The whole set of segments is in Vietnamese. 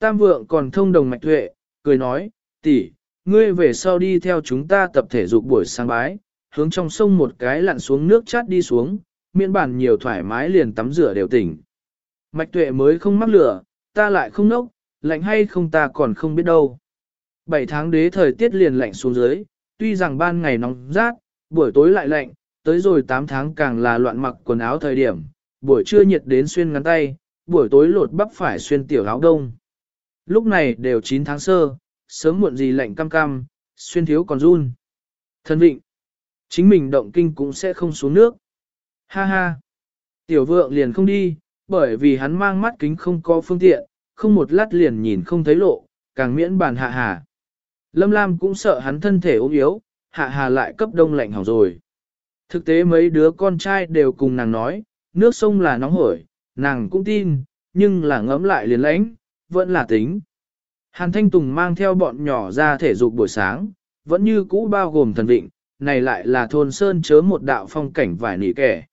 Tam vượng còn thông đồng mạch tuệ, cười nói, tỷ, ngươi về sau đi theo chúng ta tập thể dục buổi sáng bái, hướng trong sông một cái lặn xuống nước chát đi xuống, miễn bản nhiều thoải mái liền tắm rửa đều tỉnh. Mạch tuệ mới không mắc lửa, ta lại không nốc, lạnh hay không ta còn không biết đâu. Bảy tháng đế thời tiết liền lạnh xuống dưới, tuy rằng ban ngày nóng rát, buổi tối lại lạnh, tới rồi 8 tháng càng là loạn mặc quần áo thời điểm, buổi trưa nhiệt đến xuyên ngắn tay, buổi tối lột bắp phải xuyên tiểu áo đông. Lúc này đều 9 tháng sơ, sớm muộn gì lạnh cam cam, xuyên thiếu còn run. Thân vịnh, chính mình động kinh cũng sẽ không xuống nước. Ha ha, tiểu vượng liền không đi, bởi vì hắn mang mắt kính không có phương tiện, không một lát liền nhìn không thấy lộ, càng miễn bàn hạ hà. Lâm Lam cũng sợ hắn thân thể ốm yếu, hạ hà lại cấp đông lạnh hỏng rồi. Thực tế mấy đứa con trai đều cùng nàng nói, nước sông là nóng hổi, nàng cũng tin, nhưng là ngấm lại liền lãnh, vẫn là tính. Hàn Thanh Tùng mang theo bọn nhỏ ra thể dục buổi sáng, vẫn như cũ bao gồm thần vịnh, này lại là thôn sơn chớ một đạo phong cảnh vải nỉ kẻ.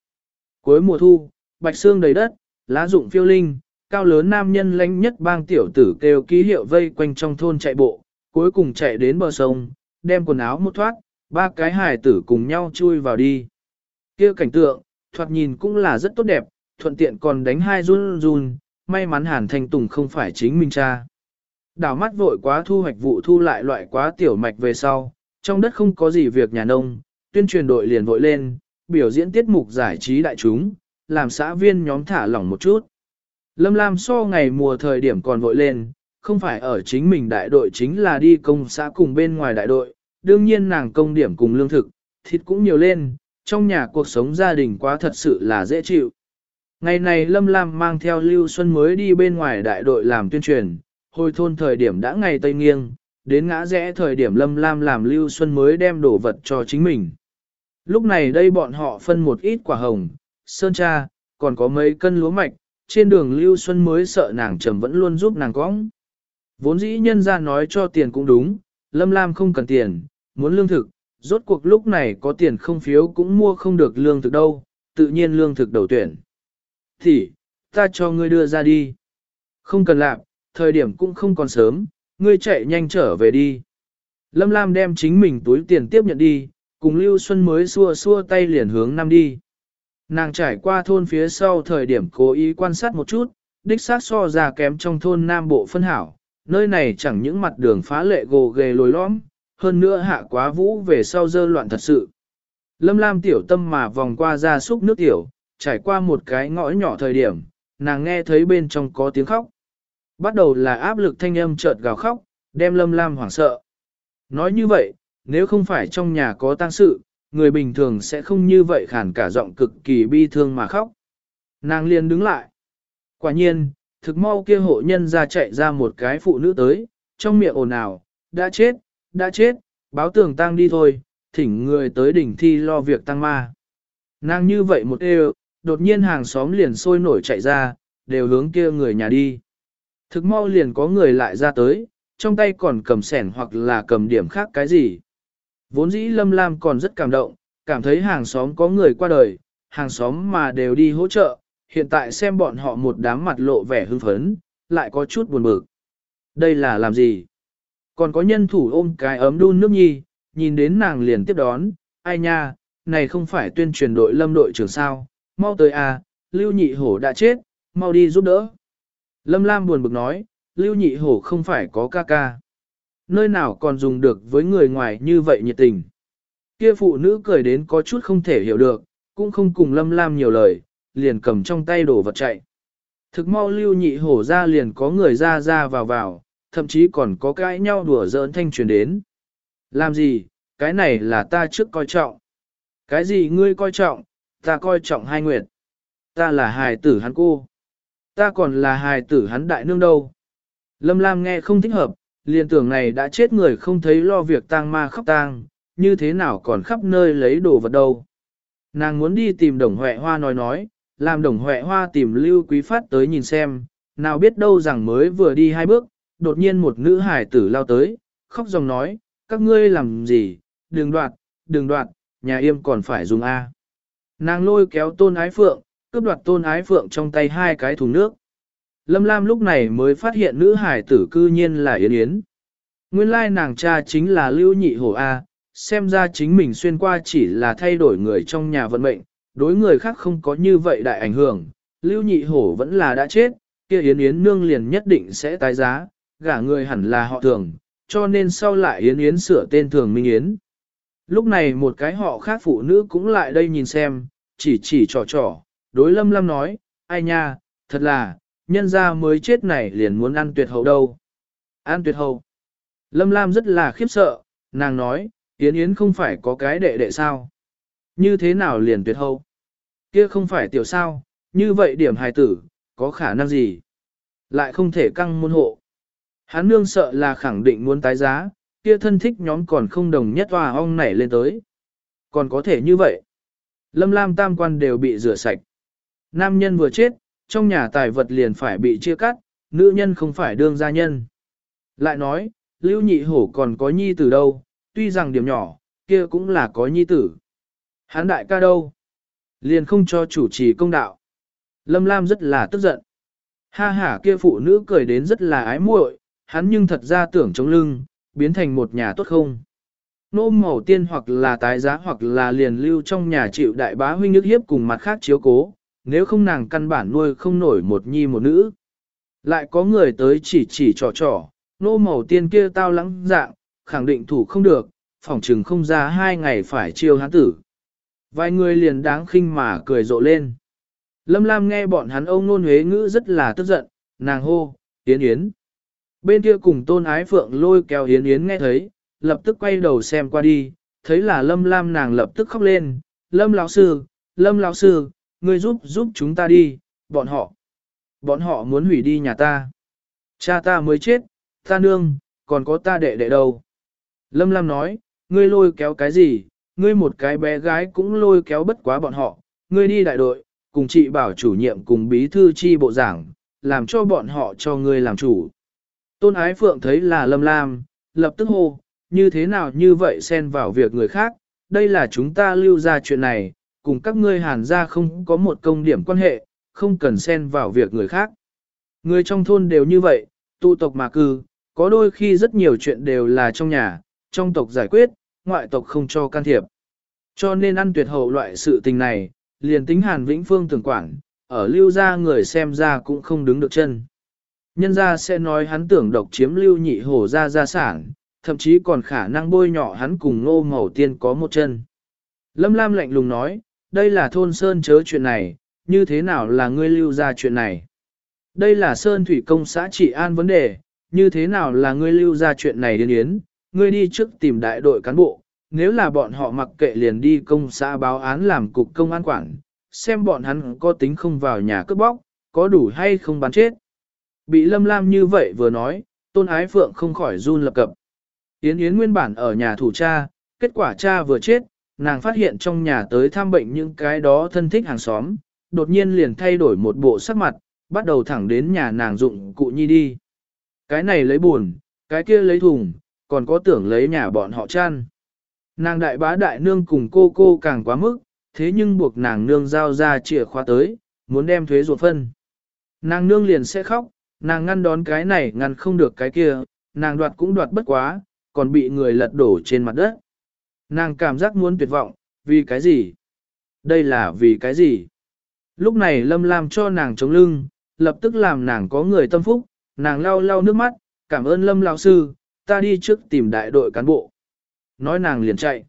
Cuối mùa thu, bạch xương đầy đất, lá rụng phiêu linh, cao lớn nam nhân lãnh nhất bang tiểu tử kêu ký hiệu vây quanh trong thôn chạy bộ, cuối cùng chạy đến bờ sông, đem quần áo một thoát, ba cái hài tử cùng nhau chui vào đi. kia cảnh tượng, thoạt nhìn cũng là rất tốt đẹp, thuận tiện còn đánh hai run run, may mắn Hàn Thanh Tùng không phải chính mình cha. Đảo mắt vội quá thu hoạch vụ thu lại loại quá tiểu mạch về sau, trong đất không có gì việc nhà nông, tuyên truyền đội liền vội lên, biểu diễn tiết mục giải trí đại chúng, làm xã viên nhóm thả lỏng một chút. Lâm Lam so ngày mùa thời điểm còn vội lên, không phải ở chính mình đại đội chính là đi công xã cùng bên ngoài đại đội, đương nhiên nàng công điểm cùng lương thực, thịt cũng nhiều lên, trong nhà cuộc sống gia đình quá thật sự là dễ chịu. Ngày này Lâm Lam mang theo Lưu Xuân mới đi bên ngoài đại đội làm tuyên truyền, hồi thôn thời điểm đã ngày Tây Nghiêng, đến ngã rẽ thời điểm Lâm Lam làm Lưu Xuân mới đem đồ vật cho chính mình. Lúc này đây bọn họ phân một ít quả hồng, sơn cha, còn có mấy cân lúa mạch, trên đường Lưu Xuân mới sợ nàng trầm vẫn luôn giúp nàng cõng. Vốn dĩ nhân ra nói cho tiền cũng đúng, Lâm Lam không cần tiền, muốn lương thực, rốt cuộc lúc này có tiền không phiếu cũng mua không được lương thực đâu, tự nhiên lương thực đầu tuyển tỷ, ta cho ngươi đưa ra đi. Không cần làm, thời điểm cũng không còn sớm, ngươi chạy nhanh trở về đi. Lâm Lam đem chính mình túi tiền tiếp nhận đi, cùng Lưu Xuân mới xua xua tay liền hướng năm đi. Nàng trải qua thôn phía sau thời điểm cố ý quan sát một chút, đích xác so ra kém trong thôn Nam Bộ phân hảo, nơi này chẳng những mặt đường phá lệ gồ ghề lồi lõm, hơn nữa hạ quá vũ về sau dơ loạn thật sự. Lâm Lam tiểu tâm mà vòng qua ra xúc nước tiểu, trải qua một cái ngõ nhỏ thời điểm, nàng nghe thấy bên trong có tiếng khóc. Bắt đầu là áp lực thanh âm chợt gào khóc, đem Lâm Lam hoảng sợ. Nói như vậy, nếu không phải trong nhà có tang sự, người bình thường sẽ không như vậy khản cả giọng cực kỳ bi thương mà khóc. Nàng liền đứng lại. Quả nhiên, thực mau kia hộ nhân ra chạy ra một cái phụ nữ tới, trong miệng ồn ào, đã chết, đã chết, báo tường tang đi thôi, thỉnh người tới đỉnh thi lo việc tăng ma. Nàng như vậy một ê đột nhiên hàng xóm liền sôi nổi chạy ra, đều hướng kia người nhà đi. Thực mau liền có người lại ra tới, trong tay còn cầm sẻn hoặc là cầm điểm khác cái gì. Vốn dĩ Lâm Lam còn rất cảm động, cảm thấy hàng xóm có người qua đời, hàng xóm mà đều đi hỗ trợ, hiện tại xem bọn họ một đám mặt lộ vẻ hưng phấn, lại có chút buồn bực. Đây là làm gì? Còn có nhân thủ ôm cái ấm đun nước nhi, nhìn đến nàng liền tiếp đón, ai nha, này không phải tuyên truyền đội lâm đội trưởng sao, mau tới à, lưu nhị hổ đã chết, mau đi giúp đỡ. Lâm Lam buồn bực nói, lưu nhị hổ không phải có ca ca. Nơi nào còn dùng được với người ngoài như vậy nhiệt tình. Kia phụ nữ cười đến có chút không thể hiểu được, cũng không cùng Lâm Lam nhiều lời, liền cầm trong tay đổ vật chạy. Thực mau lưu nhị hổ ra liền có người ra ra vào vào, thậm chí còn có cãi nhau đùa giỡn thanh truyền đến. Làm gì, cái này là ta trước coi trọng. Cái gì ngươi coi trọng, ta coi trọng hai nguyệt. Ta là hài tử hắn cô. Ta còn là hài tử hắn đại nương đâu. Lâm Lam nghe không thích hợp, liền tưởng này đã chết người không thấy lo việc tang ma khóc tang, như thế nào còn khắp nơi lấy đồ vật đâu. Nàng muốn đi tìm đồng huệ hoa nói nói, làm đồng huệ hoa tìm lưu quý phát tới nhìn xem, nào biết đâu rằng mới vừa đi hai bước, đột nhiên một nữ hải tử lao tới, khóc dòng nói, các ngươi làm gì, đừng đoạt, đừng đoạt, nhà yêm còn phải dùng A. Nàng lôi kéo tôn ái phượng, cướp đoạt tôn ái phượng trong tay hai cái thùng nước. Lâm Lam lúc này mới phát hiện nữ hải tử cư nhiên là Yến Yến. Nguyên lai nàng cha chính là Lưu Nhị Hổ A, xem ra chính mình xuyên qua chỉ là thay đổi người trong nhà vận mệnh, đối người khác không có như vậy đại ảnh hưởng. Lưu Nhị Hổ vẫn là đã chết, kia Yến Yến nương liền nhất định sẽ tái giá, gả người hẳn là họ thường, cho nên sau lại Yến Yến sửa tên thường Minh Yến. Lúc này một cái họ khác phụ nữ cũng lại đây nhìn xem, chỉ chỉ trò trò, đối lâm lâm nói, ai nha, thật là, nhân ra mới chết này liền muốn ăn tuyệt hậu đâu. Ăn tuyệt hậu. Lâm Lam rất là khiếp sợ, nàng nói, Yến Yến không phải có cái đệ đệ sao? Như thế nào liền tuyệt hậu? Kia không phải tiểu sao, như vậy điểm hài tử, có khả năng gì? Lại không thể căng môn hộ. Hắn nương sợ là khẳng định muốn tái giá, kia thân thích nhóm còn không đồng nhất hòa ong nảy lên tới. Còn có thể như vậy. Lâm Lam tam quan đều bị rửa sạch. Nam nhân vừa chết, trong nhà tài vật liền phải bị chia cắt, nữ nhân không phải đương gia nhân. Lại nói, Lưu Nhị Hổ còn có nhi tử đâu, tuy rằng điểm nhỏ, kia cũng là có nhi tử. Hán đại ca đâu? Liền không cho chủ trì công đạo. Lâm Lam rất là tức giận. Ha ha kia phụ nữ cười đến rất là ái muội, hắn nhưng thật ra tưởng chống lưng, biến thành một nhà tốt không. Nô màu tiên hoặc là tái giá hoặc là liền lưu trong nhà chịu đại bá huynh nhức hiếp cùng mặt khác chiếu cố, nếu không nàng căn bản nuôi không nổi một nhi một nữ. Lại có người tới chỉ chỉ trò trò, nô màu tiên kia tao lắng dạng, khẳng định thủ không được, phỏng chừng không ra hai ngày phải chiêu hắn tử. Vài người liền đáng khinh mà cười rộ lên. Lâm Lam nghe bọn hắn ông nôn huế ngữ rất là tức giận, nàng hô, Yến Yến. Bên kia cùng tôn ái phượng lôi kéo Yến Yến nghe thấy, lập tức quay đầu xem qua đi, thấy là Lâm Lam nàng lập tức khóc lên, Lâm lão sư, Lâm lão sư, ngươi giúp giúp chúng ta đi, bọn họ. Bọn họ muốn hủy đi nhà ta. Cha ta mới chết, ta nương, còn có ta đệ đệ đâu. Lâm Lam nói, ngươi lôi kéo cái gì, ngươi một cái bé gái cũng lôi kéo bất quá bọn họ, ngươi đi đại đội, cùng chị bảo chủ nhiệm cùng bí thư chi bộ giảng, làm cho bọn họ cho ngươi làm chủ. Tôn Ái Phượng thấy là Lâm Lam, lập tức hô, như thế nào như vậy xen vào việc người khác, đây là chúng ta lưu ra chuyện này, cùng các ngươi hàn ra không có một công điểm quan hệ, không cần xen vào việc người khác. Người trong thôn đều như vậy, tụ tộc mà cư, có đôi khi rất nhiều chuyện đều là trong nhà, trong tộc giải quyết, ngoại tộc không cho can thiệp. Cho nên ăn tuyệt hậu loại sự tình này, liền tính Hàn Vĩnh Phương tưởng quản, ở lưu ra người xem ra cũng không đứng được chân. Nhân ra sẽ nói hắn tưởng độc chiếm lưu nhị hổ ra gia sản, thậm chí còn khả năng bôi nhỏ hắn cùng ngô màu tiên có một chân. Lâm Lam lạnh lùng nói, đây là thôn Sơn chớ chuyện này, như thế nào là ngươi lưu ra chuyện này? Đây là Sơn Thủy Công xã trị an vấn đề, như thế nào là ngươi lưu ra chuyện này điên yến, ngươi đi trước tìm đại đội cán bộ, nếu là bọn họ mặc kệ liền đi công xã báo án làm cục công an quản, xem bọn hắn có tính không vào nhà cướp bóc, có đủ hay không bắn chết. Bị Lâm Lam như vậy vừa nói, Tôn Ái Phượng không khỏi run lập cập. Yến Yến nguyên bản ở nhà thủ cha, kết quả cha vừa chết, nàng phát hiện trong nhà tới thăm bệnh những cái đó thân thích hàng xóm, đột nhiên liền thay đổi một bộ sắc mặt, bắt đầu thẳng đến nhà nàng dụng cụ nhi đi. Cái này lấy buồn, cái kia lấy thùng, còn có tưởng lấy nhà bọn họ chăn. Nàng đại bá đại nương cùng cô cô càng quá mức, thế nhưng buộc nàng nương giao ra chìa khóa tới, muốn đem thuế ruột phân. Nàng nương liền sẽ khóc, nàng ngăn đón cái này ngăn không được cái kia, nàng đoạt cũng đoạt bất quá, còn bị người lật đổ trên mặt đất. Nàng cảm giác muốn tuyệt vọng, vì cái gì? Đây là vì cái gì? Lúc này Lâm Lam cho nàng chống lưng, lập tức làm nàng có người tâm phúc, nàng lau lau nước mắt, cảm ơn Lâm lão sư, ta đi trước tìm đại đội cán bộ. Nói nàng liền chạy.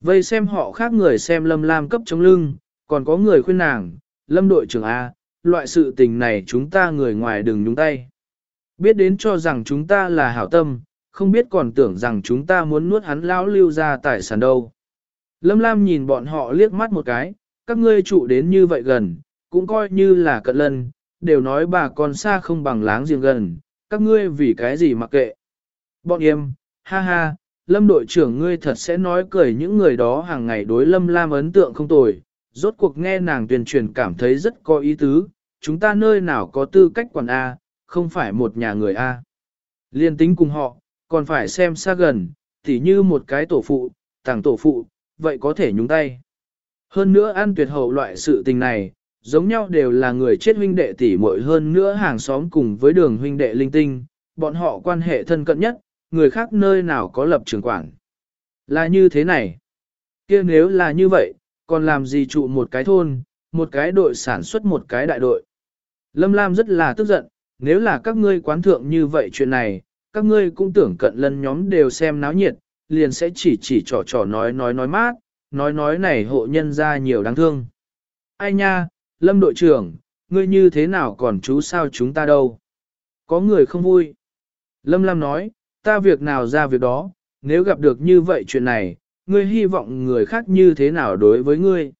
Vây xem họ khác người xem Lâm Lam cấp chống lưng, còn có người khuyên nàng, Lâm đội trưởng A, loại sự tình này chúng ta người ngoài đừng nhúng tay. Biết đến cho rằng chúng ta là hảo tâm, không biết còn tưởng rằng chúng ta muốn nuốt hắn lão lưu ra tài sản đâu. Lâm Lam nhìn bọn họ liếc mắt một cái, các ngươi trụ đến như vậy gần, cũng coi như là cận lân, đều nói bà con xa không bằng láng giềng gần, các ngươi vì cái gì mặc kệ. Bọn em, ha ha, Lâm đội trưởng ngươi thật sẽ nói cười những người đó hàng ngày đối Lâm Lam ấn tượng không tồi, rốt cuộc nghe nàng tuyên truyền cảm thấy rất có ý tứ, chúng ta nơi nào có tư cách quản A, không phải một nhà người A. Liên tính cùng họ, còn phải xem xa gần, tỉ như một cái tổ phụ, tàng tổ phụ, vậy có thể nhúng tay. Hơn nữa ăn tuyệt hậu loại sự tình này, giống nhau đều là người chết huynh đệ tỷ muội hơn nữa hàng xóm cùng với đường huynh đệ linh tinh, bọn họ quan hệ thân cận nhất, người khác nơi nào có lập trường quản. Là như thế này. kia nếu là như vậy, còn làm gì trụ một cái thôn, một cái đội sản xuất một cái đại đội. Lâm Lam rất là tức giận, nếu là các ngươi quán thượng như vậy chuyện này, các ngươi cũng tưởng cận lân nhóm đều xem náo nhiệt, liền sẽ chỉ chỉ trò trò nói nói nói mát, nói nói này hộ nhân ra nhiều đáng thương. Ai nha, Lâm đội trưởng, ngươi như thế nào còn chú sao chúng ta đâu? Có người không vui. Lâm Lam nói, ta việc nào ra việc đó, nếu gặp được như vậy chuyện này, ngươi hy vọng người khác như thế nào đối với ngươi?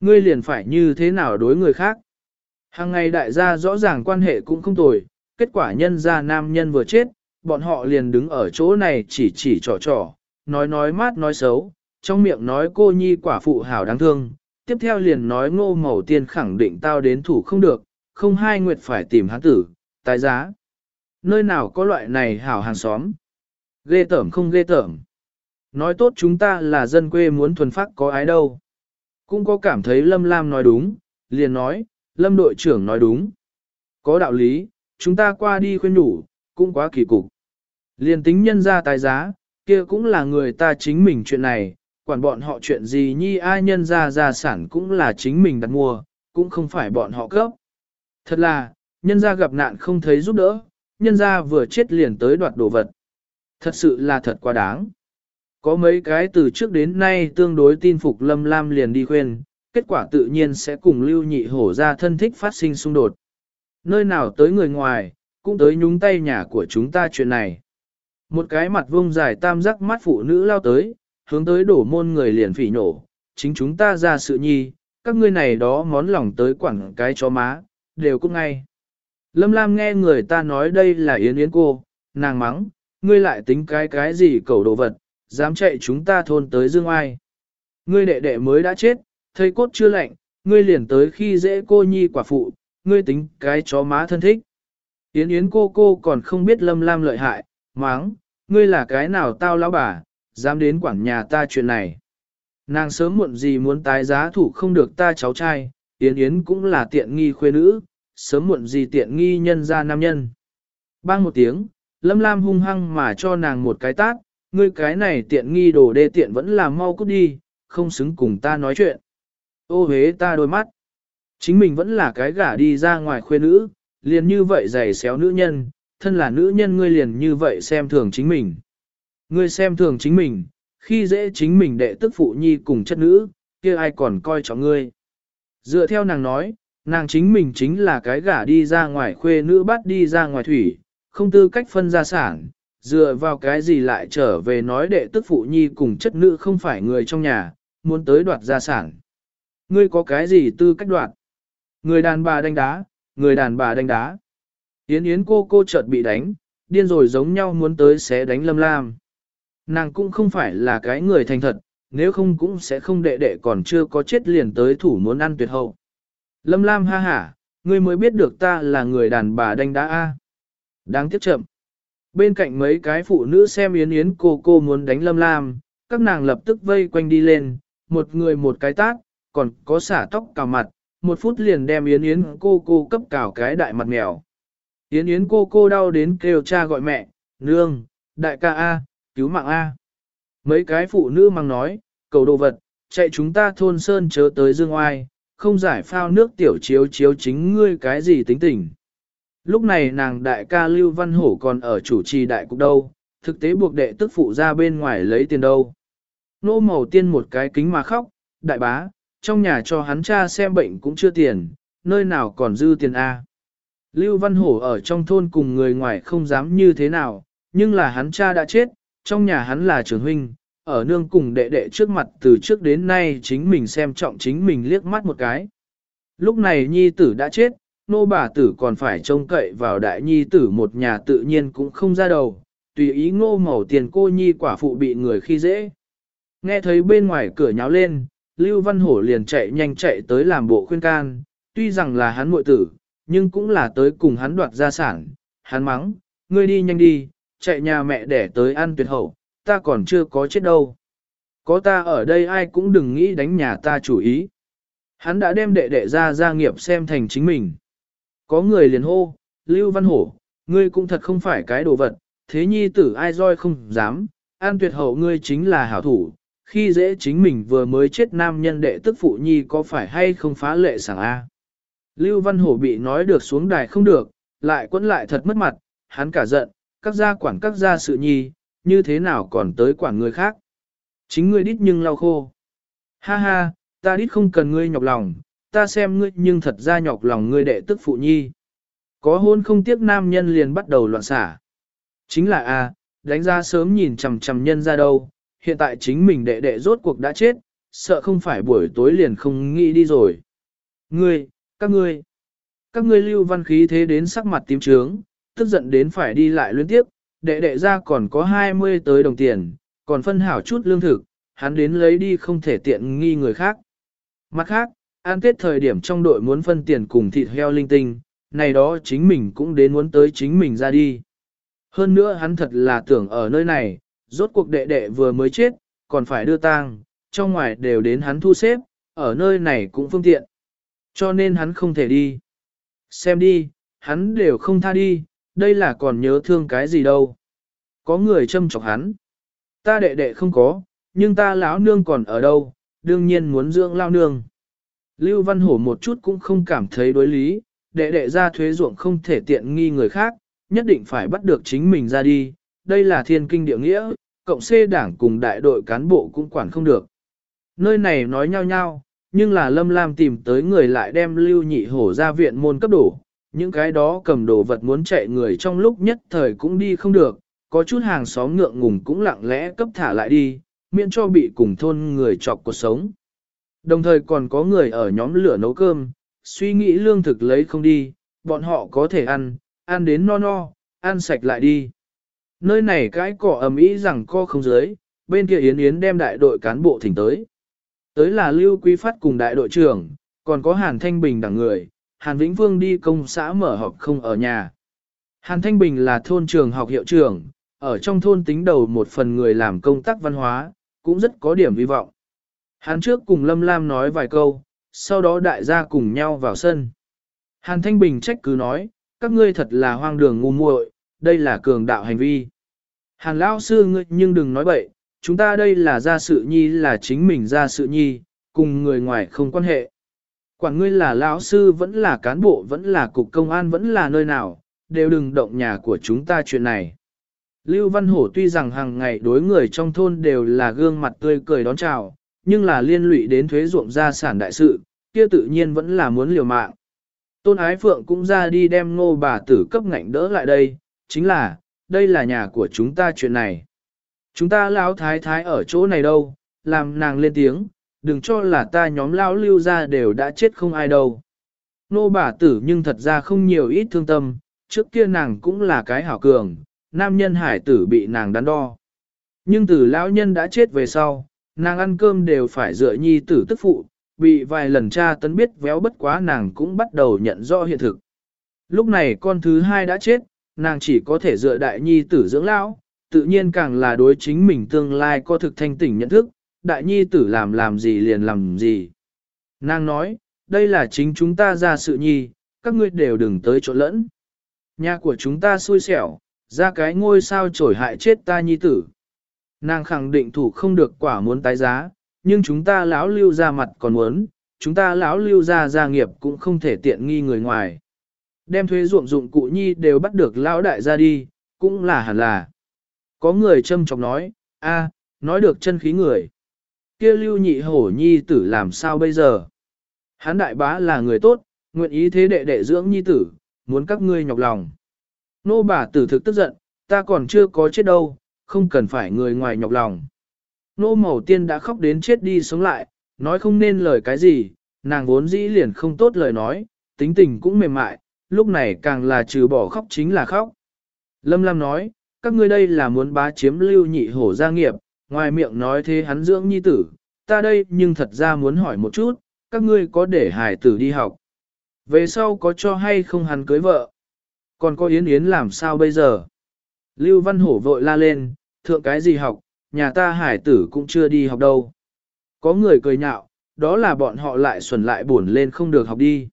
Ngươi liền phải như thế nào đối người khác? Hàng ngày đại gia rõ ràng quan hệ cũng không tồi, kết quả nhân gia nam nhân vừa chết, bọn họ liền đứng ở chỗ này chỉ chỉ trò trò, nói nói mát nói xấu, trong miệng nói cô nhi quả phụ hảo đáng thương, tiếp theo liền nói ngô màu tiên khẳng định tao đến thủ không được, không hai nguyệt phải tìm hắn tử, tái giá. Nơi nào có loại này hảo hàng xóm? Ghê tởm không ghê tởm. Nói tốt chúng ta là dân quê muốn thuần phát có ái đâu. Cũng có cảm thấy Lâm Lam nói đúng, liền nói, Lâm đội trưởng nói đúng. Có đạo lý, chúng ta qua đi khuyên nhủ, cũng quá kỳ cục. Liền tính nhân ra tài giá, kia cũng là người ta chính mình chuyện này, quản bọn họ chuyện gì nhi ai nhân ra gia sản cũng là chính mình đặt mua, cũng không phải bọn họ cấp. Thật là, nhân ra gặp nạn không thấy giúp đỡ, nhân ra vừa chết liền tới đoạt đồ vật. Thật sự là thật quá đáng. Có mấy cái từ trước đến nay tương đối tin phục Lâm Lam liền đi khuyên, kết quả tự nhiên sẽ cùng lưu nhị hổ ra thân thích phát sinh xung đột. Nơi nào tới người ngoài, cũng tới nhúng tay nhà của chúng ta chuyện này. Một cái mặt vông dài tam giác mắt phụ nữ lao tới, hướng tới đổ môn người liền phỉ nổ, chính chúng ta ra sự nhi, các ngươi này đó món lòng tới quẳng cái chó má, đều cũng ngay. Lâm Lam nghe người ta nói đây là yến yến cô, nàng mắng, ngươi lại tính cái cái gì cầu đồ vật, dám chạy chúng ta thôn tới dương ai. Ngươi đệ đệ mới đã chết, thầy cốt chưa lạnh, ngươi liền tới khi dễ cô nhi quả phụ, ngươi tính cái chó má thân thích. Yến yến cô cô còn không biết lâm lam lợi hại, mắng, ngươi là cái nào tao lão bà, dám đến quản nhà ta chuyện này. Nàng sớm muộn gì muốn tái giá thủ không được ta cháu trai, Yến Yến cũng là tiện nghi khuê nữ, sớm muộn gì tiện nghi nhân ra nam nhân. Bang một tiếng, Lâm Lam hung hăng mà cho nàng một cái tát, ngươi cái này tiện nghi đồ đê tiện vẫn là mau cút đi, không xứng cùng ta nói chuyện. Ô hế ta đôi mắt. Chính mình vẫn là cái gả đi ra ngoài khuê nữ, liền như vậy giày xéo nữ nhân, thân là nữ nhân ngươi liền như vậy xem thường chính mình. Ngươi xem thường chính mình, khi dễ chính mình đệ tức phụ nhi cùng chất nữ, kia ai còn coi trọng ngươi. Dựa theo nàng nói, nàng chính mình chính là cái gả đi ra ngoài khuê nữ bắt đi ra ngoài thủy, không tư cách phân gia sản, dựa vào cái gì lại trở về nói đệ tức phụ nhi cùng chất nữ không phải người trong nhà, muốn tới đoạt gia sản. Ngươi có cái gì tư cách đoạt? Người đàn bà đánh đá, người đàn bà đánh đá. Yến Yến cô cô chợt bị đánh, điên rồi giống nhau muốn tới sẽ đánh Lâm Lam. Nàng cũng không phải là cái người thành thật, nếu không cũng sẽ không đệ đệ còn chưa có chết liền tới thủ muốn ăn tuyệt hậu. Lâm Lam ha hả, ngươi mới biết được ta là người đàn bà đánh đá A. Đáng tiếc chậm. Bên cạnh mấy cái phụ nữ xem Yến Yến cô cô muốn đánh Lâm Lam, các nàng lập tức vây quanh đi lên, một người một cái tác, còn có xả tóc cào mặt, một phút liền đem Yến Yến cô cô cấp cào cái đại mặt mèo. Yến Yến cô cô đau đến kêu cha gọi mẹ, nương, đại ca A, cứu mạng A. Mấy cái phụ nữ mang nói, cầu đồ vật, chạy chúng ta thôn sơn chớ tới dương oai, không giải phao nước tiểu chiếu chiếu chính ngươi cái gì tính tình. Lúc này nàng đại ca Lưu Văn Hổ còn ở chủ trì đại cục đâu, thực tế buộc đệ tức phụ ra bên ngoài lấy tiền đâu. Nô màu tiên một cái kính mà khóc, đại bá, trong nhà cho hắn cha xem bệnh cũng chưa tiền, nơi nào còn dư tiền A. Lưu Văn Hổ ở trong thôn cùng người ngoài không dám như thế nào, nhưng là hắn cha đã chết, trong nhà hắn là trưởng huynh, ở nương cùng đệ đệ trước mặt từ trước đến nay chính mình xem trọng chính mình liếc mắt một cái. Lúc này nhi tử đã chết, nô bà tử còn phải trông cậy vào đại nhi tử một nhà tự nhiên cũng không ra đầu, tùy ý ngô màu tiền cô nhi quả phụ bị người khi dễ. Nghe thấy bên ngoài cửa nháo lên, Lưu Văn Hổ liền chạy nhanh chạy tới làm bộ khuyên can, tuy rằng là hắn muội tử, nhưng cũng là tới cùng hắn đoạt gia sản, hắn mắng, ngươi đi nhanh đi, chạy nhà mẹ để tới ăn tuyệt hậu, ta còn chưa có chết đâu. Có ta ở đây ai cũng đừng nghĩ đánh nhà ta chủ ý. Hắn đã đem đệ đệ ra gia nghiệp xem thành chính mình. Có người liền hô, Lưu Văn Hổ, ngươi cũng thật không phải cái đồ vật, thế nhi tử ai roi không dám, an tuyệt hậu ngươi chính là hảo thủ, khi dễ chính mình vừa mới chết nam nhân đệ tức phụ nhi có phải hay không phá lệ sảng A. Lưu Văn Hổ bị nói được xuống đài không được, lại quấn lại thật mất mặt, hắn cả giận, các gia quản các gia sự nhi, như thế nào còn tới quản người khác. Chính ngươi đít nhưng lau khô. Ha ha, ta đít không cần ngươi nhọc lòng, ta xem ngươi nhưng thật ra nhọc lòng ngươi đệ tức phụ nhi. Có hôn không tiếc nam nhân liền bắt đầu loạn xả. Chính là a, đánh ra sớm nhìn chằm chằm nhân ra đâu, hiện tại chính mình đệ đệ rốt cuộc đã chết, sợ không phải buổi tối liền không nghĩ đi rồi. Ngươi, các ngươi, các ngươi lưu văn khí thế đến sắc mặt tím trướng, tức giận đến phải đi lại liên tiếp, đệ đệ ra còn có 20 tới đồng tiền, còn phân hảo chút lương thực, hắn đến lấy đi không thể tiện nghi người khác. Mặt khác, an tết thời điểm trong đội muốn phân tiền cùng thịt heo linh tinh, này đó chính mình cũng đến muốn tới chính mình ra đi. Hơn nữa hắn thật là tưởng ở nơi này, rốt cuộc đệ đệ vừa mới chết, còn phải đưa tang, trong ngoài đều đến hắn thu xếp, ở nơi này cũng phương tiện. Cho nên hắn không thể đi. Xem đi, hắn đều không tha đi, đây là còn nhớ thương cái gì đâu. Có người châm chọc hắn. Ta đệ đệ không có, nhưng ta lão nương còn ở đâu, đương nhiên muốn dưỡng lao nương. Lưu Văn Hổ một chút cũng không cảm thấy đối lý, đệ đệ ra thuế ruộng không thể tiện nghi người khác, nhất định phải bắt được chính mình ra đi, đây là thiên kinh địa nghĩa, cộng xê đảng cùng đại đội cán bộ cũng quản không được. Nơi này nói nhau nhau, nhưng là Lâm Lam tìm tới người lại đem lưu nhị hổ ra viện môn cấp đổ, những cái đó cầm đồ vật muốn chạy người trong lúc nhất thời cũng đi không được, có chút hàng xóm ngượng ngùng cũng lặng lẽ cấp thả lại đi, miễn cho bị cùng thôn người chọc cuộc sống. Đồng thời còn có người ở nhóm lửa nấu cơm, suy nghĩ lương thực lấy không đi, bọn họ có thể ăn, ăn đến no no, ăn sạch lại đi. Nơi này cái cỏ ầm ĩ rằng co không dưới, bên kia Yến Yến đem đại đội cán bộ thỉnh tới. Tới là Lưu Quý Phát cùng đại đội trưởng, còn có Hàn Thanh Bình đẳng người, Hàn Vĩnh Vương đi công xã mở họp không ở nhà. Hàn Thanh Bình là thôn trường học hiệu trưởng, ở trong thôn tính đầu một phần người làm công tác văn hóa, cũng rất có điểm hy vọng. Hàn trước cùng Lâm Lam nói vài câu, sau đó đại gia cùng nhau vào sân. Hàn Thanh Bình trách cứ nói, các ngươi thật là hoang đường ngu muội, đây là cường đạo hành vi. Hàn lão sư ngươi nhưng đừng nói bậy, chúng ta đây là gia sự nhi là chính mình gia sự nhi, cùng người ngoài không quan hệ. Quản ngươi là lão sư vẫn là cán bộ vẫn là cục công an vẫn là nơi nào, đều đừng động nhà của chúng ta chuyện này. Lưu Văn Hổ tuy rằng hàng ngày đối người trong thôn đều là gương mặt tươi cười đón chào, nhưng là liên lụy đến thuế ruộng gia sản đại sự, kia tự nhiên vẫn là muốn liều mạng. Tôn Ái Phượng cũng ra đi đem ngô bà tử cấp ngạnh đỡ lại đây, chính là, đây là nhà của chúng ta chuyện này. Chúng ta lão thái thái ở chỗ này đâu, làm nàng lên tiếng, đừng cho là ta nhóm lão lưu ra đều đã chết không ai đâu. Nô bà tử nhưng thật ra không nhiều ít thương tâm, trước kia nàng cũng là cái hảo cường, nam nhân hải tử bị nàng đắn đo. Nhưng từ lão nhân đã chết về sau, nàng ăn cơm đều phải dựa nhi tử tức phụ, bị vài lần cha tấn biết véo bất quá nàng cũng bắt đầu nhận rõ hiện thực. Lúc này con thứ hai đã chết, nàng chỉ có thể dựa đại nhi tử dưỡng lão, tự nhiên càng là đối chính mình tương lai có thực thanh tỉnh nhận thức, đại nhi tử làm làm gì liền làm gì. Nàng nói, đây là chính chúng ta ra sự nhi, các ngươi đều đừng tới chỗ lẫn. Nhà của chúng ta xui xẻo, ra cái ngôi sao trổi hại chết ta nhi tử. Nàng khẳng định thủ không được quả muốn tái giá, nhưng chúng ta lão lưu ra mặt còn muốn, chúng ta lão lưu ra gia nghiệp cũng không thể tiện nghi người ngoài. Đem thuế ruộng dụng cụ nhi đều bắt được lão đại ra đi, cũng là hẳn là. Có người châm chọc nói, a, nói được chân khí người. Kia lưu nhị hổ nhi tử làm sao bây giờ? Hán đại bá là người tốt, nguyện ý thế đệ đệ dưỡng nhi tử, muốn các ngươi nhọc lòng. Nô bà tử thực tức giận, ta còn chưa có chết đâu, không cần phải người ngoài nhọc lòng. Nô màu tiên đã khóc đến chết đi sống lại, nói không nên lời cái gì, nàng vốn dĩ liền không tốt lời nói, tính tình cũng mềm mại, lúc này càng là trừ bỏ khóc chính là khóc. Lâm Lam nói, các ngươi đây là muốn bá chiếm lưu nhị hổ gia nghiệp, ngoài miệng nói thế hắn dưỡng nhi tử, ta đây nhưng thật ra muốn hỏi một chút, các ngươi có để hải tử đi học. Về sau có cho hay không hắn cưới vợ? Còn có Yến Yến làm sao bây giờ? Lưu Văn Hổ vội la lên, thượng cái gì học, nhà ta hải tử cũng chưa đi học đâu. Có người cười nhạo, đó là bọn họ lại xuẩn lại buồn lên không được học đi.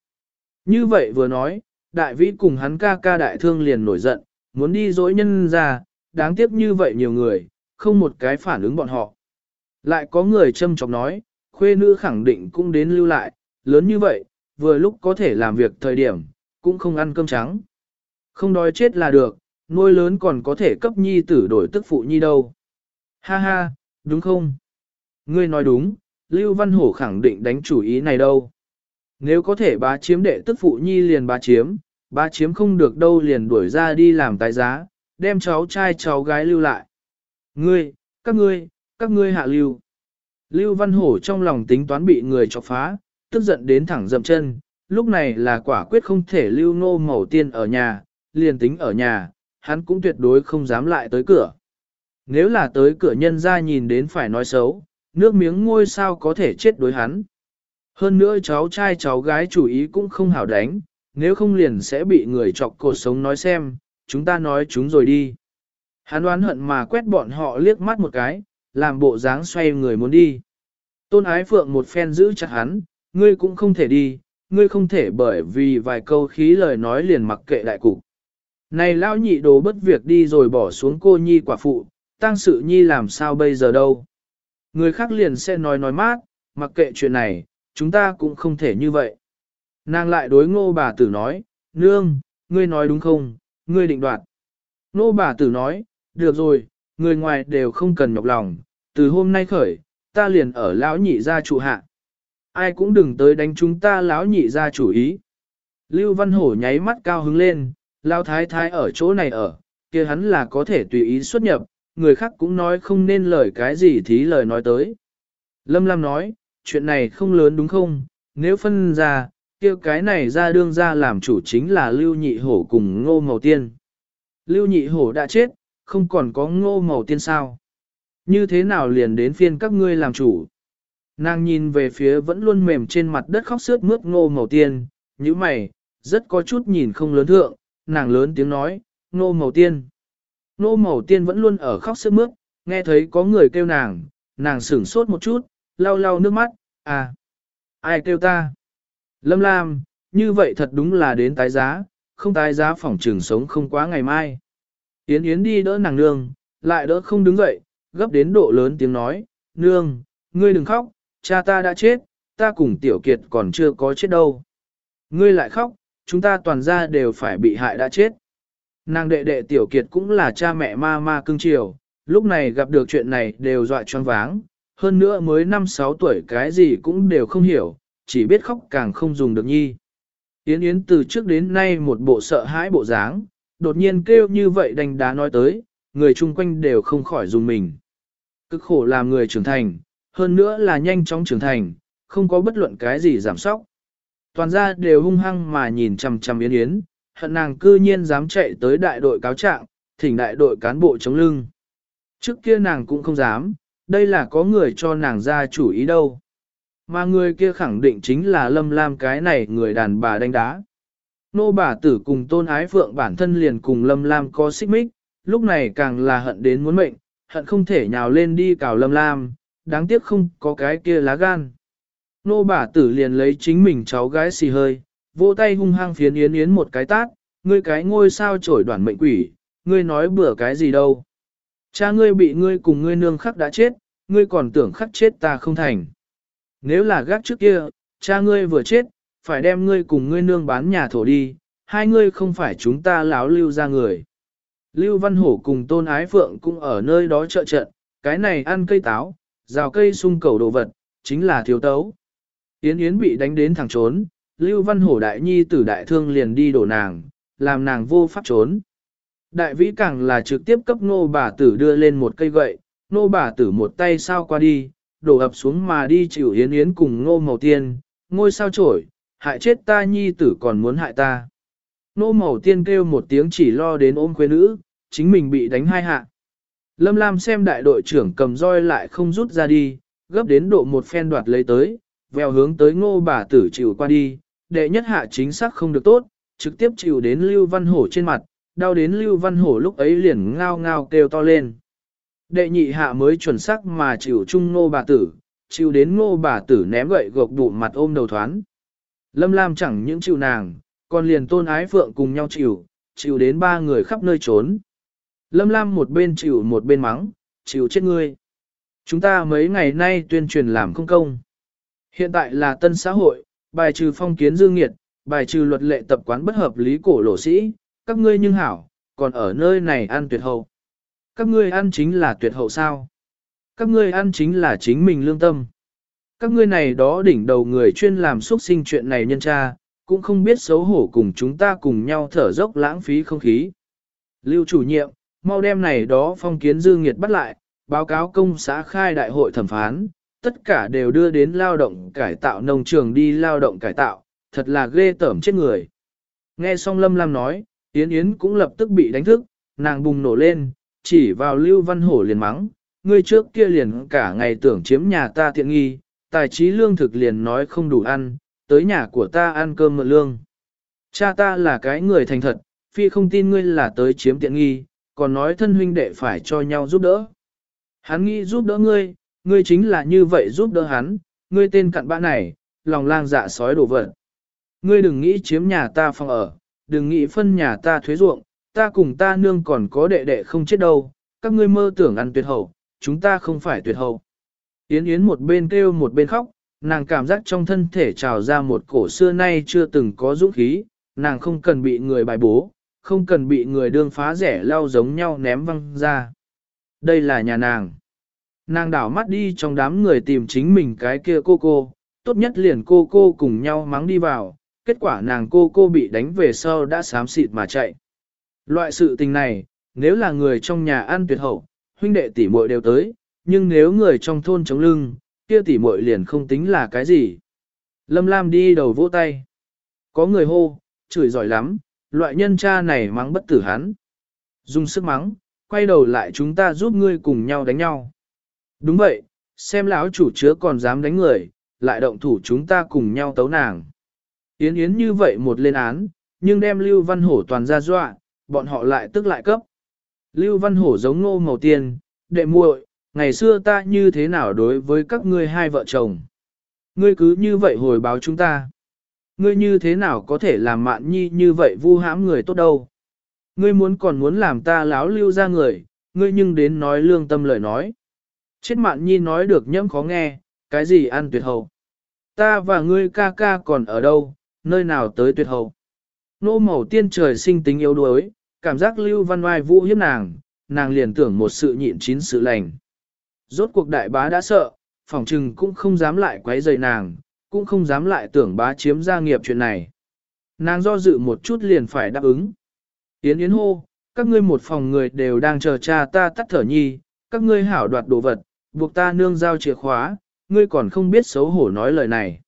Như vậy vừa nói, đại vĩ cùng hắn ca ca đại thương liền nổi giận, muốn đi dỗi nhân ra, đáng tiếc như vậy nhiều người, không một cái phản ứng bọn họ. Lại có người châm chọc nói, khuê nữ khẳng định cũng đến lưu lại, lớn như vậy, vừa lúc có thể làm việc thời điểm, cũng không ăn cơm trắng. Không đói chết là được, nuôi lớn còn có thể cấp nhi tử đổi tức phụ nhi đâu. Ha ha, đúng không? Ngươi nói đúng, Lưu Văn Hổ khẳng định đánh chủ ý này đâu. Nếu có thể bá chiếm đệ tức phụ nhi liền bá chiếm, bá chiếm không được đâu liền đuổi ra đi làm tài giá, đem cháu trai cháu gái lưu lại. Ngươi, các ngươi, các ngươi hạ lưu. Lưu Văn Hổ trong lòng tính toán bị người chọc phá, tức giận đến thẳng dậm chân, lúc này là quả quyết không thể lưu nô mẩu tiên ở nhà, liền tính ở nhà, hắn cũng tuyệt đối không dám lại tới cửa. Nếu là tới cửa nhân ra nhìn đến phải nói xấu, nước miếng ngôi sao có thể chết đối hắn. Hơn nữa cháu trai cháu gái chủ ý cũng không hảo đánh, nếu không liền sẽ bị người chọc cột sống nói xem, chúng ta nói chúng rồi đi. Hắn oán hận mà quét bọn họ liếc mắt một cái, làm bộ dáng xoay người muốn đi. Tôn ái phượng một phen giữ chặt hắn, ngươi cũng không thể đi, ngươi không thể bởi vì vài câu khí lời nói liền mặc kệ đại cục. Này lao nhị đồ bất việc đi rồi bỏ xuống cô nhi quả phụ, tăng sự nhi làm sao bây giờ đâu. Người khác liền sẽ nói nói mát, mặc kệ chuyện này, chúng ta cũng không thể như vậy. Nàng lại đối ngô bà tử nói, nương, ngươi nói đúng không, ngươi định đoạt. Ngô bà tử nói, được rồi, người ngoài đều không cần nhọc lòng, từ hôm nay khởi, ta liền ở lão nhị gia trụ hạ. Ai cũng đừng tới đánh chúng ta lão nhị gia chủ ý. Lưu Văn Hổ nháy mắt cao hứng lên, lão thái thái ở chỗ này ở, kia hắn là có thể tùy ý xuất nhập, người khác cũng nói không nên lời cái gì thí lời nói tới. Lâm Lam nói, chuyện này không lớn đúng không, nếu phân ra, kia cái này ra đương ra làm chủ chính là Lưu Nhị Hổ cùng Ngô Màu Tiên. Lưu Nhị Hổ đã chết, không còn có Ngô Màu Tiên sao. Như thế nào liền đến phiên các ngươi làm chủ? Nàng nhìn về phía vẫn luôn mềm trên mặt đất khóc sướt mướt Ngô Màu Tiên, như mày, rất có chút nhìn không lớn thượng, nàng lớn tiếng nói, nô Màu Tiên. Nô màu tiên vẫn luôn ở khóc sức mướt, nghe thấy có người kêu nàng, nàng sửng sốt một chút, lau lau nước mắt, à, ai kêu ta? Lâm Lam, như vậy thật đúng là đến tái giá, không tái giá phòng trường sống không quá ngày mai. Yến Yến đi đỡ nàng nương, lại đỡ không đứng dậy, gấp đến độ lớn tiếng nói, nương, ngươi đừng khóc, cha ta đã chết, ta cùng tiểu kiệt còn chưa có chết đâu. Ngươi lại khóc, chúng ta toàn ra đều phải bị hại đã chết. Nàng đệ đệ tiểu kiệt cũng là cha mẹ ma ma cưng chiều, lúc này gặp được chuyện này đều dọa choáng váng, hơn nữa mới 5-6 tuổi cái gì cũng đều không hiểu, chỉ biết khóc càng không dùng được nhi. Yến Yến từ trước đến nay một bộ sợ hãi bộ dáng, đột nhiên kêu như vậy đánh đá nói tới, người chung quanh đều không khỏi dùng mình. Cực khổ làm người trưởng thành, hơn nữa là nhanh chóng trưởng thành, không có bất luận cái gì giảm sóc. Toàn ra đều hung hăng mà nhìn chằm chằm Yến Yến, hận nàng cư nhiên dám chạy tới đại đội cáo trạng, thỉnh đại đội cán bộ chống lưng. Trước kia nàng cũng không dám, đây là có người cho nàng ra chủ ý đâu. Mà người kia khẳng định chính là Lâm Lam cái này người đàn bà đánh đá. Nô bà tử cùng tôn ái phượng bản thân liền cùng Lâm Lam có xích mích, lúc này càng là hận đến muốn mệnh, hận không thể nhào lên đi cào Lâm Lam, đáng tiếc không có cái kia lá gan. Nô bà tử liền lấy chính mình cháu gái xì hơi, vỗ tay hung hăng phiến yến yến một cái tát, ngươi cái ngôi sao trổi đoàn mệnh quỷ, ngươi nói bừa cái gì đâu. Cha ngươi bị ngươi cùng ngươi nương khắc đã chết, ngươi còn tưởng khắc chết ta không thành. Nếu là gác trước kia, cha ngươi vừa chết, phải đem ngươi cùng ngươi nương bán nhà thổ đi, hai ngươi không phải chúng ta láo lưu ra người. Lưu Văn Hổ cùng Tôn Ái Phượng cũng ở nơi đó trợ trận, cái này ăn cây táo, rào cây sung cầu đồ vật, chính là thiếu tấu. Yến Yến bị đánh đến thẳng trốn, Lưu Văn Hổ đại nhi tử đại thương liền đi đổ nàng, làm nàng vô pháp trốn. Đại vĩ càng là trực tiếp cấp nô bà tử đưa lên một cây gậy, nô bà tử một tay sao qua đi, đổ ập xuống mà đi chịu yến yến cùng nô màu tiên, ngôi sao trổi, hại chết ta nhi tử còn muốn hại ta. Nô màu tiên kêu một tiếng chỉ lo đến ôm quê nữ, chính mình bị đánh hai hạ. Lâm Lam xem đại đội trưởng cầm roi lại không rút ra đi, gấp đến độ một phen đoạt lấy tới, vèo hướng tới ngô bà tử chịu qua đi, đệ nhất hạ chính xác không được tốt, trực tiếp chịu đến Lưu Văn Hổ trên mặt, đau đến Lưu Văn Hổ lúc ấy liền ngao ngao kêu to lên. Đệ nhị hạ mới chuẩn xác mà chịu chung Ngô bà tử, chịu đến ngô bà tử ném gậy gộc bụng mặt ôm đầu thoán. Lâm Lam chẳng những chịu nàng, còn liền tôn ái phượng cùng nhau chịu, chịu đến ba người khắp nơi trốn. Lâm Lam một bên chịu một bên mắng, chịu chết ngươi. Chúng ta mấy ngày nay tuyên truyền làm không công. Hiện tại là tân xã hội, bài trừ phong kiến dương nghiệt, bài trừ luật lệ tập quán bất hợp lý cổ lộ sĩ, các ngươi nhưng hảo, còn ở nơi này ăn tuyệt hậu. Các ngươi ăn chính là tuyệt hậu sao? Các ngươi ăn chính là chính mình lương tâm. Các ngươi này đó đỉnh đầu người chuyên làm xuất sinh chuyện này nhân tra, cũng không biết xấu hổ cùng chúng ta cùng nhau thở dốc lãng phí không khí. Lưu chủ nhiệm, mau đem này đó phong kiến dư nghiệt bắt lại, báo cáo công xã khai đại hội thẩm phán, tất cả đều đưa đến lao động cải tạo nông trường đi lao động cải tạo, thật là ghê tởm chết người. Nghe xong Lâm Lam nói, Yến Yến cũng lập tức bị đánh thức, nàng bùng nổ lên, chỉ vào Lưu Văn Hổ liền mắng, ngươi trước kia liền cả ngày tưởng chiếm nhà ta tiện nghi, tài trí lương thực liền nói không đủ ăn, tới nhà của ta ăn cơm mượn lương. Cha ta là cái người thành thật, phi không tin ngươi là tới chiếm tiện nghi, còn nói thân huynh đệ phải cho nhau giúp đỡ. Hắn nghĩ giúp đỡ ngươi, ngươi chính là như vậy giúp đỡ hắn, ngươi tên cặn bã này, lòng lang dạ sói đổ vật. Ngươi đừng nghĩ chiếm nhà ta phòng ở, đừng nghĩ phân nhà ta thuế ruộng, ta cùng ta nương còn có đệ đệ không chết đâu, các ngươi mơ tưởng ăn tuyệt hậu, chúng ta không phải tuyệt hậu. Yến Yến một bên kêu một bên khóc, nàng cảm giác trong thân thể trào ra một cổ xưa nay chưa từng có dũng khí, nàng không cần bị người bài bố, không cần bị người đương phá rẻ lao giống nhau ném văng ra. Đây là nhà nàng. Nàng đảo mắt đi trong đám người tìm chính mình cái kia cô cô, tốt nhất liền cô cô cùng nhau mắng đi vào, kết quả nàng cô cô bị đánh về sau đã xám xịt mà chạy. Loại sự tình này, nếu là người trong nhà ăn tuyệt hậu, huynh đệ tỷ muội đều tới, nhưng nếu người trong thôn chống lưng, kia tỷ muội liền không tính là cái gì. Lâm Lam đi đầu vỗ tay. Có người hô, chửi giỏi lắm, loại nhân cha này mắng bất tử hắn. Dùng sức mắng, quay đầu lại chúng ta giúp ngươi cùng nhau đánh nhau. Đúng vậy, xem lão chủ chứa còn dám đánh người, lại động thủ chúng ta cùng nhau tấu nàng. Yến Yến như vậy một lên án, nhưng đem Lưu Văn Hổ toàn ra dọa, bọn họ lại tức lại cấp. Lưu Văn Hổ giống ngô màu tiền, đệ muội, ngày xưa ta như thế nào đối với các ngươi hai vợ chồng. Ngươi cứ như vậy hồi báo chúng ta. Ngươi như thế nào có thể làm mạn nhi như vậy vu hãm người tốt đâu. Ngươi muốn còn muốn làm ta láo lưu ra người, ngươi nhưng đến nói lương tâm lời nói. Chết mạn nhi nói được nhẫm khó nghe, cái gì ăn tuyệt hậu. Ta và ngươi ca ca còn ở đâu, nơi nào tới tuyệt hậu. Nô màu tiên trời sinh tính yếu đuối, cảm giác lưu văn oai vũ hiếp nàng, nàng liền tưởng một sự nhịn chín sự lành. Rốt cuộc đại bá đã sợ, phòng trừng cũng không dám lại quấy rầy nàng, cũng không dám lại tưởng bá chiếm gia nghiệp chuyện này. Nàng do dự một chút liền phải đáp ứng. Yến Yến hô, các ngươi một phòng người đều đang chờ cha ta tắt thở nhi, các ngươi hảo đoạt đồ vật, buộc ta nương giao chìa khóa, ngươi còn không biết xấu hổ nói lời này.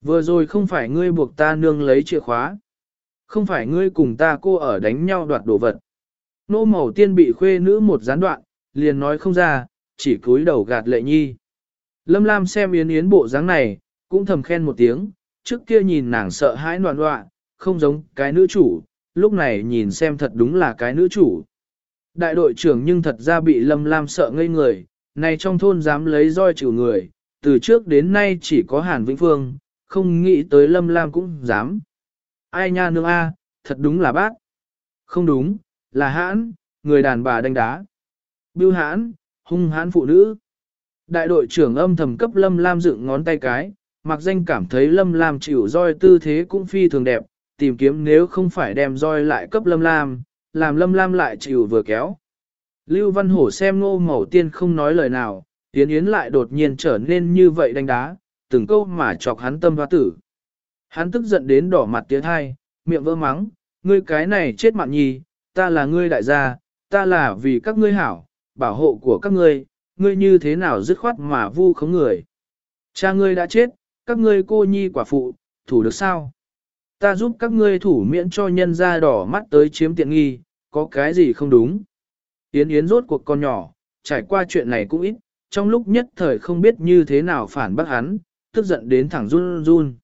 Vừa rồi không phải ngươi buộc ta nương lấy chìa khóa. Không phải ngươi cùng ta cô ở đánh nhau đoạt đồ vật. Nô màu tiên bị khuê nữ một gián đoạn, liền nói không ra, chỉ cúi đầu gạt lệ nhi. Lâm Lam xem yến yến bộ dáng này, cũng thầm khen một tiếng, trước kia nhìn nàng sợ hãi loạn loạn, không giống cái nữ chủ, lúc này nhìn xem thật đúng là cái nữ chủ. Đại đội trưởng nhưng thật ra bị Lâm Lam sợ ngây người, này trong thôn dám lấy roi chịu người, từ trước đến nay chỉ có Hàn Vĩnh Phương, không nghĩ tới Lâm Lam cũng dám. Ai nha nương a, thật đúng là bác. Không đúng, là hãn, người đàn bà đánh đá. Bưu hãn, hung hãn phụ nữ. Đại đội trưởng âm thầm cấp Lâm Lam dựng ngón tay cái, mặc danh cảm thấy Lâm Lam chịu roi tư thế cũng phi thường đẹp, tìm kiếm nếu không phải đem roi lại cấp Lâm Lam, làm Lâm Lam lại chịu vừa kéo. Lưu Văn Hổ xem ngô mẫu tiên không nói lời nào, Yến Yến lại đột nhiên trở nên như vậy đánh đá, từng câu mà chọc hắn tâm hoa tử. Hắn tức giận đến đỏ mặt tiếng hai, miệng vỡ mắng, ngươi cái này chết mạng nhi, ta là ngươi đại gia, ta là vì các ngươi hảo, bảo hộ của các ngươi, ngươi như thế nào dứt khoát mà vu khống người. Cha ngươi đã chết, các ngươi cô nhi quả phụ, thủ được sao? Ta giúp các ngươi thủ miễn cho nhân ra đỏ mắt tới chiếm tiện nghi, có cái gì không đúng? Yến Yến rốt cuộc con nhỏ, trải qua chuyện này cũng ít, trong lúc nhất thời không biết như thế nào phản bác hắn, tức giận đến thẳng run run.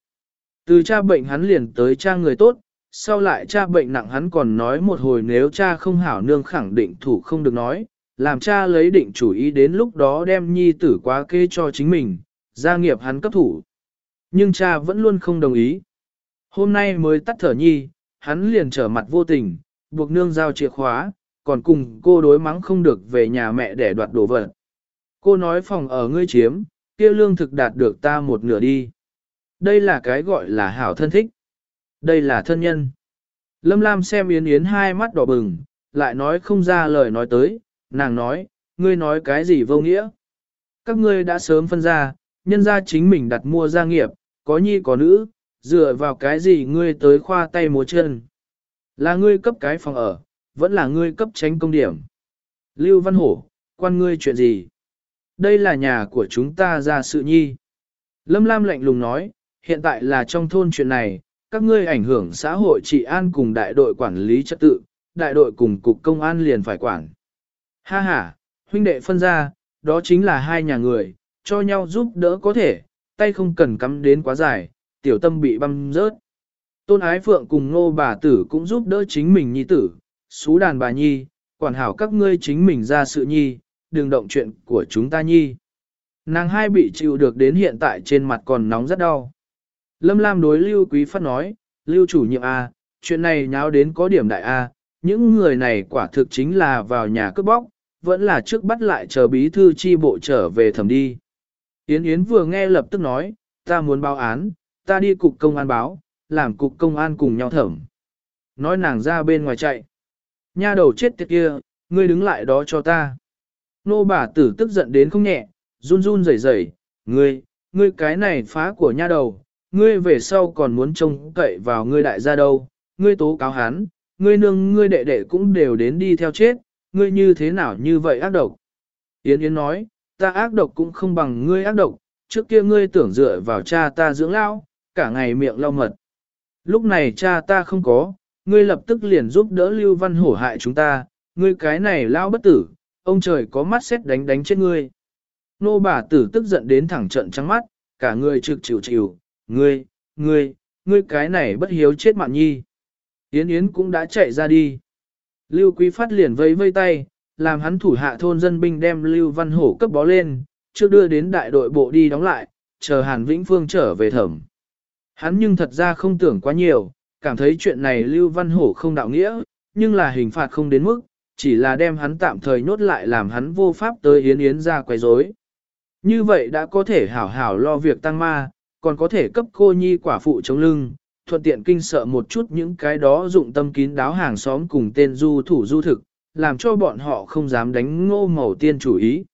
Từ cha bệnh hắn liền tới cha người tốt, sau lại cha bệnh nặng hắn còn nói một hồi nếu cha không hảo nương khẳng định thủ không được nói, làm cha lấy định chủ ý đến lúc đó đem nhi tử quá kê cho chính mình, gia nghiệp hắn cấp thủ. Nhưng cha vẫn luôn không đồng ý. Hôm nay mới tắt thở nhi, hắn liền trở mặt vô tình, buộc nương giao chìa khóa, còn cùng cô đối mắng không được về nhà mẹ để đoạt đồ vật. Cô nói phòng ở ngươi chiếm, kia lương thực đạt được ta một nửa đi. Đây là cái gọi là hảo thân thích. Đây là thân nhân. Lâm Lam xem Yến Yến hai mắt đỏ bừng, lại nói không ra lời nói tới, nàng nói, ngươi nói cái gì vô nghĩa. Các ngươi đã sớm phân ra, nhân ra chính mình đặt mua gia nghiệp, có nhi có nữ, dựa vào cái gì ngươi tới khoa tay múa chân. Là ngươi cấp cái phòng ở, vẫn là ngươi cấp tránh công điểm. Lưu Văn Hổ, quan ngươi chuyện gì? Đây là nhà của chúng ta ra sự nhi. Lâm Lam lạnh lùng nói, hiện tại là trong thôn chuyện này, các ngươi ảnh hưởng xã hội trị an cùng đại đội quản lý trật tự, đại đội cùng cục công an liền phải quản. Ha ha, huynh đệ phân ra, đó chính là hai nhà người, cho nhau giúp đỡ có thể, tay không cần cắm đến quá dài, tiểu tâm bị băm rớt. Tôn ái phượng cùng ngô bà tử cũng giúp đỡ chính mình nhi tử, xú đàn bà nhi, quản hảo các ngươi chính mình ra sự nhi, đừng động chuyện của chúng ta nhi. Nàng hai bị chịu được đến hiện tại trên mặt còn nóng rất đau. Lâm Lam đối Lưu Quý Phát nói, Lưu chủ nhiệm A, chuyện này nháo đến có điểm đại A, những người này quả thực chính là vào nhà cướp bóc, vẫn là trước bắt lại chờ bí thư chi bộ trở về thẩm đi. Yến Yến vừa nghe lập tức nói, ta muốn báo án, ta đi cục công an báo, làm cục công an cùng nhau thẩm. Nói nàng ra bên ngoài chạy. Nha đầu chết tiệt kia, ngươi đứng lại đó cho ta. Nô bà tử tức giận đến không nhẹ, run run rẩy rẩy, ngươi, ngươi cái này phá của nha đầu, ngươi về sau còn muốn trông cậy vào ngươi đại gia đâu, ngươi tố cáo hắn, ngươi nương ngươi đệ đệ cũng đều đến đi theo chết, ngươi như thế nào như vậy ác độc. Yến Yến nói, ta ác độc cũng không bằng ngươi ác độc, trước kia ngươi tưởng dựa vào cha ta dưỡng lao, cả ngày miệng lau mật. Lúc này cha ta không có, ngươi lập tức liền giúp đỡ Lưu Văn Hổ hại chúng ta, ngươi cái này lao bất tử, ông trời có mắt xét đánh đánh chết ngươi. Nô bà tử tức giận đến thẳng trận trắng mắt, cả người trực chịu chịu, ngươi, ngươi, ngươi cái này bất hiếu chết mạng nhi. Yến Yến cũng đã chạy ra đi. Lưu Quý Phát liền vây vây tay, làm hắn thủ hạ thôn dân binh đem Lưu Văn Hổ cấp bó lên, trước đưa đến đại đội bộ đi đóng lại, chờ Hàn Vĩnh Phương trở về thẩm. Hắn nhưng thật ra không tưởng quá nhiều, cảm thấy chuyện này Lưu Văn Hổ không đạo nghĩa, nhưng là hình phạt không đến mức, chỉ là đem hắn tạm thời nhốt lại làm hắn vô pháp tới Yến Yến ra quấy rối. Như vậy đã có thể hảo hảo lo việc tăng ma, còn có thể cấp cô nhi quả phụ chống lưng, thuận tiện kinh sợ một chút những cái đó dụng tâm kín đáo hàng xóm cùng tên du thủ du thực, làm cho bọn họ không dám đánh ngô màu tiên chủ ý.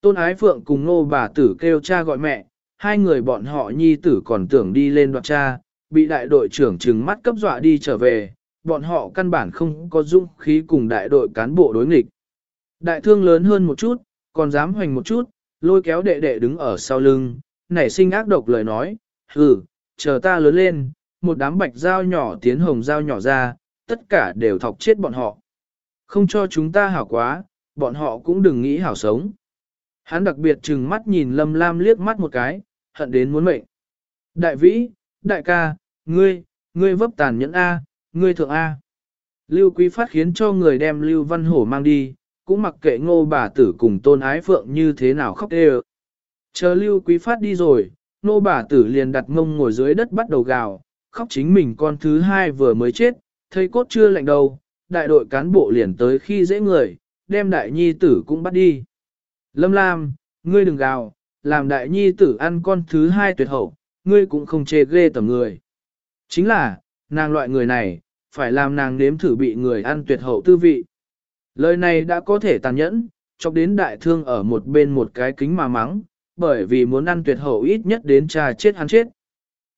Tôn ái phượng cùng ngô bà tử kêu cha gọi mẹ, hai người bọn họ nhi tử còn tưởng đi lên đoạt cha, bị đại đội trưởng trừng mắt cấp dọa đi trở về, bọn họ căn bản không có dung khí cùng đại đội cán bộ đối nghịch. Đại thương lớn hơn một chút, còn dám hoành một chút, lôi kéo đệ đệ đứng ở sau lưng, nảy sinh ác độc lời nói, hừ, chờ ta lớn lên, một đám bạch dao nhỏ tiến hồng dao nhỏ ra, tất cả đều thọc chết bọn họ. Không cho chúng ta hảo quá, bọn họ cũng đừng nghĩ hảo sống. Hắn đặc biệt trừng mắt nhìn Lâm Lam liếc mắt một cái, hận đến muốn mệnh. Đại vĩ, đại ca, ngươi, ngươi vấp tàn nhẫn A, ngươi thượng A. Lưu Quý Phát khiến cho người đem Lưu Văn Hổ mang đi, cũng mặc kệ ngô bà tử cùng tôn ái phượng như thế nào khóc đê Chờ Lưu Quý Phát đi rồi, ngô bà tử liền đặt ngông ngồi dưới đất bắt đầu gào, khóc chính mình con thứ hai vừa mới chết, thấy cốt chưa lạnh đâu, đại đội cán bộ liền tới khi dễ người, đem đại nhi tử cũng bắt đi. Lâm Lam, ngươi đừng gào, làm đại nhi tử ăn con thứ hai tuyệt hậu, ngươi cũng không chê ghê tầm người. Chính là, nàng loại người này, phải làm nàng nếm thử bị người ăn tuyệt hậu tư vị. Lời này đã có thể tàn nhẫn, chọc đến đại thương ở một bên một cái kính mà mắng, bởi vì muốn ăn tuyệt hậu ít nhất đến cha chết hắn chết.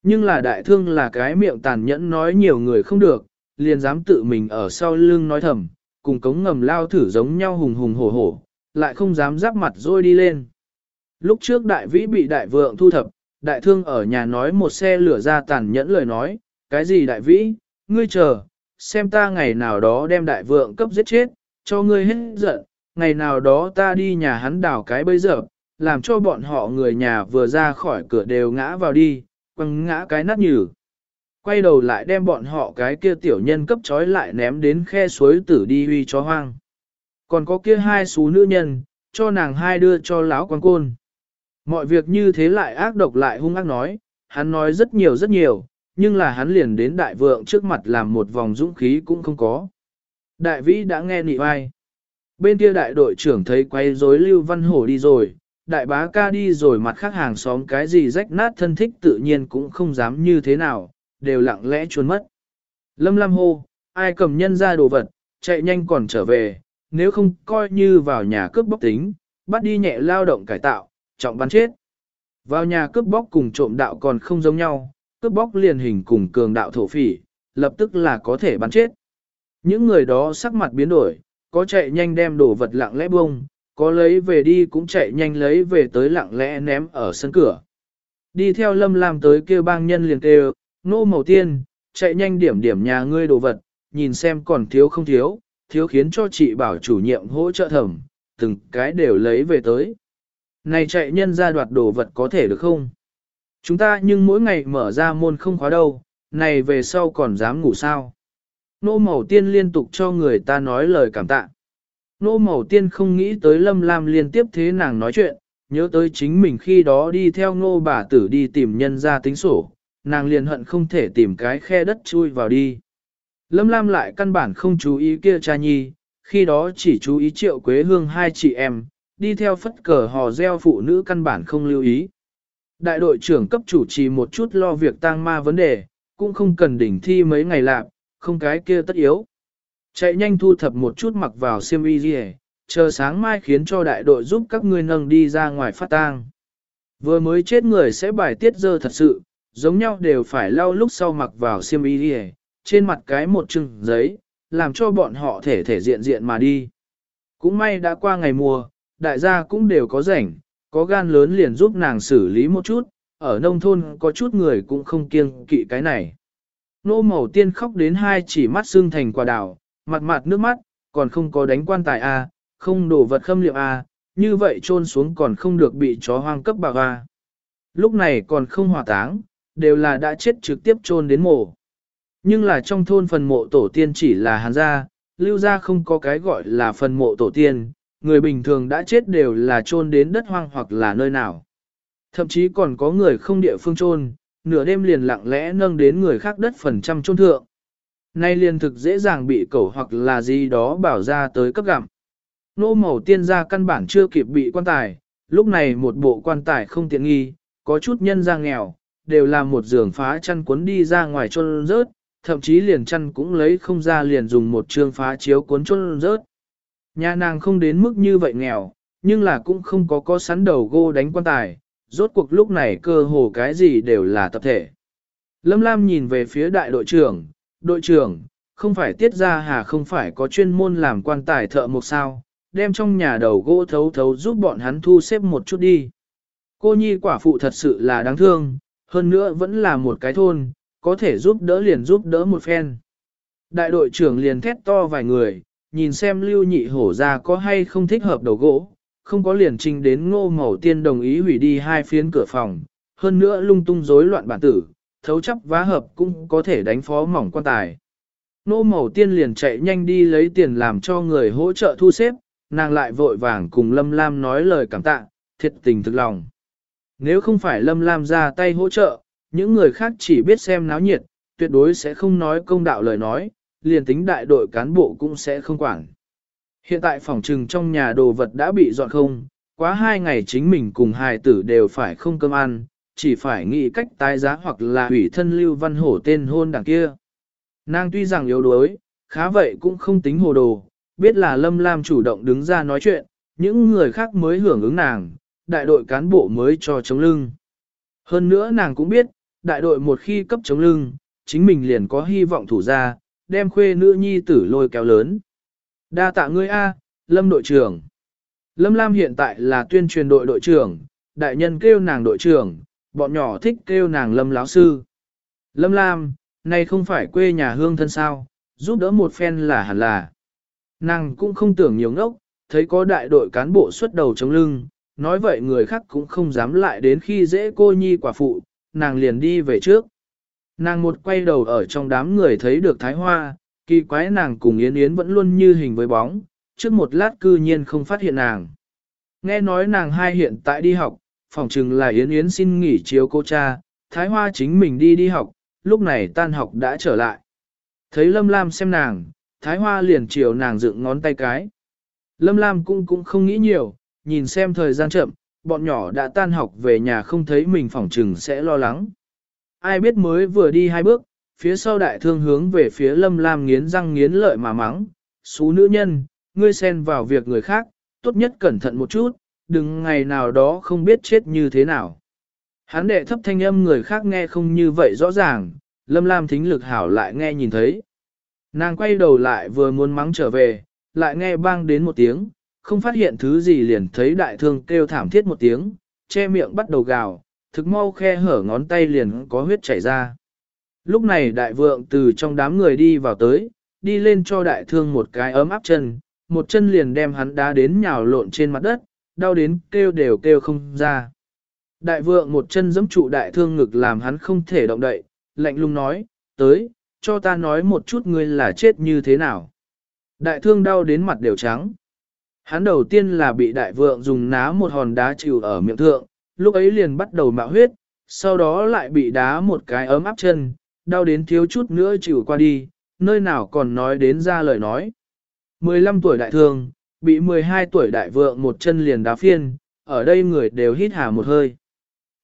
Nhưng là đại thương là cái miệng tàn nhẫn nói nhiều người không được, liền dám tự mình ở sau lưng nói thầm, cùng cống ngầm lao thử giống nhau hùng hùng hổ hổ, lại không dám giáp mặt rồi đi lên. Lúc trước đại vĩ bị đại vượng thu thập, đại thương ở nhà nói một xe lửa ra tàn nhẫn lời nói, cái gì đại vĩ, ngươi chờ, xem ta ngày nào đó đem đại vượng cấp giết chết, cho ngươi hết giận, ngày nào đó ta đi nhà hắn đảo cái bây giờ, làm cho bọn họ người nhà vừa ra khỏi cửa đều ngã vào đi, quăng ngã cái nát nhừ. Quay đầu lại đem bọn họ cái kia tiểu nhân cấp trói lại ném đến khe suối tử đi huy cho hoang. Còn có kia hai xú nữ nhân, cho nàng hai đưa cho lão quan côn. Mọi việc như thế lại ác độc lại hung ác nói, hắn nói rất nhiều rất nhiều, nhưng là hắn liền đến đại vượng trước mặt làm một vòng dũng khí cũng không có. Đại vĩ đã nghe nị vai. Bên kia đại đội trưởng thấy quay rối Lưu Văn Hổ đi rồi, đại bá ca đi rồi mặt khác hàng xóm cái gì rách nát thân thích tự nhiên cũng không dám như thế nào, đều lặng lẽ trốn mất. Lâm Lam hô, ai cầm nhân ra đồ vật, chạy nhanh còn trở về, nếu không coi như vào nhà cướp bóc tính, bắt đi nhẹ lao động cải tạo, trọng bắn chết. Vào nhà cướp bóc cùng trộm đạo còn không giống nhau, cướp bóc liền hình cùng cường đạo thổ phỉ, lập tức là có thể bắn chết. Những người đó sắc mặt biến đổi, có chạy nhanh đem đồ vật lặng lẽ bông, có lấy về đi cũng chạy nhanh lấy về tới lặng lẽ ném ở sân cửa. Đi theo lâm làm tới kêu bang nhân liền kêu, nô màu tiên, chạy nhanh điểm điểm nhà ngươi đồ vật, nhìn xem còn thiếu không thiếu, thiếu khiến cho chị bảo chủ nhiệm hỗ trợ thẩm, từng cái đều lấy về tới. Này chạy nhân ra đoạt đồ vật có thể được không? Chúng ta nhưng mỗi ngày mở ra môn không khóa đâu, này về sau còn dám ngủ sao? Nô Mậu Tiên liên tục cho người ta nói lời cảm tạ. Nô Mậu Tiên không nghĩ tới Lâm Lam liên tiếp thế nàng nói chuyện, nhớ tới chính mình khi đó đi theo nô bà tử đi tìm nhân ra tính sổ, nàng liền hận không thể tìm cái khe đất chui vào đi. Lâm Lam lại căn bản không chú ý kia cha nhi, khi đó chỉ chú ý triệu quế hương hai chị em, đi theo phất cờ hò reo phụ nữ căn bản không lưu ý. Đại đội trưởng cấp chủ trì một chút lo việc tang ma vấn đề, cũng không cần đỉnh thi mấy ngày lạc, không cái kia tất yếu. Chạy nhanh thu thập một chút mặc vào xiêm y gì chờ sáng mai khiến cho đại đội giúp các ngươi nâng đi ra ngoài phát tang. Vừa mới chết người sẽ bài tiết dơ thật sự, giống nhau đều phải lau lúc sau mặc vào xiêm y gì trên mặt cái một chừng giấy, làm cho bọn họ thể thể diện diện mà đi. Cũng may đã qua ngày mùa, đại gia cũng đều có rảnh, có gan lớn liền giúp nàng xử lý một chút, ở nông thôn có chút người cũng không kiêng kỵ cái này. Nô màu tiên khóc đến hai chỉ mắt xương thành quả đào, mặt mặt nước mắt, còn không có đánh quan tài a, không đổ vật khâm liệm a, như vậy trôn xuống còn không được bị chó hoang cấp bà a. Lúc này còn không hỏa táng, đều là đã chết trực tiếp trôn đến mộ. Nhưng là trong thôn phần mộ tổ tiên chỉ là hàn gia, lưu gia không có cái gọi là phần mộ tổ tiên, người bình thường đã chết đều là chôn đến đất hoang hoặc là nơi nào. Thậm chí còn có người không địa phương chôn, nửa đêm liền lặng lẽ nâng đến người khác đất phần trăm chôn thượng. Nay liền thực dễ dàng bị cẩu hoặc là gì đó bảo ra tới cấp gặm. Nô màu tiên gia căn bản chưa kịp bị quan tài, lúc này một bộ quan tài không tiện nghi, có chút nhân ra nghèo, đều là một giường phá chăn cuốn đi ra ngoài chôn rớt, thậm chí liền chăn cũng lấy không ra liền dùng một trương phá chiếu cuốn chôn rớt. Nhà nàng không đến mức như vậy nghèo, nhưng là cũng không có có sắn đầu gô đánh quan tài, rốt cuộc lúc này cơ hồ cái gì đều là tập thể. Lâm Lam nhìn về phía đại đội trưởng, đội trưởng, không phải tiết ra hà không phải có chuyên môn làm quan tài thợ một sao, đem trong nhà đầu gỗ thấu thấu giúp bọn hắn thu xếp một chút đi. Cô nhi quả phụ thật sự là đáng thương, hơn nữa vẫn là một cái thôn, có thể giúp đỡ liền giúp đỡ một phen. Đại đội trưởng liền thét to vài người, nhìn xem lưu nhị hổ ra có hay không thích hợp đầu gỗ, không có liền trình đến ngô màu tiên đồng ý hủy đi hai phiến cửa phòng, hơn nữa lung tung rối loạn bản tử, thấu chấp vá hợp cũng có thể đánh phó mỏng quan tài. Ngô màu tiên liền chạy nhanh đi lấy tiền làm cho người hỗ trợ thu xếp, nàng lại vội vàng cùng Lâm Lam nói lời cảm tạ, thiệt tình thực lòng. Nếu không phải Lâm Lam ra tay hỗ trợ, những người khác chỉ biết xem náo nhiệt, tuyệt đối sẽ không nói công đạo lời nói, liền tính đại đội cán bộ cũng sẽ không quản. Hiện tại phòng trừng trong nhà đồ vật đã bị dọn không, quá hai ngày chính mình cùng hài tử đều phải không cơm ăn, chỉ phải nghĩ cách tái giá hoặc là hủy thân lưu văn hổ tên hôn đằng kia. Nàng tuy rằng yếu đuối, khá vậy cũng không tính hồ đồ, biết là Lâm Lam chủ động đứng ra nói chuyện, những người khác mới hưởng ứng nàng, đại đội cán bộ mới cho chống lưng. Hơn nữa nàng cũng biết, đại đội một khi cấp chống lưng, chính mình liền có hy vọng thủ ra, đem khuê nữ nhi tử lôi kéo lớn. Đa tạ ngươi A, Lâm đội trưởng. Lâm Lam hiện tại là tuyên truyền đội đội trưởng, đại nhân kêu nàng đội trưởng, bọn nhỏ thích kêu nàng Lâm lão sư. Lâm Lam, này không phải quê nhà hương thân sao, giúp đỡ một phen là hẳn là. Nàng cũng không tưởng nhiều ngốc, thấy có đại đội cán bộ xuất đầu chống lưng, nói vậy người khác cũng không dám lại đến khi dễ cô nhi quả phụ, nàng liền đi về trước. Nàng một quay đầu ở trong đám người thấy được Thái Hoa, kỳ quái nàng cùng Yến Yến vẫn luôn như hình với bóng, trước một lát cư nhiên không phát hiện nàng. Nghe nói nàng hai hiện tại đi học, phòng chừng là Yến Yến xin nghỉ chiếu cô cha, Thái Hoa chính mình đi đi học, lúc này tan học đã trở lại. Thấy Lâm Lam xem nàng, Thái Hoa liền chiều nàng dựng ngón tay cái. Lâm Lam cũng cũng không nghĩ nhiều, nhìn xem thời gian chậm, bọn nhỏ đã tan học về nhà không thấy mình phỏng trừng sẽ lo lắng. Ai biết mới vừa đi hai bước, phía sau đại thương hướng về phía Lâm Lam nghiến răng nghiến lợi mà mắng, xú nữ nhân, ngươi xen vào việc người khác, tốt nhất cẩn thận một chút, đừng ngày nào đó không biết chết như thế nào. Hắn đệ thấp thanh âm người khác nghe không như vậy rõ ràng, Lâm Lam thính lực hảo lại nghe nhìn thấy. Nàng quay đầu lại vừa muốn mắng trở về, lại nghe bang đến một tiếng, không phát hiện thứ gì liền thấy đại thương kêu thảm thiết một tiếng, che miệng bắt đầu gào, thực mau khe hở ngón tay liền có huyết chảy ra. Lúc này đại vượng từ trong đám người đi vào tới, đi lên cho đại thương một cái ấm áp chân, một chân liền đem hắn đá đến nhào lộn trên mặt đất, đau đến kêu đều kêu không ra. Đại vượng một chân giẫm trụ đại thương ngực làm hắn không thể động đậy, lạnh lùng nói, tới, cho ta nói một chút ngươi là chết như thế nào. Đại thương đau đến mặt đều trắng. Hắn đầu tiên là bị đại vượng dùng ná một hòn đá chịu ở miệng thượng, lúc ấy liền bắt đầu mạo huyết, sau đó lại bị đá một cái ấm áp chân, đau đến thiếu chút nữa chịu qua đi, nơi nào còn nói đến ra lời nói. 15 tuổi đại thương, bị 12 tuổi đại vượng một chân liền đá phiên, ở đây người đều hít hà một hơi.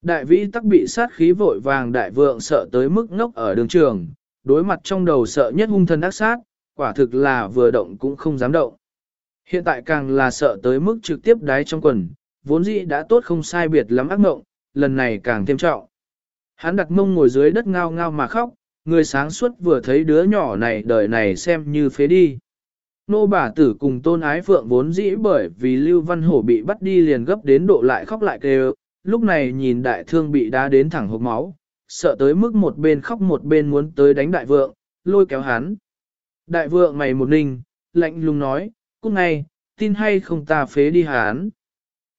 Đại vĩ tắc bị sát khí vội vàng đại vượng sợ tới mức ngốc ở đường trường, đối mặt trong đầu sợ nhất hung thần ác sát, quả thực là vừa động cũng không dám động. Hiện tại càng là sợ tới mức trực tiếp đáy trong quần, vốn dĩ đã tốt không sai biệt lắm ác mộng, lần này càng thêm trọng. Hắn đặt mông ngồi dưới đất ngao ngao mà khóc, người sáng suốt vừa thấy đứa nhỏ này đời này xem như phế đi. Nô bà tử cùng tôn ái phượng vốn dĩ bởi vì Lưu Văn Hổ bị bắt đi liền gấp đến độ lại khóc lại kêu, lúc này nhìn đại thương bị đá đến thẳng hộp máu, sợ tới mức một bên khóc một bên muốn tới đánh đại vượng, lôi kéo hắn. Đại vượng mày một ninh, lạnh lùng nói, cút ngay, tin hay không ta phế đi hắn.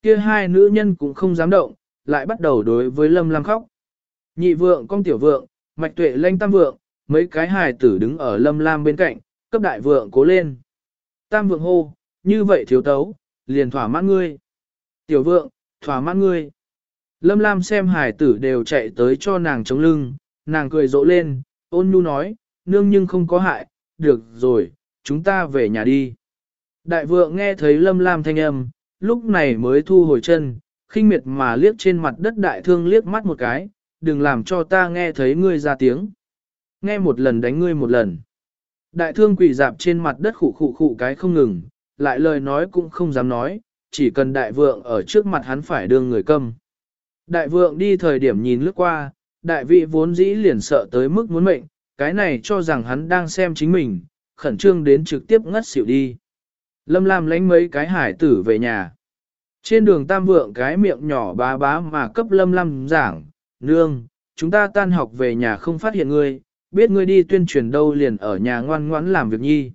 Kia hai nữ nhân cũng không dám động, lại bắt đầu đối với lâm lam khóc. Nhị vượng con tiểu vượng, mạch tuệ lanh tam vượng, mấy cái hài tử đứng ở lâm lam bên cạnh, cấp đại vượng cố lên. Tam vượng hô, như vậy thiếu tấu, liền thỏa mãn ngươi. Tiểu vượng, thỏa mãn ngươi. Lâm lam xem hài tử đều chạy tới cho nàng chống lưng, nàng cười rộ lên, ôn nhu nói, nương nhưng không có hại, được rồi, chúng ta về nhà đi. Đại vượng nghe thấy lâm lam thanh âm, lúc này mới thu hồi chân, khinh miệt mà liếc trên mặt đất đại thương liếc mắt một cái, đừng làm cho ta nghe thấy ngươi ra tiếng. Nghe một lần đánh ngươi một lần. Đại thương quỳ dạp trên mặt đất khụ khụ khụ cái không ngừng, lại lời nói cũng không dám nói, chỉ cần đại vượng ở trước mặt hắn phải đương người câm. Đại vượng đi thời điểm nhìn lướt qua, đại vị vốn dĩ liền sợ tới mức muốn mệnh, cái này cho rằng hắn đang xem chính mình, khẩn trương đến trực tiếp ngất xỉu đi. Lâm Lam lánh mấy cái hải tử về nhà. Trên đường tam vượng cái miệng nhỏ bá bá mà cấp Lâm Lam giảng, nương, chúng ta tan học về nhà không phát hiện ngươi, biết ngươi đi tuyên truyền đâu liền ở nhà ngoan ngoãn làm việc nhi.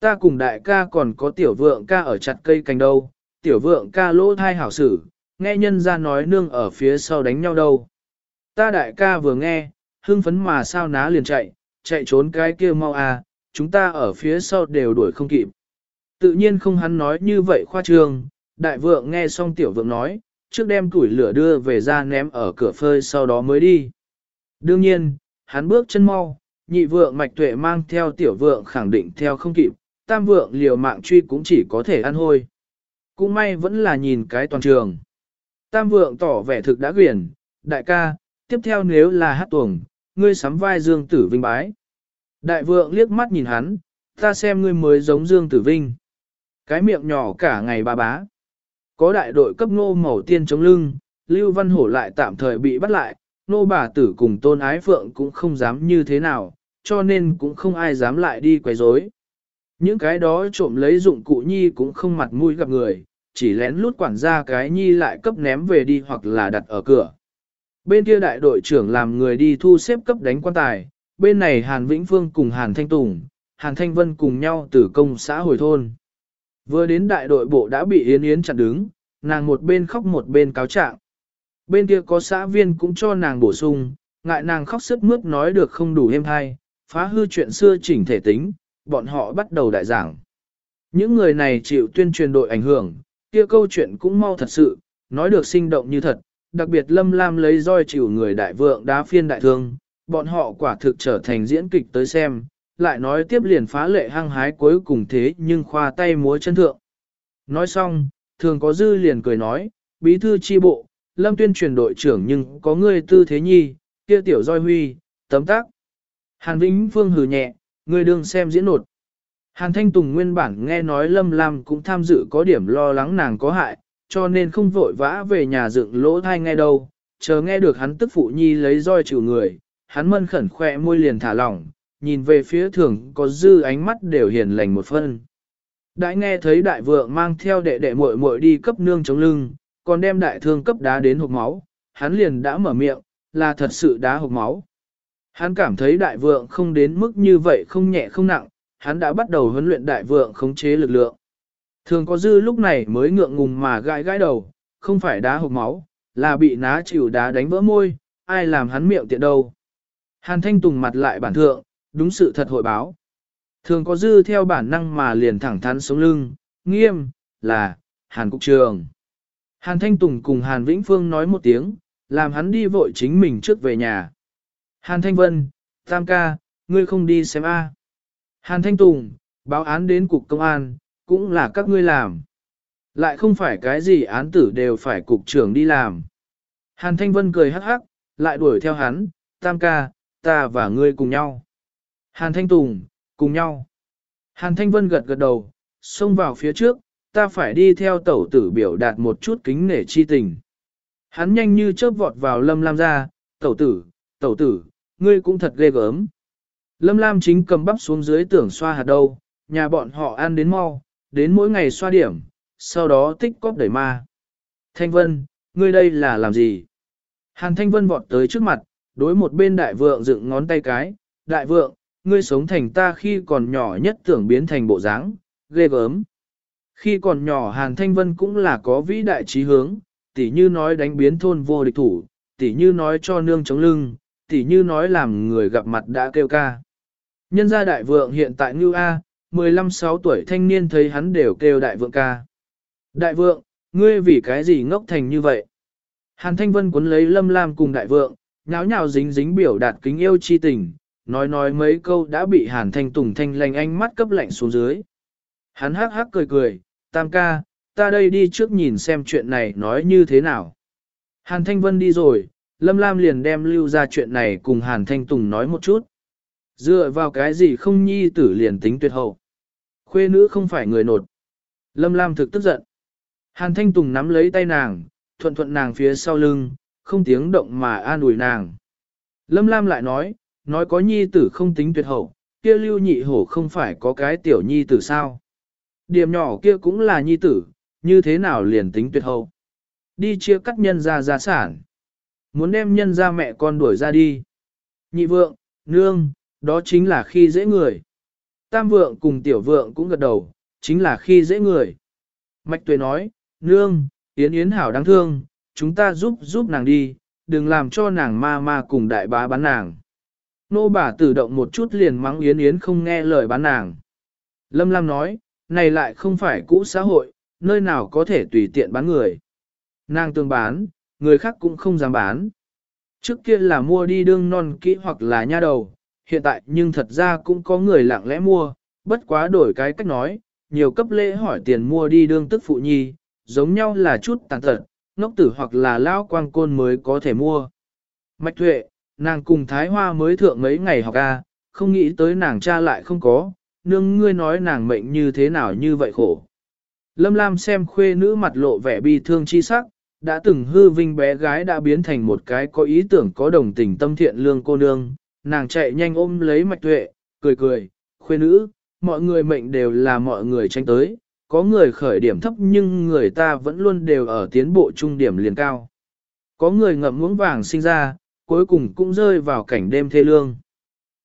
Ta cùng đại ca còn có tiểu vượng ca ở chặt cây cành đâu, tiểu vượng ca lỗ thai hảo sử, nghe nhân ra nói nương ở phía sau đánh nhau đâu. Ta đại ca vừa nghe, hưng phấn mà sao ná liền chạy, chạy trốn cái kia mau à, chúng ta ở phía sau đều đuổi không kịp. Tự nhiên không hắn nói như vậy khoa trương, đại vượng nghe xong tiểu vượng nói, trước đem củi lửa đưa về ra ném ở cửa phơi sau đó mới đi. Đương nhiên, hắn bước chân mau, nhị vượng mạch tuệ mang theo tiểu vượng khẳng định theo không kịp, tam vượng liều mạng truy cũng chỉ có thể ăn hôi. Cũng may vẫn là nhìn cái toàn trường. Tam vượng tỏ vẻ thực đã quyển, đại ca, tiếp theo nếu là hát tuồng, ngươi sắm vai Dương Tử Vinh bái. Đại vượng liếc mắt nhìn hắn, ta xem ngươi mới giống Dương Tử Vinh. Cái miệng nhỏ cả ngày ba bá. Có đại đội cấp nô màu tiên chống lưng, Lưu Văn Hổ lại tạm thời bị bắt lại, nô bà tử cùng tôn ái phượng cũng không dám như thế nào, cho nên cũng không ai dám lại đi quấy rối. Những cái đó trộm lấy dụng cụ nhi cũng không mặt mũi gặp người, chỉ lén lút quản gia cái nhi lại cấp ném về đi hoặc là đặt ở cửa. Bên kia đại đội trưởng làm người đi thu xếp cấp đánh quan tài, bên này Hàn Vĩnh Phương cùng Hàn Thanh Tùng, Hàn Thanh Vân cùng nhau từ công xã hồi thôn. Vừa đến đại đội bộ đã bị Yến Yến chặn đứng, nàng một bên khóc một bên cáo trạng. Bên kia có xã viên cũng cho nàng bổ sung, ngại nàng khóc sức mướt nói được không đủ êm hay, phá hư chuyện xưa chỉnh thể tính, bọn họ bắt đầu đại giảng. Những người này chịu tuyên truyền đội ảnh hưởng, kia câu chuyện cũng mau thật sự, nói được sinh động như thật, đặc biệt lâm lam lấy roi chịu người đại vượng đá phiên đại thương, bọn họ quả thực trở thành diễn kịch tới xem, lại nói tiếp liền phá lệ hăng hái cuối cùng thế nhưng khoa tay múa chân thượng. Nói xong, thường có dư liền cười nói, bí thư chi bộ, lâm tuyên truyền đội trưởng nhưng có người tư thế nhi, kia tiểu roi huy, tấm tác. Hàn Vĩnh Phương hừ nhẹ, người đương xem diễn nột. Hàn Thanh Tùng nguyên bản nghe nói Lâm Lam cũng tham dự có điểm lo lắng nàng có hại, cho nên không vội vã về nhà dựng lỗ thai nghe đâu, chờ nghe được hắn tức phụ nhi lấy roi chịu người, hắn mân khẩn khỏe môi liền thả lỏng, nhìn về phía thường có dư ánh mắt đều hiền lành một phân. Đại nghe thấy đại vượng mang theo đệ đệ muội muội đi cấp nương chống lưng, còn đem đại thương cấp đá đến hộp máu, hắn liền đã mở miệng, là thật sự đá hộp máu. Hắn cảm thấy đại vượng không đến mức như vậy không nhẹ không nặng, hắn đã bắt đầu huấn luyện đại vượng khống chế lực lượng. Thường có dư lúc này mới ngượng ngùng mà gãi gãi đầu, không phải đá hộp máu, là bị ná chịu đá đánh vỡ môi, ai làm hắn miệng tiện đâu. Hàn Thanh Tùng mặt lại bản thượng, đúng sự thật hội báo. Thường có dư theo bản năng mà liền thẳng thắn sống lưng, nghiêm, là, Hàn Cục Trường. Hàn Thanh Tùng cùng Hàn Vĩnh Phương nói một tiếng, làm hắn đi vội chính mình trước về nhà. Hàn Thanh Vân, Tam ca, ngươi không đi xem A. Hàn Thanh Tùng, báo án đến cục công an, cũng là các ngươi làm. Lại không phải cái gì án tử đều phải cục trưởng đi làm. Hàn Thanh Vân cười hắc hắc, lại đuổi theo hắn, Tam ca, ta và ngươi cùng nhau. Hàn Thanh Tùng, cùng nhau. Hàn Thanh Vân gật gật đầu, xông vào phía trước, ta phải đi theo tẩu tử biểu đạt một chút kính nể chi tình. Hắn nhanh như chớp vọt vào Lâm Lam ra, tẩu tử, tẩu tử, ngươi cũng thật ghê gớm. Lâm Lam chính cầm bắp xuống dưới tưởng xoa hạt đâu, nhà bọn họ ăn đến mau, đến mỗi ngày xoa điểm, sau đó tích cóp đẩy ma. Thanh Vân, ngươi đây là làm gì? Hàn Thanh Vân vọt tới trước mặt, đối một bên đại vượng dựng ngón tay cái, đại vượng, ngươi sống thành ta khi còn nhỏ nhất tưởng biến thành bộ dáng, ghê gớm. Khi còn nhỏ Hàn Thanh Vân cũng là có vĩ đại trí hướng, tỉ như nói đánh biến thôn vô địch thủ, tỉ như nói cho nương chống lưng, tỉ như nói làm người gặp mặt đã kêu ca. Nhân gia đại vượng hiện tại Ngưu A, 15-6 tuổi thanh niên thấy hắn đều kêu đại vượng ca. Đại vượng, ngươi vì cái gì ngốc thành như vậy? Hàn Thanh Vân cuốn lấy lâm lam cùng đại vượng, nháo nhào dính dính biểu đạt kính yêu chi tình, nói nói mấy câu đã bị Hàn Thanh Tùng thanh lành ánh mắt cấp lạnh xuống dưới. Hắn hắc hắc cười cười, tam ca, ta đây đi trước nhìn xem chuyện này nói như thế nào. Hàn Thanh Vân đi rồi, Lâm Lam liền đem lưu ra chuyện này cùng Hàn Thanh Tùng nói một chút. Dựa vào cái gì không nhi tử liền tính tuyệt hậu. Khuê nữ không phải người nột. Lâm Lam thực tức giận. Hàn Thanh Tùng nắm lấy tay nàng, thuận thuận nàng phía sau lưng, không tiếng động mà an ủi nàng. Lâm Lam lại nói, nói có nhi tử không tính tuyệt hậu, kia lưu nhị hổ không phải có cái tiểu nhi tử sao. Điểm nhỏ kia cũng là nhi tử, như thế nào liền tính tuyệt hậu. Đi chia cắt nhân ra gia sản. Muốn đem nhân ra mẹ con đuổi ra đi. Nhị vượng, nương, đó chính là khi dễ người. Tam vượng cùng tiểu vượng cũng gật đầu, chính là khi dễ người. Mạch tuệ nói, nương, Yến Yến hảo đáng thương, chúng ta giúp giúp nàng đi, đừng làm cho nàng ma ma cùng đại bá bán nàng. Nô bà tự động một chút liền mắng Yến Yến không nghe lời bán nàng. Lâm Lam nói, này lại không phải cũ xã hội, nơi nào có thể tùy tiện bán người. Nàng tương bán, người khác cũng không dám bán. Trước kia là mua đi đương non kỹ hoặc là nha đầu, hiện tại nhưng thật ra cũng có người lặng lẽ mua, bất quá đổi cái cách nói, nhiều cấp lễ hỏi tiền mua đi đương tức phụ nhi, giống nhau là chút tàn tật, ngốc tử hoặc là lao quang côn mới có thể mua. Mạch Thuệ, nàng cùng Thái Hoa mới thượng mấy ngày học A, không nghĩ tới nàng cha lại không có, nương ngươi nói nàng mệnh như thế nào như vậy khổ. Lâm Lam xem khuê nữ mặt lộ vẻ bi thương chi sắc, đã từng hư vinh bé gái đã biến thành một cái có ý tưởng có đồng tình tâm thiện lương cô nương, nàng chạy nhanh ôm lấy mạch tuệ, cười cười, khuê nữ, mọi người mệnh đều là mọi người tranh tới, có người khởi điểm thấp nhưng người ta vẫn luôn đều ở tiến bộ trung điểm liền cao. Có người ngậm ngưỡng vàng sinh ra, cuối cùng cũng rơi vào cảnh đêm thê lương.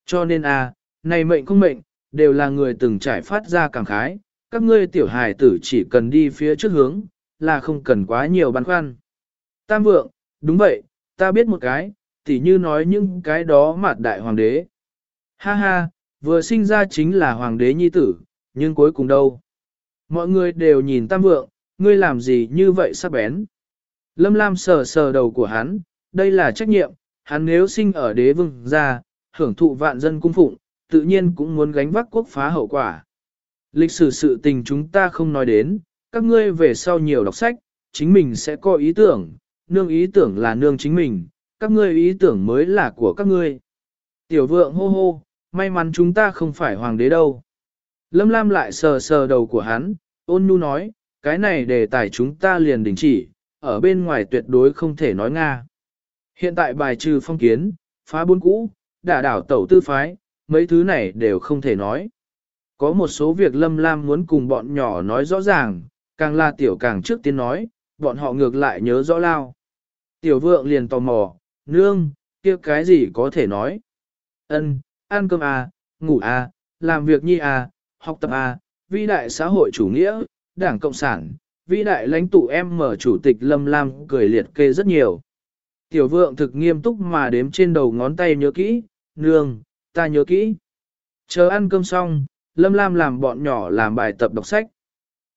Cho nên a, à, này mệnh không mệnh, đều là người từng trải phát ra cảm khái, các ngươi tiểu hài tử chỉ cần đi phía trước hướng, là không cần quá nhiều băn khoăn. Tam vượng, đúng vậy, ta biết một cái, tỉ như nói những cái đó mạt đại hoàng đế. Ha ha, vừa sinh ra chính là hoàng đế nhi tử, nhưng cuối cùng đâu? Mọi người đều nhìn tam vượng, ngươi làm gì như vậy sắc bén? Lâm Lam sờ sờ đầu của hắn, đây là trách nhiệm, hắn nếu sinh ở đế vương gia, hưởng thụ vạn dân cung phụng, tự nhiên cũng muốn gánh vác quốc phá hậu quả. Lịch sử sự tình chúng ta không nói đến, các ngươi về sau nhiều đọc sách, chính mình sẽ có ý tưởng, nương ý tưởng là nương chính mình, các ngươi ý tưởng mới là của các ngươi. Tiểu vượng hô hô, may mắn chúng ta không phải hoàng đế đâu. Lâm Lam lại sờ sờ đầu của hắn, ôn nhu nói, cái này đề tài chúng ta liền đình chỉ, ở bên ngoài tuyệt đối không thể nói Nga. Hiện tại bài trừ phong kiến, phá buôn cũ, đả đảo tẩu tư phái, mấy thứ này đều không thể nói. Có một số việc Lâm Lam muốn cùng bọn nhỏ nói rõ ràng, càng là tiểu càng trước tiên nói, bọn họ ngược lại nhớ rõ lao. Tiểu vượng liền tò mò, nương, kia cái gì có thể nói. Ân, ăn cơm à, ngủ à, làm việc nhi à, học tập à, vĩ đại xã hội chủ nghĩa, đảng Cộng sản, vĩ đại lãnh tụ em mở chủ tịch Lâm Lam cười liệt kê rất nhiều. Tiểu vượng thực nghiêm túc mà đếm trên đầu ngón tay nhớ kỹ, nương, ta nhớ kỹ. Chờ ăn cơm xong, Lâm Lam làm bọn nhỏ làm bài tập đọc sách.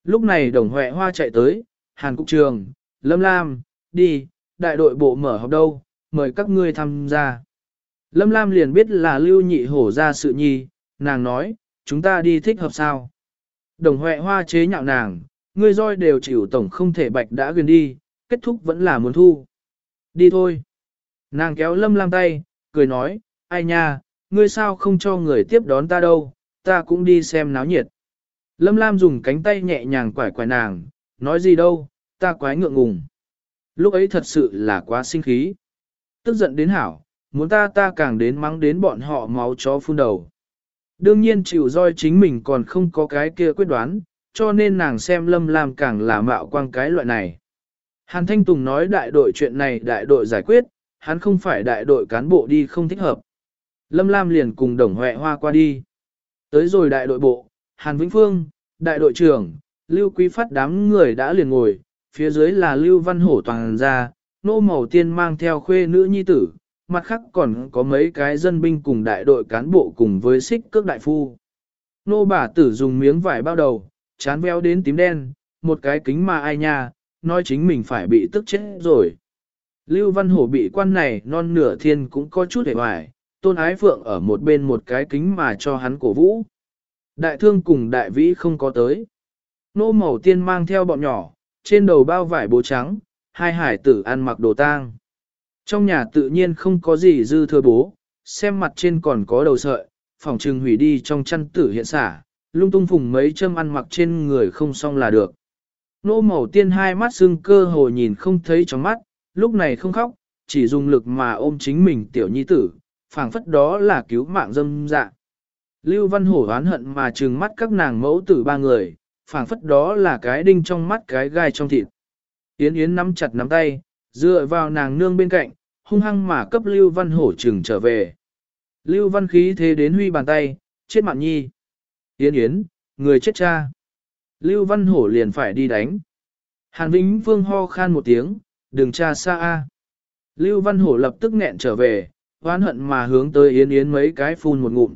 Lúc này đồng huệ hoa chạy tới, Hàn Cục Trường, Lâm Lam, đi, đại đội bộ mở học đâu, mời các ngươi tham gia. Lâm Lam liền biết là lưu nhị hổ ra sự nhi, nàng nói, chúng ta đi thích hợp sao. Đồng huệ hoa chế nhạo nàng, ngươi roi đều chịu tổng không thể bạch đã gần đi, kết thúc vẫn là muốn thu. Đi thôi. Nàng kéo Lâm Lam tay, cười nói, ai nha, ngươi sao không cho người tiếp đón ta đâu, ta cũng đi xem náo nhiệt. Lâm Lam dùng cánh tay nhẹ nhàng quải quải nàng, nói gì đâu, ta quái ngượng ngùng. Lúc ấy thật sự là quá sinh khí. Tức giận đến hảo, muốn ta ta càng đến mắng đến bọn họ máu chó phun đầu. Đương nhiên chịu roi chính mình còn không có cái kia quyết đoán, cho nên nàng xem Lâm Lam càng là mạo quang cái loại này. Hàn Thanh Tùng nói đại đội chuyện này đại đội giải quyết, hắn không phải đại đội cán bộ đi không thích hợp. Lâm Lam liền cùng đồng huệ hoa qua đi. Tới rồi đại đội bộ, Hàn Vĩnh Phương, đại đội trưởng, Lưu Quý Phát đám người đã liền ngồi, phía dưới là Lưu Văn Hổ toàn ra, nô màu tiên mang theo khuê nữ nhi tử, mặt khác còn có mấy cái dân binh cùng đại đội cán bộ cùng với xích cước đại phu. Nô bà tử dùng miếng vải bao đầu, chán veo đến tím đen, một cái kính mà ai nha, nói chính mình phải bị tức chết rồi. Lưu Văn Hổ bị quan này non nửa thiên cũng có chút hề hoài, tôn ái phượng ở một bên một cái kính mà cho hắn cổ vũ. Đại thương cùng đại vĩ không có tới. Nô màu tiên mang theo bọn nhỏ, trên đầu bao vải bố trắng, hai hải tử ăn mặc đồ tang. Trong nhà tự nhiên không có gì dư thừa bố, xem mặt trên còn có đầu sợi, phòng trừng hủy đi trong chăn tử hiện xả, lung tung phùng mấy châm ăn mặc trên người không xong là được. Nô màu tiên hai mắt xưng cơ hồ nhìn không thấy trong mắt, lúc này không khóc, chỉ dùng lực mà ôm chính mình tiểu nhi tử, phảng phất đó là cứu mạng dâm dạ. Lưu Văn Hổ oán hận mà trừng mắt các nàng mẫu tử ba người, phảng phất đó là cái đinh trong mắt cái gai trong thịt. Yến Yến nắm chặt nắm tay, dựa vào nàng nương bên cạnh, hung hăng mà cấp Lưu Văn Hổ trừng trở về. Lưu Văn khí thế đến huy bàn tay, chết mạng nhi. Yến Yến, người chết cha. Lưu Văn Hổ liền phải đi đánh. Hàn Vĩnh Vương ho khan một tiếng, đừng tra xa a. Lưu Văn Hổ lập tức nghẹn trở về, hoán hận mà hướng tới Yến Yến mấy cái phun một ngụm.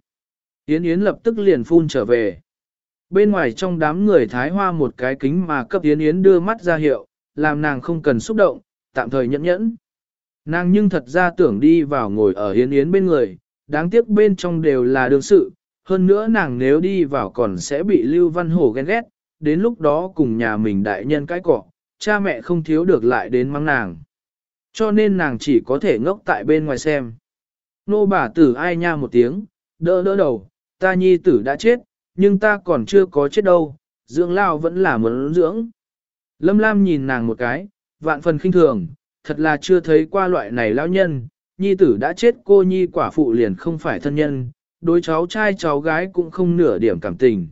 Yến Yến lập tức liền phun trở về. Bên ngoài trong đám người thái hoa một cái kính mà cấp Yến Yến đưa mắt ra hiệu, làm nàng không cần xúc động, tạm thời nhẫn nhẫn. Nàng nhưng thật ra tưởng đi vào ngồi ở Yến Yến bên người, đáng tiếc bên trong đều là đương sự, hơn nữa nàng nếu đi vào còn sẽ bị Lưu Văn Hổ ghen ghét, đến lúc đó cùng nhà mình đại nhân cái cọ, cha mẹ không thiếu được lại đến mắng nàng. Cho nên nàng chỉ có thể ngốc tại bên ngoài xem. Nô bà tử ai nha một tiếng, đỡ đỡ đầu, ta nhi tử đã chết, nhưng ta còn chưa có chết đâu, dưỡng lao vẫn là muốn dưỡng. Lâm Lam nhìn nàng một cái, vạn phần khinh thường, thật là chưa thấy qua loại này lão nhân, nhi tử đã chết cô nhi quả phụ liền không phải thân nhân, đối cháu trai cháu gái cũng không nửa điểm cảm tình.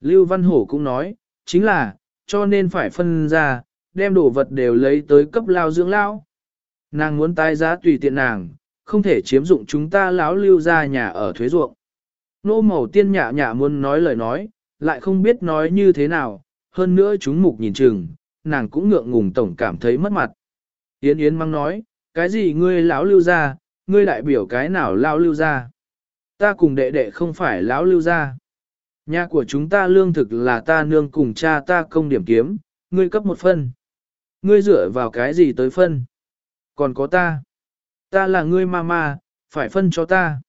Lưu Văn Hổ cũng nói, chính là, cho nên phải phân ra, đem đồ vật đều lấy tới cấp lao dưỡng lao. Nàng muốn tái giá tùy tiện nàng, không thể chiếm dụng chúng ta lão lưu ra nhà ở thuế ruộng. Nô màu tiên nhạ nhạ muốn nói lời nói, lại không biết nói như thế nào, hơn nữa chúng mục nhìn chừng, nàng cũng ngượng ngùng tổng cảm thấy mất mặt. Yến Yến mang nói, cái gì ngươi lão lưu ra, ngươi đại biểu cái nào lão lưu ra. Ta cùng đệ đệ không phải lão lưu ra. Nhà của chúng ta lương thực là ta nương cùng cha ta công điểm kiếm, ngươi cấp một phân. Ngươi dựa vào cái gì tới phân? Còn có ta. Ta là ngươi mama, phải phân cho ta.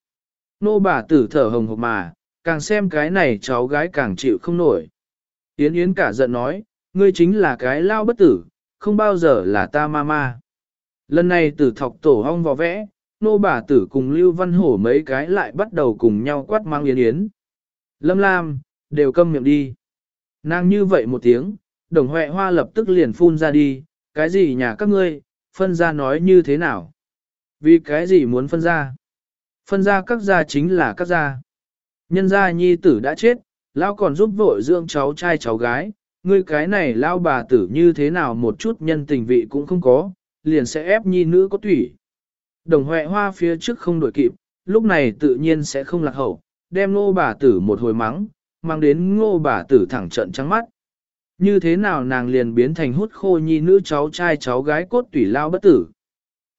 Nô bà tử thở hồng hộc mà, càng xem cái này cháu gái càng chịu không nổi. Yến Yến cả giận nói, ngươi chính là cái lao bất tử, không bao giờ là ta mama. Lần này tử thọc tổ hong vò vẽ, nô bà tử cùng Lưu Văn Hổ mấy cái lại bắt đầu cùng nhau quát mang Yến Yến. Lâm Lam, đều câm miệng đi. Nàng như vậy một tiếng, đồng huệ hoa lập tức liền phun ra đi, cái gì nhà các ngươi, phân ra nói như thế nào? Vì cái gì muốn phân ra? Phân ra các gia chính là các gia. Nhân gia nhi tử đã chết, lão còn giúp vội dưỡng cháu trai cháu gái, ngươi cái này lao bà tử như thế nào một chút nhân tình vị cũng không có, liền sẽ ép nhi nữ có tủy. Đồng huệ hoa phía trước không đổi kịp, lúc này tự nhiên sẽ không lạc hậu, đem ngô bà tử một hồi mắng, mang đến ngô bà tử thẳng trận trắng mắt. Như thế nào nàng liền biến thành hút khô nhi nữ cháu trai cháu gái cốt tủy lao bất tử.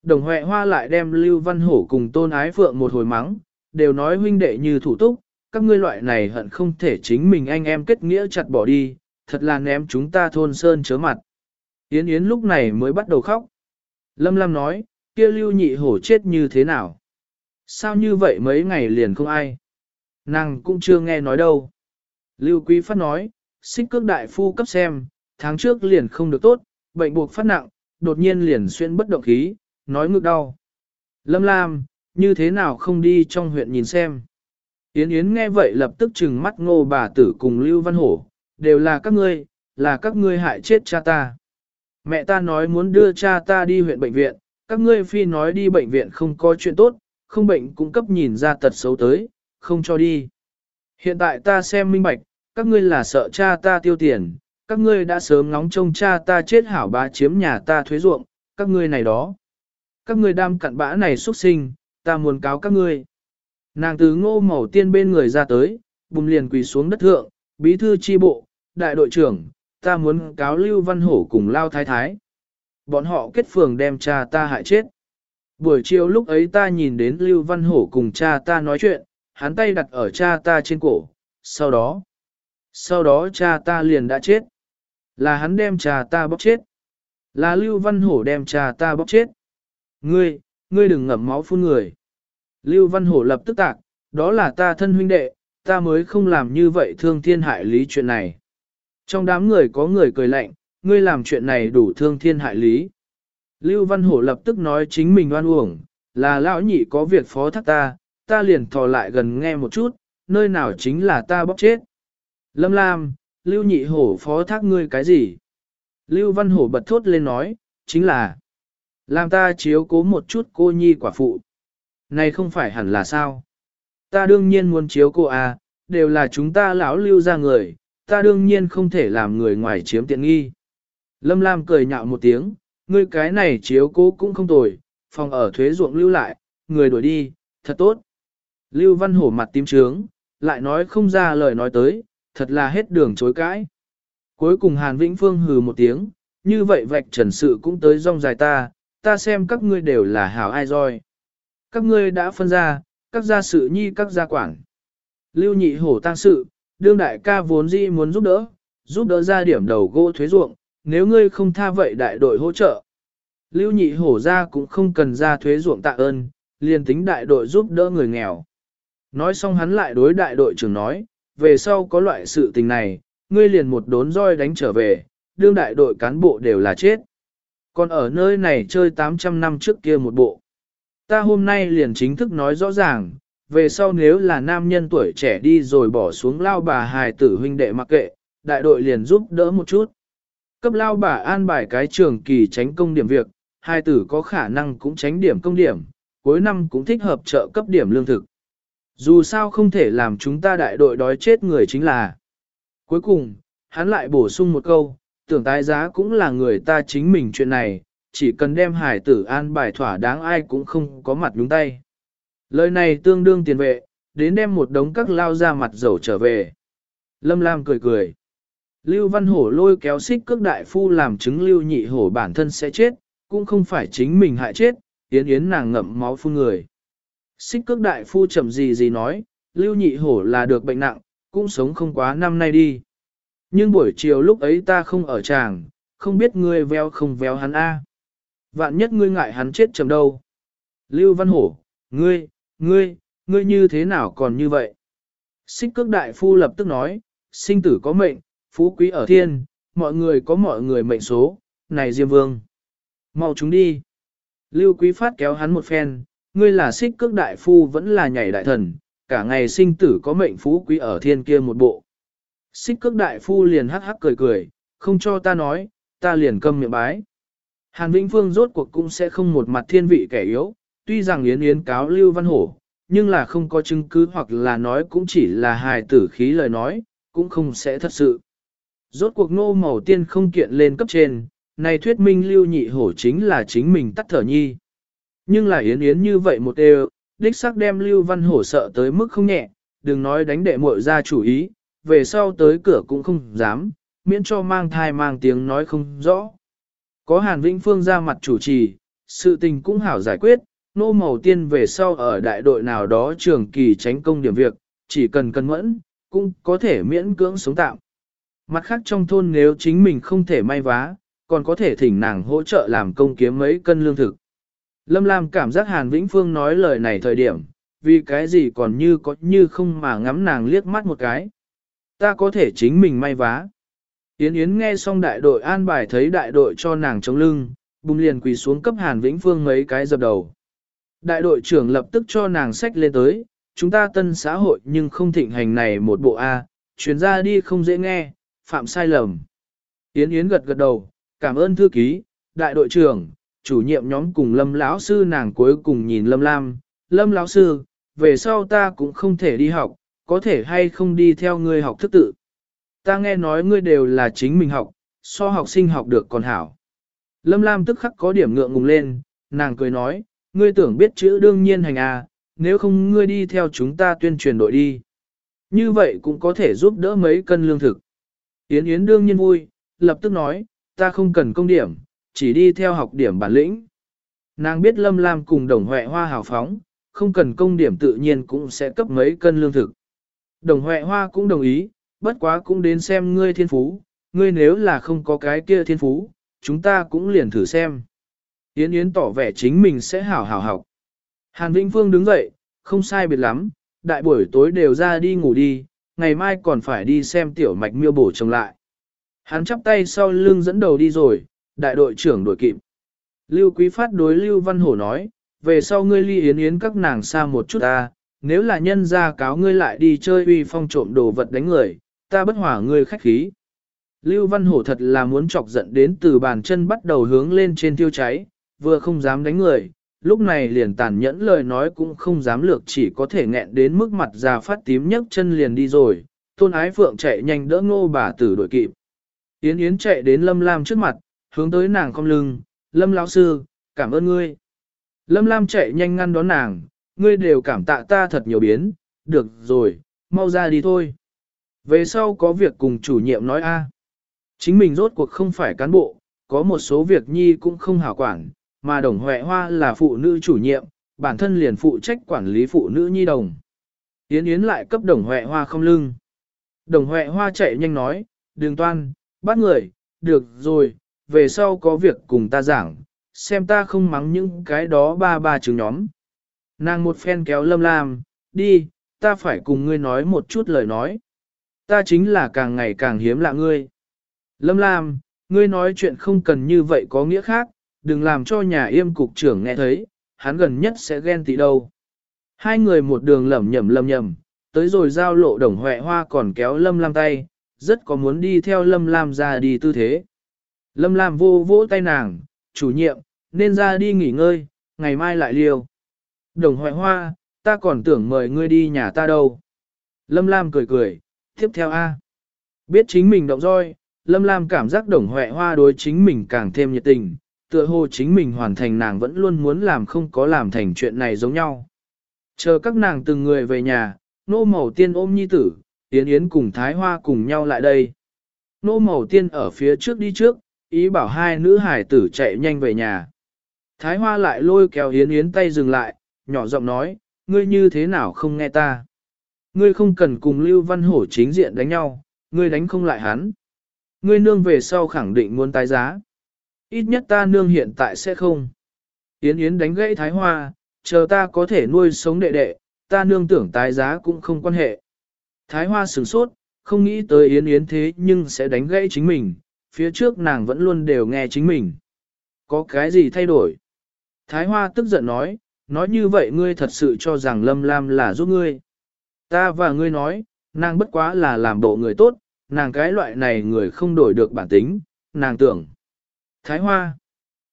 Đồng Huệ Hoa lại đem Lưu Văn Hổ cùng Tôn Ái Phượng một hồi mắng, đều nói huynh đệ như thủ túc, các ngươi loại này hận không thể chính mình anh em kết nghĩa chặt bỏ đi, thật là ném chúng ta thôn sơn chớ mặt. Yến Yến lúc này mới bắt đầu khóc. Lâm Lam nói, kia Lưu Nhị Hổ chết như thế nào? Sao như vậy mấy ngày liền không ai? Nàng cũng chưa nghe nói đâu. Lưu Quý Phát nói, xích cước đại phu cấp xem, tháng trước liền không được tốt, bệnh buộc phát nặng, đột nhiên liền xuyên bất động khí, nói ngực đau. Lâm Lam, như thế nào không đi trong huyện nhìn xem. Yến Yến nghe vậy lập tức trừng mắt ngô bà tử cùng Lưu Văn Hổ, đều là các ngươi, là các ngươi hại chết cha ta. Mẹ ta nói muốn đưa cha ta đi huyện bệnh viện, các ngươi phi nói đi bệnh viện không có chuyện tốt, không bệnh cũng cấp nhìn ra tật xấu tới, không cho đi. Hiện tại ta xem minh bạch, các ngươi là sợ cha ta tiêu tiền, các ngươi đã sớm ngóng trông cha ta chết hảo bá chiếm nhà ta thuế ruộng, các ngươi này đó. Các ngươi đam cặn bã này xuất sinh, ta muốn cáo các ngươi. Nàng từ ngô màu tiên bên người ra tới, bùng liền quỳ xuống đất thượng, bí thư chi bộ, đại đội trưởng, ta muốn cáo Lưu Văn Hổ cùng Lao Thái Thái. Bọn họ kết phường đem cha ta hại chết. Buổi chiều lúc ấy ta nhìn đến Lưu Văn Hổ cùng cha ta nói chuyện, hắn tay đặt ở cha ta trên cổ, sau đó, sau đó cha ta liền đã chết. Là hắn đem cha ta bóc chết. Là Lưu Văn Hổ đem cha ta bóc chết. Ngươi, ngươi đừng ngậm máu phun người. Lưu Văn Hổ lập tức tạc, đó là ta thân huynh đệ, ta mới không làm như vậy thương thiên hại lý chuyện này. Trong đám người có người cười lạnh, ngươi làm chuyện này đủ thương thiên hại lý. Lưu Văn Hổ lập tức nói chính mình oan uổng, là lão nhị có việc phó thác ta, ta liền thò lại gần nghe một chút, nơi nào chính là ta bóc chết. Lâm Lam, Lưu nhị hổ phó thác ngươi cái gì? Lưu Văn Hổ bật thốt lên nói, chính là làm ta chiếu cố một chút cô nhi quả phụ. Này không phải hẳn là sao? Ta đương nhiên muốn chiếu cô à, đều là chúng ta lão lưu ra người, ta đương nhiên không thể làm người ngoài chiếm tiện nghi. Lâm Lam cười nhạo một tiếng, ngươi cái này chiếu cố cũng không tồi, phòng ở thuế ruộng lưu lại, người đuổi đi, thật tốt. Lưu Văn Hổ mặt tím trướng, lại nói không ra lời nói tới, thật là hết đường chối cãi. Cuối cùng Hàn Vĩnh Phương hừ một tiếng, như vậy vạch trần sự cũng tới rong dài ta, ta xem các ngươi đều là hảo ai roi. Các ngươi đã phân ra, các gia sự nhi các gia quản. Lưu nhị hổ tăng sự, đương đại ca vốn dĩ muốn giúp đỡ, giúp đỡ ra điểm đầu gỗ thuế ruộng, nếu ngươi không tha vậy đại đội hỗ trợ. Lưu nhị hổ ra cũng không cần ra thuế ruộng tạ ơn, liền tính đại đội giúp đỡ người nghèo. Nói xong hắn lại đối đại đội trưởng nói, về sau có loại sự tình này, ngươi liền một đốn roi đánh trở về, đương đại đội cán bộ đều là chết. Còn ở nơi này chơi 800 năm trước kia một bộ. Ta hôm nay liền chính thức nói rõ ràng, về sau nếu là nam nhân tuổi trẻ đi rồi bỏ xuống lao bà hài tử huynh đệ mặc kệ, đại đội liền giúp đỡ một chút. Cấp lao bà an bài cái trường kỳ tránh công điểm việc, hài tử có khả năng cũng tránh điểm công điểm, cuối năm cũng thích hợp trợ cấp điểm lương thực. Dù sao không thể làm chúng ta đại đội đói chết người chính là. Cuối cùng, hắn lại bổ sung một câu, tưởng tái giá cũng là người ta chính mình chuyện này, chỉ cần đem hải tử an bài thỏa đáng ai cũng không có mặt đúng tay. Lời này tương đương tiền vệ, đến đem một đống các lao ra mặt dầu trở về. Lâm Lam cười cười. Lưu Văn Hổ lôi kéo xích cước đại phu làm chứng Lưu Nhị Hổ bản thân sẽ chết, cũng không phải chính mình hại chết, yến yến nàng ngậm máu phun người. Xích cước đại phu chậm gì gì nói, Lưu Nhị Hổ là được bệnh nặng, cũng sống không quá năm nay đi. Nhưng buổi chiều lúc ấy ta không ở tràng, không biết ngươi veo không véo hắn a. Vạn nhất ngươi ngại hắn chết chầm đâu. Lưu Văn Hổ, ngươi, ngươi, ngươi như thế nào còn như vậy? Xích cước đại phu lập tức nói, sinh tử có mệnh, phú quý ở thiên, mọi người có mọi người mệnh số, này Diêm Vương. mau chúng đi. Lưu Quý Phát kéo hắn một phen, ngươi là xích cước đại phu vẫn là nhảy đại thần, cả ngày sinh tử có mệnh phú quý ở thiên kia một bộ. Xích cước đại phu liền hắc hắc cười cười, không cho ta nói, ta liền câm miệng bái. Hàn Vĩnh Phương rốt cuộc cũng sẽ không một mặt thiên vị kẻ yếu, tuy rằng Yến Yến cáo Lưu Văn Hổ, nhưng là không có chứng cứ hoặc là nói cũng chỉ là hài tử khí lời nói, cũng không sẽ thật sự. Rốt cuộc nô màu tiên không kiện lên cấp trên, này thuyết minh Lưu Nhị Hổ chính là chính mình tắt thở nhi. Nhưng là Yến Yến như vậy một đều, đích xác đem Lưu Văn Hổ sợ tới mức không nhẹ, đừng nói đánh đệ muội ra chủ ý, về sau tới cửa cũng không dám, miễn cho mang thai mang tiếng nói không rõ. Có Hàn Vĩnh Phương ra mặt chủ trì, sự tình cũng hảo giải quyết, nô màu tiên về sau ở đại đội nào đó trường kỳ tránh công điểm việc, chỉ cần cân mẫn, cũng có thể miễn cưỡng sống tạm. Mặt khác trong thôn nếu chính mình không thể may vá, còn có thể thỉnh nàng hỗ trợ làm công kiếm mấy cân lương thực. Lâm Lam cảm giác Hàn Vĩnh Phương nói lời này thời điểm, vì cái gì còn như có như không mà ngắm nàng liếc mắt một cái. Ta có thể chính mình may vá. Yến Yến nghe xong đại đội an bài thấy đại đội cho nàng chống lưng, bùng liền quỳ xuống cấp Hàn Vĩnh Phương mấy cái dập đầu. Đại đội trưởng lập tức cho nàng sách lên tới, chúng ta tân xã hội nhưng không thịnh hành này một bộ A, chuyến ra đi không dễ nghe, phạm sai lầm. Yến Yến gật gật đầu, cảm ơn thư ký, đại đội trưởng, chủ nhiệm nhóm cùng lâm lão sư nàng cuối cùng nhìn lâm lam, lâm lão sư, về sau ta cũng không thể đi học, có thể hay không đi theo ngươi học thức tự. Ta nghe nói ngươi đều là chính mình học, so học sinh học được còn hảo. Lâm Lam tức khắc có điểm ngượng ngùng lên, nàng cười nói, ngươi tưởng biết chữ đương nhiên hành à, nếu không ngươi đi theo chúng ta tuyên truyền đội đi. Như vậy cũng có thể giúp đỡ mấy cân lương thực. Yến Yến đương nhiên vui, lập tức nói, ta không cần công điểm, chỉ đi theo học điểm bản lĩnh. Nàng biết Lâm Lam cùng đồng huệ hoa hào phóng, không cần công điểm tự nhiên cũng sẽ cấp mấy cân lương thực. Đồng huệ hoa cũng đồng ý, bất quá cũng đến xem ngươi thiên phú, ngươi nếu là không có cái kia thiên phú, chúng ta cũng liền thử xem. Yến Yến tỏ vẻ chính mình sẽ hảo hảo học. Hàn Vĩnh Phương đứng dậy, không sai biệt lắm, đại buổi tối đều ra đi ngủ đi, ngày mai còn phải đi xem tiểu mạch miêu bổ trồng lại. Hắn chắp tay sau lưng dẫn đầu đi rồi, đại đội trưởng đổi kịp. Lưu Quý Phát đối Lưu Văn Hổ nói, về sau ngươi ly yến yến các nàng xa một chút ta, nếu là nhân ra cáo ngươi lại đi chơi uy phong trộm đồ vật đánh người, ta bất hỏa ngươi khách khí. Lưu Văn Hổ thật là muốn chọc giận đến từ bàn chân bắt đầu hướng lên trên tiêu cháy, vừa không dám đánh người, lúc này liền tàn nhẫn lời nói cũng không dám lược chỉ có thể nghẹn đến mức mặt già phát tím nhấc chân liền đi rồi, tôn ái phượng chạy nhanh đỡ ngô bà tử đội kịp. Yến Yến chạy đến Lâm Lam trước mặt, hướng tới nàng cong lưng, Lâm lão sư, cảm ơn ngươi. Lâm Lam chạy nhanh ngăn đón nàng, ngươi đều cảm tạ ta thật nhiều biến, được rồi, mau ra đi thôi. Về sau có việc cùng chủ nhiệm nói a. Chính mình rốt cuộc không phải cán bộ, có một số việc nhi cũng không hảo quản, mà đồng huệ hoa là phụ nữ chủ nhiệm, bản thân liền phụ trách quản lý phụ nữ nhi đồng. Yến Yến lại cấp đồng huệ hoa không lưng. Đồng huệ hoa chạy nhanh nói, đường toan, bắt người, được rồi, về sau có việc cùng ta giảng, xem ta không mắng những cái đó ba ba chứng nhóm. Nàng một phen kéo lâm lam, đi, ta phải cùng ngươi nói một chút lời nói. Ta chính là càng ngày càng hiếm lạ ngươi. Lâm lam, ngươi nói chuyện không cần như vậy có nghĩa khác, đừng làm cho nhà yêm cục trưởng nghe thấy, hắn gần nhất sẽ ghen tị đâu. Hai người một đường lẩm nhẩm lầm nhầm, tới rồi giao lộ đồng huệ hoa còn kéo lâm lam tay, rất có muốn đi theo lâm lam ra đi tư thế. Lâm lam vô vỗ tay nàng, chủ nhiệm, nên ra đi nghỉ ngơi, ngày mai lại liều. Đồng Hoại hoa, ta còn tưởng mời ngươi đi nhà ta đâu. Lâm lam cười cười, tiếp theo A. Biết chính mình động roi, Lâm Lam cảm giác đồng Hoại hoa đối chính mình càng thêm nhiệt tình, tựa hồ chính mình hoàn thành nàng vẫn luôn muốn làm không có làm thành chuyện này giống nhau. Chờ các nàng từng người về nhà, nô màu tiên ôm nhi tử, tiến Yến cùng Thái Hoa cùng nhau lại đây. Nô màu tiên ở phía trước đi trước, ý bảo hai nữ hải tử chạy nhanh về nhà. Thái Hoa lại lôi kéo Yến Yến tay dừng lại, nhỏ giọng nói, ngươi như thế nào không nghe ta. Ngươi không cần cùng Lưu Văn Hổ chính diện đánh nhau, ngươi đánh không lại hắn. Ngươi nương về sau khẳng định muốn tái giá. Ít nhất ta nương hiện tại sẽ không. Yến Yến đánh gãy Thái Hoa, chờ ta có thể nuôi sống đệ đệ, ta nương tưởng tái giá cũng không quan hệ. Thái Hoa sửng sốt, không nghĩ tới Yến Yến thế nhưng sẽ đánh gãy chính mình, phía trước nàng vẫn luôn đều nghe chính mình. Có cái gì thay đổi? Thái Hoa tức giận nói, nói như vậy ngươi thật sự cho rằng Lâm Lam là giúp ngươi. Ta và ngươi nói, nàng bất quá là làm bộ người tốt, nàng cái loại này người không đổi được bản tính, nàng tưởng. Thái Hoa.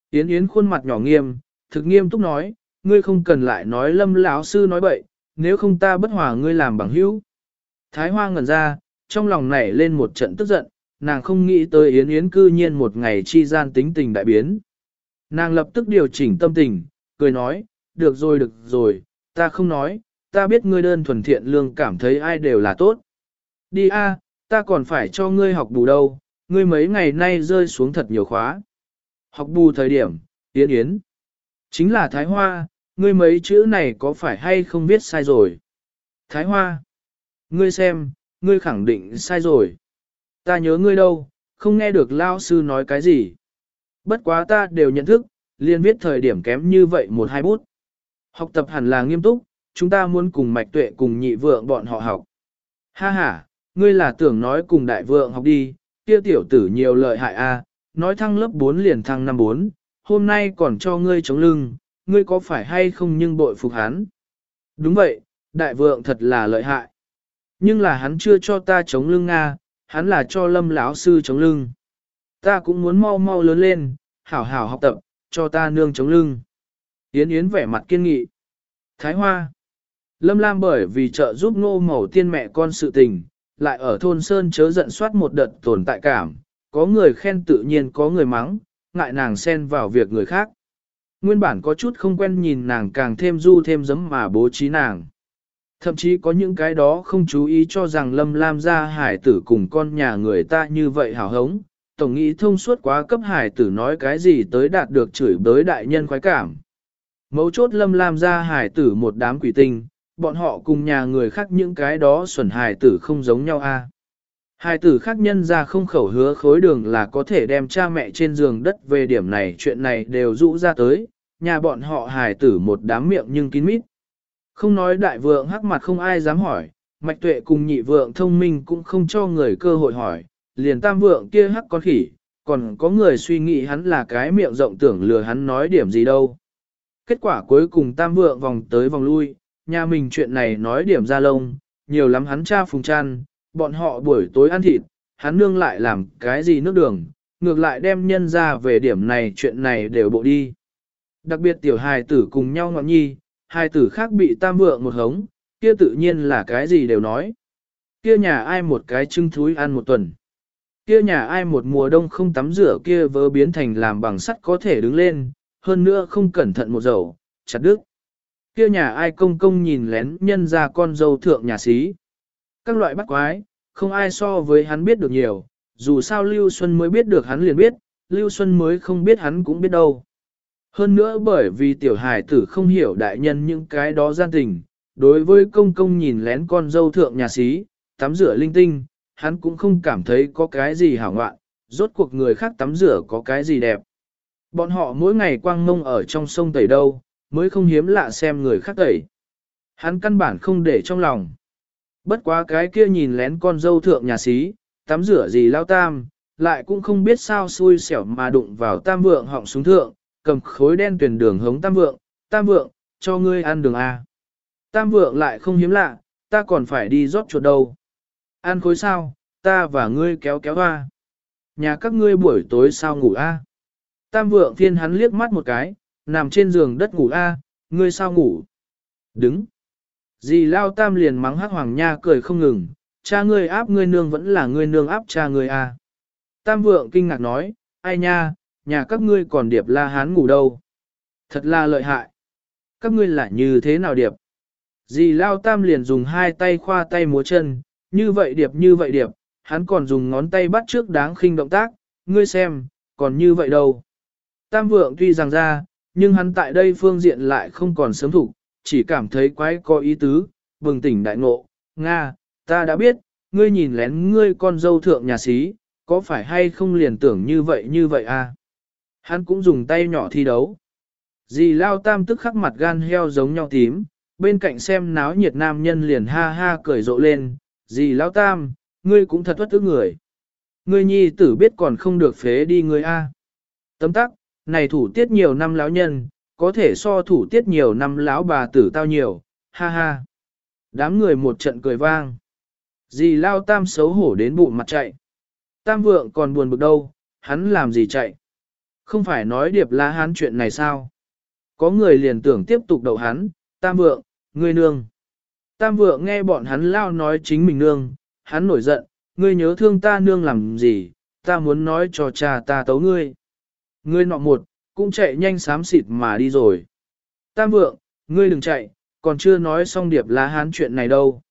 Yến Yến khuôn mặt nhỏ nghiêm, thực nghiêm túc nói, ngươi không cần lại nói lâm lão sư nói bậy, nếu không ta bất hòa ngươi làm bằng hữu. Thái Hoa ngẩn ra, trong lòng nảy lên một trận tức giận, nàng không nghĩ tới Yến Yến cư nhiên một ngày chi gian tính tình đại biến. Nàng lập tức điều chỉnh tâm tình, cười nói, được rồi được rồi, ta không nói, ta biết ngươi đơn thuần thiện lương cảm thấy ai đều là tốt. Đi a, ta còn phải cho ngươi học bù đâu, ngươi mấy ngày nay rơi xuống thật nhiều khóa. Học bù thời điểm, Yến Yến. Chính là Thái Hoa, ngươi mấy chữ này có phải hay không viết sai rồi? Thái Hoa. Ngươi xem, ngươi khẳng định sai rồi. Ta nhớ ngươi đâu, không nghe được lao sư nói cái gì. Bất quá ta đều nhận thức, liên viết thời điểm kém như vậy một hai bút. Học tập hẳn là nghiêm túc, chúng ta muốn cùng mạch tuệ cùng nhị vượng bọn họ học. Ha ha, ngươi là tưởng nói cùng đại vượng học đi, kia tiểu tử nhiều lợi hại a, nói thăng lớp 4 liền thăng năm 4, hôm nay còn cho ngươi chống lưng, ngươi có phải hay không nhưng bội phục hắn. Đúng vậy, đại vượng thật là lợi hại. Nhưng là hắn chưa cho ta chống lưng Nga, hắn là cho lâm lão sư chống lưng. Ta cũng muốn mau mau lớn lên, hảo hảo học tập, cho ta nương chống lưng. Yến Yến vẻ mặt kiên nghị. Thái Hoa. Lâm Lam bởi vì trợ giúp ngô mẫu tiên mẹ con sự tình, lại ở thôn Sơn chớ giận soát một đợt tồn tại cảm, có người khen tự nhiên có người mắng, ngại nàng xen vào việc người khác. Nguyên bản có chút không quen nhìn nàng càng thêm du thêm giấm mà bố trí nàng. Thậm chí có những cái đó không chú ý cho rằng Lâm Lam gia hải tử cùng con nhà người ta như vậy hào hống, tổng nghĩ thông suốt quá cấp hải tử nói cái gì tới đạt được chửi bới đại nhân khoái cảm. Mấu chốt Lâm Lam gia hải tử một đám quỷ tinh, bọn họ cùng nhà người khác những cái đó xuẩn hải tử không giống nhau a. À. Hải tử khác nhân ra không khẩu hứa khối đường là có thể đem cha mẹ trên giường đất về điểm này chuyện này đều rũ ra tới, nhà bọn họ hải tử một đám miệng nhưng kín mít. Không nói đại vượng hắc mặt không ai dám hỏi, mạch tuệ cùng nhị vượng thông minh cũng không cho người cơ hội hỏi, liền tam vượng kia hắc con khỉ, còn có người suy nghĩ hắn là cái miệng rộng tưởng lừa hắn nói điểm gì đâu. Kết quả cuối cùng tam vượng vòng tới vòng lui, nhà mình chuyện này nói điểm ra lông, nhiều lắm hắn cha phùng chăn, bọn họ buổi tối ăn thịt, hắn nương lại làm cái gì nước đường, ngược lại đem nhân ra về điểm này chuyện này đều bộ đi. Đặc biệt tiểu hài tử cùng nhau ngọn nhi, hai tử khác bị tam vượng một hống, kia tự nhiên là cái gì đều nói. Kia nhà ai một cái trưng thúi ăn một tuần. Kia nhà ai một mùa đông không tắm rửa kia vớ biến thành làm bằng sắt có thể đứng lên, hơn nữa không cẩn thận một dầu, chặt đứt. Kia nhà ai công công nhìn lén nhân ra con dâu thượng nhà sĩ. Các loại bắt quái, không ai so với hắn biết được nhiều, dù sao Lưu Xuân mới biết được hắn liền biết, Lưu Xuân mới không biết hắn cũng biết đâu. Hơn nữa bởi vì tiểu hài tử không hiểu đại nhân những cái đó gian tình, đối với công công nhìn lén con dâu thượng nhà sĩ, tắm rửa linh tinh, hắn cũng không cảm thấy có cái gì hảo ngoạn, rốt cuộc người khác tắm rửa có cái gì đẹp. Bọn họ mỗi ngày quang mông ở trong sông tẩy đâu, mới không hiếm lạ xem người khác tẩy. Hắn căn bản không để trong lòng. Bất quá cái kia nhìn lén con dâu thượng nhà sĩ, tắm rửa gì lao tam, lại cũng không biết sao xui xẻo mà đụng vào tam vượng họng xuống thượng, cầm khối đen tuyển đường hống tam vượng, tam vượng, cho ngươi ăn đường A. Tam vượng lại không hiếm lạ, ta còn phải đi rót chuột đâu. Ăn khối sao, ta và ngươi kéo kéo hoa. Nhà các ngươi buổi tối sao ngủ A. Tam vượng thiên hắn liếc mắt một cái, nằm trên giường đất ngủ A, ngươi sao ngủ. Đứng. Dì lao tam liền mắng hắc hoàng nha cười không ngừng, cha ngươi áp ngươi nương vẫn là ngươi nương áp cha ngươi A. Tam vượng kinh ngạc nói, ai nha, nhà các ngươi còn điệp la hán ngủ đâu. Thật là lợi hại. Các ngươi lại như thế nào điệp? Dì Lao Tam liền dùng hai tay khoa tay múa chân, như vậy điệp như vậy điệp, hắn còn dùng ngón tay bắt trước đáng khinh động tác, ngươi xem, còn như vậy đâu. Tam vượng tuy rằng ra, nhưng hắn tại đây phương diện lại không còn sớm thủ, chỉ cảm thấy quái có ý tứ, bừng tỉnh đại ngộ, Nga, ta đã biết, ngươi nhìn lén ngươi con dâu thượng nhà sĩ, Có phải hay không liền tưởng như vậy như vậy à? Hắn cũng dùng tay nhỏ thi đấu. Dì lao tam tức khắc mặt gan heo giống nhau tím, bên cạnh xem náo nhiệt nam nhân liền ha ha cười rộ lên, dì lao tam, ngươi cũng thật bất ức người. Ngươi nhi tử biết còn không được phế đi ngươi a. Tấm tắc, này thủ tiết nhiều năm lão nhân, có thể so thủ tiết nhiều năm lão bà tử tao nhiều, ha ha. Đám người một trận cười vang. Dì lao tam xấu hổ đến bụng mặt chạy. Tam vượng còn buồn bực đâu, hắn làm gì chạy. Không phải nói điệp la hán chuyện này sao? Có người liền tưởng tiếp tục đậu hắn, tam vượng, ngươi nương. Tam vượng nghe bọn hắn lao nói chính mình nương, hắn nổi giận, ngươi nhớ thương ta nương làm gì, ta muốn nói cho cha ta tấu ngươi. Ngươi nọ một, cũng chạy nhanh xám xịt mà đi rồi. Tam vượng, ngươi đừng chạy, còn chưa nói xong điệp lá hán chuyện này đâu.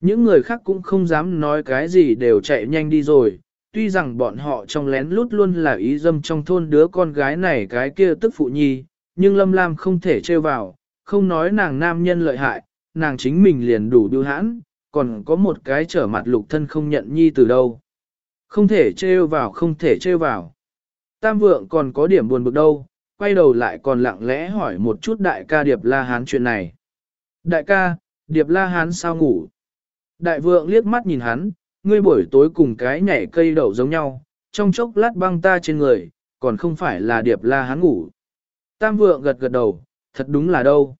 Những người khác cũng không dám nói cái gì đều chạy nhanh đi rồi, tuy rằng bọn họ trong lén lút luôn là ý dâm trong thôn đứa con gái này cái kia tức phụ nhi, nhưng Lâm Lam không thể trêu vào, không nói nàng nam nhân lợi hại, nàng chính mình liền đủ biêu hãn, còn có một cái trở mặt lục thân không nhận nhi từ đâu. Không thể trêu vào không thể trêu vào. Tam vượng còn có điểm buồn bực đâu, quay đầu lại còn lặng lẽ hỏi một chút đại ca Điệp La Hán chuyện này. Đại ca, Điệp La Hán sao ngủ? Đại vượng liếc mắt nhìn hắn, ngươi buổi tối cùng cái nhảy cây đậu giống nhau, trong chốc lát băng ta trên người, còn không phải là Điệp La hắn ngủ. Tam vượng gật gật đầu, thật đúng là đâu.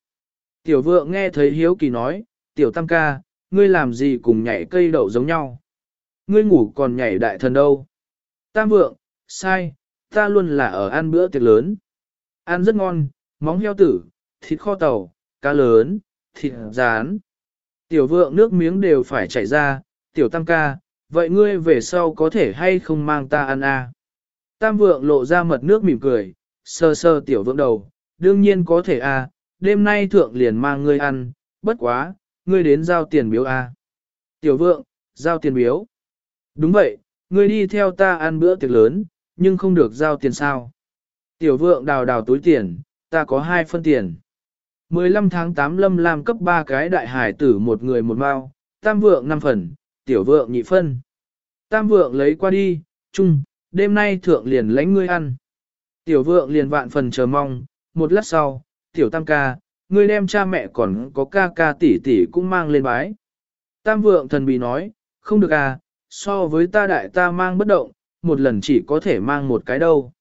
Tiểu vượng nghe thấy hiếu kỳ nói, tiểu tam ca, ngươi làm gì cùng nhảy cây đậu giống nhau? Ngươi ngủ còn nhảy đại thần đâu? Tam vượng, sai, ta luôn là ở ăn bữa tiệc lớn. Ăn rất ngon, móng heo tử, thịt kho tàu, cá lớn, thịt rán. Tiểu vượng nước miếng đều phải chảy ra, tiểu tam ca, vậy ngươi về sau có thể hay không mang ta ăn à? Tam vượng lộ ra mật nước mỉm cười, sơ sơ tiểu vượng đầu, đương nhiên có thể à, đêm nay thượng liền mang ngươi ăn, bất quá, ngươi đến giao tiền biếu à. Tiểu vượng, giao tiền biếu. Đúng vậy, ngươi đi theo ta ăn bữa tiệc lớn, nhưng không được giao tiền sao. Tiểu vượng đào đào túi tiền, ta có hai phân tiền. 15 tháng 8 lâm làm cấp 3 cái đại hải tử một người một mao, tam vượng 5 phần, tiểu vượng nhị phân. Tam vượng lấy qua đi, chung, đêm nay thượng liền lãnh ngươi ăn. Tiểu vượng liền vạn phần chờ mong, một lát sau, tiểu tam ca, ngươi đem cha mẹ còn có ca ca tỷ tỷ cũng mang lên bái. Tam vượng thần bị nói, không được à, so với ta đại ta mang bất động, một lần chỉ có thể mang một cái đâu.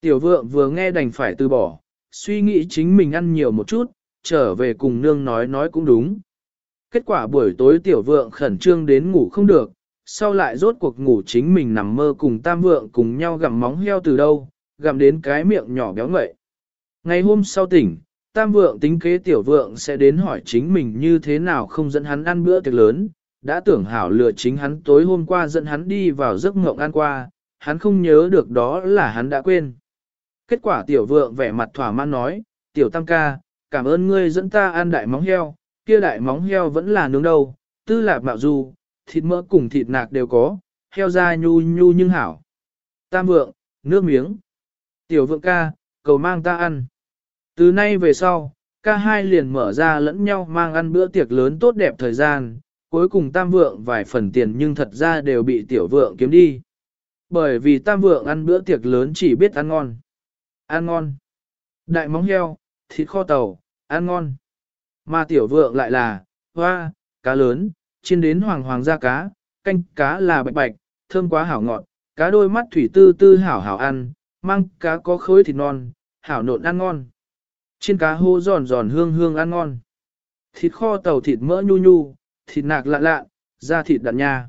Tiểu vượng vừa nghe đành phải từ bỏ, suy nghĩ chính mình ăn nhiều một chút, trở về cùng nương nói nói cũng đúng. Kết quả buổi tối tiểu vượng khẩn trương đến ngủ không được, sau lại rốt cuộc ngủ chính mình nằm mơ cùng tam vượng cùng nhau gặm móng heo từ đâu, gặm đến cái miệng nhỏ béo ngậy. Ngày hôm sau tỉnh, tam vượng tính kế tiểu vượng sẽ đến hỏi chính mình như thế nào không dẫn hắn ăn bữa tiệc lớn, đã tưởng hảo lừa chính hắn tối hôm qua dẫn hắn đi vào giấc ngộng ăn qua, hắn không nhớ được đó là hắn đã quên. Kết quả tiểu vượng vẻ mặt thỏa mãn nói, tiểu tam ca, cảm ơn ngươi dẫn ta ăn đại móng heo, kia đại móng heo vẫn là nướng đâu, tư lạp mạo du, thịt mỡ cùng thịt nạc đều có, heo da nhu nhu nhưng hảo. Tam vượng, nước miếng. Tiểu vượng ca, cầu mang ta ăn. Từ nay về sau, ca hai liền mở ra lẫn nhau mang ăn bữa tiệc lớn tốt đẹp thời gian, cuối cùng tam vượng vài phần tiền nhưng thật ra đều bị tiểu vượng kiếm đi. Bởi vì tam vượng ăn bữa tiệc lớn chỉ biết ăn ngon. Ăn ngon. Đại móng heo, thịt kho tàu, ăn ngon. Mà tiểu vượng lại là, hoa, cá lớn, chiên đến hoàng hoàng ra cá, canh cá là bạch bạch, thơm quá hảo ngọt, cá đôi mắt thủy tư tư hảo hảo ăn, mang cá có khối thịt non, hảo nộn ăn ngon. Chiên cá hô giòn giòn hương hương ăn ngon. Thịt kho tàu thịt mỡ nhu nhu, thịt nạc lạ lạ, da thịt đặn nha.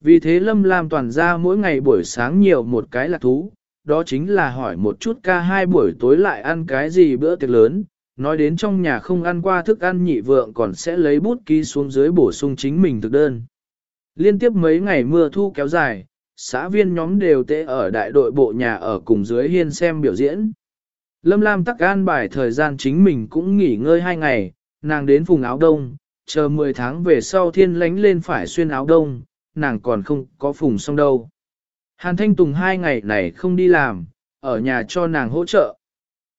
Vì thế Lâm Lam toàn ra mỗi ngày buổi sáng nhiều một cái là thú, đó chính là hỏi một chút ca hai buổi tối lại ăn cái gì bữa tiệc lớn, nói đến trong nhà không ăn qua thức ăn nhị vượng còn sẽ lấy bút ký xuống dưới bổ sung chính mình thực đơn. Liên tiếp mấy ngày mưa thu kéo dài, xã viên nhóm đều tệ ở đại đội bộ nhà ở cùng dưới hiên xem biểu diễn. Lâm Lam tắc an bài thời gian chính mình cũng nghỉ ngơi hai ngày, nàng đến vùng áo đông, chờ 10 tháng về sau thiên lánh lên phải xuyên áo đông, nàng còn không có phùng xong đâu. Hàn Thanh Tùng hai ngày này không đi làm, ở nhà cho nàng hỗ trợ.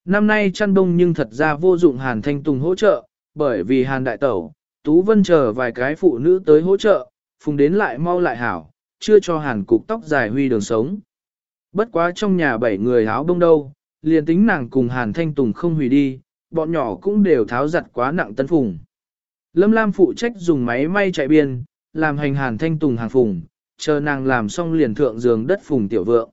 Năm nay chăn đông nhưng thật ra vô dụng Hàn Thanh Tùng hỗ trợ, bởi vì Hàn Đại Tẩu, Tú Vân chờ vài cái phụ nữ tới hỗ trợ, phùng đến lại mau lại hảo, chưa cho hàn cục tóc dài huy đường sống. Bất quá trong nhà bảy người áo bông đâu, liền tính nàng cùng hàn thanh tùng không hủy đi, bọn nhỏ cũng đều tháo giặt quá nặng tân phùng. Lâm Lam phụ trách dùng máy may chạy biên, làm hành hàn thanh tùng hàng phùng, chờ nàng làm xong liền thượng giường đất phùng tiểu vượng.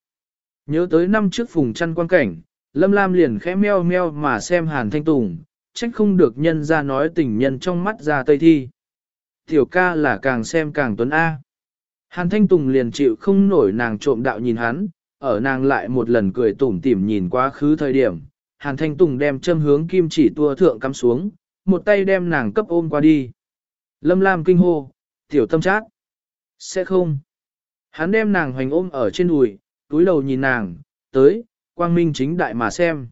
Nhớ tới năm trước phùng chăn quan cảnh, Lâm Lam liền khẽ meo meo mà xem hàn thanh tùng, trách không được nhân ra nói tình nhân trong mắt ra tây thi. Tiểu ca là càng xem càng tuấn A. Hàn thanh tùng liền chịu không nổi nàng trộm đạo nhìn hắn, ở nàng lại một lần cười tủm tỉm nhìn quá khứ thời điểm, Hàn Thanh Tùng đem châm hướng kim chỉ tua thượng cắm xuống, một tay đem nàng cấp ôm qua đi. Lâm Lam kinh hô, tiểu tâm trác. Sẽ không. Hắn đem nàng hoành ôm ở trên đùi, túi đầu nhìn nàng, tới, quang minh chính đại mà xem.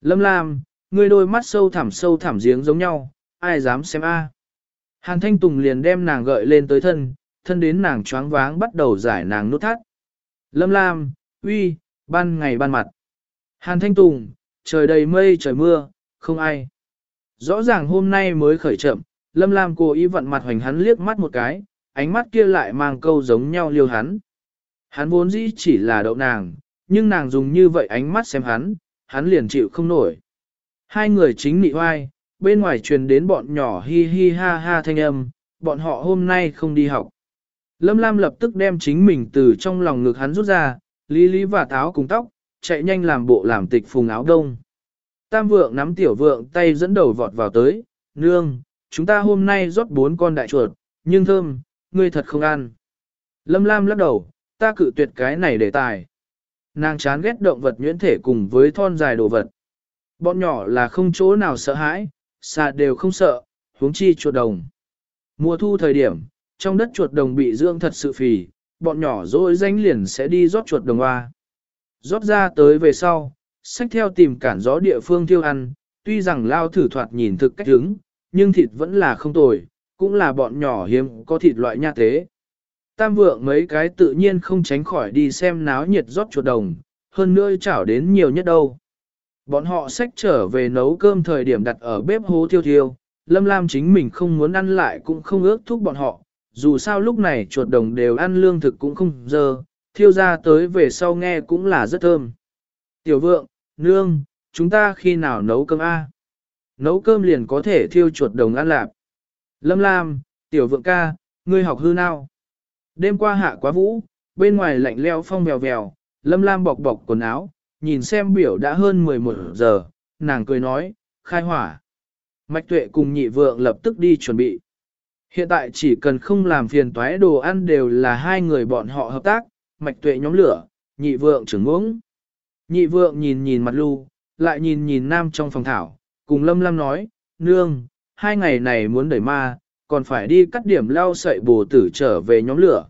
Lâm Lam, ngươi đôi mắt sâu thẳm sâu thẳm giếng giống nhau, ai dám xem a? Hàn Thanh Tùng liền đem nàng gợi lên tới thân, thân đến nàng choáng váng bắt đầu giải nàng nút thắt. Lâm Lam, uy, ban ngày ban mặt. Hàn Thanh Tùng, trời đầy mây trời mưa, không ai. Rõ ràng hôm nay mới khởi chậm, Lâm Lam cố ý vận mặt hoành hắn liếc mắt một cái, ánh mắt kia lại mang câu giống nhau liêu hắn. Hắn vốn dĩ chỉ là đậu nàng, nhưng nàng dùng như vậy ánh mắt xem hắn, hắn liền chịu không nổi. Hai người chính nị hoai, bên ngoài truyền đến bọn nhỏ hi hi ha ha thanh âm, bọn họ hôm nay không đi học. Lâm Lam lập tức đem chính mình từ trong lòng ngực hắn rút ra, lý lý và táo cùng tóc, chạy nhanh làm bộ làm tịch phùng áo đông. Tam vượng nắm tiểu vượng tay dẫn đầu vọt vào tới, nương, chúng ta hôm nay rót bốn con đại chuột, nhưng thơm, ngươi thật không ăn. Lâm Lam lắc đầu, ta cự tuyệt cái này để tài. Nàng chán ghét động vật nhuyễn thể cùng với thon dài đồ vật. Bọn nhỏ là không chỗ nào sợ hãi, xa đều không sợ, huống chi chuột đồng. Mùa thu thời điểm, trong đất chuột đồng bị dưỡng thật sự phì, bọn nhỏ dối danh liền sẽ đi rót chuột đồng hoa. Rót ra tới về sau, sách theo tìm cản gió địa phương tiêu ăn, tuy rằng lao thử thoạt nhìn thực cách hứng, nhưng thịt vẫn là không tồi, cũng là bọn nhỏ hiếm có thịt loại nha tế. Tam vượng mấy cái tự nhiên không tránh khỏi đi xem náo nhiệt rót chuột đồng, hơn nữa chảo đến nhiều nhất đâu. Bọn họ xách trở về nấu cơm thời điểm đặt ở bếp hố thiêu thiêu, Lâm Lam chính mình không muốn ăn lại cũng không ước thúc bọn họ, dù sao lúc này chuột đồng đều ăn lương thực cũng không dơ, thiêu ra tới về sau nghe cũng là rất thơm. Tiểu vượng, nương, chúng ta khi nào nấu cơm A? Nấu cơm liền có thể thiêu chuột đồng ăn lạp. Lâm Lam, tiểu vượng ca, ngươi học hư nào? Đêm qua hạ quá vũ, bên ngoài lạnh leo phong vèo vèo, Lâm Lam bọc bọc quần áo, nhìn xem biểu đã hơn 11 giờ, nàng cười nói, khai hỏa. Mạch tuệ cùng nhị vượng lập tức đi chuẩn bị. Hiện tại chỉ cần không làm phiền toái đồ ăn đều là hai người bọn họ hợp tác, mạch tuệ nhóm lửa, nhị vượng trưởng uống. Nhị vượng nhìn nhìn mặt lưu, lại nhìn nhìn nam trong phòng thảo, cùng lâm lam nói, nương, hai ngày này muốn đẩy ma, còn phải đi cắt điểm lau sậy bồ tử trở về nhóm lửa.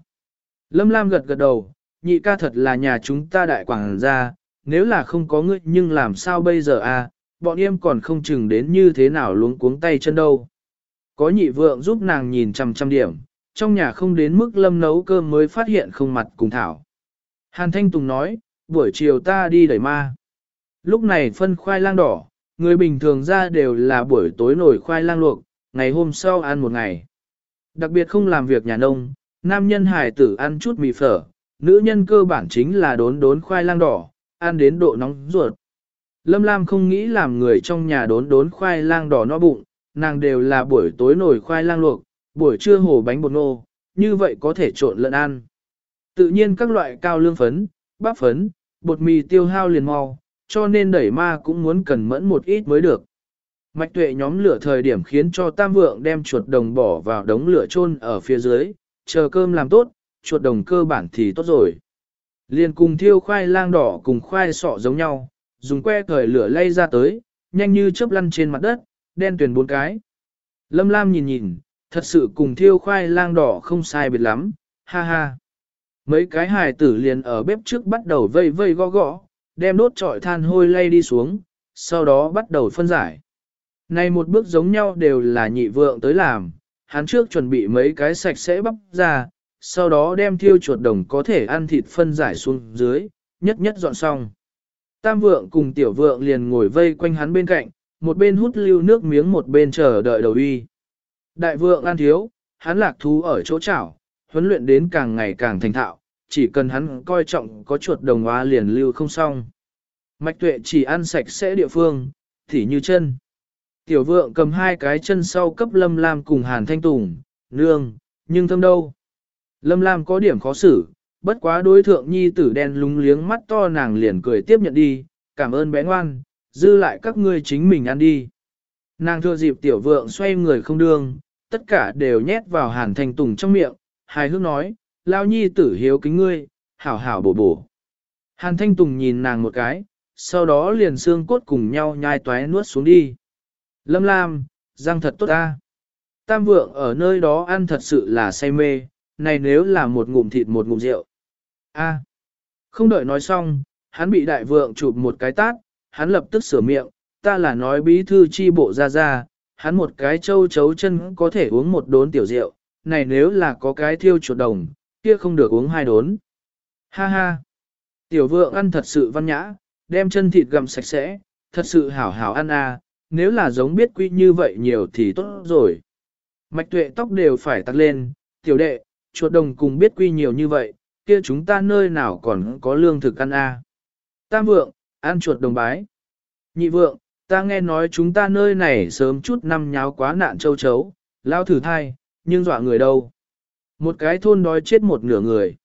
Lâm Lam gật gật đầu, nhị ca thật là nhà chúng ta đại quảng gia, nếu là không có ngươi nhưng làm sao bây giờ à, bọn em còn không chừng đến như thế nào luống cuống tay chân đâu. Có nhị vượng giúp nàng nhìn trăm trăm điểm, trong nhà không đến mức lâm nấu cơm mới phát hiện không mặt cùng thảo. Hàn Thanh Tùng nói, buổi chiều ta đi đẩy ma. Lúc này phân khoai lang đỏ, người bình thường ra đều là buổi tối nổi khoai lang luộc, ngày hôm sau ăn một ngày. Đặc biệt không làm việc nhà nông, nam nhân hài tử ăn chút mì phở, nữ nhân cơ bản chính là đốn đốn khoai lang đỏ, ăn đến độ nóng ruột. Lâm Lam không nghĩ làm người trong nhà đốn đốn khoai lang đỏ no bụng, nàng đều là buổi tối nổi khoai lang luộc, buổi trưa hồ bánh bột nô, như vậy có thể trộn lẫn ăn. Tự nhiên các loại cao lương phấn, bắp phấn, bột mì tiêu hao liền mau, cho nên đẩy ma cũng muốn cần mẫn một ít mới được. Mạch tuệ nhóm lửa thời điểm khiến cho tam vượng đem chuột đồng bỏ vào đống lửa chôn ở phía dưới, chờ cơm làm tốt, chuột đồng cơ bản thì tốt rồi. Liên cùng thiêu khoai lang đỏ cùng khoai sọ giống nhau, dùng que thời lửa lay ra tới, nhanh như chớp lăn trên mặt đất, đen tuyền bốn cái. Lâm Lam nhìn nhìn, thật sự cùng thiêu khoai lang đỏ không sai biệt lắm, ha ha. Mấy cái hài tử liền ở bếp trước bắt đầu vây vây gõ gõ, đem đốt trọi than hôi lay đi xuống, sau đó bắt đầu phân giải. Này một bước giống nhau đều là nhị vượng tới làm, hắn trước chuẩn bị mấy cái sạch sẽ bắp ra, sau đó đem thiêu chuột đồng có thể ăn thịt phân giải xuống dưới, nhất nhất dọn xong. Tam vượng cùng tiểu vượng liền ngồi vây quanh hắn bên cạnh, một bên hút lưu nước miếng một bên chờ đợi đầu uy. Đại vượng ăn thiếu, hắn lạc thú ở chỗ chảo, huấn luyện đến càng ngày càng thành thạo, chỉ cần hắn coi trọng có chuột đồng hóa liền lưu không xong. Mạch tuệ chỉ ăn sạch sẽ địa phương, thì như chân. Tiểu vượng cầm hai cái chân sau cấp lâm lam cùng hàn thanh tùng, nương, nhưng thâm đâu. Lâm lam có điểm khó xử, bất quá đối thượng nhi tử đen lúng liếng mắt to nàng liền cười tiếp nhận đi, cảm ơn bé ngoan, dư lại các ngươi chính mình ăn đi. Nàng thừa dịp tiểu vượng xoay người không đương, tất cả đều nhét vào hàn thanh tùng trong miệng, hài hước nói, lao nhi tử hiếu kính ngươi, hảo hảo bổ bổ. Hàn thanh tùng nhìn nàng một cái, sau đó liền xương cốt cùng nhau nhai toái nuốt xuống đi. Lâm Lam, răng thật tốt ta. Tam vượng ở nơi đó ăn thật sự là say mê, này nếu là một ngụm thịt một ngụm rượu. A. Không đợi nói xong, hắn bị đại vượng chụp một cái tát, hắn lập tức sửa miệng, ta là nói bí thư chi bộ ra ra, hắn một cái châu chấu chân có thể uống một đốn tiểu rượu, này nếu là có cái thiêu chuột đồng, kia không được uống hai đốn. Ha ha. Tiểu vượng ăn thật sự văn nhã, đem chân thịt gặm sạch sẽ, thật sự hảo hảo ăn à, nếu là giống biết quy như vậy nhiều thì tốt rồi. Mạch tuệ tóc đều phải tắt lên, tiểu đệ, chuột đồng cùng biết quy nhiều như vậy, kia chúng ta nơi nào còn có lương thực ăn à. Tam vượng, ăn chuột đồng bái. Nhị vượng, ta nghe nói chúng ta nơi này sớm chút năm nháo quá nạn châu chấu, lao thử thai, nhưng dọa người đâu. Một cái thôn đói chết một nửa người.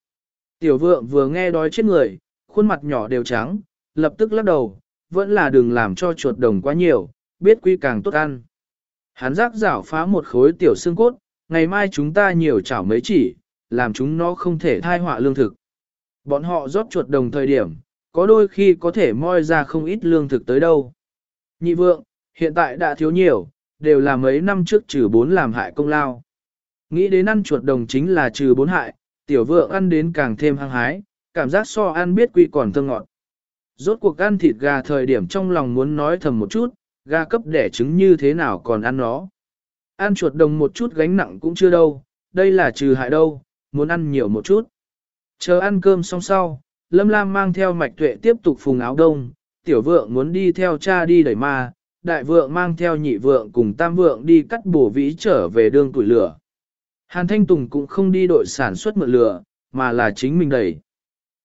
Tiểu vượng vừa nghe đói chết người, khuôn mặt nhỏ đều trắng, lập tức lắc đầu, vẫn là đừng làm cho chuột đồng quá nhiều, biết quy càng tốt ăn. Hắn rác rảo phá một khối tiểu xương cốt, ngày mai chúng ta nhiều chảo mấy chỉ, làm chúng nó không thể thai họa lương thực. Bọn họ rót chuột đồng thời điểm, có đôi khi có thể moi ra không ít lương thực tới đâu. Nhị vượng, hiện tại đã thiếu nhiều, đều là mấy năm trước trừ bốn làm hại công lao. Nghĩ đến ăn chuột đồng chính là trừ bốn hại, tiểu vượng ăn đến càng thêm hăng hái, cảm giác so ăn biết quy còn thơ ngọt. Rốt cuộc ăn thịt gà thời điểm trong lòng muốn nói thầm một chút, gà cấp đẻ trứng như thế nào còn ăn nó. Ăn chuột đồng một chút gánh nặng cũng chưa đâu, đây là trừ hại đâu, muốn ăn nhiều một chút. Chờ ăn cơm xong sau, Lâm Lam mang theo mạch tuệ tiếp tục phùng áo đông, tiểu vượng muốn đi theo cha đi đẩy ma, đại vượng mang theo nhị vượng cùng tam vượng đi cắt bổ vĩ trở về đường tuổi lửa. Hàn Thanh Tùng cũng không đi đội sản xuất mượn lửa, mà là chính mình đẩy.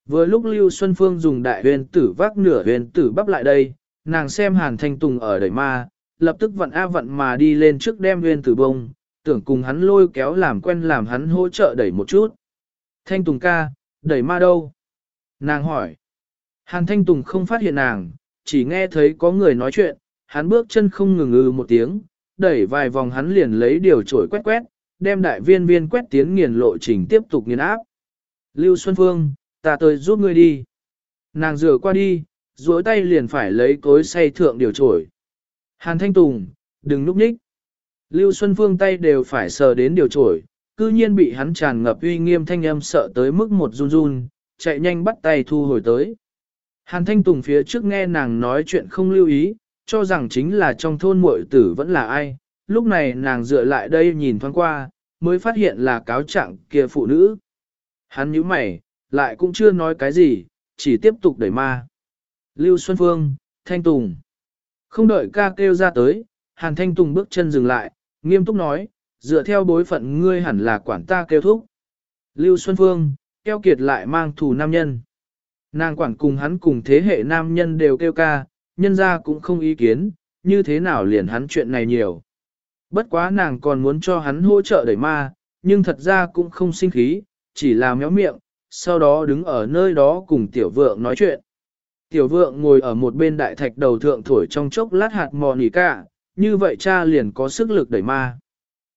Vừa lúc Lưu Xuân Phương dùng đại huyền tử vác nửa huyền tử bắp lại đây, nàng xem Hàn Thanh Tùng ở đẩy ma, lập tức vận a vận mà đi lên trước đem viên tử bông, tưởng cùng hắn lôi kéo làm quen làm hắn hỗ trợ đẩy một chút. Thanh Tùng ca, đẩy ma đâu? Nàng hỏi. Hàn Thanh Tùng không phát hiện nàng, chỉ nghe thấy có người nói chuyện, hắn bước chân không ngừng ngừ một tiếng, đẩy vài vòng hắn liền lấy điều trổi quét quét, đem đại viên viên quét tiến nghiền lộ trình tiếp tục nghiền áp. Lưu Xuân Phương, ta tới giúp ngươi đi. Nàng rửa qua đi, duỗi tay liền phải lấy cối xay thượng điều trổi. Hàn Thanh Tùng, đừng núp ních. Lưu Xuân Phương tay đều phải sờ đến điều trổi, cư nhiên bị hắn tràn ngập uy nghiêm thanh âm sợ tới mức một run run, chạy nhanh bắt tay thu hồi tới. Hàn Thanh Tùng phía trước nghe nàng nói chuyện không lưu ý, cho rằng chính là trong thôn muội tử vẫn là ai, lúc này nàng dựa lại đây nhìn thoáng qua, mới phát hiện là cáo trạng kia phụ nữ. Hắn nhíu mày, lại cũng chưa nói cái gì, chỉ tiếp tục đẩy ma. Lưu Xuân Phương, Thanh Tùng. Không đợi ca kêu ra tới, Hàn Thanh Tùng bước chân dừng lại, nghiêm túc nói, dựa theo bối phận ngươi hẳn là quản ta kêu thúc. Lưu Xuân Phương, keo kiệt lại mang thù nam nhân. Nàng quản cùng hắn cùng thế hệ nam nhân đều kêu ca, nhân ra cũng không ý kiến, như thế nào liền hắn chuyện này nhiều. Bất quá nàng còn muốn cho hắn hỗ trợ đẩy ma, nhưng thật ra cũng không sinh khí, chỉ là méo miệng, sau đó đứng ở nơi đó cùng tiểu vượng nói chuyện. Tiểu vượng ngồi ở một bên đại thạch đầu thượng thổi trong chốc lát hạt mò nỉ cả, như vậy cha liền có sức lực đẩy ma.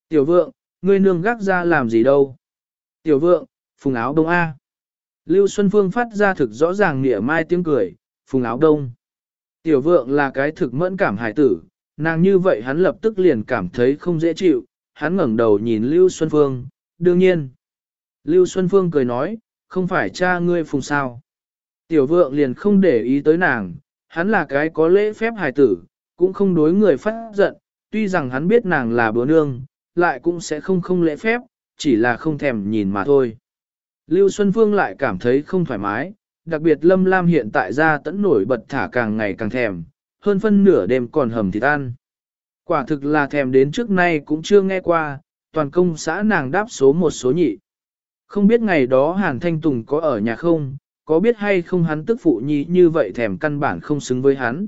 Tiểu vượng, ngươi nương gác ra làm gì đâu? Tiểu vượng, phùng áo đông A. Lưu Xuân Phương phát ra thực rõ ràng nghĩa mai tiếng cười, phùng áo đông. Tiểu vượng là cái thực mẫn cảm hải tử, nàng như vậy hắn lập tức liền cảm thấy không dễ chịu, hắn ngẩng đầu nhìn Lưu Xuân Phương, đương nhiên. Lưu Xuân Phương cười nói, không phải cha ngươi phùng sao. Tiểu vượng liền không để ý tới nàng, hắn là cái có lễ phép hài tử, cũng không đối người phát giận, tuy rằng hắn biết nàng là bữa nương, lại cũng sẽ không không lễ phép, chỉ là không thèm nhìn mà thôi. Lưu Xuân Phương lại cảm thấy không thoải mái, đặc biệt Lâm Lam hiện tại ra tẫn nổi bật thả càng ngày càng thèm, hơn phân nửa đêm còn hầm thịt ăn. Quả thực là thèm đến trước nay cũng chưa nghe qua, toàn công xã nàng đáp số một số nhị. Không biết ngày đó Hàn Thanh Tùng có ở nhà không, có biết hay không hắn tức phụ nhi như vậy thèm căn bản không xứng với hắn.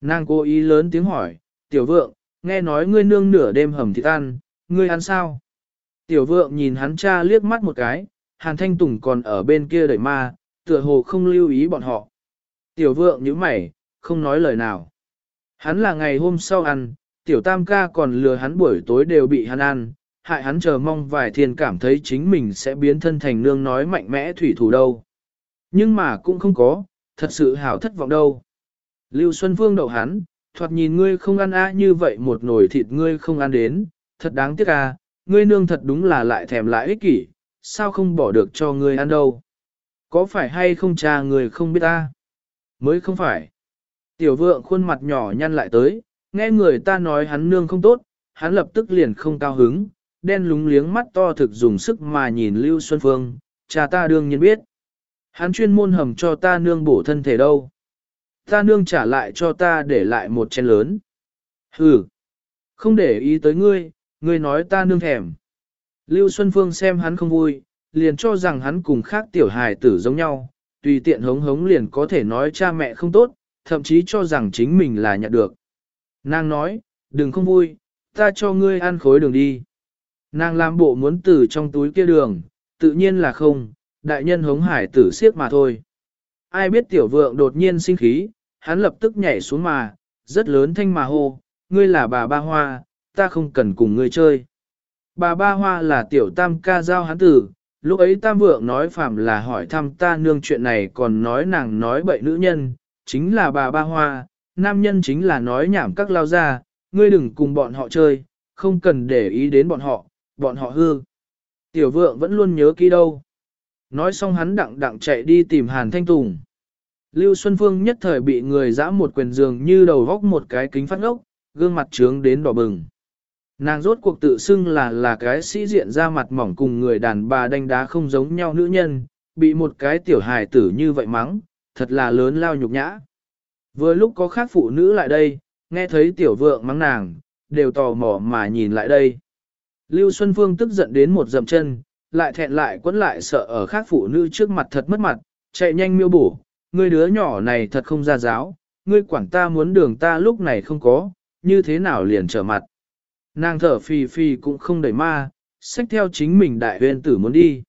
Nàng cố ý lớn tiếng hỏi, tiểu vượng, nghe nói ngươi nương nửa đêm hầm thịt ăn, ngươi ăn sao? Tiểu vượng nhìn hắn cha liếc mắt một cái, Hàn Thanh Tùng còn ở bên kia đẩy ma, tựa hồ không lưu ý bọn họ. Tiểu vượng nhíu mày, không nói lời nào. Hắn là ngày hôm sau ăn, tiểu tam ca còn lừa hắn buổi tối đều bị hắn ăn, hại hắn chờ mong vài thiên cảm thấy chính mình sẽ biến thân thành nương nói mạnh mẽ thủy thủ đâu. Nhưng mà cũng không có, thật sự hảo thất vọng đâu. Lưu Xuân Phương đậu hắn, thoạt nhìn ngươi không ăn á như vậy một nồi thịt ngươi không ăn đến, thật đáng tiếc à, ngươi nương thật đúng là lại thèm lại ích kỷ, sao không bỏ được cho ngươi ăn đâu. Có phải hay không cha người không biết ta? Mới không phải. Tiểu vượng khuôn mặt nhỏ nhăn lại tới, nghe người ta nói hắn nương không tốt, hắn lập tức liền không cao hứng, đen lúng liếng mắt to thực dùng sức mà nhìn Lưu Xuân Phương, cha ta đương nhiên biết. Hắn chuyên môn hầm cho ta nương bổ thân thể đâu. Ta nương trả lại cho ta để lại một chén lớn. Hừ, không để ý tới ngươi, ngươi nói ta nương thèm. Lưu Xuân Phương xem hắn không vui, liền cho rằng hắn cùng khác tiểu hài tử giống nhau, tùy tiện hống hống liền có thể nói cha mẹ không tốt, thậm chí cho rằng chính mình là nhận được. Nàng nói, đừng không vui, ta cho ngươi ăn khối đường đi. Nàng làm bộ muốn từ trong túi kia đường, tự nhiên là không, đại nhân hống hải tử siếc mà thôi. Ai biết tiểu vượng đột nhiên sinh khí, hắn lập tức nhảy xuống mà, rất lớn thanh mà hô, ngươi là bà ba hoa, ta không cần cùng ngươi chơi. Bà ba hoa là tiểu tam ca giao hắn tử, lúc ấy tam vượng nói phạm là hỏi thăm ta nương chuyện này còn nói nàng nói bậy nữ nhân, chính là bà ba hoa, nam nhân chính là nói nhảm các lao ra, ngươi đừng cùng bọn họ chơi, không cần để ý đến bọn họ, bọn họ hư. Tiểu vượng vẫn luôn nhớ kỹ đâu. Nói xong hắn đặng đặng chạy đi tìm Hàn Thanh Tùng. Lưu Xuân Phương nhất thời bị người dã một quyền giường như đầu góc một cái kính phát ngốc gương mặt trướng đến đỏ bừng. Nàng rốt cuộc tự xưng là là cái sĩ diện ra mặt mỏng cùng người đàn bà đánh đá không giống nhau nữ nhân, bị một cái tiểu hài tử như vậy mắng, thật là lớn lao nhục nhã. Vừa lúc có khác phụ nữ lại đây, nghe thấy tiểu vượng mắng nàng, đều tò mò mà nhìn lại đây. Lưu Xuân Phương tức giận đến một dầm chân, lại thẹn lại quấn lại sợ ở khác phụ nữ trước mặt thật mất mặt, chạy nhanh miêu bổ, ngươi đứa nhỏ này thật không ra giáo, ngươi quản ta muốn đường ta lúc này không có, như thế nào liền trở mặt. Nàng thở phì phì cũng không đẩy ma, xách theo chính mình đại huyên tử muốn đi.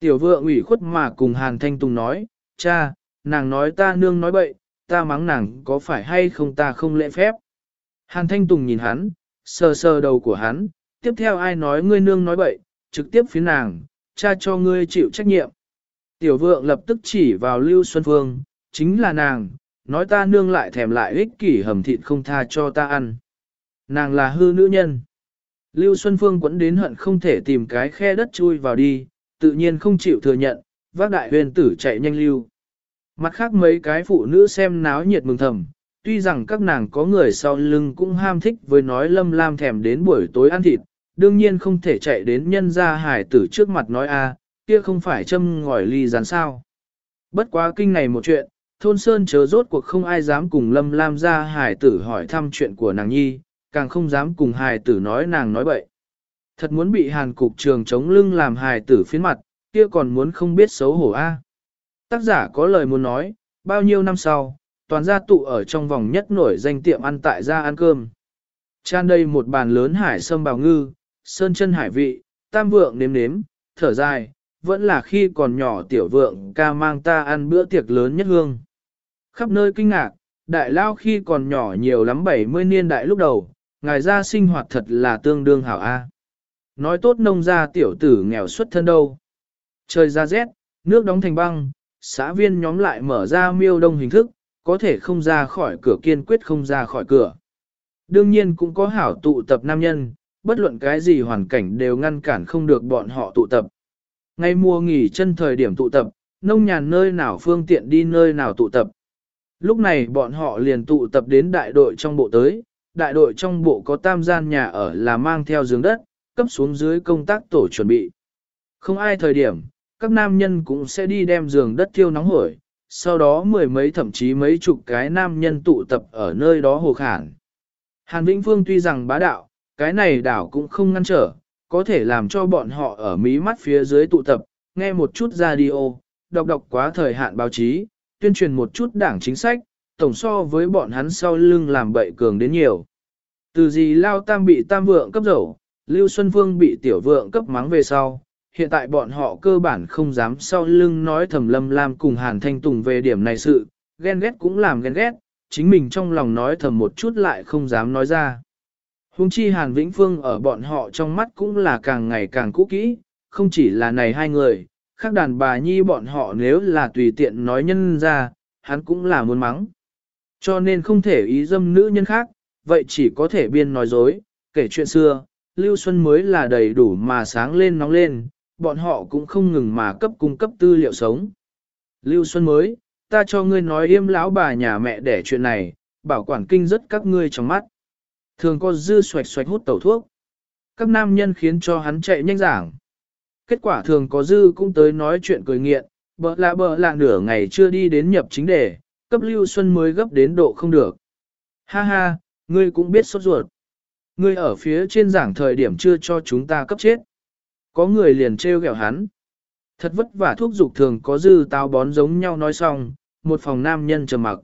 Tiểu vượng ủy khuất mà cùng Hàn Thanh Tùng nói, cha, nàng nói ta nương nói bậy, ta mắng nàng có phải hay không ta không lễ phép. Hàn Thanh Tùng nhìn hắn, sờ sờ đầu của hắn, tiếp theo ai nói ngươi nương nói bậy, trực tiếp phía nàng, cha cho ngươi chịu trách nhiệm. Tiểu vượng lập tức chỉ vào Lưu Xuân Phương, chính là nàng, nói ta nương lại thèm lại ích kỷ hầm thịt không tha cho ta ăn. Nàng là hư nữ nhân. Lưu Xuân Phương quẫn đến hận không thể tìm cái khe đất chui vào đi, tự nhiên không chịu thừa nhận, vác đại huyền tử chạy nhanh lưu. Mặt khác mấy cái phụ nữ xem náo nhiệt mừng thầm, tuy rằng các nàng có người sau lưng cũng ham thích với nói lâm lam thèm đến buổi tối ăn thịt, đương nhiên không thể chạy đến nhân gia hải tử trước mặt nói a, kia không phải châm ngòi ly rán sao. Bất quá kinh này một chuyện, thôn sơn chớ rốt cuộc không ai dám cùng lâm lam gia hải tử hỏi thăm chuyện của nàng nhi, càng không dám cùng hải tử nói nàng nói bậy. Thật muốn bị hàn cục trường chống lưng làm hải tử phiến mặt, kia còn muốn không biết xấu hổ a. Tác giả có lời muốn nói, bao nhiêu năm sau, toàn gia tụ ở trong vòng nhất nổi danh tiệm ăn tại gia ăn cơm. Chan đây một bàn lớn hải sâm bào ngư, sơn chân hải vị, tam vượng nếm nếm, thở dài, vẫn là khi còn nhỏ tiểu vượng ca mang ta ăn bữa tiệc lớn nhất hương. Khắp nơi kinh ngạc, đại lao khi còn nhỏ nhiều lắm 70 niên đại lúc đầu, ngài ra sinh hoạt thật là tương đương hảo A. Nói tốt nông gia tiểu tử nghèo xuất thân đâu. Trời ra rét, nước đóng thành băng, xã viên nhóm lại mở ra miêu đông hình thức, có thể không ra khỏi cửa kiên quyết không ra khỏi cửa. Đương nhiên cũng có hảo tụ tập nam nhân, bất luận cái gì hoàn cảnh đều ngăn cản không được bọn họ tụ tập. Ngay mùa nghỉ chân thời điểm tụ tập, nông nhàn nơi nào phương tiện đi nơi nào tụ tập. Lúc này bọn họ liền tụ tập đến đại đội trong bộ tới, đại đội trong bộ có tam gian nhà ở là mang theo giường đất, cấp xuống dưới công tác tổ chuẩn bị. Không ai thời điểm, các nam nhân cũng sẽ đi đem giường đất thiêu nóng hổi, sau đó mười mấy thậm chí mấy chục cái nam nhân tụ tập ở nơi đó hồ khản. Hàn Vĩnh Phương tuy rằng bá đạo, cái này đảo cũng không ngăn trở, có thể làm cho bọn họ ở mí mắt phía dưới tụ tập, nghe một chút radio, đọc đọc quá thời hạn báo chí, tuyên truyền một chút đảng chính sách, tổng so với bọn hắn sau lưng làm bậy cường đến nhiều. Từ gì Lao Tam bị Tam Vượng cấp dầu, Lưu Xuân Vương bị Tiểu Vượng cấp mắng về sau, hiện tại bọn họ cơ bản không dám sau lưng nói thầm lâm lam cùng Hàn Thanh Tùng về điểm này sự, ghen ghét cũng làm ghen ghét, chính mình trong lòng nói thầm một chút lại không dám nói ra. Hùng chi Hàn Vĩnh Phương ở bọn họ trong mắt cũng là càng ngày càng cũ kỹ, không chỉ là này hai người, khác đàn bà nhi bọn họ nếu là tùy tiện nói nhân ra, hắn cũng là muốn mắng. Cho nên không thể ý dâm nữ nhân khác, vậy chỉ có thể biên nói dối, kể chuyện xưa, Lưu Xuân mới là đầy đủ mà sáng lên nóng lên, bọn họ cũng không ngừng mà cấp cung cấp tư liệu sống. Lưu Xuân mới, ta cho ngươi nói im lão bà nhà mẹ để chuyện này, bảo quản kinh rất các ngươi trong mắt. Thường có dư xoạch xoạch hút tẩu thuốc. Các nam nhân khiến cho hắn chạy nhanh giảng. Kết quả thường có dư cũng tới nói chuyện cười nghiện, bợ lạ bợ lạ nửa ngày chưa đi đến nhập chính đề, cấp Lưu Xuân mới gấp đến độ không được. Ha ha, ngươi cũng biết sốt ruột. Ngươi ở phía trên giảng thời điểm chưa cho chúng ta cấp chết. Có người liền trêu ghẹo hắn. Thật vất vả thuốc dục thường có dư táo bón giống nhau nói xong, một phòng nam nhân trầm mặc.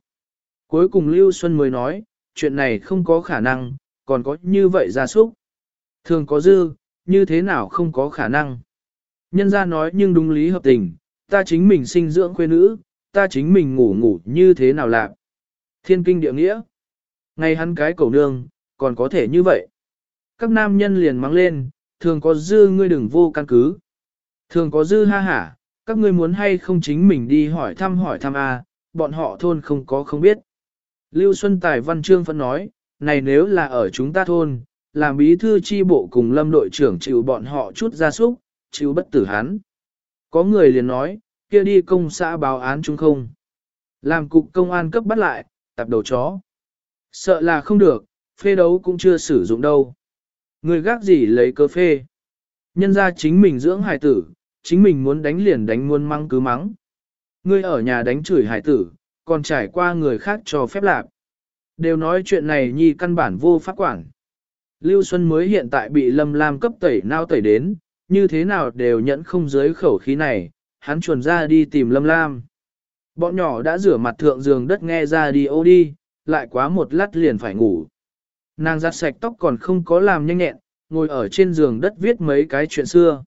Cuối cùng Lưu Xuân mới nói, chuyện này không có khả năng, còn có như vậy gia súc. Thường có dư, như thế nào không có khả năng. Nhân ra nói nhưng đúng lý hợp tình, ta chính mình sinh dưỡng khuê nữ, ta chính mình ngủ ngủ như thế nào lạc. Thiên kinh địa nghĩa. Ngay hắn cái cầu nương, còn có thể như vậy. Các nam nhân liền mắng lên, thường có dư ngươi đừng vô căn cứ. Thường có dư ha hả, các ngươi muốn hay không chính mình đi hỏi thăm hỏi thăm a, bọn họ thôn không có không biết. Lưu Xuân Tài Văn Trương phân nói, này nếu là ở chúng ta thôn, làm bí thư chi bộ cùng lâm đội trưởng chịu bọn họ chút ra súc, chịu bất tử hắn. Có người liền nói, kia đi công xã báo án chúng không. Làm cục công an cấp bắt lại, tập đầu chó. Sợ là không được, phê đấu cũng chưa sử dụng đâu. Người gác gì lấy cơ phê. Nhân ra chính mình dưỡng hải tử, chính mình muốn đánh liền đánh muôn măng cứ mắng. Ngươi ở nhà đánh chửi hải tử, còn trải qua người khác cho phép lạc. Đều nói chuyện này nhi căn bản vô pháp quản. Lưu Xuân mới hiện tại bị Lâm Lam cấp tẩy nao tẩy đến, như thế nào đều nhận không dưới khẩu khí này, hắn chuồn ra đi tìm Lâm Lam. Bọn nhỏ đã rửa mặt thượng giường đất nghe ra đi ô đi, lại quá một lát liền phải ngủ. Nàng giặt sạch tóc còn không có làm nhanh nhẹn, ngồi ở trên giường đất viết mấy cái chuyện xưa.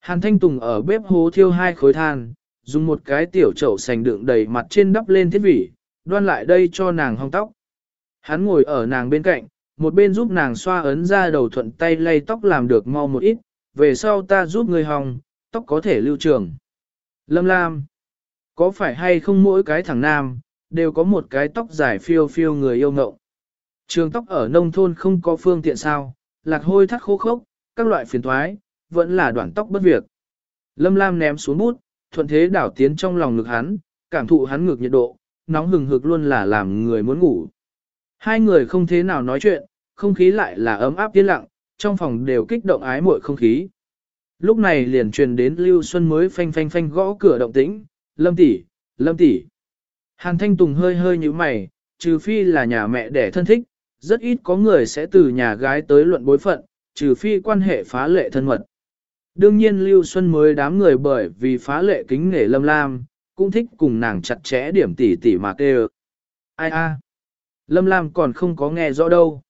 Hàn Thanh Tùng ở bếp hố thiêu hai khối than, dùng một cái tiểu chậu sành đựng đầy mặt trên đắp lên thiết vỉ, đoan lại đây cho nàng hong tóc. Hắn ngồi ở nàng bên cạnh, một bên giúp nàng xoa ấn ra đầu thuận tay lay tóc làm được mau một ít, về sau ta giúp người hong, tóc có thể lưu trường. Lâm Lam, có phải hay không mỗi cái thằng nam, đều có một cái tóc dài phiêu phiêu người yêu ngậu. Trường tóc ở nông thôn không có phương tiện sao, lạc hôi thắt khô khốc, các loại phiền thoái, vẫn là đoạn tóc bất việc. Lâm Lam ném xuống bút, thuận thế đảo tiến trong lòng ngực hắn, cảm thụ hắn ngực nhiệt độ, nóng hừng hực luôn là làm người muốn ngủ. Hai người không thế nào nói chuyện, không khí lại là ấm áp tiến lặng, trong phòng đều kích động ái muội không khí. Lúc này liền truyền đến Lưu Xuân mới phanh phanh phanh gõ cửa động tĩnh, Lâm tỷ, Lâm tỷ. Hàn Thanh Tùng hơi hơi như mày, trừ phi là nhà mẹ đẻ thân thích, rất ít có người sẽ từ nhà gái tới luận bối phận, trừ phi quan hệ phá lệ thân mật. Đương nhiên Lưu Xuân mới đám người bởi vì phá lệ kính nể Lâm Lam, cũng thích cùng nàng chặt chẽ điểm tỉ tỉ mà kêu. Ai a? Lâm Lam còn không có nghe rõ đâu.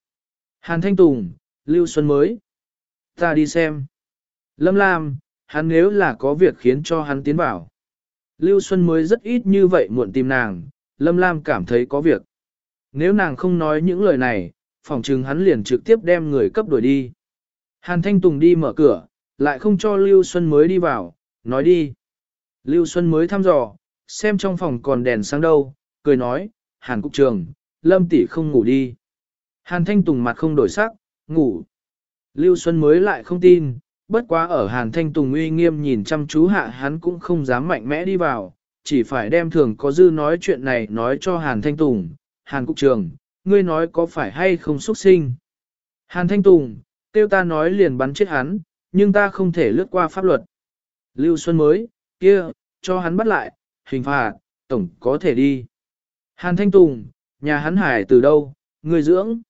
Hàn Thanh Tùng, Lưu Xuân mới. Ta đi xem. Lâm Lam, hắn nếu là có việc khiến cho hắn tiến vào. Lưu Xuân mới rất ít như vậy muộn tìm nàng, Lâm Lam cảm thấy có việc. Nếu nàng không nói những lời này, phòng trừng hắn liền trực tiếp đem người cấp đuổi đi. Hàn Thanh Tùng đi mở cửa, lại không cho Lưu Xuân mới đi vào, nói đi. Lưu Xuân mới thăm dò, xem trong phòng còn đèn sáng đâu, cười nói, Hàn Cục Trường, Lâm tỷ không ngủ đi. Hàn Thanh Tùng mặt không đổi sắc, ngủ. Lưu Xuân mới lại không tin, bất quá ở Hàn Thanh Tùng uy nghiêm nhìn chăm chú hạ hắn cũng không dám mạnh mẽ đi vào, chỉ phải đem thường có dư nói chuyện này nói cho Hàn Thanh Tùng. Hàn Cục Trường, ngươi nói có phải hay không xuất sinh? Hàn Thanh Tùng, tiêu ta nói liền bắn chết hắn, nhưng ta không thể lướt qua pháp luật. Lưu Xuân mới, kia, cho hắn bắt lại, hình phạt, tổng có thể đi. Hàn Thanh Tùng, nhà hắn hải từ đâu, người dưỡng.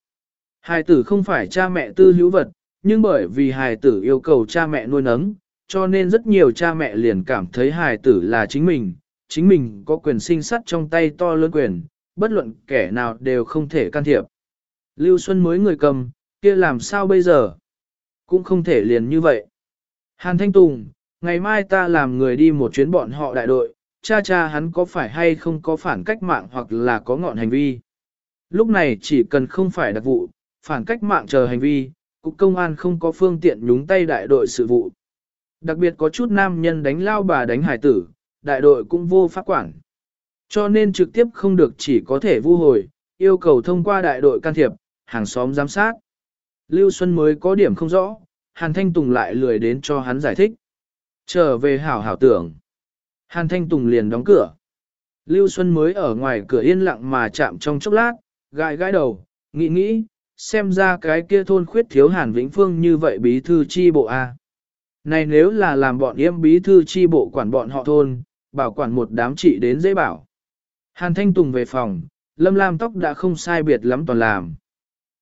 Hải tử không phải cha mẹ tư hữu vật, nhưng bởi vì Hải tử yêu cầu cha mẹ nuôi nấng, cho nên rất nhiều cha mẹ liền cảm thấy Hải tử là chính mình, chính mình có quyền sinh sắt trong tay to lớn quyền, bất luận kẻ nào đều không thể can thiệp. Lưu Xuân mới người cầm, kia làm sao bây giờ? Cũng không thể liền như vậy. Hàn Thanh Tùng, ngày mai ta làm người đi một chuyến bọn họ đại đội, cha cha hắn có phải hay không có phản cách mạng hoặc là có ngọn hành vi. Lúc này chỉ cần không phải đặc vụ, phản cách mạng chờ hành vi, cục công an không có phương tiện nhúng tay đại đội sự vụ. Đặc biệt có chút nam nhân đánh lao bà đánh hải tử, đại đội cũng vô pháp quản. Cho nên trực tiếp không được chỉ có thể vu hồi, yêu cầu thông qua đại đội can thiệp, hàng xóm giám sát. Lưu Xuân mới có điểm không rõ, Hàn Thanh Tùng lại lười đến cho hắn giải thích. Trở về hảo hảo tưởng. Hàn Thanh Tùng liền đóng cửa. Lưu Xuân mới ở ngoài cửa yên lặng mà chạm trong chốc lát, gãi gãi đầu, nghĩ nghĩ, xem ra cái kia thôn khuyết thiếu Hàn Vĩnh Phương như vậy bí thư chi bộ A. Này nếu là làm bọn yêm bí thư chi bộ quản bọn họ thôn, bảo quản một đám trị đến dễ bảo. Hàn Thanh Tùng về phòng, Lâm Lam tóc đã không sai biệt lắm toàn làm.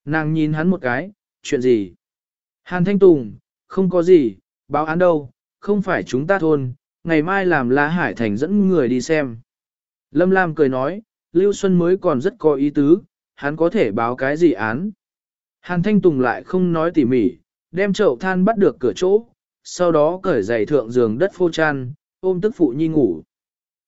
Nàng nhìn hắn một cái, chuyện gì? Hàn Thanh Tùng, không có gì, báo án đâu, không phải chúng ta thôn, ngày mai làm La Hải Thành dẫn người đi xem. Lâm Lam cười nói, Lưu Xuân mới còn rất có ý tứ, hắn có thể báo cái gì án. Hàn Thanh Tùng lại không nói tỉ mỉ, đem chậu than bắt được cửa chỗ, sau đó cởi giày thượng giường đất phô chăn, ôm tức phụ nhi ngủ.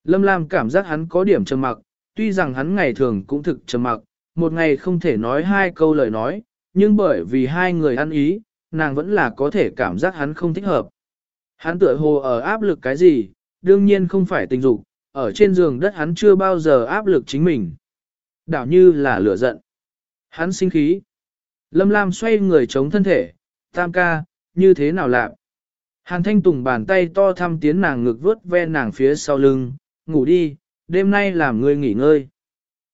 Lâm Lam cảm giác hắn có điểm trầm mặc, tuy rằng hắn ngày thường cũng thực trầm mặc, một ngày không thể nói hai câu lời nói, nhưng bởi vì hai người ăn ý, nàng vẫn là có thể cảm giác hắn không thích hợp. Hắn tựa hồ ở áp lực cái gì, đương nhiên không phải tình dục, ở trên giường đất hắn chưa bao giờ áp lực chính mình. Đảo như là lửa giận. Hắn sinh khí. Lâm Lam xoay người chống thân thể, tam ca, như thế nào lạ Hàn Thanh Tùng bàn tay to thăm tiến nàng ngực vớt ve nàng phía sau lưng, ngủ đi, đêm nay làm ngươi nghỉ ngơi.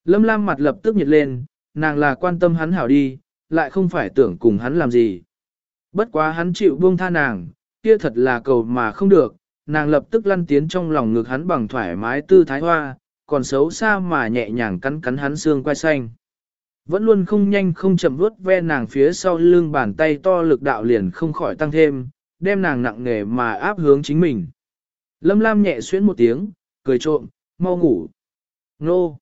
Lâm Lam mặt lập tức nhiệt lên, nàng là quan tâm hắn hảo đi, lại không phải tưởng cùng hắn làm gì. Bất quá hắn chịu buông tha nàng, kia thật là cầu mà không được, nàng lập tức lăn tiến trong lòng ngực hắn bằng thoải mái tư thái hoa, còn xấu xa mà nhẹ nhàng cắn cắn hắn xương quai xanh. Vẫn luôn không nhanh không chậm vuốt ve nàng phía sau lưng bàn tay to lực đạo liền không khỏi tăng thêm, đem nàng nặng nề mà áp hướng chính mình. Lâm Lam nhẹ xuyến một tiếng, cười trộm, mau ngủ. Nô!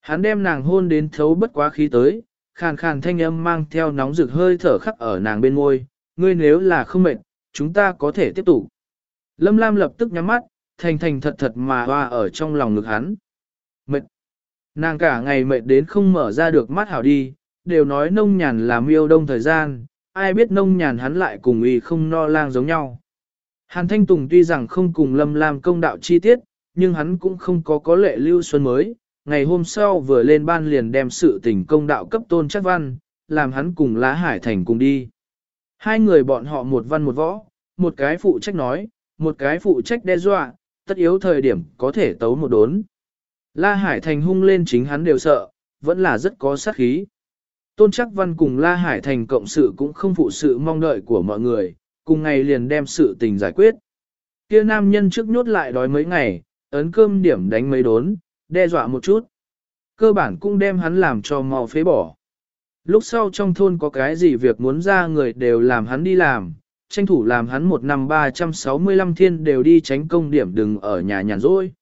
Hắn đem nàng hôn đến thấu bất quá khí tới, khàn khàn thanh âm mang theo nóng rực hơi thở khắc ở nàng bên môi, ngươi nếu là không mệt, chúng ta có thể tiếp tục. Lâm Lam lập tức nhắm mắt, thành thành thật thật mà hoa ở trong lòng ngực hắn. Mệt. Nàng cả ngày mệt đến không mở ra được mắt hảo đi, đều nói nông nhàn là miêu đông thời gian, ai biết nông nhàn hắn lại cùng y không no lang giống nhau. Hàn Thanh Tùng tuy rằng không cùng Lâm Lam công đạo chi tiết, nhưng hắn cũng không có có lệ lưu xuân mới. Ngày hôm sau vừa lên ban liền đem sự tình công đạo cấp tôn chắc văn, làm hắn cùng lá hải thành cùng đi. Hai người bọn họ một văn một võ, một cái phụ trách nói, một cái phụ trách đe dọa, tất yếu thời điểm có thể tấu một đốn. La Hải Thành hung lên chính hắn đều sợ, vẫn là rất có sát khí. Tôn chắc văn cùng La Hải Thành cộng sự cũng không phụ sự mong đợi của mọi người, cùng ngày liền đem sự tình giải quyết. Kia nam nhân trước nhốt lại đói mấy ngày, ấn cơm điểm đánh mấy đốn, đe dọa một chút. Cơ bản cũng đem hắn làm cho mau phế bỏ. Lúc sau trong thôn có cái gì việc muốn ra người đều làm hắn đi làm, tranh thủ làm hắn một năm 365 thiên đều đi tránh công điểm đừng ở nhà nhàn rỗi.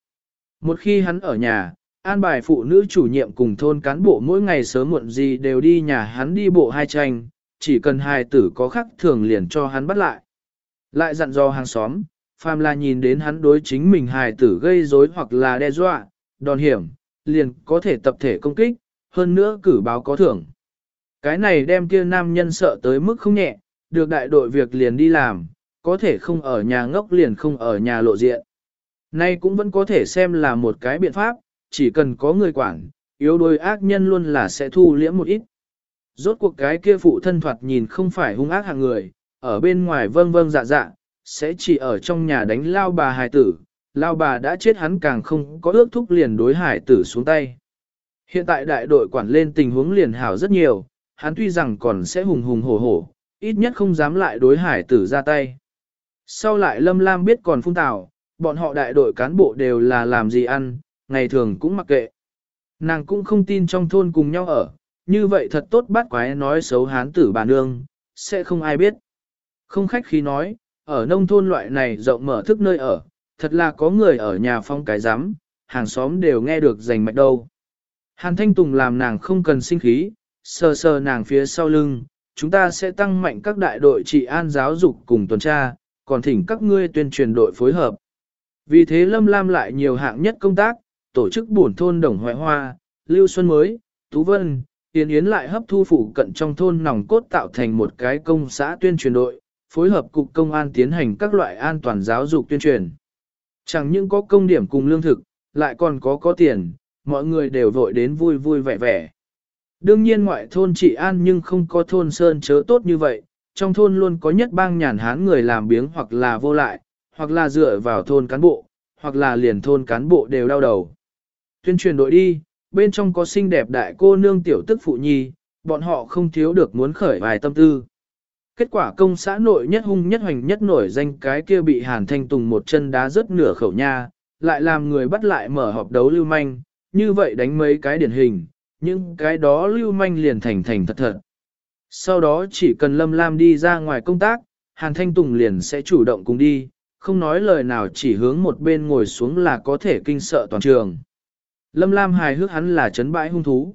Một khi hắn ở nhà, an bài phụ nữ chủ nhiệm cùng thôn cán bộ mỗi ngày sớm muộn gì đều đi nhà hắn đi bộ hai tranh, chỉ cần hài tử có khắc thường liền cho hắn bắt lại. Lại dặn dò hàng xóm, phàm là nhìn đến hắn đối chính mình hài tử gây rối hoặc là đe dọa, đòn hiểm, liền có thể tập thể công kích, hơn nữa cử báo có thưởng. Cái này đem kia nam nhân sợ tới mức không nhẹ, được đại đội việc liền đi làm, có thể không ở nhà ngốc liền không ở nhà lộ diện. Nay cũng vẫn có thể xem là một cái biện pháp, chỉ cần có người quản, yếu đuối ác nhân luôn là sẽ thu liễm một ít. Rốt cuộc cái kia phụ thân thoạt nhìn không phải hung ác hạng người, ở bên ngoài vâng vâng dạ dạ, sẽ chỉ ở trong nhà đánh lao bà hài tử, lao bà đã chết hắn càng không có ước thúc liền đối hải tử xuống tay. Hiện tại đại đội quản lên tình huống liền hảo rất nhiều, hắn tuy rằng còn sẽ hùng hùng hổ hổ, ít nhất không dám lại đối hải tử ra tay. Sau lại Lâm Lam biết còn phung tào, bọn họ đại đội cán bộ đều là làm gì ăn, ngày thường cũng mặc kệ. Nàng cũng không tin trong thôn cùng nhau ở, như vậy thật tốt bắt quái nói xấu hán tử bà nương, sẽ không ai biết. Không khách khí nói, ở nông thôn loại này rộng mở thức nơi ở, thật là có người ở nhà phong cái giám, hàng xóm đều nghe được rành mạch đâu. Hàn Thanh Tùng làm nàng không cần sinh khí, sờ sờ nàng phía sau lưng, chúng ta sẽ tăng mạnh các đại đội trị an giáo dục cùng tuần tra, còn thỉnh các ngươi tuyên truyền đội phối hợp. Vì thế Lâm Lam lại nhiều hạng nhất công tác, tổ chức buồn thôn Đồng Hoại Hoa, Lưu Xuân Mới, Tú Vân, Yến Yến lại hấp thu phụ cận trong thôn nòng cốt tạo thành một cái công xã tuyên truyền đội, phối hợp cục công an tiến hành các loại an toàn giáo dục tuyên truyền. Chẳng những có công điểm cùng lương thực, lại còn có có tiền, mọi người đều vội đến vui vui vẻ vẻ. Đương nhiên ngoại thôn trị an nhưng không có thôn sơn chớ tốt như vậy, trong thôn luôn có nhất bang nhàn hán người làm biếng hoặc là vô lại, hoặc là dựa vào thôn cán bộ, hoặc là liền thôn cán bộ đều đau đầu. Tuyên truyền đội đi, bên trong có xinh đẹp đại cô nương tiểu tức phụ nhi, bọn họ không thiếu được muốn khởi vài tâm tư. Kết quả công xã nội nhất hung nhất hoành nhất nổi danh cái kia bị Hàn Thanh Tùng một chân đá rớt nửa khẩu nha, lại làm người bắt lại mở họp đấu lưu manh, như vậy đánh mấy cái điển hình, nhưng cái đó lưu manh liền thành thành thật thật. Sau đó chỉ cần Lâm Lam đi ra ngoài công tác, Hàn Thanh Tùng liền sẽ chủ động cùng đi, không nói lời nào chỉ hướng một bên ngồi xuống là có thể kinh sợ toàn trường. Lâm Lam hài hước hắn là chấn bãi hung thú.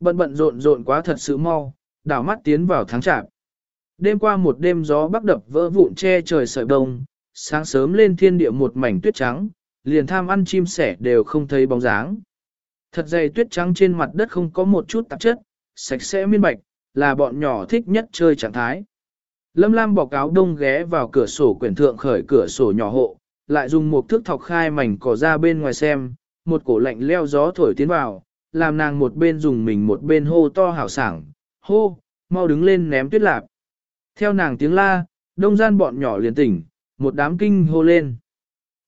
Bận bận rộn rộn quá thật sự mau, đảo mắt tiến vào tháng chạp. Đêm qua một đêm gió bắc đập vỡ vụn che trời sợi đông, sáng sớm lên thiên địa một mảnh tuyết trắng, liền tham ăn chim sẻ đều không thấy bóng dáng. Thật dày tuyết trắng trên mặt đất không có một chút tạp chất, sạch sẽ miên bạch, là bọn nhỏ thích nhất chơi trạng thái. Lâm Lam bỏ áo đông ghé vào cửa sổ quyển thượng khởi cửa sổ nhỏ hộ, lại dùng một thước thọc khai mảnh cỏ ra bên ngoài xem, một cổ lạnh leo gió thổi tiến vào, làm nàng một bên dùng mình một bên hô to hào sảng, hô, mau đứng lên ném tuyết lạp. Theo nàng tiếng la, đông gian bọn nhỏ liền tỉnh, một đám kinh hô lên.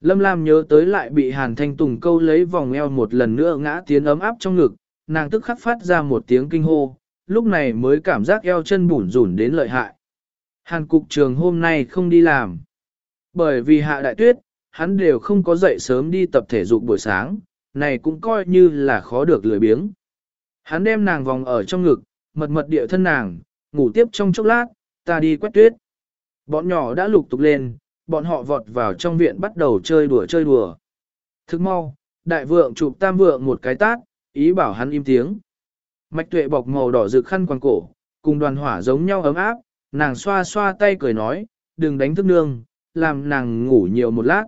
Lâm Lam nhớ tới lại bị Hàn Thanh Tùng câu lấy vòng eo một lần nữa ngã tiến ấm áp trong ngực, nàng tức khắc phát ra một tiếng kinh hô, lúc này mới cảm giác eo chân bủn rủn đến lợi hại. Hàn cục trường hôm nay không đi làm. Bởi vì hạ đại tuyết, hắn đều không có dậy sớm đi tập thể dục buổi sáng, này cũng coi như là khó được lười biếng. Hắn đem nàng vòng ở trong ngực, mật mật địa thân nàng, ngủ tiếp trong chốc lát, ta đi quét tuyết. Bọn nhỏ đã lục tục lên, bọn họ vọt vào trong viện bắt đầu chơi đùa chơi đùa. Thức mau, đại vượng chụp tam vượng một cái tát, ý bảo hắn im tiếng. Mạch tuệ bọc màu đỏ rực khăn quàng cổ, cùng đoàn hỏa giống nhau ấm áp, nàng xoa xoa tay cười nói, đừng đánh thức nương, làm nàng ngủ nhiều một lát.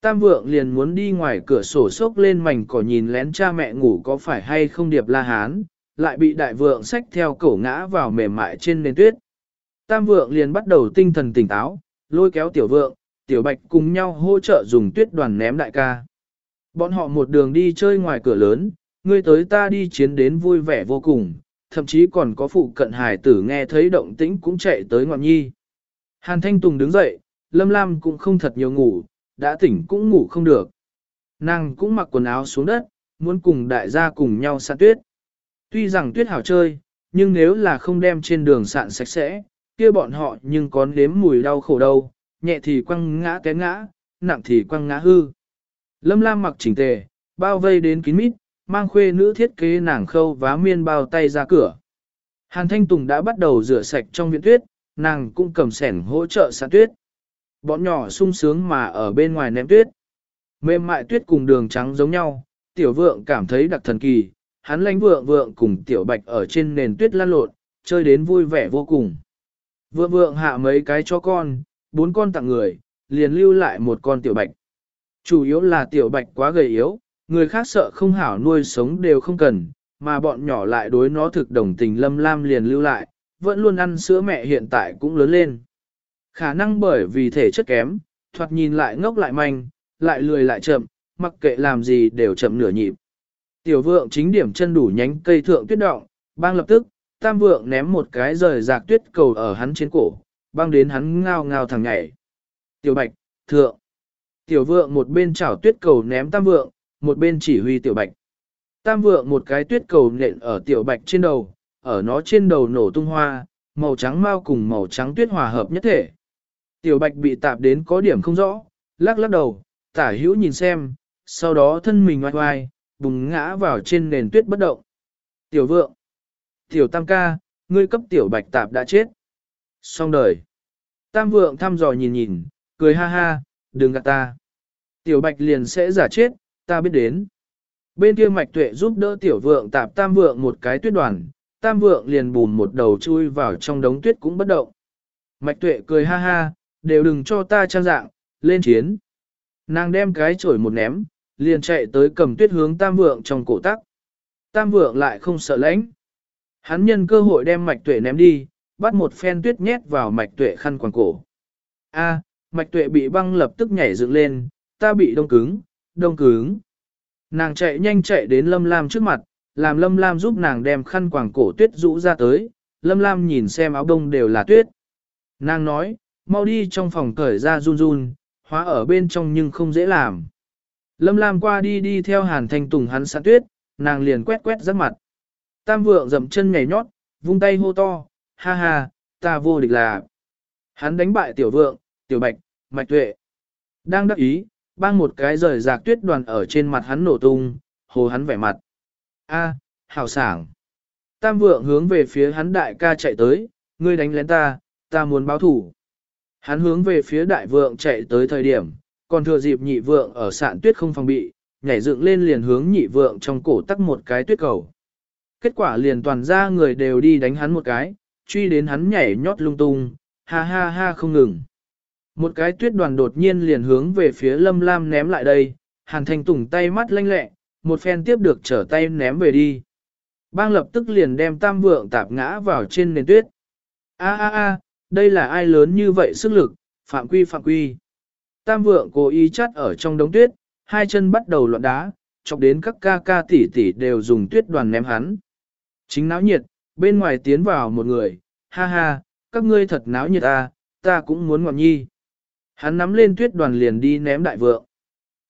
Tam vượng liền muốn đi ngoài cửa sổ sốc lên mảnh cỏ nhìn lén cha mẹ ngủ có phải hay không điệp la hán, lại bị đại vượng xách theo cổ ngã vào mềm mại trên nền tuyết. Tam vượng liền bắt đầu tinh thần tỉnh táo, lôi kéo tiểu vượng, tiểu bạch cùng nhau hỗ trợ dùng tuyết đoàn ném đại ca. Bọn họ một đường đi chơi ngoài cửa lớn, ngươi tới ta đi chiến đến vui vẻ vô cùng, thậm chí còn có phụ cận hài tử nghe thấy động tĩnh cũng chạy tới ngọn nhi. Hàn Thanh Tùng đứng dậy, Lâm Lam cũng không thật nhiều ngủ, đã tỉnh cũng ngủ không được. Nàng cũng mặc quần áo xuống đất, muốn cùng đại gia cùng nhau sạn tuyết. Tuy rằng tuyết hảo chơi, nhưng nếu là không đem trên đường sạn sạch sẽ, kia bọn họ nhưng có nếm mùi đau khổ đâu, nhẹ thì quăng ngã té ngã, nặng thì quăng ngã hư. Lâm Lam mặc chỉnh tề, bao vây đến kín mít, mang khuê nữ thiết kế nàng khâu vá miên bao tay ra cửa. Hàn Thanh Tùng đã bắt đầu rửa sạch trong viện tuyết, nàng cũng cầm sẻn hỗ trợ sạn tuyết. Bọn nhỏ sung sướng mà ở bên ngoài ném tuyết. Mềm mại tuyết cùng đường trắng giống nhau, tiểu vượng cảm thấy đặc thần kỳ, hắn lánh vượng vượng cùng tiểu bạch ở trên nền tuyết lăn lộn, chơi đến vui vẻ vô cùng. Vượng vượng hạ mấy cái cho con, bốn con tặng người, liền lưu lại một con tiểu bạch. Chủ yếu là tiểu bạch quá gầy yếu, người khác sợ không hảo nuôi sống đều không cần, mà bọn nhỏ lại đối nó thực đồng tình lâm lam liền lưu lại, vẫn luôn ăn sữa mẹ hiện tại cũng lớn lên. Khả năng bởi vì thể chất kém, thoạt nhìn lại ngốc lại manh, lại lười lại chậm, mặc kệ làm gì đều chậm nửa nhịp. Tiểu vượng chính điểm chân đủ nhánh cây thượng tuyết động, bang lập tức, tam vượng ném một cái rời rạc tuyết cầu ở hắn trên cổ, băng đến hắn ngao ngao thằng nhảy. Tiểu bạch, thượng. Tiểu vượng một bên chảo tuyết cầu ném tam vượng, một bên chỉ huy tiểu bạch. Tam vượng một cái tuyết cầu nện ở tiểu bạch trên đầu, ở nó trên đầu nổ tung hoa, màu trắng mau cùng màu trắng tuyết hòa hợp nhất thể. Tiểu bạch bị tạp đến có điểm không rõ, lắc lắc đầu, tả hữu nhìn xem, sau đó thân mình oai oai, bùng ngã vào trên nền tuyết bất động. Tiểu vượng, tiểu tam ca, ngươi cấp tiểu bạch tạp đã chết. Xong đời. Tam vượng thăm dò nhìn nhìn, cười ha ha, đừng gạt ta. Tiểu bạch liền sẽ giả chết, ta biết đến. Bên kia mạch tuệ giúp đỡ tiểu vượng tạp tam vượng một cái tuyết đoàn, tam vượng liền bùn một đầu chui vào trong đống tuyết cũng bất động. Mạch tuệ cười ha ha, đều đừng cho ta trang dạng, lên chiến. Nàng đem cái chổi một ném, liền chạy tới cầm tuyết hướng tam vượng trong cổ tắc. Tam vượng lại không sợ lãnh. Hắn nhân cơ hội đem mạch tuệ ném đi, bắt một phen tuyết nhét vào mạch tuệ khăn quàng cổ. A, mạch tuệ bị băng lập tức nhảy dựng lên, ta bị đông cứng, đông cứng. Nàng chạy nhanh chạy đến Lâm Lam trước mặt, làm Lâm Lam giúp nàng đem khăn quàng cổ tuyết rũ ra tới, Lâm Lam nhìn xem áo đông đều là tuyết. Nàng nói, mau đi trong phòng cởi ra run run, hóa ở bên trong nhưng không dễ làm. Lâm Lam qua đi đi theo Hàn Thanh Tùng hắn sẵn tuyết, nàng liền quét quét rắc mặt. Tam vượng dậm chân nhảy nhót, vung tay hô to, ha ha, ta vô địch là. Hắn đánh bại tiểu vượng, tiểu bạch, mạch tuệ. Đang đắc ý, bang một cái rời rạc tuyết đoàn ở trên mặt hắn nổ tung, hồ hắn vẻ mặt. A, hào sảng. Tam vượng hướng về phía hắn đại ca chạy tới, ngươi đánh lén ta, ta muốn báo thủ. Hắn hướng về phía đại vượng chạy tới thời điểm, còn thừa dịp nhị vượng ở sạn tuyết không phòng bị, nhảy dựng lên liền hướng nhị vượng trong cổ tắc một cái tuyết cầu. Kết quả liền toàn ra người đều đi đánh hắn một cái, truy đến hắn nhảy nhót lung tung, ha ha ha không ngừng. Một cái tuyết đoàn đột nhiên liền hướng về phía lâm lam ném lại đây, hàn thành tùng tay mắt lanh lẹ, một phen tiếp được trở tay ném về đi. Bang lập tức liền đem tam vượng tạp ngã vào trên nền tuyết. A a a, đây là ai lớn như vậy sức lực, phạm quy phạm quy. Tam vượng cố ý chắt ở trong đống tuyết, hai chân bắt đầu loạn đá, chọc đến các ca ca tỷ tỷ đều dùng tuyết đoàn ném hắn. Chính náo nhiệt, bên ngoài tiến vào một người, ha ha, các ngươi thật náo nhiệt à, ta cũng muốn ngọn nhi. Hắn nắm lên tuyết đoàn liền đi ném đại vượng.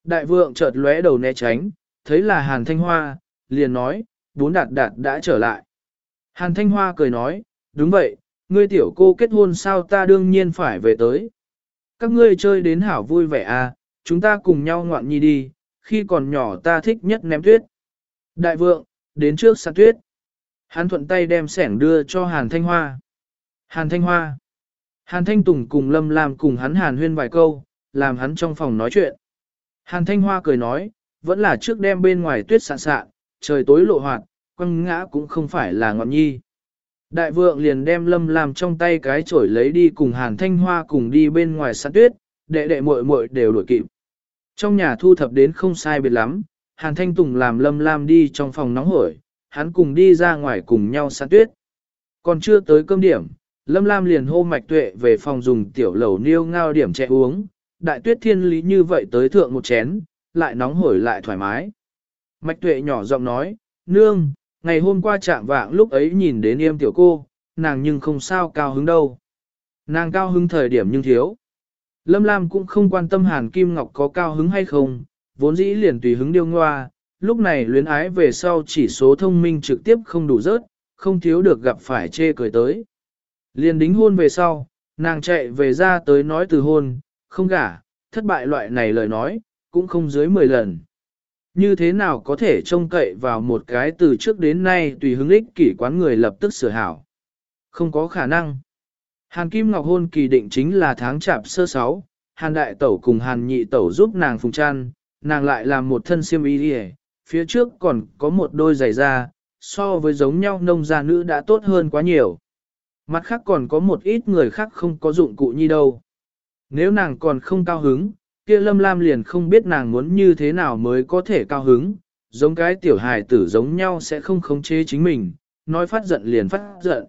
Đại vượng chợt lóe đầu né tránh, thấy là Hàn Thanh Hoa, liền nói, bốn đạt đạt đã trở lại. Hàn Thanh Hoa cười nói, đúng vậy, ngươi tiểu cô kết hôn sao ta đương nhiên phải về tới. Các ngươi chơi đến hảo vui vẻ à, chúng ta cùng nhau ngoạn nhi đi, khi còn nhỏ ta thích nhất ném tuyết. Đại vượng, đến trước sàn tuyết. Hắn thuận tay đem sẻng đưa cho Hàn Thanh Hoa. Hàn Thanh Hoa. Hàn Thanh Tùng cùng Lâm Lam cùng hắn Hàn huyên vài câu, làm hắn trong phòng nói chuyện. Hàn Thanh Hoa cười nói, vẫn là trước đêm bên ngoài tuyết sạn sạn, trời tối lộ hoạt, quăng ngã cũng không phải là ngọn nhi. Đại vượng liền đem Lâm Lam trong tay cái chổi lấy đi cùng Hàn Thanh Hoa cùng đi bên ngoài sạn tuyết, đệ đệ muội muội đều đuổi kịp. Trong nhà thu thập đến không sai biệt lắm, Hàn Thanh Tùng làm Lâm Lam đi trong phòng nóng hổi, hắn cùng đi ra ngoài cùng nhau săn tuyết. Còn chưa tới cơm điểm, Lâm Lam liền hô mạch tuệ về phòng dùng tiểu lẩu niêu ngao điểm trẻ uống, đại tuyết thiên lý như vậy tới thượng một chén, lại nóng hổi lại thoải mái. Mạch tuệ nhỏ giọng nói, nương, ngày hôm qua chạm vạng lúc ấy nhìn đến yêm tiểu cô, nàng nhưng không sao cao hứng đâu. Nàng cao hứng thời điểm nhưng thiếu. Lâm Lam cũng không quan tâm Hàn Kim Ngọc có cao hứng hay không, vốn dĩ liền tùy hứng điêu ngoa, lúc này luyến ái về sau chỉ số thông minh trực tiếp không đủ rớt, không thiếu được gặp phải chê cười tới. Liền đính hôn về sau, nàng chạy về ra tới nói từ hôn, không gả, thất bại loại này lời nói, cũng không dưới 10 lần. Như thế nào có thể trông cậy vào một cái từ trước đến nay tùy hứng ích kỷ quán người lập tức sửa hảo. Không có khả năng. Hàn Kim Ngọc hôn kỳ định chính là tháng chạp sơ sáu, Hàn Đại Tẩu cùng Hàn Nhị Tẩu giúp nàng phùng chăn, nàng lại làm một thân siêm y đi phía trước còn có một đôi giày da, so với giống nhau nông gia nữ đã tốt hơn quá nhiều. Mặt khác còn có một ít người khác không có dụng cụ như đâu. Nếu nàng còn không cao hứng, kia lâm lam liền không biết nàng muốn như thế nào mới có thể cao hứng, giống cái tiểu hài tử giống nhau sẽ không khống chế chính mình, nói phát giận liền phát giận.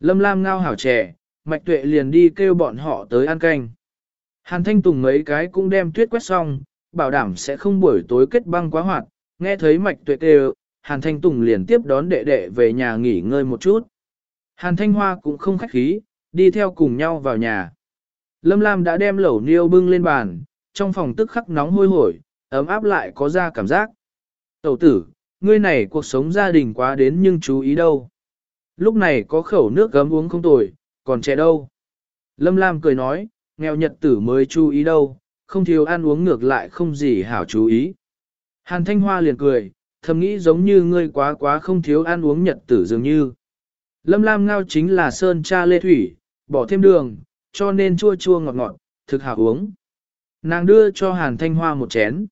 Lâm lam ngao hảo trẻ, mạch tuệ liền đi kêu bọn họ tới ăn canh. Hàn thanh tùng mấy cái cũng đem tuyết quét xong, bảo đảm sẽ không buổi tối kết băng quá hoạt, nghe thấy mạch tuệ kêu, hàn thanh tùng liền tiếp đón đệ đệ về nhà nghỉ ngơi một chút. Hàn thanh hoa cũng không khách khí, đi theo cùng nhau vào nhà. Lâm Lam đã đem lẩu niêu bưng lên bàn, trong phòng tức khắc nóng hôi hổi, ấm áp lại có ra cảm giác. Tẩu tử, ngươi này cuộc sống gia đình quá đến nhưng chú ý đâu. Lúc này có khẩu nước gấm uống không tồi, còn trẻ đâu. Lâm Lam cười nói, nghèo nhật tử mới chú ý đâu, không thiếu ăn uống ngược lại không gì hảo chú ý. Hàn Thanh Hoa liền cười, thầm nghĩ giống như ngươi quá quá không thiếu ăn uống nhật tử dường như. Lâm Lam ngao chính là sơn cha lê thủy, bỏ thêm đường, cho nên chua chua ngọt ngọt, thực hảo uống. Nàng đưa cho Hàn Thanh Hoa một chén.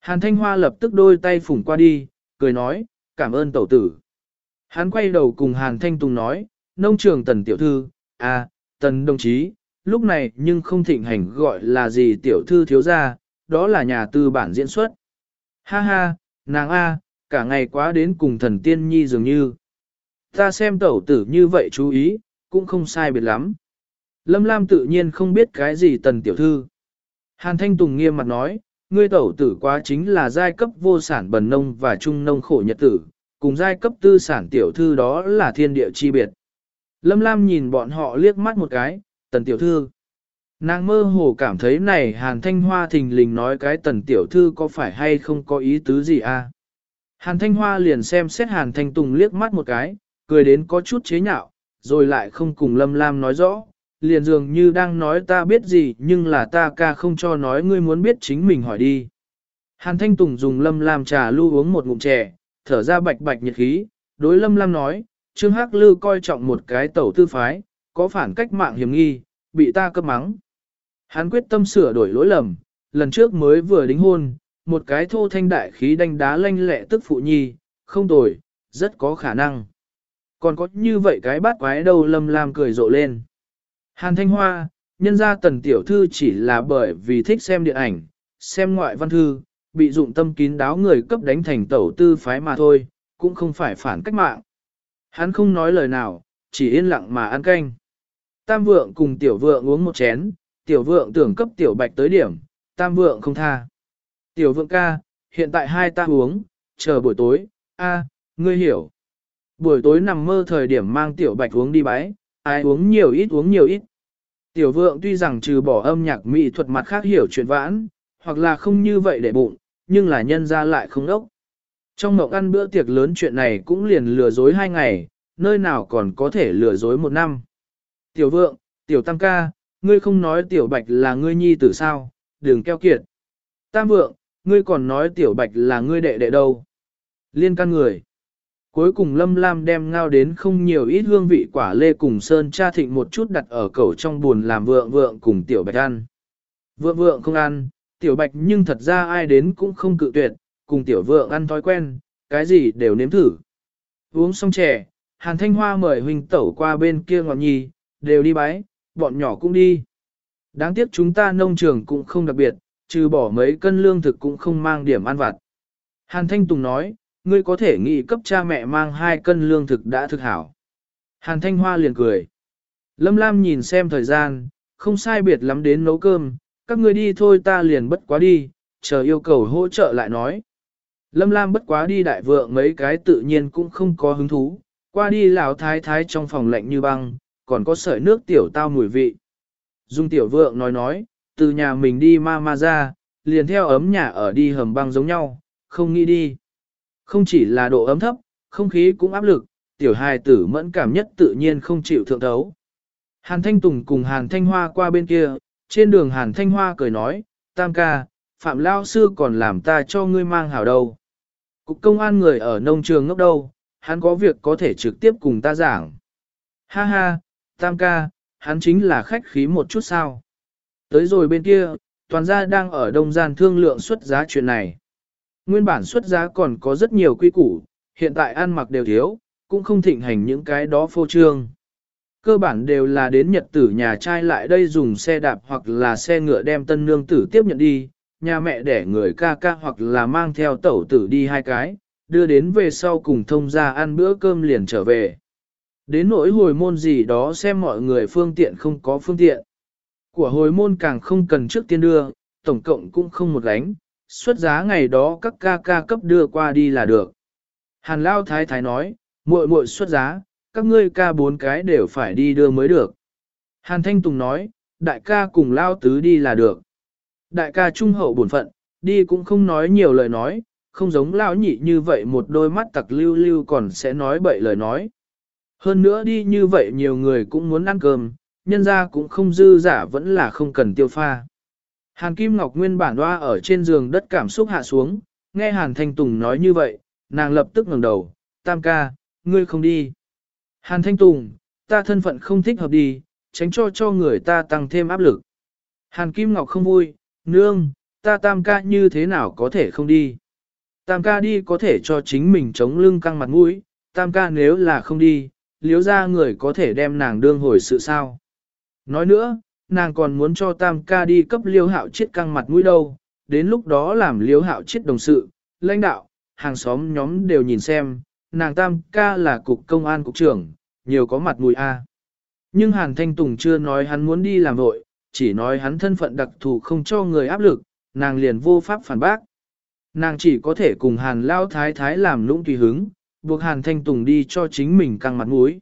Hàn Thanh Hoa lập tức đôi tay phủng qua đi, cười nói, cảm ơn tẩu tử. Hắn quay đầu cùng Hàn Thanh Tùng nói, nông trường tần tiểu thư, à, tần đồng chí, lúc này nhưng không thịnh hành gọi là gì tiểu thư thiếu gia, đó là nhà tư bản diễn xuất. Ha ha, nàng A, cả ngày quá đến cùng thần tiên nhi dường như. Ta xem tẩu tử như vậy chú ý, cũng không sai biệt lắm. Lâm Lam tự nhiên không biết cái gì tần tiểu thư. Hàn Thanh Tùng nghiêm mặt nói, ngươi tẩu tử quá chính là giai cấp vô sản bần nông và trung nông khổ nhật tử, cùng giai cấp tư sản tiểu thư đó là thiên địa chi biệt. Lâm Lam nhìn bọn họ liếc mắt một cái, tần tiểu thư. Nàng mơ hồ cảm thấy này Hàn Thanh Hoa thình lình nói cái tần tiểu thư có phải hay không có ý tứ gì à. Hàn Thanh Hoa liền xem xét Hàn Thanh Tùng liếc mắt một cái, cười đến có chút chế nhạo, rồi lại không cùng Lâm Lam nói rõ, liền dường như đang nói ta biết gì nhưng là ta ca không cho nói ngươi muốn biết chính mình hỏi đi. Hàn Thanh Tùng dùng Lâm Lam trà lưu uống một ngụm chè, thở ra bạch bạch nhiệt khí, đối Lâm Lam nói, Trương Hắc Lư coi trọng một cái tẩu tư phái, có phản cách mạng hiểm nghi, bị ta cấp mắng. Hắn quyết tâm sửa đổi lỗi lầm, lần trước mới vừa đính hôn, một cái thô thanh đại khí đánh đá lanh lẹ tức phụ nhi, không tồi, rất có khả năng. Còn có như vậy cái bát quái đâu lâm lam cười rộ lên. Hàn Thanh Hoa, nhân ra tần tiểu thư chỉ là bởi vì thích xem điện ảnh, xem ngoại văn thư, bị dụng tâm kín đáo người cấp đánh thành tẩu tư phái mà thôi, cũng không phải phản cách mạng. Hắn không nói lời nào, chỉ yên lặng mà ăn canh. Tam vượng cùng tiểu vượng uống một chén, tiểu vượng tưởng cấp tiểu bạch tới điểm, tam vượng không tha. Tiểu vượng ca, hiện tại hai ta uống, chờ buổi tối, a, ngươi hiểu. Buổi tối nằm mơ thời điểm mang tiểu bạch uống đi bái, ai uống nhiều ít uống nhiều ít. Tiểu vượng tuy rằng trừ bỏ âm nhạc mỹ thuật mặt khác hiểu chuyện vãn, hoặc là không như vậy để bụng, nhưng là nhân ra lại không đốc. Trong mộng ăn bữa tiệc lớn chuyện này cũng liền lừa dối hai ngày, nơi nào còn có thể lừa dối một năm. Tiểu vượng, tiểu tam ca, ngươi không nói tiểu bạch là ngươi nhi tử sao, đừng keo kiệt. Tam vượng, ngươi còn nói tiểu bạch là ngươi đệ đệ đâu. Liên can người. Cuối cùng Lâm Lam đem ngao đến không nhiều ít hương vị quả lê cùng sơn cha thịnh một chút đặt ở cẩu trong buồn làm vượng vượng cùng tiểu bạch ăn. Vượng vượng không ăn, tiểu bạch nhưng thật ra ai đến cũng không cự tuyệt, cùng tiểu vượng ăn thói quen, cái gì đều nếm thử. Uống xong chè, Hàn Thanh Hoa mời huynh tẩu qua bên kia ngọn nhi, đều đi bái, bọn nhỏ cũng đi. Đáng tiếc chúng ta nông trường cũng không đặc biệt, trừ bỏ mấy cân lương thực cũng không mang điểm ăn vặt. Hàn Thanh Tùng nói, ngươi có thể nghĩ cấp cha mẹ mang hai cân lương thực đã thực hảo. Hàn Thanh Hoa liền cười. Lâm Lam nhìn xem thời gian, không sai biệt lắm đến nấu cơm, các ngươi đi thôi ta liền bất quá đi, chờ yêu cầu hỗ trợ lại nói. Lâm Lam bất quá đi đại vượng mấy cái tự nhiên cũng không có hứng thú, qua đi lão thái thái trong phòng lạnh như băng, còn có sợi nước tiểu tao mùi vị. Dung tiểu vượng nói nói, từ nhà mình đi ma ma ra, liền theo ấm nhà ở đi hầm băng giống nhau, không nghĩ đi. Không chỉ là độ ấm thấp, không khí cũng áp lực, tiểu hài tử mẫn cảm nhất tự nhiên không chịu thượng thấu. Hàn Thanh Tùng cùng Hàn Thanh Hoa qua bên kia, trên đường Hàn Thanh Hoa cười nói, Tam ca, Phạm Lao Sư còn làm ta cho ngươi mang hảo đâu. Cục công an người ở nông trường ngốc đâu, hắn có việc có thể trực tiếp cùng ta giảng. Ha ha, Tam ca, hắn chính là khách khí một chút sao. Tới rồi bên kia, toàn gia đang ở đông gian thương lượng xuất giá chuyện này. Nguyên bản xuất giá còn có rất nhiều quy củ, hiện tại ăn mặc đều thiếu, cũng không thịnh hành những cái đó phô trương. Cơ bản đều là đến nhật tử nhà trai lại đây dùng xe đạp hoặc là xe ngựa đem tân nương tử tiếp nhận đi, nhà mẹ để người ca ca hoặc là mang theo tẩu tử đi hai cái, đưa đến về sau cùng thông ra ăn bữa cơm liền trở về. Đến nỗi hồi môn gì đó xem mọi người phương tiện không có phương tiện. Của hồi môn càng không cần trước tiên đưa, tổng cộng cũng không một gánh, xuất giá ngày đó các ca ca cấp đưa qua đi là được. Hàn Lao Thái Thái nói, muội muội xuất giá, các ngươi ca bốn cái đều phải đi đưa mới được. Hàn Thanh Tùng nói, đại ca cùng Lao Tứ đi là được. Đại ca trung hậu bổn phận, đi cũng không nói nhiều lời nói, không giống Lao nhị như vậy một đôi mắt tặc lưu lưu còn sẽ nói bậy lời nói. Hơn nữa đi như vậy nhiều người cũng muốn ăn cơm, nhân ra cũng không dư giả vẫn là không cần tiêu pha. Hàn Kim Ngọc nguyên bản đoa ở trên giường đất cảm xúc hạ xuống, nghe Hàn Thanh Tùng nói như vậy, nàng lập tức ngẩng đầu, tam ca, ngươi không đi. Hàn Thanh Tùng, ta thân phận không thích hợp đi, tránh cho cho người ta tăng thêm áp lực. Hàn Kim Ngọc không vui, nương, ta tam ca như thế nào có thể không đi. Tam ca đi có thể cho chính mình chống lưng căng mặt mũi, tam ca nếu là không đi, liếu ra người có thể đem nàng đương hồi sự sao. Nói nữa, nàng còn muốn cho tam ca đi cấp liêu hạo chết căng mặt mũi đâu, đến lúc đó làm liêu hạo chết đồng sự, lãnh đạo, hàng xóm nhóm đều nhìn xem, nàng tam ca là cục công an cục trưởng, nhiều có mặt mũi a. Nhưng Hàn Thanh Tùng chưa nói hắn muốn đi làm vội, chỉ nói hắn thân phận đặc thù không cho người áp lực, nàng liền vô pháp phản bác. Nàng chỉ có thể cùng Hàn Lao Thái Thái làm lũng tùy hứng, buộc Hàn Thanh Tùng đi cho chính mình căng mặt mũi.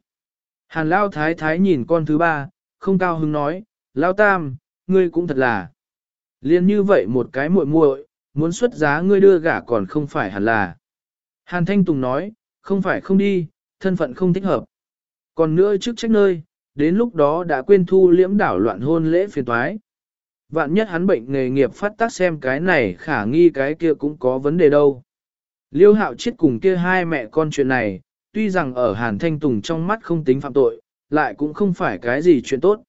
Hàn Lao Thái Thái nhìn con thứ ba, không cao hứng nói, Lao Tam, ngươi cũng thật là. Liên như vậy một cái muội muội, muốn xuất giá ngươi đưa gả còn không phải hẳn là. Hàn Thanh Tùng nói, không phải không đi, thân phận không thích hợp. Còn nữa trước trách nơi, đến lúc đó đã quên thu liễm đảo loạn hôn lễ phiền toái. Vạn nhất hắn bệnh nghề nghiệp phát tác xem cái này khả nghi cái kia cũng có vấn đề đâu. Liêu hạo chết cùng kia hai mẹ con chuyện này, tuy rằng ở Hàn Thanh Tùng trong mắt không tính phạm tội, lại cũng không phải cái gì chuyện tốt.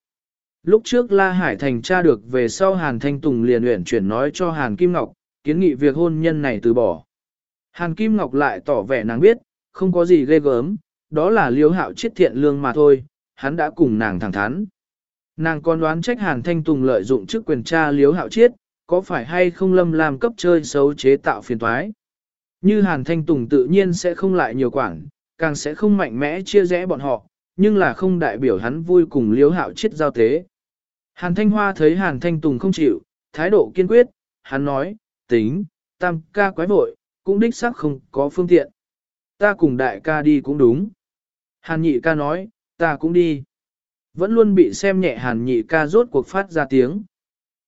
Lúc trước La Hải Thành tra được về sau Hàn Thanh Tùng liền uyển chuyển nói cho Hàn Kim Ngọc, kiến nghị việc hôn nhân này từ bỏ. Hàn Kim Ngọc lại tỏ vẻ nàng biết, không có gì ghê gớm, đó là liêu hạo chết thiện lương mà thôi, hắn đã cùng nàng thẳng thắn. Nàng còn đoán trách Hàn Thanh Tùng lợi dụng chức quyền tra liếu hạo chiết, có phải hay không lâm làm cấp chơi xấu chế tạo phiền toái. Như Hàn Thanh Tùng tự nhiên sẽ không lại nhiều quản, càng sẽ không mạnh mẽ chia rẽ bọn họ, nhưng là không đại biểu hắn vui cùng liếu hạo chiết giao tế. Hàn Thanh Hoa thấy Hàn Thanh Tùng không chịu, thái độ kiên quyết, hắn nói, tính, tam ca quái vội, cũng đích xác không có phương tiện. Ta cùng đại ca đi cũng đúng. Hàn nhị ca nói, ta cũng đi. Vẫn luôn bị xem nhẹ hàn nhị ca rốt cuộc phát ra tiếng.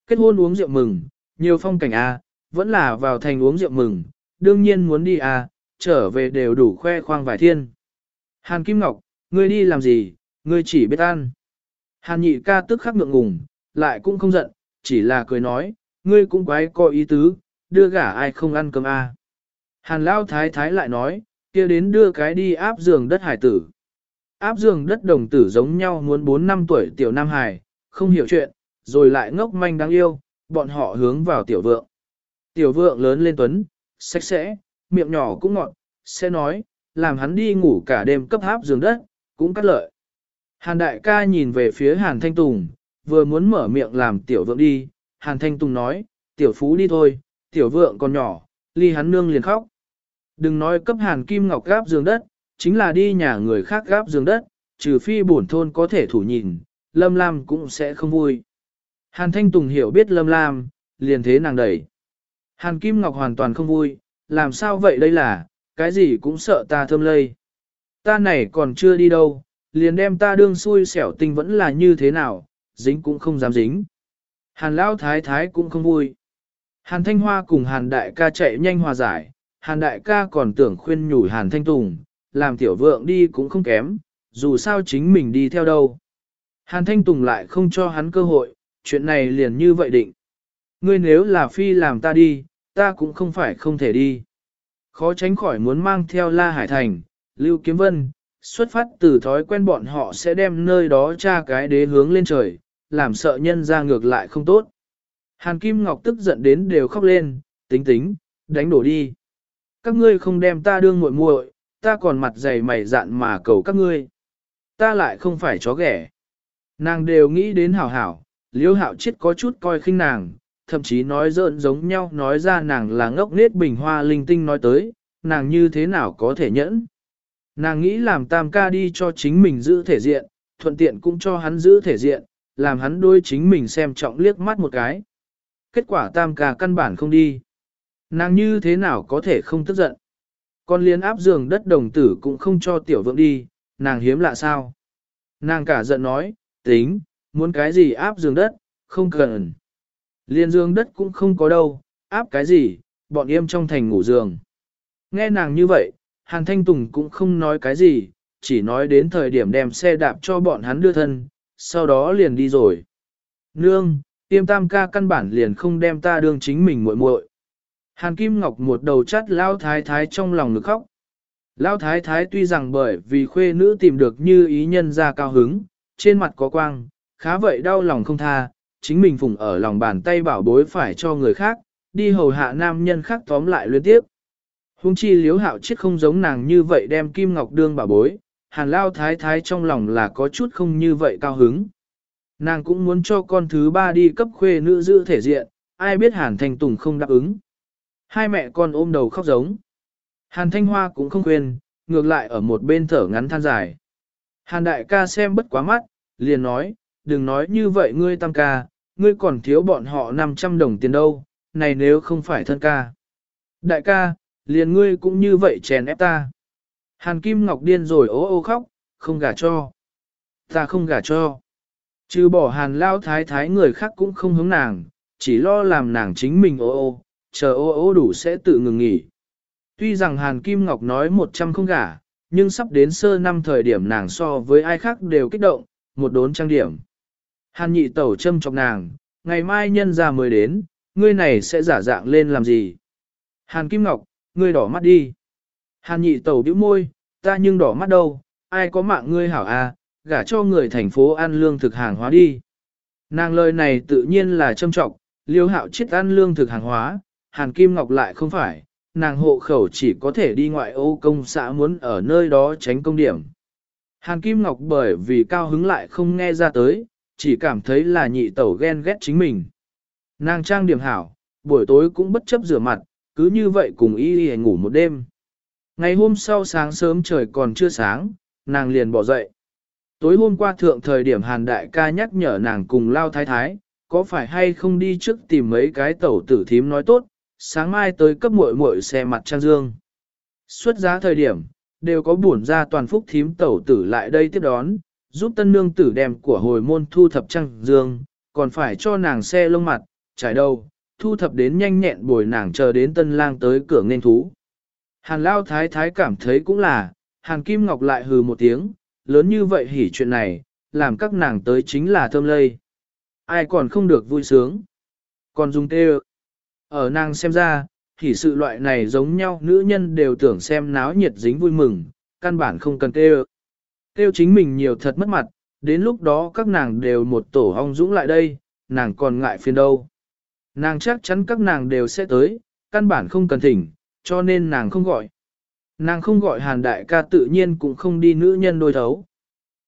Kết hôn uống rượu mừng, nhiều phong cảnh A, vẫn là vào thành uống rượu mừng, đương nhiên muốn đi à, trở về đều đủ khoe khoang vài thiên. Hàn Kim Ngọc, ngươi đi làm gì, ngươi chỉ biết ăn. Hàn nhị ca tức khắc ngượng ngùng, lại cũng không giận, chỉ là cười nói, ngươi cũng quái có ý tứ, đưa gả ai không ăn cơm à? Hàn Lao Thái Thái lại nói, kia đến đưa cái đi áp giường đất hải tử. Áp giường đất đồng tử giống nhau muốn 4 năm tuổi tiểu nam Hải, không hiểu chuyện, rồi lại ngốc manh đáng yêu, bọn họ hướng vào tiểu vượng. Tiểu vượng lớn lên tuấn, sạch sẽ, miệng nhỏ cũng ngọt, sẽ nói, làm hắn đi ngủ cả đêm cấp háp giường đất, cũng cắt lợi. Hàn đại ca nhìn về phía Hàn Thanh Tùng, vừa muốn mở miệng làm tiểu vượng đi, Hàn Thanh Tùng nói, tiểu phú đi thôi, tiểu vượng còn nhỏ, ly hắn nương liền khóc. Đừng nói cấp Hàn Kim Ngọc gáp giường đất, chính là đi nhà người khác gáp giường đất, trừ phi bổn thôn có thể thủ nhìn, Lâm Lam cũng sẽ không vui. Hàn Thanh Tùng hiểu biết Lâm Lam, liền thế nàng đẩy. Hàn Kim Ngọc hoàn toàn không vui, làm sao vậy đây là, cái gì cũng sợ ta thơm lây. Ta này còn chưa đi đâu, liền đem ta đương xui xẻo tình vẫn là như thế nào, dính cũng không dám dính. Hàn Lão Thái Thái cũng không vui. Hàn Thanh Hoa cùng Hàn Đại ca chạy nhanh hòa giải, Hàn Đại ca còn tưởng khuyên nhủ Hàn Thanh Tùng, làm tiểu vượng đi cũng không kém, dù sao chính mình đi theo đâu. Hàn Thanh Tùng lại không cho hắn cơ hội, chuyện này liền như vậy định. Ngươi nếu là phi làm ta đi, ta cũng không phải không thể đi. Khó tránh khỏi muốn mang theo La Hải Thành, Lưu Kiếm Vân, xuất phát từ thói quen bọn họ sẽ đem nơi đó tra cái đế hướng lên trời, làm sợ nhân ra ngược lại không tốt. Hàn Kim Ngọc tức giận đến đều khóc lên, tính tính, đánh đổ đi. Các ngươi không đem ta đương muội muội, ta còn mặt dày mày dạn mà cầu các ngươi. Ta lại không phải chó ghẻ. Nàng đều nghĩ đến hảo hảo, liêu hạo chết có chút coi khinh nàng, thậm chí nói dợn giống nhau nói ra nàng là ngốc nết bình hoa linh tinh nói tới, nàng như thế nào có thể nhẫn. Nàng nghĩ làm tam ca đi cho chính mình giữ thể diện, thuận tiện cũng cho hắn giữ thể diện, làm hắn đôi chính mình xem trọng liếc mắt một cái. Kết quả tam ca căn bản không đi. Nàng như thế nào có thể không tức giận. Con liên áp giường đất đồng tử cũng không cho tiểu vượng đi, nàng hiếm lạ sao. Nàng cả giận nói, tính, muốn cái gì áp giường đất, không cần. Liên giường đất cũng không có đâu, áp cái gì, bọn em trong thành ngủ giường. Nghe nàng như vậy, Hàn Thanh Tùng cũng không nói cái gì, chỉ nói đến thời điểm đem xe đạp cho bọn hắn đưa thân, sau đó liền đi rồi. Nương, tiêm tam ca căn bản liền không đem ta đương chính mình muội muội. Hàn Kim Ngọc một đầu chắt lao thái thái trong lòng ngực khóc. Lao thái thái tuy rằng bởi vì khuê nữ tìm được như ý nhân ra cao hứng, trên mặt có quang, khá vậy đau lòng không tha, chính mình phụng ở lòng bàn tay bảo bối phải cho người khác, đi hầu hạ nam nhân khác tóm lại liên tiếp. Hùng chi liếu hạo chết không giống nàng như vậy đem kim ngọc đương bảo bối, hàn lao thái thái trong lòng là có chút không như vậy cao hứng. Nàng cũng muốn cho con thứ ba đi cấp khuê nữ giữ thể diện, ai biết hàn thanh tùng không đáp ứng. Hai mẹ con ôm đầu khóc giống. Hàn thanh hoa cũng không quên, ngược lại ở một bên thở ngắn than dài. Hàn đại ca xem bất quá mắt, liền nói, đừng nói như vậy ngươi tam ca, ngươi còn thiếu bọn họ 500 đồng tiền đâu, này nếu không phải thân ca. Đại ca, liền ngươi cũng như vậy chèn ép ta. Hàn Kim Ngọc điên rồi ố ô khóc, không gả cho. Ta không gả cho. Trừ bỏ hàn lao thái thái người khác cũng không hướng nàng, chỉ lo làm nàng chính mình ô ô, chờ ô ô đủ sẽ tự ngừng nghỉ. Tuy rằng hàn Kim Ngọc nói 100 không gả, nhưng sắp đến sơ năm thời điểm nàng so với ai khác đều kích động, một đốn trang điểm. Hàn nhị tẩu châm chọc nàng, ngày mai nhân ra mới đến, ngươi này sẽ giả dạng lên làm gì? Hàn Kim Ngọc, ngươi đỏ mắt đi. Hàn nhị tẩu bĩu môi, ta nhưng đỏ mắt đâu, ai có mạng ngươi hảo à, gả cho người thành phố ăn lương thực hàng hóa đi. Nàng lời này tự nhiên là châm trọng, liêu hạo chết ăn lương thực hàng hóa, Hàn Kim Ngọc lại không phải, nàng hộ khẩu chỉ có thể đi ngoại ô công xã muốn ở nơi đó tránh công điểm. Hàn Kim Ngọc bởi vì cao hứng lại không nghe ra tới, chỉ cảm thấy là nhị tẩu ghen ghét chính mình. Nàng trang điểm hảo, buổi tối cũng bất chấp rửa mặt, cứ như vậy cùng y y ngủ một đêm. Ngày hôm sau sáng sớm trời còn chưa sáng, nàng liền bỏ dậy. Tối hôm qua thượng thời điểm hàn đại ca nhắc nhở nàng cùng lao thái thái, có phải hay không đi trước tìm mấy cái tẩu tử thím nói tốt, sáng mai tới cấp muội muội xe mặt trang dương. Xuất giá thời điểm, đều có buồn ra toàn phúc thím tẩu tử lại đây tiếp đón, giúp tân nương tử đem của hồi môn thu thập trang dương, còn phải cho nàng xe lông mặt, trải đầu, thu thập đến nhanh nhẹn bồi nàng chờ đến tân lang tới cửa nên thú. Hàn lao thái thái cảm thấy cũng là, hàn kim ngọc lại hừ một tiếng, lớn như vậy hỉ chuyện này, làm các nàng tới chính là thơm lây. Ai còn không được vui sướng. Còn dùng tê Ở nàng xem ra, thì sự loại này giống nhau nữ nhân đều tưởng xem náo nhiệt dính vui mừng, căn bản không cần tê Têu chính mình nhiều thật mất mặt, đến lúc đó các nàng đều một tổ hong dũng lại đây, nàng còn ngại phiền đâu. Nàng chắc chắn các nàng đều sẽ tới, căn bản không cần thỉnh, cho nên nàng không gọi. Nàng không gọi hàn đại ca tự nhiên cũng không đi nữ nhân đôi thấu.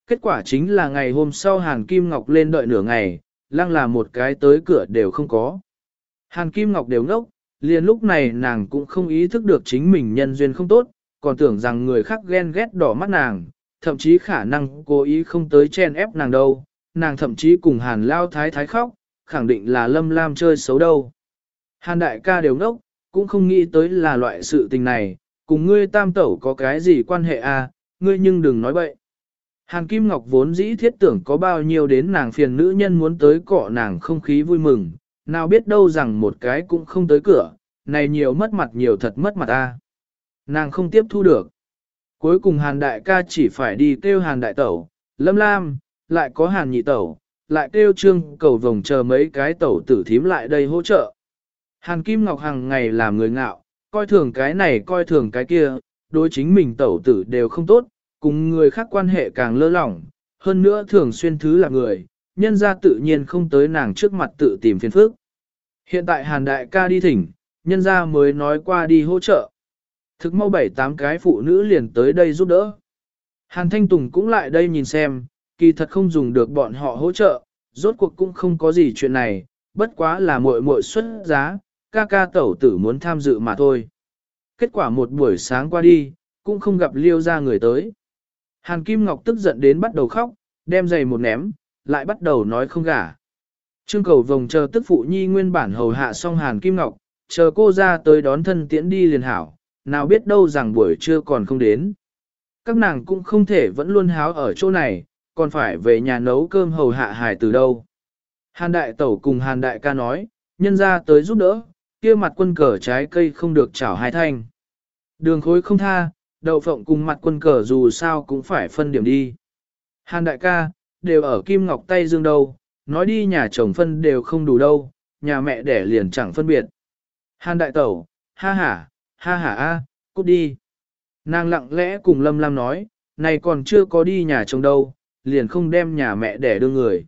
Kết quả chính là ngày hôm sau hàn Kim Ngọc lên đợi nửa ngày, lăng là một cái tới cửa đều không có. Hàn Kim Ngọc đều ngốc, liền lúc này nàng cũng không ý thức được chính mình nhân duyên không tốt, còn tưởng rằng người khác ghen ghét đỏ mắt nàng, thậm chí khả năng cố ý không tới chen ép nàng đâu, nàng thậm chí cùng hàn lao thái thái khóc, khẳng định là lâm lam chơi xấu đâu. Hàn đại ca đều ngốc, cũng không nghĩ tới là loại sự tình này, cùng ngươi tam tẩu có cái gì quan hệ à, ngươi nhưng đừng nói bậy. Hàn Kim Ngọc vốn dĩ thiết tưởng có bao nhiêu đến nàng phiền nữ nhân muốn tới cọ nàng không khí vui mừng, nào biết đâu rằng một cái cũng không tới cửa, này nhiều mất mặt nhiều thật mất mặt ta. Nàng không tiếp thu được. Cuối cùng Hàn Đại ca chỉ phải đi kêu Hàn Đại Tẩu, Lâm Lam, lại có Hàn Nhị Tẩu, lại kêu Trương cầu vồng chờ mấy cái tẩu tử thím lại đây hỗ trợ. Hàn Kim Ngọc hàng ngày làm người ngạo, coi thường cái này coi thường cái kia, đối chính mình tẩu tử đều không tốt, cùng người khác quan hệ càng lơ lỏng, hơn nữa thường xuyên thứ là người, nhân ra tự nhiên không tới nàng trước mặt tự tìm phiền phức. Hiện tại Hàn Đại ca đi thỉnh, nhân ra mới nói qua đi hỗ trợ. Thực mau bảy tám cái phụ nữ liền tới đây giúp đỡ. Hàn Thanh Tùng cũng lại đây nhìn xem, kỳ thật không dùng được bọn họ hỗ trợ, rốt cuộc cũng không có gì chuyện này, bất quá là muội muội xuất giá, ca ca tẩu tử muốn tham dự mà thôi. Kết quả một buổi sáng qua đi, cũng không gặp liêu ra người tới. Hàn Kim Ngọc tức giận đến bắt đầu khóc, đem giày một ném, lại bắt đầu nói không gả. Trương cầu vòng chờ tức phụ nhi nguyên bản hầu hạ xong Hàn Kim Ngọc, chờ cô ra tới đón thân tiễn đi liền hảo, nào biết đâu rằng buổi trưa còn không đến. Các nàng cũng không thể vẫn luôn háo ở chỗ này, còn phải về nhà nấu cơm hầu hạ hài từ đâu. Hàn đại tẩu cùng hàn đại ca nói, nhân ra tới giúp đỡ, kia mặt quân cờ trái cây không được chảo hai thanh. Đường khối không tha, đậu phộng cùng mặt quân cờ dù sao cũng phải phân điểm đi. Hàn đại ca, đều ở kim ngọc tay dương đâu, nói đi nhà chồng phân đều không đủ đâu, nhà mẹ đẻ liền chẳng phân biệt. Hàn đại tẩu, ha ha, ha ha a, cút đi. Nàng lặng lẽ cùng Lâm Lam nói, này còn chưa có đi nhà chồng đâu, liền không đem nhà mẹ để đưa người.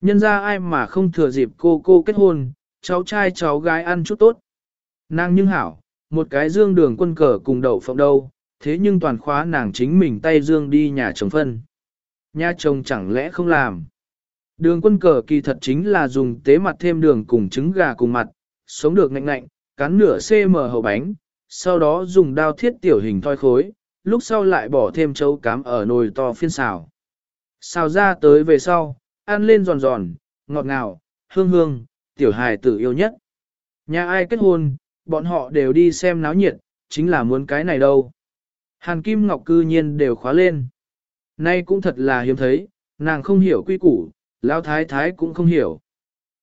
Nhân ra ai mà không thừa dịp cô cô kết hôn, cháu trai cháu gái ăn chút tốt. Nàng nhưng hảo, một cái dương đường quân cờ cùng đậu phộng đâu, thế nhưng toàn khóa nàng chính mình tay dương đi nhà chồng phân. Nhà chồng chẳng lẽ không làm. Đường quân cờ kỳ thật chính là dùng tế mặt thêm đường cùng trứng gà cùng mặt, sống được ngạnh ngạnh, cắn nửa cm hậu bánh, sau đó dùng đao thiết tiểu hình thoi khối, lúc sau lại bỏ thêm chấu cám ở nồi to phiên xào. Xào ra tới về sau, ăn lên giòn giòn, ngọt ngào, hương hương, tiểu hài tử yêu nhất. Nhà ai kết hôn, bọn họ đều đi xem náo nhiệt, chính là muốn cái này đâu. Hàn Kim Ngọc cư nhiên đều khóa lên. Nay cũng thật là hiếm thấy, nàng không hiểu quy củ, Lão Thái Thái cũng không hiểu.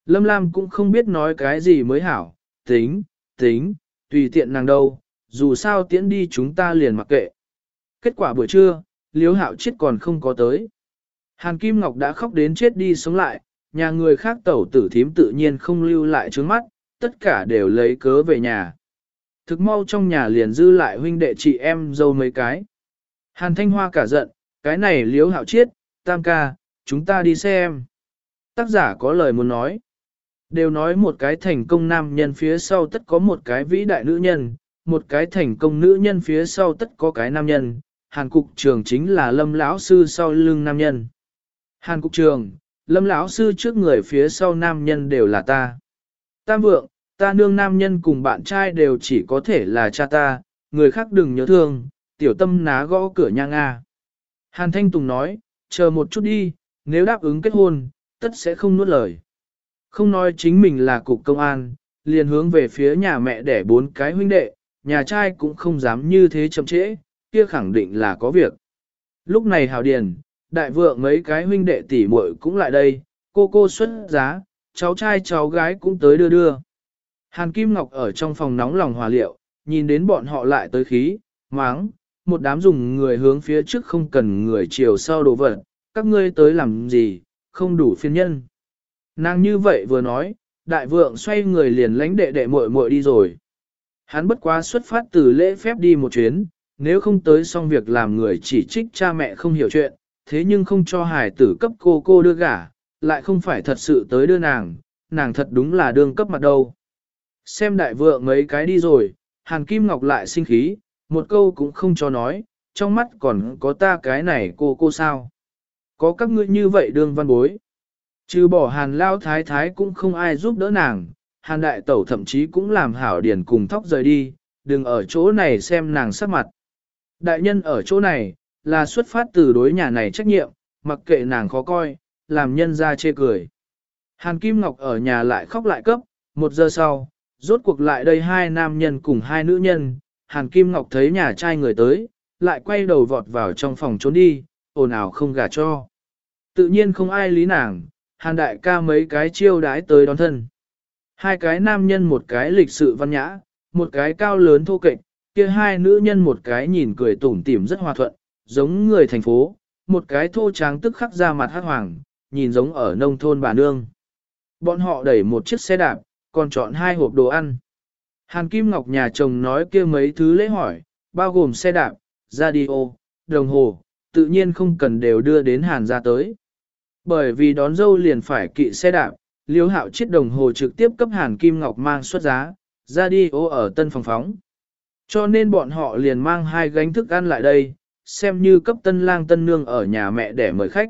Lâm Lam cũng không biết nói cái gì mới hảo, tính, tính, tùy tiện nàng đâu, dù sao tiễn đi chúng ta liền mặc kệ. Kết quả buổi trưa, Liễu Hạo chết còn không có tới. Hàn Kim Ngọc đã khóc đến chết đi sống lại, nhà người khác tẩu tử thím tự nhiên không lưu lại trước mắt, tất cả đều lấy cớ về nhà. Thực mau trong nhà liền dư lại huynh đệ chị em dâu mấy cái. Hàn Thanh Hoa cả giận, cái này Liễu hạo chiết, tam ca, chúng ta đi xem. Tác giả có lời muốn nói. Đều nói một cái thành công nam nhân phía sau tất có một cái vĩ đại nữ nhân, một cái thành công nữ nhân phía sau tất có cái nam nhân. Hàn cục trường chính là lâm lão sư sau lưng nam nhân. Hàn cục trường, lâm lão sư trước người phía sau nam nhân đều là ta. Tam vượng, ta nương nam nhân cùng bạn trai đều chỉ có thể là cha ta, người khác đừng nhớ thương, tiểu tâm ná gõ cửa nha nga. Hàn Thanh Tùng nói, chờ một chút đi, nếu đáp ứng kết hôn, tất sẽ không nuốt lời. Không nói chính mình là cục công an, liền hướng về phía nhà mẹ đẻ bốn cái huynh đệ, nhà trai cũng không dám như thế chậm trễ, kia khẳng định là có việc. Lúc này Hào Điền, đại vượng mấy cái huynh đệ tỷ muội cũng lại đây, cô cô xuất giá, cháu trai cháu gái cũng tới đưa đưa. Hàn Kim Ngọc ở trong phòng nóng lòng hòa liệu, nhìn đến bọn họ lại tới khí, máng, một đám dùng người hướng phía trước không cần người chiều sau đồ vật, các ngươi tới làm gì, không đủ phiên nhân. Nàng như vậy vừa nói, đại vượng xoay người liền lánh đệ đệ muội muội đi rồi. Hắn bất quá xuất phát từ lễ phép đi một chuyến, nếu không tới xong việc làm người chỉ trích cha mẹ không hiểu chuyện, thế nhưng không cho hài tử cấp cô cô đưa gả, lại không phải thật sự tới đưa nàng, nàng thật đúng là đương cấp mặt đâu. Xem đại vượng mấy cái đi rồi, Hàn Kim Ngọc lại sinh khí, một câu cũng không cho nói, trong mắt còn có ta cái này cô cô sao. Có các ngươi như vậy đương văn bối. Trừ bỏ Hàn Lao Thái Thái cũng không ai giúp đỡ nàng, Hàn Đại Tẩu thậm chí cũng làm hảo điển cùng thóc rời đi, đừng ở chỗ này xem nàng sắc mặt. Đại nhân ở chỗ này, là xuất phát từ đối nhà này trách nhiệm, mặc kệ nàng khó coi, làm nhân ra chê cười. Hàn Kim Ngọc ở nhà lại khóc lại cấp, một giờ sau, rốt cuộc lại đây hai nam nhân cùng hai nữ nhân, Hàn Kim Ngọc thấy nhà trai người tới, lại quay đầu vọt vào trong phòng trốn đi, ồn ào không gả cho. Tự nhiên không ai lý nàng, Hàn đại ca mấy cái chiêu đái tới đón thân. Hai cái nam nhân một cái lịch sự văn nhã, một cái cao lớn thô kệch, kia hai nữ nhân một cái nhìn cười tủm tỉm rất hòa thuận, giống người thành phố, một cái thô tráng tức khắc ra mặt hát hoàng, nhìn giống ở nông thôn bà nương. Bọn họ đẩy một chiếc xe đạp, còn chọn hai hộp đồ ăn. Hàn Kim Ngọc nhà chồng nói kia mấy thứ lễ hỏi, bao gồm xe đạp, radio, đồng hồ, tự nhiên không cần đều đưa đến Hàn ra tới. Bởi vì đón dâu liền phải kỵ xe đạp, Liêu Hạo chiếc đồng hồ trực tiếp cấp Hàn Kim Ngọc mang xuất giá, ra đi ô ở tân phòng phóng. Cho nên bọn họ liền mang hai gánh thức ăn lại đây, xem như cấp tân lang tân nương ở nhà mẹ để mời khách.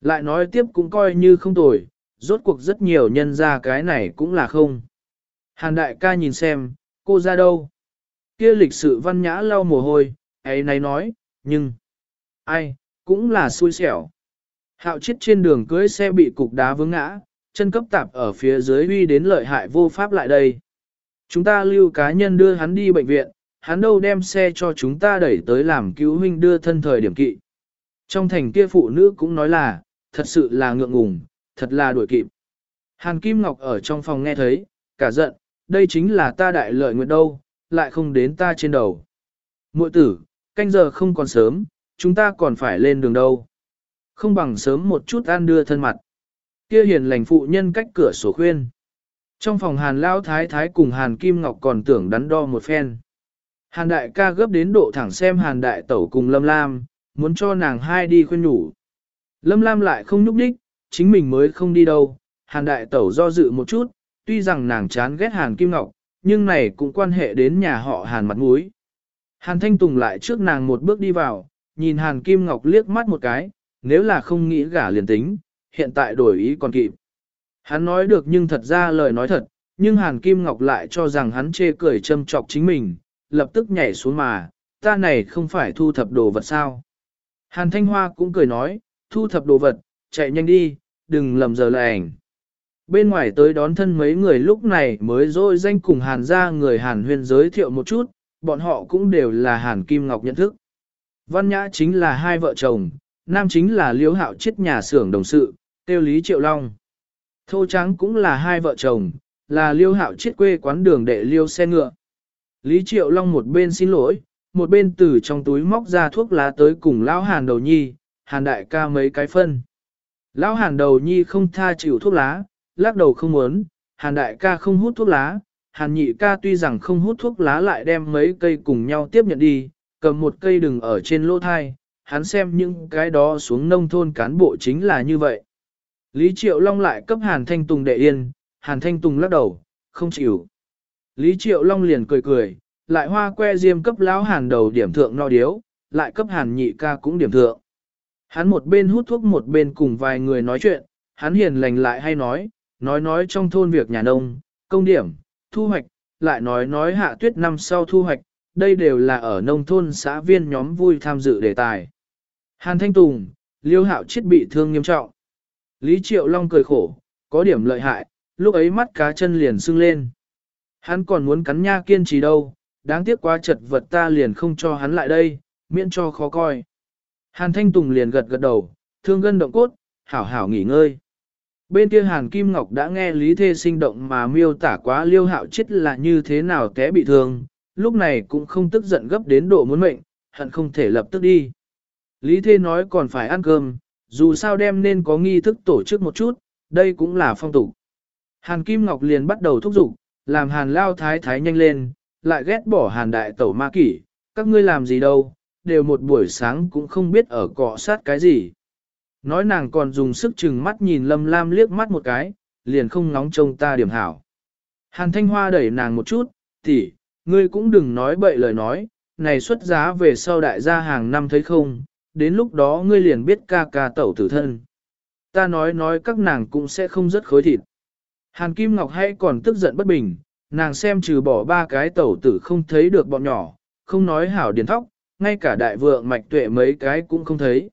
Lại nói tiếp cũng coi như không tồi, rốt cuộc rất nhiều nhân ra cái này cũng là không. Hàn đại ca nhìn xem, cô ra đâu? Kia lịch sự văn nhã lau mồ hôi, ấy này nói, nhưng... Ai, cũng là xui xẻo. Hạo chết trên đường cưới xe bị cục đá vướng ngã, chân cấp tạp ở phía dưới uy đến lợi hại vô pháp lại đây. Chúng ta lưu cá nhân đưa hắn đi bệnh viện, hắn đâu đem xe cho chúng ta đẩy tới làm cứu huynh đưa thân thời điểm kỵ. Trong thành kia phụ nữ cũng nói là, thật sự là ngượng ngùng, thật là đuổi kịp. Hàn Kim Ngọc ở trong phòng nghe thấy, cả giận, đây chính là ta đại lợi nguyện đâu, lại không đến ta trên đầu. Muội tử, canh giờ không còn sớm, chúng ta còn phải lên đường đâu. Không bằng sớm một chút ăn đưa thân mặt. Kia hiền lành phụ nhân cách cửa sổ khuyên. Trong phòng Hàn Lao Thái Thái cùng Hàn Kim Ngọc còn tưởng đắn đo một phen. Hàn Đại ca gấp đến độ thẳng xem Hàn Đại Tẩu cùng Lâm Lam, muốn cho nàng hai đi khuyên nhủ. Lâm Lam lại không nhúc đích, chính mình mới không đi đâu. Hàn đại tẩu do dự một chút, tuy rằng nàng chán ghét Hàn Kim Ngọc, nhưng này cũng quan hệ đến nhà họ Hàn mặt mũi. Hàn Thanh Tùng lại trước nàng một bước đi vào, nhìn Hàn Kim Ngọc liếc mắt một cái, nếu là không nghĩ gả liền tính, hiện tại đổi ý còn kịp. Hắn nói được nhưng thật ra lời nói thật, nhưng Hàn Kim Ngọc lại cho rằng hắn chê cười châm chọc chính mình, lập tức nhảy xuống mà, ta này không phải thu thập đồ vật sao. Hàn Thanh Hoa cũng cười nói, thu thập đồ vật, chạy nhanh đi, đừng lầm giờ lại ảnh. Bên ngoài tới đón thân mấy người lúc này mới dôi danh cùng Hàn ra người Hàn huyên giới thiệu một chút, bọn họ cũng đều là Hàn Kim Ngọc nhận thức. Văn Nhã chính là hai vợ chồng, nam chính là Liễu Hạo chết nhà xưởng đồng sự, tiêu Lý Triệu Long. Thô Trắng cũng là hai vợ chồng, là Liêu Hạo chết quê quán đường đệ Liêu xe ngựa. Lý Triệu Long một bên xin lỗi, một bên từ trong túi móc ra thuốc lá tới cùng Lão Hàn đầu nhi, Hàn đại ca mấy cái phân. Lão Hàn đầu nhi không tha chịu thuốc lá, lắc đầu không muốn, Hàn đại ca không hút thuốc lá, Hàn nhị ca tuy rằng không hút thuốc lá lại đem mấy cây cùng nhau tiếp nhận đi, cầm một cây đừng ở trên lỗ thai, hắn xem những cái đó xuống nông thôn cán bộ chính là như vậy. Lý Triệu Long lại cấp Hàn Thanh Tùng đệ yên, Hàn Thanh Tùng lắc đầu, không chịu. Lý Triệu Long liền cười cười, lại hoa que diêm cấp lão Hàn đầu điểm thượng no điếu, lại cấp Hàn nhị ca cũng điểm thượng. Hắn một bên hút thuốc một bên cùng vài người nói chuyện, hắn hiền lành lại hay nói, nói nói trong thôn việc nhà nông, công điểm, thu hoạch, lại nói nói hạ tuyết năm sau thu hoạch, đây đều là ở nông thôn xã viên nhóm vui tham dự đề tài. Hàn Thanh Tùng, Liêu Hạo chết bị thương nghiêm trọng. Lý Triệu Long cười khổ, có điểm lợi hại, lúc ấy mắt cá chân liền sưng lên. Hắn còn muốn cắn nha kiên trì đâu, đáng tiếc quá chật vật ta liền không cho hắn lại đây, miễn cho khó coi. Hàn Thanh Tùng liền gật gật đầu, thương gân động cốt, hảo hảo nghỉ ngơi. Bên kia Hàn Kim Ngọc đã nghe Lý Thê sinh động mà miêu tả quá liêu hạo chết là như thế nào té bị thương, lúc này cũng không tức giận gấp đến độ muốn mệnh, hận không thể lập tức đi. Lý Thê nói còn phải ăn cơm, dù sao đem nên có nghi thức tổ chức một chút, đây cũng là phong tục. Hàn Kim Ngọc liền bắt đầu thúc giục, làm Hàn Lao Thái Thái nhanh lên, lại ghét bỏ Hàn Đại Tẩu Ma Kỷ, các ngươi làm gì đâu, đều một buổi sáng cũng không biết ở cọ sát cái gì. Nói nàng còn dùng sức chừng mắt nhìn Lâm Lam liếc mắt một cái, liền không nóng trông ta điểm hảo. Hàn Thanh Hoa đẩy nàng một chút, tỷ, ngươi cũng đừng nói bậy lời nói, này xuất giá về sau đại gia hàng năm thấy không, đến lúc đó ngươi liền biết ca ca tẩu tử thân. Ta nói nói các nàng cũng sẽ không rất khối thịt. Hàn Kim Ngọc hay còn tức giận bất bình, nàng xem trừ bỏ ba cái tẩu tử không thấy được bọn nhỏ, không nói hảo điền thóc, ngay cả đại vượng mạch tuệ mấy cái cũng không thấy.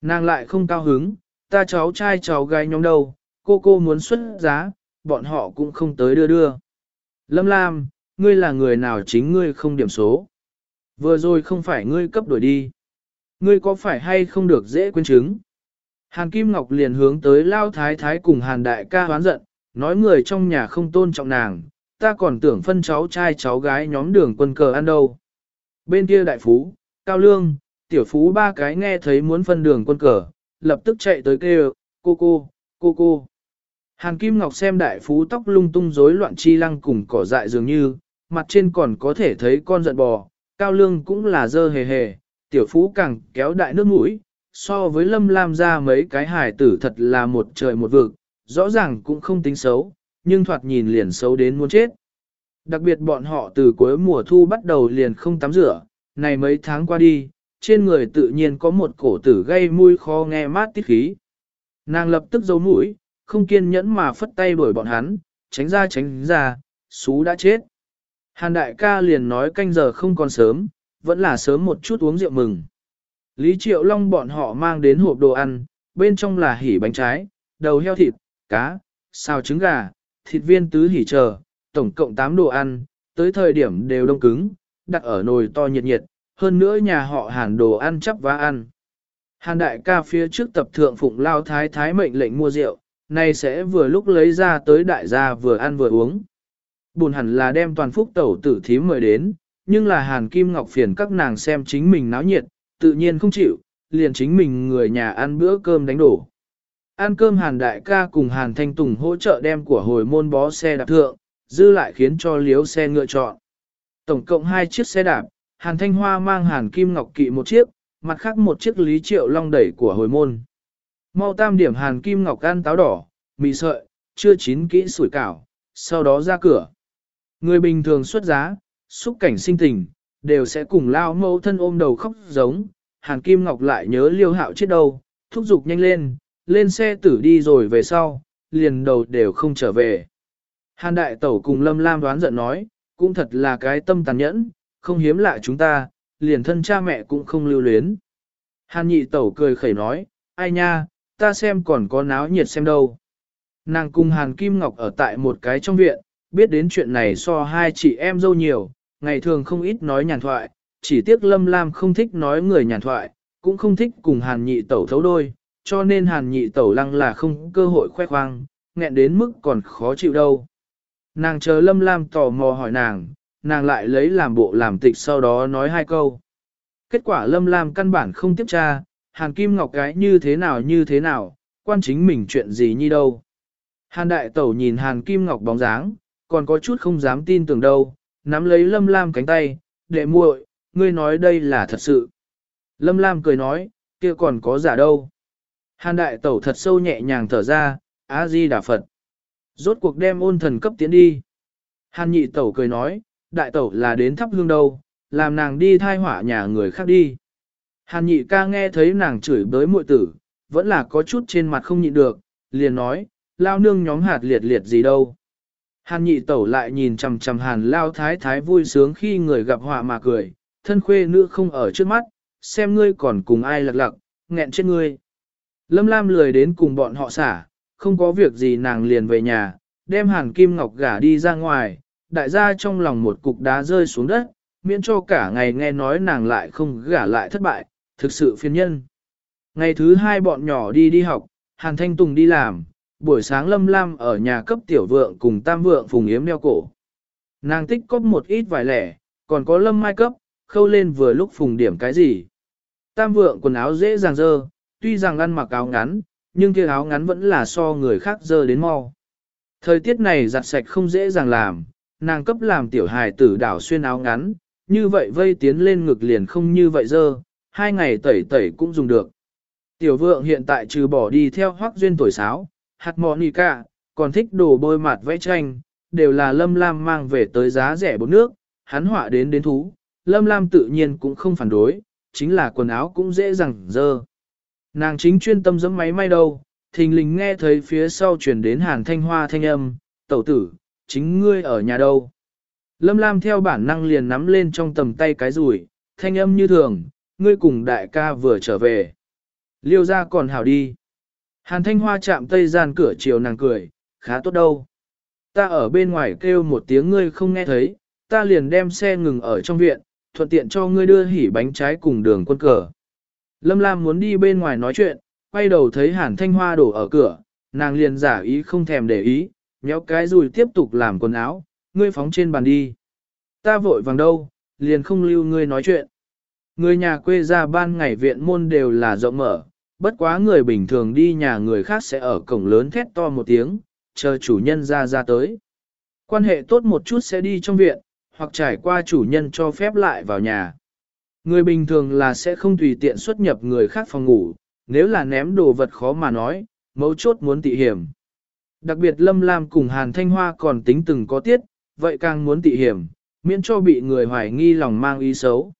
Nàng lại không cao hứng, ta cháu trai cháu gái nhóm đâu, cô cô muốn xuất giá, bọn họ cũng không tới đưa đưa. Lâm Lam, ngươi là người nào chính ngươi không điểm số. Vừa rồi không phải ngươi cấp đổi đi. Ngươi có phải hay không được dễ quên chứng? Hàn Kim Ngọc liền hướng tới Lao Thái Thái cùng Hàn Đại ca hoán giận, nói người trong nhà không tôn trọng nàng, ta còn tưởng phân cháu trai cháu gái nhóm đường quân cờ ăn đâu. Bên kia đại phú, cao lương, tiểu phú ba cái nghe thấy muốn phân đường quân cờ, lập tức chạy tới kêu, cô cô, cô cô. Hàn Kim Ngọc xem đại phú tóc lung tung rối loạn chi lăng cùng cỏ dại dường như, mặt trên còn có thể thấy con giận bò, cao lương cũng là dơ hề hề, tiểu phú càng kéo đại nước mũi, so với lâm lam ra mấy cái hài tử thật là một trời một vực, rõ ràng cũng không tính xấu, nhưng thoạt nhìn liền xấu đến muốn chết. Đặc biệt bọn họ từ cuối mùa thu bắt đầu liền không tắm rửa, này mấy tháng qua đi, trên người tự nhiên có một cổ tử gây mùi khó nghe mát tiết khí. Nàng lập tức giấu mũi, không kiên nhẫn mà phất tay đuổi bọn hắn, tránh ra tránh ra, xú đã chết. Hàn đại ca liền nói canh giờ không còn sớm, vẫn là sớm một chút uống rượu mừng. Lý Triệu Long bọn họ mang đến hộp đồ ăn, bên trong là hỉ bánh trái, đầu heo thịt, cá, xào trứng gà, thịt viên tứ hỉ chờ, tổng cộng 8 đồ ăn, tới thời điểm đều đông cứng, đặt ở nồi to nhiệt nhiệt, hơn nữa nhà họ hàn đồ ăn chắp và ăn. Hàn đại ca phía trước tập thượng phụng lao thái thái mệnh lệnh mua rượu, nay sẽ vừa lúc lấy ra tới đại gia vừa ăn vừa uống. Buồn hẳn là đem toàn phúc tẩu tử thím mời đến, nhưng là hàn kim ngọc phiền các nàng xem chính mình náo nhiệt, tự nhiên không chịu, liền chính mình người nhà ăn bữa cơm đánh đổ. Ăn cơm hàn đại ca cùng hàn thanh tùng hỗ trợ đem của hồi môn bó xe đạp thượng, dư lại khiến cho liếu xe ngựa chọn. Tổng cộng hai chiếc xe đạp, hàn thanh hoa mang hàn kim ngọc kỵ một chiếc, mặt khác một chiếc lý triệu long đẩy của hồi môn. Mau tam điểm hàn kim ngọc ăn táo đỏ, mì sợi, chưa chín kỹ sủi cảo, sau đó ra cửa. Người bình thường xuất giá, xúc cảnh sinh tình, đều sẽ cùng lao mẫu thân ôm đầu khóc giống, hàn kim ngọc lại nhớ liêu hạo chết đâu, thúc giục nhanh lên, lên xe tử đi rồi về sau, liền đầu đều không trở về. Hàn đại tẩu cùng lâm lam đoán giận nói, cũng thật là cái tâm tàn nhẫn, không hiếm lạ chúng ta, liền thân cha mẹ cũng không lưu luyến. Hàn nhị tẩu cười khẩy nói, ai nha, ta xem còn có náo nhiệt xem đâu. Nàng cùng Hàn Kim Ngọc ở tại một cái trong viện, biết đến chuyện này so hai chị em dâu nhiều, ngày thường không ít nói nhàn thoại, chỉ tiếc Lâm Lam không thích nói người nhàn thoại, cũng không thích cùng Hàn nhị tẩu thấu đôi, cho nên Hàn nhị tẩu lăng là không cơ hội khoe khoang, nghẹn đến mức còn khó chịu đâu. Nàng chờ Lâm Lam tò mò hỏi nàng, nàng lại lấy làm bộ làm tịch sau đó nói hai câu. Kết quả Lâm Lam căn bản không tiếp tra, Hàn Kim Ngọc cái như thế nào như thế nào, quan chính mình chuyện gì như đâu. Hàn Đại Tẩu nhìn Hàn Kim Ngọc bóng dáng, còn có chút không dám tin tưởng đâu, nắm lấy Lâm Lam cánh tay, đệ muội, ngươi nói đây là thật sự. Lâm Lam cười nói, kia còn có giả đâu. Hàn Đại Tẩu thật sâu nhẹ nhàng thở ra, A-di Đà Phật. Rốt cuộc đem ôn thần cấp tiến đi. Hàn Nhị Tẩu cười nói, Đại Tẩu là đến thắp hương đâu, làm nàng đi thai hỏa nhà người khác đi. Hàn nhị ca nghe thấy nàng chửi bới muội tử, vẫn là có chút trên mặt không nhịn được, liền nói, lao nương nhóm hạt liệt liệt gì đâu. Hàn nhị tẩu lại nhìn chằm chằm hàn lao thái thái vui sướng khi người gặp họa mà cười, thân khuê nữ không ở trước mắt, xem ngươi còn cùng ai lặc lặc, nghẹn chết ngươi. Lâm Lam lười đến cùng bọn họ xả, không có việc gì nàng liền về nhà, đem hàn kim ngọc gả đi ra ngoài, đại gia trong lòng một cục đá rơi xuống đất, miễn cho cả ngày nghe nói nàng lại không gả lại thất bại, thực sự phiền nhân. Ngày thứ hai bọn nhỏ đi đi học, Hàn Thanh Tùng đi làm, buổi sáng Lâm Lam ở nhà cấp tiểu vượng cùng tam vượng phùng yếm đeo cổ. Nàng tích cóp một ít vài lẻ, còn có Lâm Mai cấp, khâu lên vừa lúc phùng điểm cái gì. Tam vượng quần áo dễ dàng dơ, tuy rằng ăn mặc áo ngắn, nhưng kia áo ngắn vẫn là so người khác dơ đến mau. Thời tiết này giặt sạch không dễ dàng làm, nàng cấp làm tiểu hài tử đảo xuyên áo ngắn, như vậy vây tiến lên ngực liền không như vậy dơ, hai ngày tẩy tẩy cũng dùng được. Tiểu vượng hiện tại trừ bỏ đi theo hoác duyên tuổi sáo, hạt mò nì cả, còn thích đồ bôi mặt vẽ tranh, đều là lâm lam mang về tới giá rẻ bốn nước, hắn họa đến đến thú, lâm lam tự nhiên cũng không phản đối, chính là quần áo cũng dễ dàng dơ. Nàng chính chuyên tâm giẫm máy may đâu, thình lình nghe thấy phía sau chuyển đến hàn thanh hoa thanh âm, tẩu tử, chính ngươi ở nhà đâu. Lâm Lam theo bản năng liền nắm lên trong tầm tay cái rủi, thanh âm như thường, ngươi cùng đại ca vừa trở về. Liêu ra còn hảo đi. Hàn thanh hoa chạm tây gian cửa chiều nàng cười, khá tốt đâu. Ta ở bên ngoài kêu một tiếng ngươi không nghe thấy, ta liền đem xe ngừng ở trong viện, thuận tiện cho ngươi đưa hỉ bánh trái cùng đường quân cờ. Lâm Lam muốn đi bên ngoài nói chuyện, quay đầu thấy hàn thanh hoa đổ ở cửa, nàng liền giả ý không thèm để ý, nhéo cái rùi tiếp tục làm quần áo, ngươi phóng trên bàn đi. Ta vội vàng đâu, liền không lưu ngươi nói chuyện. Người nhà quê ra ban ngày viện môn đều là rộng mở, bất quá người bình thường đi nhà người khác sẽ ở cổng lớn thét to một tiếng, chờ chủ nhân ra ra tới. Quan hệ tốt một chút sẽ đi trong viện, hoặc trải qua chủ nhân cho phép lại vào nhà. Người bình thường là sẽ không tùy tiện xuất nhập người khác phòng ngủ, nếu là ném đồ vật khó mà nói, mấu chốt muốn tị hiểm. Đặc biệt Lâm Lam cùng Hàn Thanh Hoa còn tính từng có tiết, vậy càng muốn tị hiểm, miễn cho bị người hoài nghi lòng mang ý xấu.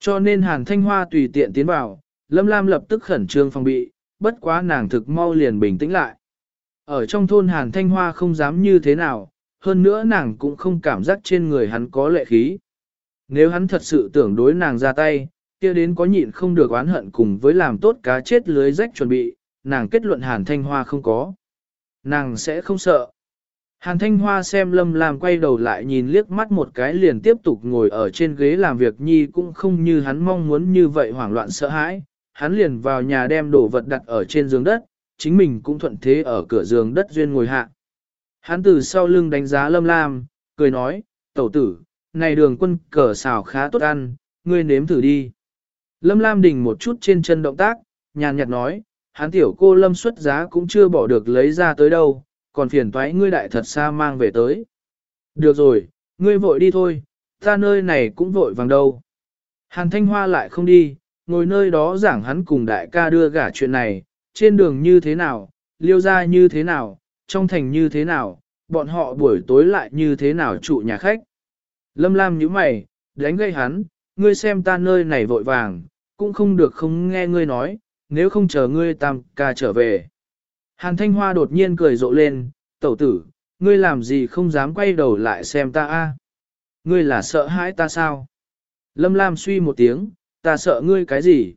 Cho nên Hàn Thanh Hoa tùy tiện tiến vào, Lâm Lam lập tức khẩn trương phòng bị, bất quá nàng thực mau liền bình tĩnh lại. Ở trong thôn Hàn Thanh Hoa không dám như thế nào, hơn nữa nàng cũng không cảm giác trên người hắn có lệ khí. Nếu hắn thật sự tưởng đối nàng ra tay, kia đến có nhịn không được oán hận cùng với làm tốt cá chết lưới rách chuẩn bị, nàng kết luận Hàn Thanh Hoa không có. Nàng sẽ không sợ. Hàn Thanh Hoa xem Lâm Lam quay đầu lại nhìn liếc mắt một cái liền tiếp tục ngồi ở trên ghế làm việc nhi cũng không như hắn mong muốn như vậy hoảng loạn sợ hãi. Hắn liền vào nhà đem đồ vật đặt ở trên giường đất, chính mình cũng thuận thế ở cửa giường đất duyên ngồi hạ. Hắn từ sau lưng đánh giá Lâm Lam, cười nói, tẩu tử, này đường quân cờ xào khá tốt ăn, ngươi nếm thử đi. Lâm Lam đình một chút trên chân động tác, nhàn nhạt nói, hắn tiểu cô Lâm xuất giá cũng chưa bỏ được lấy ra tới đâu, còn phiền toái ngươi đại thật xa mang về tới. Được rồi, ngươi vội đi thôi, ta nơi này cũng vội vàng đâu. Hàn Thanh Hoa lại không đi, ngồi nơi đó giảng hắn cùng đại ca đưa gả chuyện này, trên đường như thế nào, liêu ra như thế nào, trong thành như thế nào, bọn họ buổi tối lại như thế nào trụ nhà khách. Lâm Lam nhíu mày, đánh gây hắn, ngươi xem ta nơi này vội vàng, cũng không được không nghe ngươi nói, nếu không chờ ngươi tam ca trở về. Hàn Thanh Hoa đột nhiên cười rộ lên, tẩu tử, ngươi làm gì không dám quay đầu lại xem ta a? Ngươi là sợ hãi ta sao? Lâm Lam suy một tiếng, ta sợ ngươi cái gì?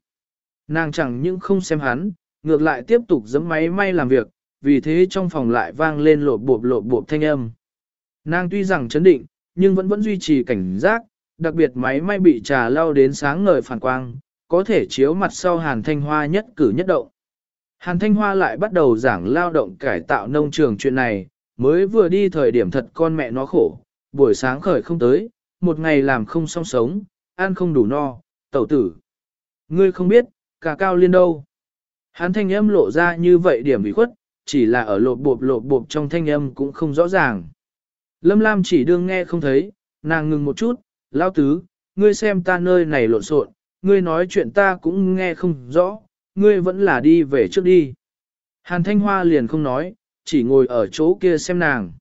Nàng chẳng những không xem hắn, ngược lại tiếp tục giấm máy may làm việc, vì thế trong phòng lại vang lên lộp bộp lộp bộp thanh âm. Nàng tuy rằng chấn định, nhưng vẫn vẫn duy trì cảnh giác, đặc biệt máy may bị trà lao đến sáng ngời phản quang, có thể chiếu mặt sau Hàn Thanh Hoa nhất cử nhất động. Hàn Thanh Hoa lại bắt đầu giảng lao động cải tạo nông trường chuyện này, mới vừa đi thời điểm thật con mẹ nó khổ, buổi sáng khởi không tới, một ngày làm không song sống, ăn không đủ no, tẩu tử. Ngươi không biết, cả cao liên đâu. Hán thanh âm lộ ra như vậy điểm bị khuất, chỉ là ở lộp bộp lộp bộp trong thanh âm cũng không rõ ràng. Lâm Lam chỉ đương nghe không thấy, nàng ngừng một chút, lao tứ, ngươi xem ta nơi này lộn xộn, ngươi nói chuyện ta cũng nghe không rõ, ngươi vẫn là đi về trước đi. Hàn Thanh Hoa liền không nói, chỉ ngồi ở chỗ kia xem nàng.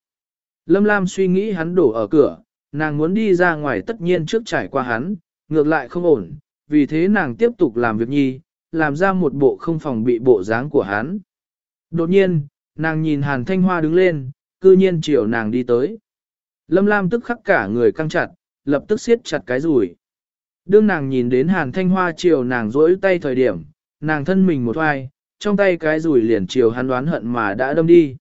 Lâm Lam suy nghĩ hắn đổ ở cửa, nàng muốn đi ra ngoài tất nhiên trước trải qua hắn, ngược lại không ổn, vì thế nàng tiếp tục làm việc nhi, làm ra một bộ không phòng bị bộ dáng của hắn. Đột nhiên, nàng nhìn Hàn Thanh Hoa đứng lên, cư nhiên chiều nàng đi tới. Lâm Lam tức khắc cả người căng chặt, lập tức siết chặt cái rủi. Đương nàng nhìn đến Hàn Thanh Hoa chiều nàng rỗi tay thời điểm, nàng thân mình một hoài, trong tay cái rủi liền chiều hắn đoán hận mà đã đâm đi.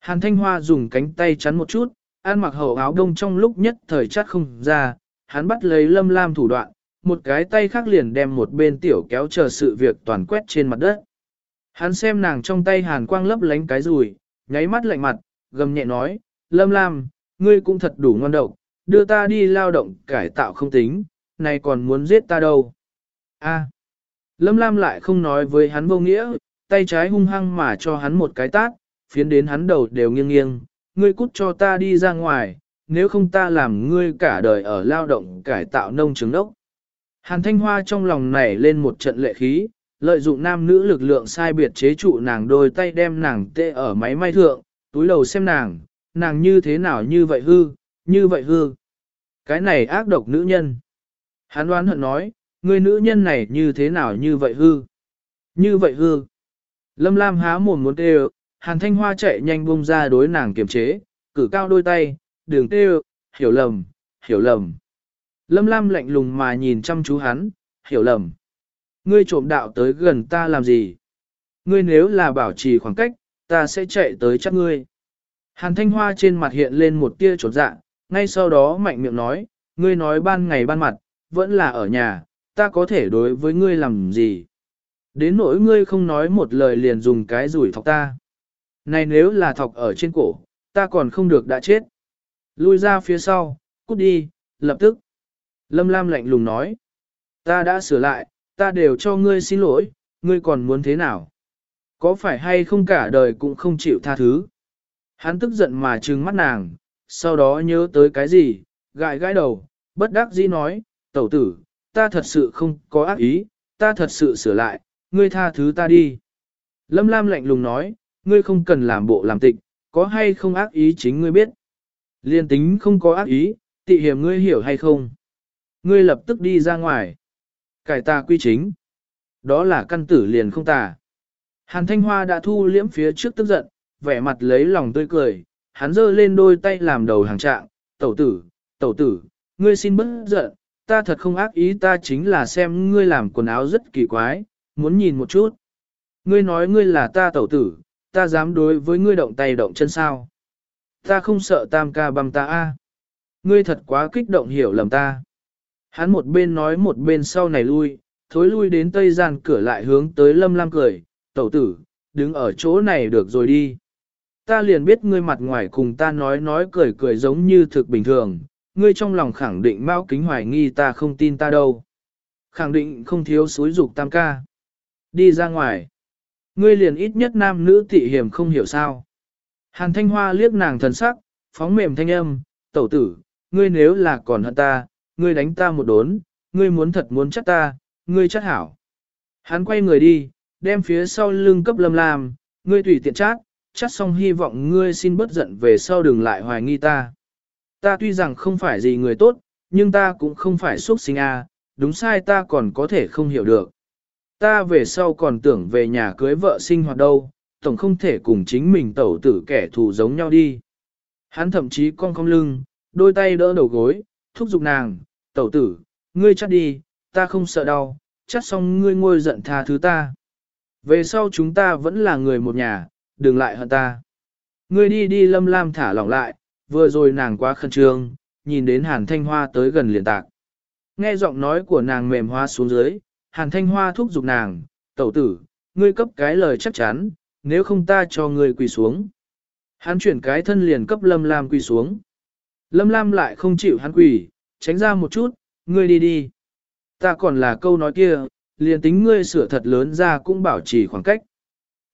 Hàn Thanh Hoa dùng cánh tay chắn một chút, ăn mặc hậu áo đông trong lúc nhất thời chắt không ra, hắn bắt lấy Lâm Lam thủ đoạn, một cái tay khác liền đem một bên tiểu kéo chờ sự việc toàn quét trên mặt đất. Hắn xem nàng trong tay hàn quang lấp lánh cái rùi, nháy mắt lạnh mặt, gầm nhẹ nói, Lâm Lam, ngươi cũng thật đủ ngon độc, đưa ta đi lao động cải tạo không tính, này còn muốn giết ta đâu. A. Lâm Lam lại không nói với hắn vô nghĩa, tay trái hung hăng mà cho hắn một cái tát, phiến đến hắn đầu đều nghiêng nghiêng, ngươi cút cho ta đi ra ngoài, nếu không ta làm ngươi cả đời ở lao động cải tạo nông trường đốc. Hàn Thanh Hoa trong lòng nảy lên một trận lệ khí, lợi dụng nam nữ lực lượng sai biệt chế trụ nàng đôi tay đem nàng tê ở máy may thượng, túi đầu xem nàng, nàng như thế nào như vậy hư, như vậy hư. Cái này ác độc nữ nhân. Hán đoán hận nói, người nữ nhân này như thế nào như vậy hư, như vậy hư. Lâm Lam há mồm muốn kêu, Hàn Thanh Hoa chạy nhanh bung ra đối nàng kiềm chế, cử cao đôi tay, đường tê hiểu lầm, hiểu lầm. Lâm Lam lạnh lùng mà nhìn chăm chú hắn, hiểu lầm. Ngươi trộm đạo tới gần ta làm gì? Ngươi nếu là bảo trì khoảng cách, ta sẽ chạy tới chắc ngươi. Hàn Thanh Hoa trên mặt hiện lên một tia trột dạ, ngay sau đó mạnh miệng nói, ngươi nói ban ngày ban mặt, vẫn là ở nhà, ta có thể đối với ngươi làm gì? Đến nỗi ngươi không nói một lời liền dùng cái rủi thọc ta. Này nếu là thọc ở trên cổ, ta còn không được đã chết. Lui ra phía sau, cút đi, lập tức. Lâm Lam lạnh lùng nói. Ta đã sửa lại, ta đều cho ngươi xin lỗi, ngươi còn muốn thế nào? Có phải hay không cả đời cũng không chịu tha thứ? Hắn tức giận mà trừng mắt nàng, sau đó nhớ tới cái gì, gãi gãi đầu, bất đắc dĩ nói, tẩu tử, ta thật sự không có ác ý, ta thật sự sửa lại, ngươi tha thứ ta đi. Lâm Lam lạnh lùng nói, ngươi không cần làm bộ làm tịch, có hay không ác ý chính ngươi biết. Liên tính không có ác ý, tị hiểm ngươi hiểu hay không. Ngươi lập tức đi ra ngoài. Cải tà quy chính. Đó là căn tử liền không tà. Hàn Thanh Hoa đã thu liễm phía trước tức giận, vẻ mặt lấy lòng tươi cười, hắn giơ lên đôi tay làm đầu hàng trạng, tẩu tử, tẩu tử, ngươi xin bớt giận, ta thật không ác ý ta chính là xem ngươi làm quần áo rất kỳ quái, muốn nhìn một chút. Ngươi nói ngươi là ta tẩu tử, ta dám đối với ngươi động tay động chân sao. Ta không sợ tam ca băm ta a. Ngươi thật quá kích động hiểu lầm ta. Hắn một bên nói một bên sau này lui, thối lui đến tây gian cửa lại hướng tới lâm lam cười, tẩu tử, đứng ở chỗ này được rồi đi. Ta liền biết ngươi mặt ngoài cùng ta nói nói cười cười giống như thực bình thường, ngươi trong lòng khẳng định mau kính hoài nghi ta không tin ta đâu. Khẳng định không thiếu suối dục tam ca. Đi ra ngoài. Ngươi liền ít nhất nam nữ tị hiểm không hiểu sao. Hàn thanh hoa liếc nàng thần sắc, phóng mềm thanh âm, tẩu tử, ngươi nếu là còn hận ta, ngươi đánh ta một đốn, ngươi muốn thật muốn chắc ta, ngươi chắc hảo. Hắn quay người đi, đem phía sau lưng cấp lâm lam, ngươi tùy tiện chắc, chắc xong hy vọng ngươi xin bất giận về sau đừng lại hoài nghi ta. Ta tuy rằng không phải gì người tốt, nhưng ta cũng không phải xuất sinh a, đúng sai ta còn có thể không hiểu được. Ta về sau còn tưởng về nhà cưới vợ sinh hoạt đâu, tổng không thể cùng chính mình tẩu tử kẻ thù giống nhau đi. Hắn thậm chí cong cong lưng, đôi tay đỡ đầu gối, thúc giục nàng, tẩu tử, ngươi chắc đi, ta không sợ đau, chắc xong ngươi ngôi giận tha thứ ta. Về sau chúng ta vẫn là người một nhà, đừng lại hận ta. Ngươi đi đi lâm lam thả lỏng lại, vừa rồi nàng quá khẩn trương, nhìn đến hàn thanh hoa tới gần liền tạc. Nghe giọng nói của nàng mềm hoa xuống dưới, hàn thanh hoa thúc giục nàng, tẩu tử, ngươi cấp cái lời chắc chắn, nếu không ta cho ngươi quỳ xuống. Hắn chuyển cái thân liền cấp lâm lam quỳ xuống. Lâm lam lại không chịu hắn quỳ, tránh ra một chút, ngươi đi đi. Ta còn là câu nói kia, liền tính ngươi sửa thật lớn ra cũng bảo trì khoảng cách.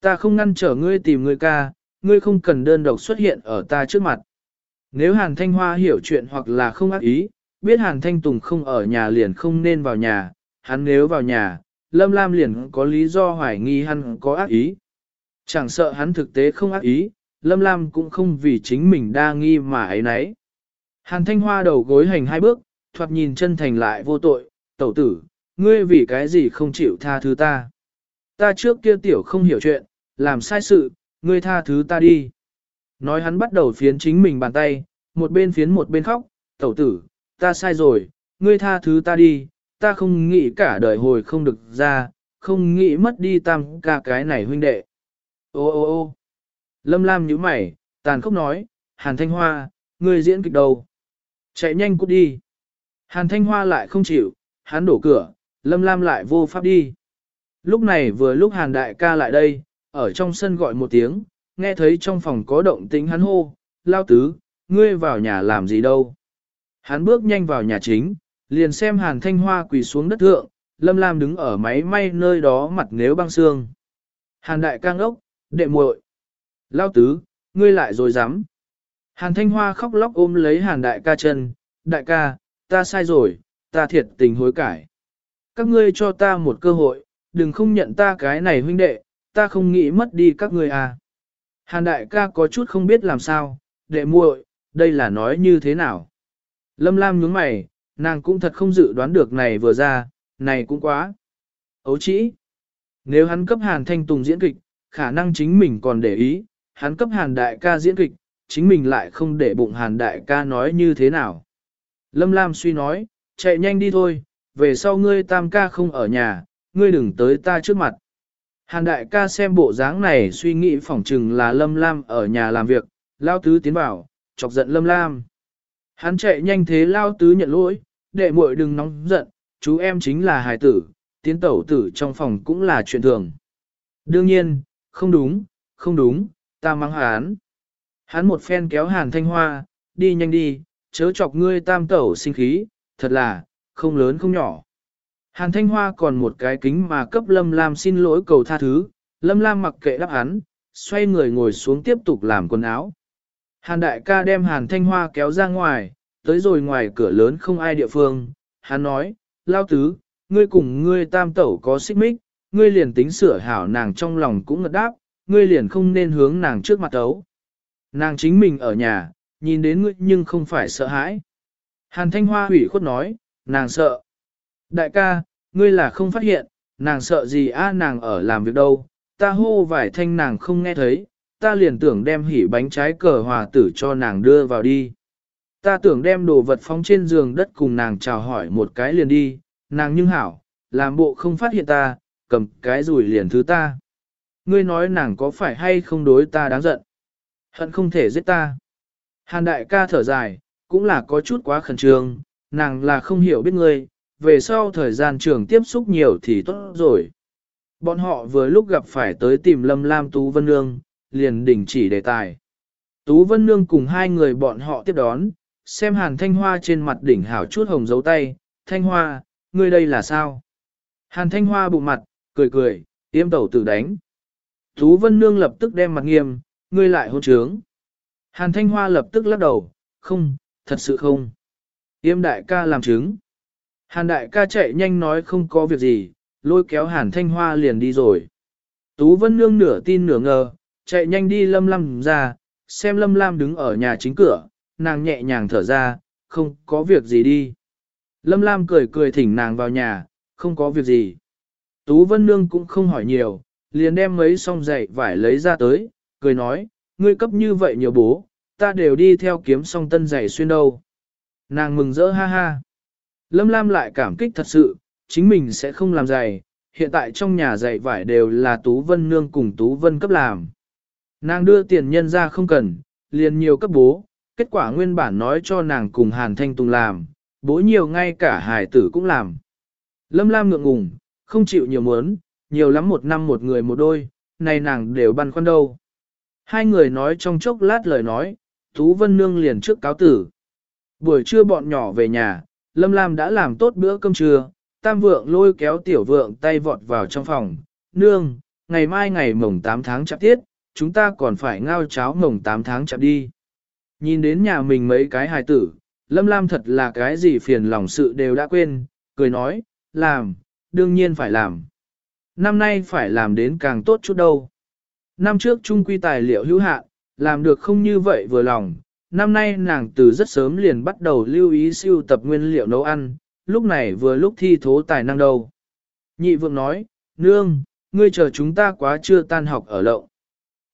Ta không ngăn trở ngươi tìm ngươi ca, ngươi không cần đơn độc xuất hiện ở ta trước mặt. Nếu Hàn Thanh Hoa hiểu chuyện hoặc là không ác ý, biết Hàn Thanh Tùng không ở nhà liền không nên vào nhà, hắn nếu vào nhà, Lâm Lam liền có lý do hoài nghi hắn có ác ý. Chẳng sợ hắn thực tế không ác ý, Lâm Lam cũng không vì chính mình đa nghi mà ấy nấy. Hàn Thanh Hoa đầu gối hành hai bước, thoạt nhìn chân thành lại vô tội, tẩu tử, ngươi vì cái gì không chịu tha thứ ta. Ta trước kia tiểu không hiểu chuyện, làm sai sự, ngươi tha thứ ta đi. Nói hắn bắt đầu phiến chính mình bàn tay, một bên phiến một bên khóc, tẩu tử, ta sai rồi, ngươi tha thứ ta đi, ta không nghĩ cả đời hồi không được ra, không nghĩ mất đi tam ca cái này huynh đệ. Ô ô ô Lâm Lam nhíu mày, tàn khốc nói, Hàn Thanh Hoa, ngươi diễn kịch đầu, Chạy nhanh cút đi. Hàn Thanh Hoa lại không chịu, hắn đổ cửa, Lâm Lam lại vô pháp đi. Lúc này vừa lúc Hàn Đại ca lại đây, ở trong sân gọi một tiếng, nghe thấy trong phòng có động tĩnh hắn hô, lao tứ, ngươi vào nhà làm gì đâu. Hắn bước nhanh vào nhà chính, liền xem Hàn Thanh Hoa quỳ xuống đất thượng, Lâm Lam đứng ở máy may nơi đó mặt nếu băng xương. Hàn Đại ca ngốc, đệ muội, Lao tứ, ngươi lại rồi dám. Hàn Thanh Hoa khóc lóc ôm lấy Hàn Đại ca chân, Đại ca, ta sai rồi, ta thiệt tình hối cải. Các ngươi cho ta một cơ hội, đừng không nhận ta cái này huynh đệ, ta không nghĩ mất đi các ngươi à. Hàn đại ca có chút không biết làm sao, đệ muội, đây là nói như thế nào. Lâm Lam nhướng mày, nàng cũng thật không dự đoán được này vừa ra, này cũng quá. Ấu chỉ, nếu hắn cấp Hàn Thanh Tùng diễn kịch, khả năng chính mình còn để ý, hắn cấp Hàn đại ca diễn kịch, chính mình lại không để bụng Hàn đại ca nói như thế nào. Lâm Lam suy nói, chạy nhanh đi thôi, về sau ngươi tam ca không ở nhà, ngươi đừng tới ta trước mặt. Hàn đại ca xem bộ dáng này suy nghĩ phỏng chừng là Lâm Lam ở nhà làm việc, Lao Tứ tiến vào, chọc giận Lâm Lam. Hắn chạy nhanh thế Lao Tứ nhận lỗi, đệ muội đừng nóng giận, chú em chính là hài tử, tiến tẩu tử trong phòng cũng là chuyện thường. Đương nhiên, không đúng, không đúng, ta mang hắn. Hắn một phen kéo Hàn Thanh Hoa, đi nhanh đi, chớ chọc ngươi tam tẩu sinh khí, thật là, không lớn không nhỏ. Hàn Thanh Hoa còn một cái kính mà cấp Lâm Lam xin lỗi cầu tha thứ, Lâm Lam mặc kệ đáp hắn, xoay người ngồi xuống tiếp tục làm quần áo. Hàn đại ca đem Hàn Thanh Hoa kéo ra ngoài, tới rồi ngoài cửa lớn không ai địa phương, hắn nói, lao tứ, ngươi cùng ngươi tam tẩu có xích mích, ngươi liền tính sửa hảo nàng trong lòng cũng ngật đáp, ngươi liền không nên hướng nàng trước mặt tấu. Nàng chính mình ở nhà, nhìn đến ngươi nhưng không phải sợ hãi. Hàn Thanh Hoa hủy khuất nói, nàng sợ. Đại ca, ngươi là không phát hiện, nàng sợ gì a nàng ở làm việc đâu, ta hô vải thanh nàng không nghe thấy, ta liền tưởng đem hỉ bánh trái cờ hòa tử cho nàng đưa vào đi. Ta tưởng đem đồ vật phóng trên giường đất cùng nàng chào hỏi một cái liền đi, nàng nhưng hảo, làm bộ không phát hiện ta, cầm cái rủi liền thứ ta. Ngươi nói nàng có phải hay không đối ta đáng giận? Hận không thể giết ta. Hàn đại ca thở dài, cũng là có chút quá khẩn trương, nàng là không hiểu biết ngươi, về sau thời gian trường tiếp xúc nhiều thì tốt rồi. Bọn họ vừa lúc gặp phải tới tìm Lâm Lam Tú Vân Nương, liền đình chỉ đề tài. Tú Vân Nương cùng hai người bọn họ tiếp đón, xem Hàn Thanh Hoa trên mặt đỉnh hảo chút hồng dấu tay, Thanh Hoa, ngươi đây là sao? Hàn Thanh Hoa bụng mặt, cười cười, tiêm tẩu tử đánh. Tú Vân Nương lập tức đem mặt nghiêm, ngươi lại hôn trướng. Hàn Thanh Hoa lập tức lắc đầu, không, thật sự không. Tiêm đại ca làm chứng. Hàn đại ca chạy nhanh nói không có việc gì, lôi kéo hàn thanh hoa liền đi rồi. Tú Vân Nương nửa tin nửa ngờ, chạy nhanh đi Lâm Lam ra, xem Lâm Lam đứng ở nhà chính cửa, nàng nhẹ nhàng thở ra, không có việc gì đi. Lâm Lam cười cười thỉnh nàng vào nhà, không có việc gì. Tú Vân Nương cũng không hỏi nhiều, liền đem mấy song giày vải lấy ra tới, cười nói, ngươi cấp như vậy nhiều bố, ta đều đi theo kiếm song tân giày xuyên đâu. Nàng mừng rỡ ha ha. Lâm Lam lại cảm kích thật sự, chính mình sẽ không làm giày, hiện tại trong nhà giày vải đều là Tú Vân Nương cùng Tú Vân cấp làm. Nàng đưa tiền nhân ra không cần, liền nhiều cấp bố, kết quả nguyên bản nói cho nàng cùng Hàn Thanh Tùng làm, bố nhiều ngay cả hải tử cũng làm. Lâm Lam ngượng ngùng, không chịu nhiều muốn, nhiều lắm một năm một người một đôi, này nàng đều băn khoăn đâu. Hai người nói trong chốc lát lời nói, Tú Vân Nương liền trước cáo tử. Buổi trưa bọn nhỏ về nhà, Lâm Lam đã làm tốt bữa cơm trưa, tam vượng lôi kéo tiểu vượng tay vọt vào trong phòng. Nương, ngày mai ngày mồng 8 tháng chạp tiết, chúng ta còn phải ngao cháo mồng 8 tháng chạp đi. Nhìn đến nhà mình mấy cái hài tử, Lâm Lam thật là cái gì phiền lòng sự đều đã quên, cười nói, làm, đương nhiên phải làm. Năm nay phải làm đến càng tốt chút đâu. Năm trước trung quy tài liệu hữu hạn, làm được không như vậy vừa lòng. Năm nay nàng từ rất sớm liền bắt đầu lưu ý siêu tập nguyên liệu nấu ăn, lúc này vừa lúc thi thố tài năng đâu. Nhị vượng nói, nương, ngươi chờ chúng ta quá chưa tan học ở lậu.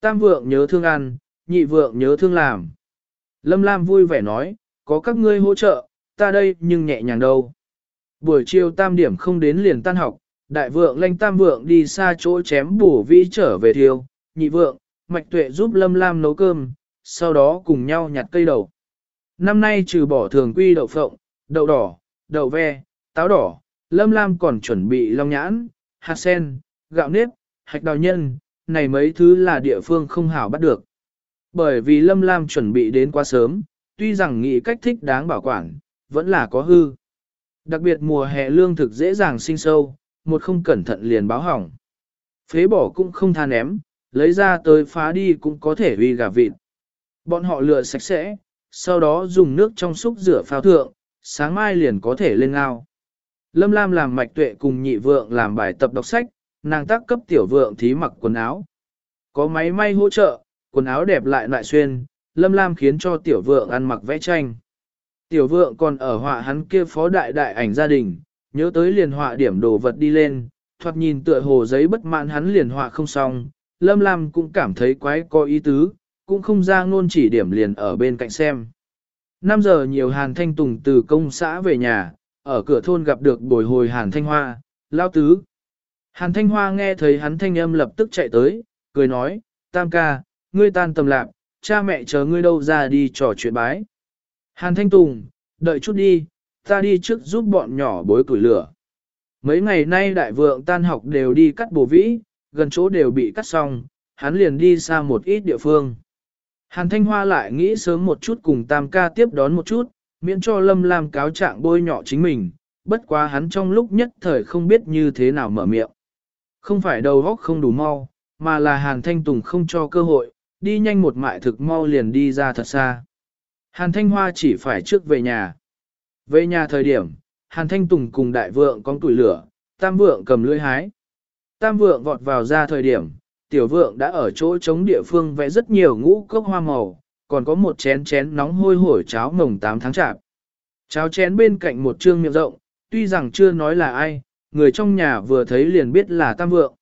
Tam vượng nhớ thương ăn, nhị vượng nhớ thương làm. Lâm Lam vui vẻ nói, có các ngươi hỗ trợ, ta đây nhưng nhẹ nhàng đâu. Buổi chiều tam điểm không đến liền tan học, đại vượng lanh tam vượng đi xa chỗ chém bổ vĩ trở về thiêu, nhị vượng, mạch tuệ giúp Lâm Lam nấu cơm, sau đó cùng nhau nhặt cây đậu. Năm nay trừ bỏ thường quy đậu phộng, đậu đỏ, đậu ve, táo đỏ, Lâm Lam còn chuẩn bị long nhãn, hạt sen, gạo nếp, hạch đào nhân, này mấy thứ là địa phương không hảo bắt được. Bởi vì Lâm Lam chuẩn bị đến quá sớm, tuy rằng nghĩ cách thích đáng bảo quản, vẫn là có hư. Đặc biệt mùa hè lương thực dễ dàng sinh sâu, một không cẩn thận liền báo hỏng. Phế bỏ cũng không tha ném, lấy ra tới phá đi cũng có thể vì gà vịt. Bọn họ lựa sạch sẽ, sau đó dùng nước trong súc rửa phao thượng, sáng mai liền có thể lên ngao. Lâm Lam làm mạch tuệ cùng nhị vượng làm bài tập đọc sách, nàng tác cấp tiểu vượng thí mặc quần áo. Có máy may hỗ trợ, quần áo đẹp lại lại xuyên, Lâm Lam khiến cho tiểu vượng ăn mặc vẽ tranh. Tiểu vượng còn ở họa hắn kia phó đại đại ảnh gia đình, nhớ tới liền họa điểm đồ vật đi lên, thoạt nhìn tựa hồ giấy bất mãn hắn liền họa không xong, Lâm Lam cũng cảm thấy quái có ý tứ, cũng không ra ngôn chỉ điểm liền ở bên cạnh xem. 5 giờ nhiều Hàn Thanh Tùng từ công xã về nhà, ở cửa thôn gặp được bồi hồi Hàn Thanh Hoa, lao tứ. Hàn Thanh Hoa nghe thấy hắn thanh âm lập tức chạy tới, cười nói, tam ca, ngươi tan tầm lạc, cha mẹ chờ ngươi đâu ra đi trò chuyện bái. Hàn Thanh Tùng, đợi chút đi, ta đi trước giúp bọn nhỏ bối củi lửa. Mấy ngày nay đại vượng tan học đều đi cắt bổ vĩ, gần chỗ đều bị cắt xong, hắn liền đi xa một ít địa phương. Hàn Thanh Hoa lại nghĩ sớm một chút cùng Tam ca tiếp đón một chút, miễn cho Lâm Lam cáo trạng bôi nhọ chính mình, bất quá hắn trong lúc nhất thời không biết như thế nào mở miệng. Không phải đầu óc không đủ mau, mà là Hàn Thanh Tùng không cho cơ hội, đi nhanh một mại thực mau liền đi ra thật xa. Hàn Thanh Hoa chỉ phải trước về nhà. Về nhà thời điểm, Hàn Thanh Tùng cùng đại vượng con tuổi lửa, tam vượng cầm lưỡi hái. Tam vượng vọt vào ra thời điểm, tiểu vượng đã ở chỗ chống địa phương vẽ rất nhiều ngũ cốc hoa màu, còn có một chén chén nóng hôi hổi cháo mồng 8 tháng chạp. Cháo chén bên cạnh một trương miệng rộng, tuy rằng chưa nói là ai, người trong nhà vừa thấy liền biết là tam vượng.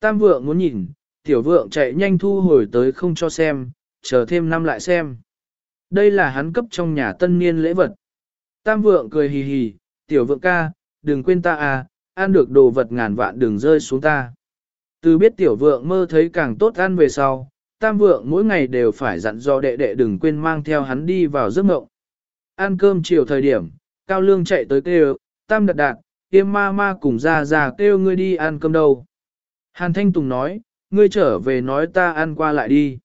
Tam vượng muốn nhìn, tiểu vượng chạy nhanh thu hồi tới không cho xem, chờ thêm năm lại xem. Đây là hắn cấp trong nhà tân niên lễ vật. Tam vượng cười hì hì, tiểu vượng ca, đừng quên ta à, ăn được đồ vật ngàn vạn đừng rơi xuống ta. Từ biết tiểu vượng mơ thấy càng tốt ăn về sau, tam vượng mỗi ngày đều phải dặn dò đệ đệ đừng quên mang theo hắn đi vào giấc mộng. Ăn cơm chiều thời điểm, cao lương chạy tới kêu, tam đặt đạt, yêm ma ma cùng ra ra kêu ngươi đi ăn cơm đâu. Hàn Thanh Tùng nói, ngươi trở về nói ta ăn qua lại đi.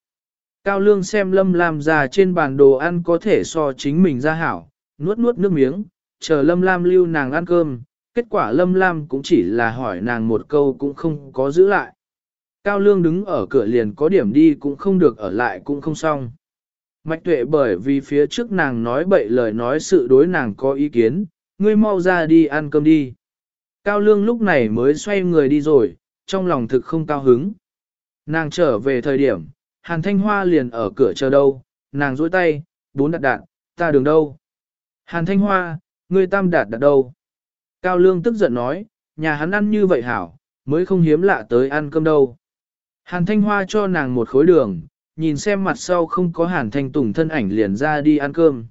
Cao lương xem lâm lam già trên bàn đồ ăn có thể so chính mình ra hảo, nuốt nuốt nước miếng, chờ lâm lam lưu nàng ăn cơm, kết quả lâm lam cũng chỉ là hỏi nàng một câu cũng không có giữ lại. Cao lương đứng ở cửa liền có điểm đi cũng không được ở lại cũng không xong. Mạch tuệ bởi vì phía trước nàng nói bậy lời nói sự đối nàng có ý kiến, ngươi mau ra đi ăn cơm đi. Cao lương lúc này mới xoay người đi rồi, trong lòng thực không cao hứng, Nàng trở về thời điểm, Hàn Thanh Hoa liền ở cửa chờ đâu, nàng duỗi tay, bốn đặt đạn, ta đường đâu. Hàn Thanh Hoa, ngươi tam đạt đặt đâu. Cao Lương tức giận nói, nhà hắn ăn như vậy hảo, mới không hiếm lạ tới ăn cơm đâu. Hàn Thanh Hoa cho nàng một khối đường, nhìn xem mặt sau không có Hàn Thanh Tùng thân ảnh liền ra đi ăn cơm.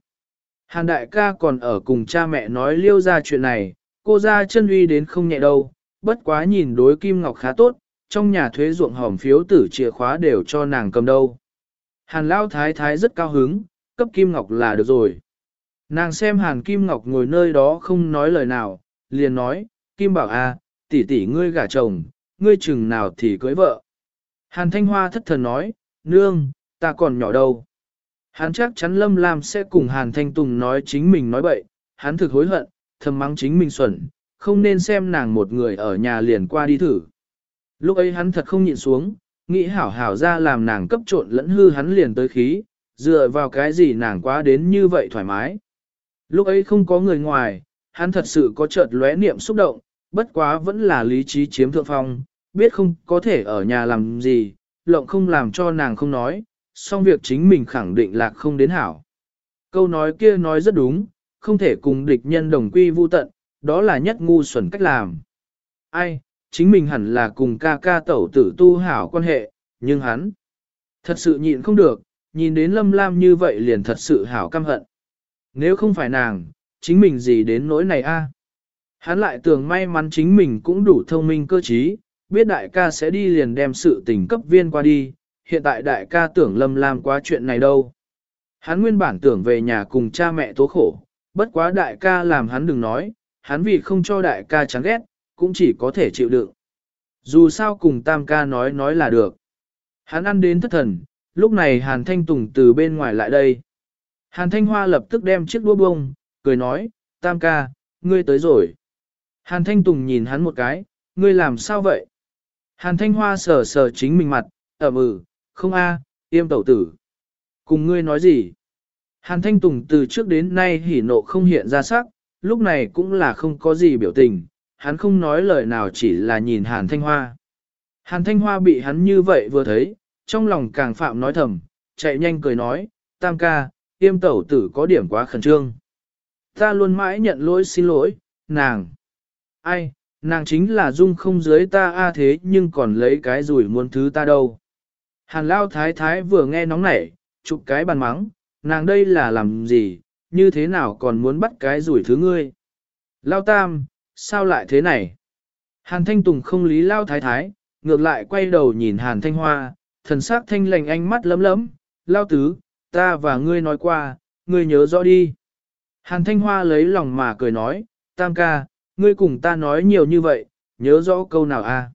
Hàn đại ca còn ở cùng cha mẹ nói liêu ra chuyện này, cô ra chân uy đến không nhẹ đâu, bất quá nhìn đối Kim Ngọc khá tốt, trong nhà thuế ruộng hòm phiếu tử chìa khóa đều cho nàng cầm đâu. Hàn Lao Thái Thái rất cao hứng, cấp Kim Ngọc là được rồi. Nàng xem Hàn Kim Ngọc ngồi nơi đó không nói lời nào, liền nói, Kim bảo à, tỷ tỷ ngươi gả chồng, ngươi chừng nào thì cưới vợ. Hàn Thanh Hoa thất thần nói, nương, ta còn nhỏ đâu. Hắn chắc chắn Lâm Lam sẽ cùng Hàn Thanh Tùng nói chính mình nói bậy, hắn thực hối hận, thầm mắng chính mình xuẩn, không nên xem nàng một người ở nhà liền qua đi thử. Lúc ấy hắn thật không nhịn xuống, nghĩ hảo hảo ra làm nàng cấp trộn lẫn hư hắn liền tới khí, dựa vào cái gì nàng quá đến như vậy thoải mái. Lúc ấy không có người ngoài, hắn thật sự có chợt lóe niệm xúc động, bất quá vẫn là lý trí chiếm thượng phong, biết không có thể ở nhà làm gì, lộng không làm cho nàng không nói, song việc chính mình khẳng định là không đến hảo. Câu nói kia nói rất đúng, không thể cùng địch nhân đồng quy vu tận, đó là nhất ngu xuẩn cách làm. Ai, chính mình hẳn là cùng ca ca tẩu tử tu hảo quan hệ, nhưng hắn thật sự nhịn không được, nhìn đến lâm lam như vậy liền thật sự hảo căm hận. Nếu không phải nàng, chính mình gì đến nỗi này a? Hắn lại tưởng may mắn chính mình cũng đủ thông minh cơ trí, biết đại ca sẽ đi liền đem sự tình cấp viên qua đi, hiện tại đại ca tưởng lâm lam quá chuyện này đâu. Hắn nguyên bản tưởng về nhà cùng cha mẹ tố khổ, bất quá đại ca làm hắn đừng nói, hắn vì không cho đại ca chán ghét, cũng chỉ có thể chịu đựng. Dù sao cùng tam ca nói nói là được. Hắn ăn đến thất thần, lúc này Hàn Thanh Tùng từ bên ngoài lại đây. Hàn Thanh Hoa lập tức đem chiếc đũa bông, cười nói, tam ca, ngươi tới rồi. Hàn Thanh Tùng nhìn hắn một cái, ngươi làm sao vậy? Hàn Thanh Hoa sờ sờ chính mình mặt, ẩm ừ, không a, à, tiêm tẩu tử. Cùng ngươi nói gì? Hàn Thanh Tùng từ trước đến nay hỉ nộ không hiện ra sắc, lúc này cũng là không có gì biểu tình, hắn không nói lời nào chỉ là nhìn Hàn Thanh Hoa. Hàn Thanh Hoa bị hắn như vậy vừa thấy, trong lòng càng phạm nói thầm, chạy nhanh cười nói, tam ca, tiêm tẩu tử có điểm quá khẩn trương. Ta luôn mãi nhận lỗi xin lỗi, nàng. Ai, nàng chính là dung không dưới ta a à thế nhưng còn lấy cái rủi muốn thứ ta đâu. Hàn lao thái thái vừa nghe nóng nảy, chụp cái bàn mắng, nàng đây là làm gì, như thế nào còn muốn bắt cái rủi thứ ngươi. Lao tam, sao lại thế này? Hàn thanh tùng không lý lao thái thái, ngược lại quay đầu nhìn hàn thanh hoa, thần sắc thanh lành ánh mắt lấm lấm, lao tứ, ta và ngươi nói qua, ngươi nhớ rõ đi. Hàn thanh hoa lấy lòng mà cười nói, tam ca, ngươi cùng ta nói nhiều như vậy, nhớ rõ câu nào a? À?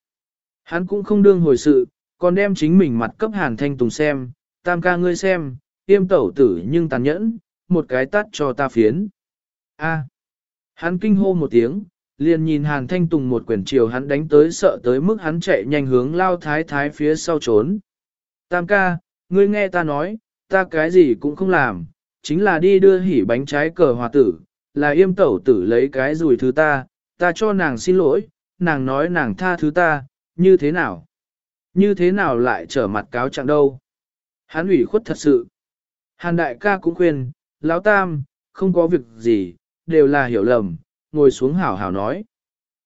Hắn cũng không đương hồi sự, còn đem chính mình mặt cấp hàn thanh tùng xem, tam ca ngươi xem, tiêm tẩu tử nhưng tàn nhẫn, một cái tắt cho ta phiến. A. Hắn kinh hô một tiếng, liền nhìn hàn thanh tùng một quyển chiều hắn đánh tới sợ tới mức hắn chạy nhanh hướng lao thái thái phía sau trốn. Tam ca, ngươi nghe ta nói, ta cái gì cũng không làm, chính là đi đưa hỉ bánh trái cờ hòa tử, là yêm tẩu tử lấy cái rùi thứ ta, ta cho nàng xin lỗi, nàng nói nàng tha thứ ta, như thế nào? Như thế nào lại trở mặt cáo trạng đâu? Hắn ủy khuất thật sự. Hàn đại ca cũng khuyên, lão tam, không có việc gì, đều là hiểu lầm, ngồi xuống hảo hảo nói.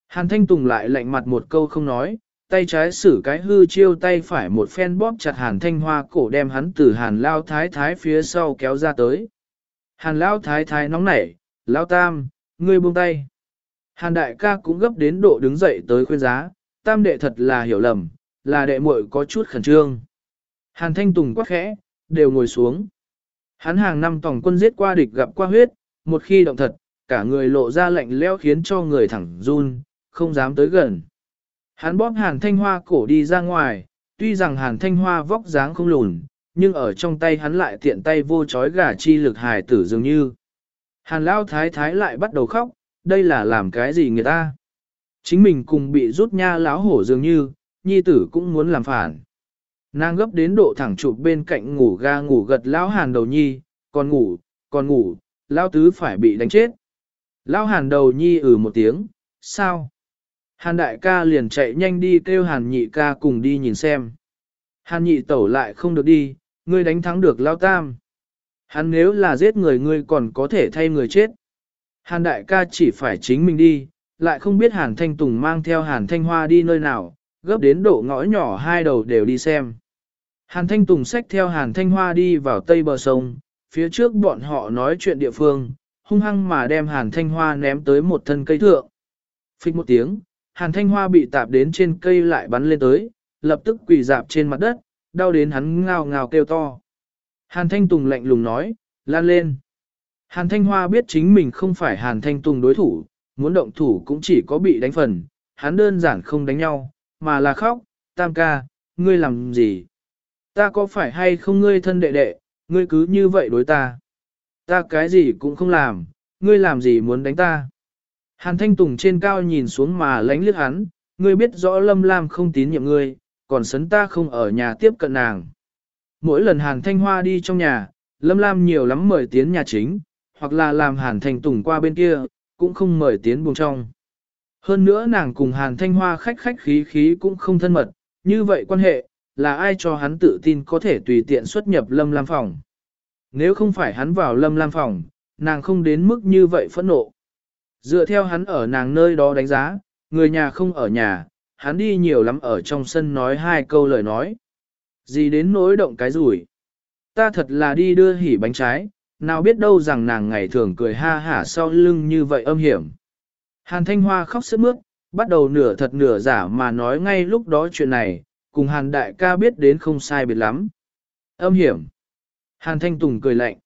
Hàn thanh tùng lại lạnh mặt một câu không nói, tay trái xử cái hư chiêu tay phải một phen bóp chặt hàn thanh hoa cổ đem hắn từ hàn lao thái thái phía sau kéo ra tới. Hàn lao thái thái nóng nảy, lao tam, ngươi buông tay. Hàn đại ca cũng gấp đến độ đứng dậy tới khuyên giá, tam đệ thật là hiểu lầm, là đệ muội có chút khẩn trương. Hàn thanh tùng quắc khẽ, đều ngồi xuống. Hắn hàng năm tổng quân giết qua địch gặp qua huyết, một khi động thật, cả người lộ ra lạnh lẽo khiến cho người thẳng run, không dám tới gần. Hắn bóp hàn thanh hoa cổ đi ra ngoài, tuy rằng hàn thanh hoa vóc dáng không lùn, nhưng ở trong tay hắn lại tiện tay vô chói gà chi lực hài tử dường như. Hàn lao thái thái lại bắt đầu khóc, đây là làm cái gì người ta? Chính mình cùng bị rút nha láo hổ dường như, nhi tử cũng muốn làm phản. Nàng gấp đến độ thẳng chụp bên cạnh ngủ ga ngủ gật lão hàn đầu nhi, còn ngủ, còn ngủ, lão tứ phải bị đánh chết. Lão hàn đầu nhi ừ một tiếng, sao? Hàn đại ca liền chạy nhanh đi kêu hàn nhị ca cùng đi nhìn xem. Hàn nhị tẩu lại không được đi, ngươi đánh thắng được lao tam. Hắn nếu là giết người ngươi còn có thể thay người chết. Hàn đại ca chỉ phải chính mình đi, lại không biết Hàn Thanh Tùng mang theo Hàn Thanh Hoa đi nơi nào, gấp đến độ ngõ nhỏ hai đầu đều đi xem. Hàn Thanh Tùng xách theo Hàn Thanh Hoa đi vào tây bờ sông, phía trước bọn họ nói chuyện địa phương, hung hăng mà đem Hàn Thanh Hoa ném tới một thân cây thượng. Phích một tiếng, Hàn Thanh Hoa bị tạp đến trên cây lại bắn lên tới, lập tức quỳ dạp trên mặt đất, đau đến hắn ngào ngào kêu to. Hàn Thanh Tùng lạnh lùng nói, lan lên. Hàn Thanh Hoa biết chính mình không phải Hàn Thanh Tùng đối thủ, muốn động thủ cũng chỉ có bị đánh phần, hắn đơn giản không đánh nhau, mà là khóc, tam ca, ngươi làm gì? Ta có phải hay không ngươi thân đệ đệ, ngươi cứ như vậy đối ta? Ta cái gì cũng không làm, ngươi làm gì muốn đánh ta? Hàn Thanh Tùng trên cao nhìn xuống mà lánh liếc hắn, ngươi biết rõ Lâm Lam không tín nhiệm ngươi, còn sấn ta không ở nhà tiếp cận nàng. Mỗi lần Hàn Thanh Hoa đi trong nhà, Lâm Lam nhiều lắm mời tiến nhà chính, hoặc là làm Hàn Thanh Tùng qua bên kia, cũng không mời tiến buồng trong. Hơn nữa nàng cùng Hàn Thanh Hoa khách khách khí khí cũng không thân mật, như vậy quan hệ, là ai cho hắn tự tin có thể tùy tiện xuất nhập Lâm Lam phòng. Nếu không phải hắn vào Lâm Lam phòng, nàng không đến mức như vậy phẫn nộ. Dựa theo hắn ở nàng nơi đó đánh giá, người nhà không ở nhà, hắn đi nhiều lắm ở trong sân nói hai câu lời nói. Gì đến nỗi động cái rủi. Ta thật là đi đưa hỉ bánh trái, nào biết đâu rằng nàng ngày thường cười ha hả sau lưng như vậy âm hiểm. Hàn Thanh Hoa khóc sướt mướt, bắt đầu nửa thật nửa giả mà nói ngay lúc đó chuyện này, cùng Hàn Đại ca biết đến không sai biệt lắm. Âm hiểm. Hàn Thanh Tùng cười lạnh.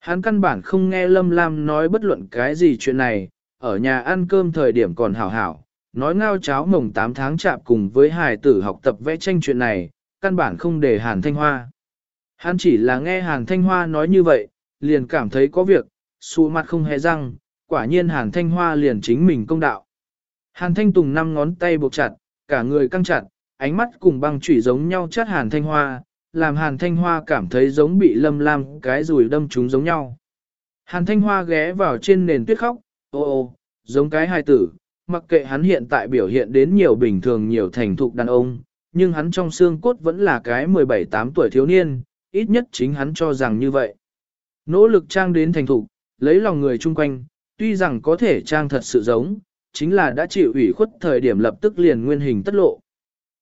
Hắn căn bản không nghe Lâm Lam nói bất luận cái gì chuyện này, ở nhà ăn cơm thời điểm còn hảo hảo, nói ngao cháo mồng 8 tháng chạm cùng với hài tử học tập vẽ tranh chuyện này, căn bản không để Hàn Thanh Hoa. Hắn chỉ là nghe Hàn Thanh Hoa nói như vậy, liền cảm thấy có việc, xù mặt không hề răng, quả nhiên Hàn Thanh Hoa liền chính mình công đạo. Hàn Thanh Tùng năm ngón tay buộc chặt, cả người căng chặt, ánh mắt cùng băng chủy giống nhau chát Hàn Thanh Hoa, làm Hàn Thanh Hoa cảm thấy giống bị lâm lam cái rùi đâm chúng giống nhau. Hàn Thanh Hoa ghé vào trên nền tuyết khóc, ô ô, giống cái hài tử, mặc kệ hắn hiện tại biểu hiện đến nhiều bình thường nhiều thành thục đàn ông, nhưng hắn trong xương cốt vẫn là cái 17-8 tuổi thiếu niên, ít nhất chính hắn cho rằng như vậy. Nỗ lực trang đến thành thục, lấy lòng người chung quanh, tuy rằng có thể trang thật sự giống, chính là đã chịu ủy khuất thời điểm lập tức liền nguyên hình tất lộ.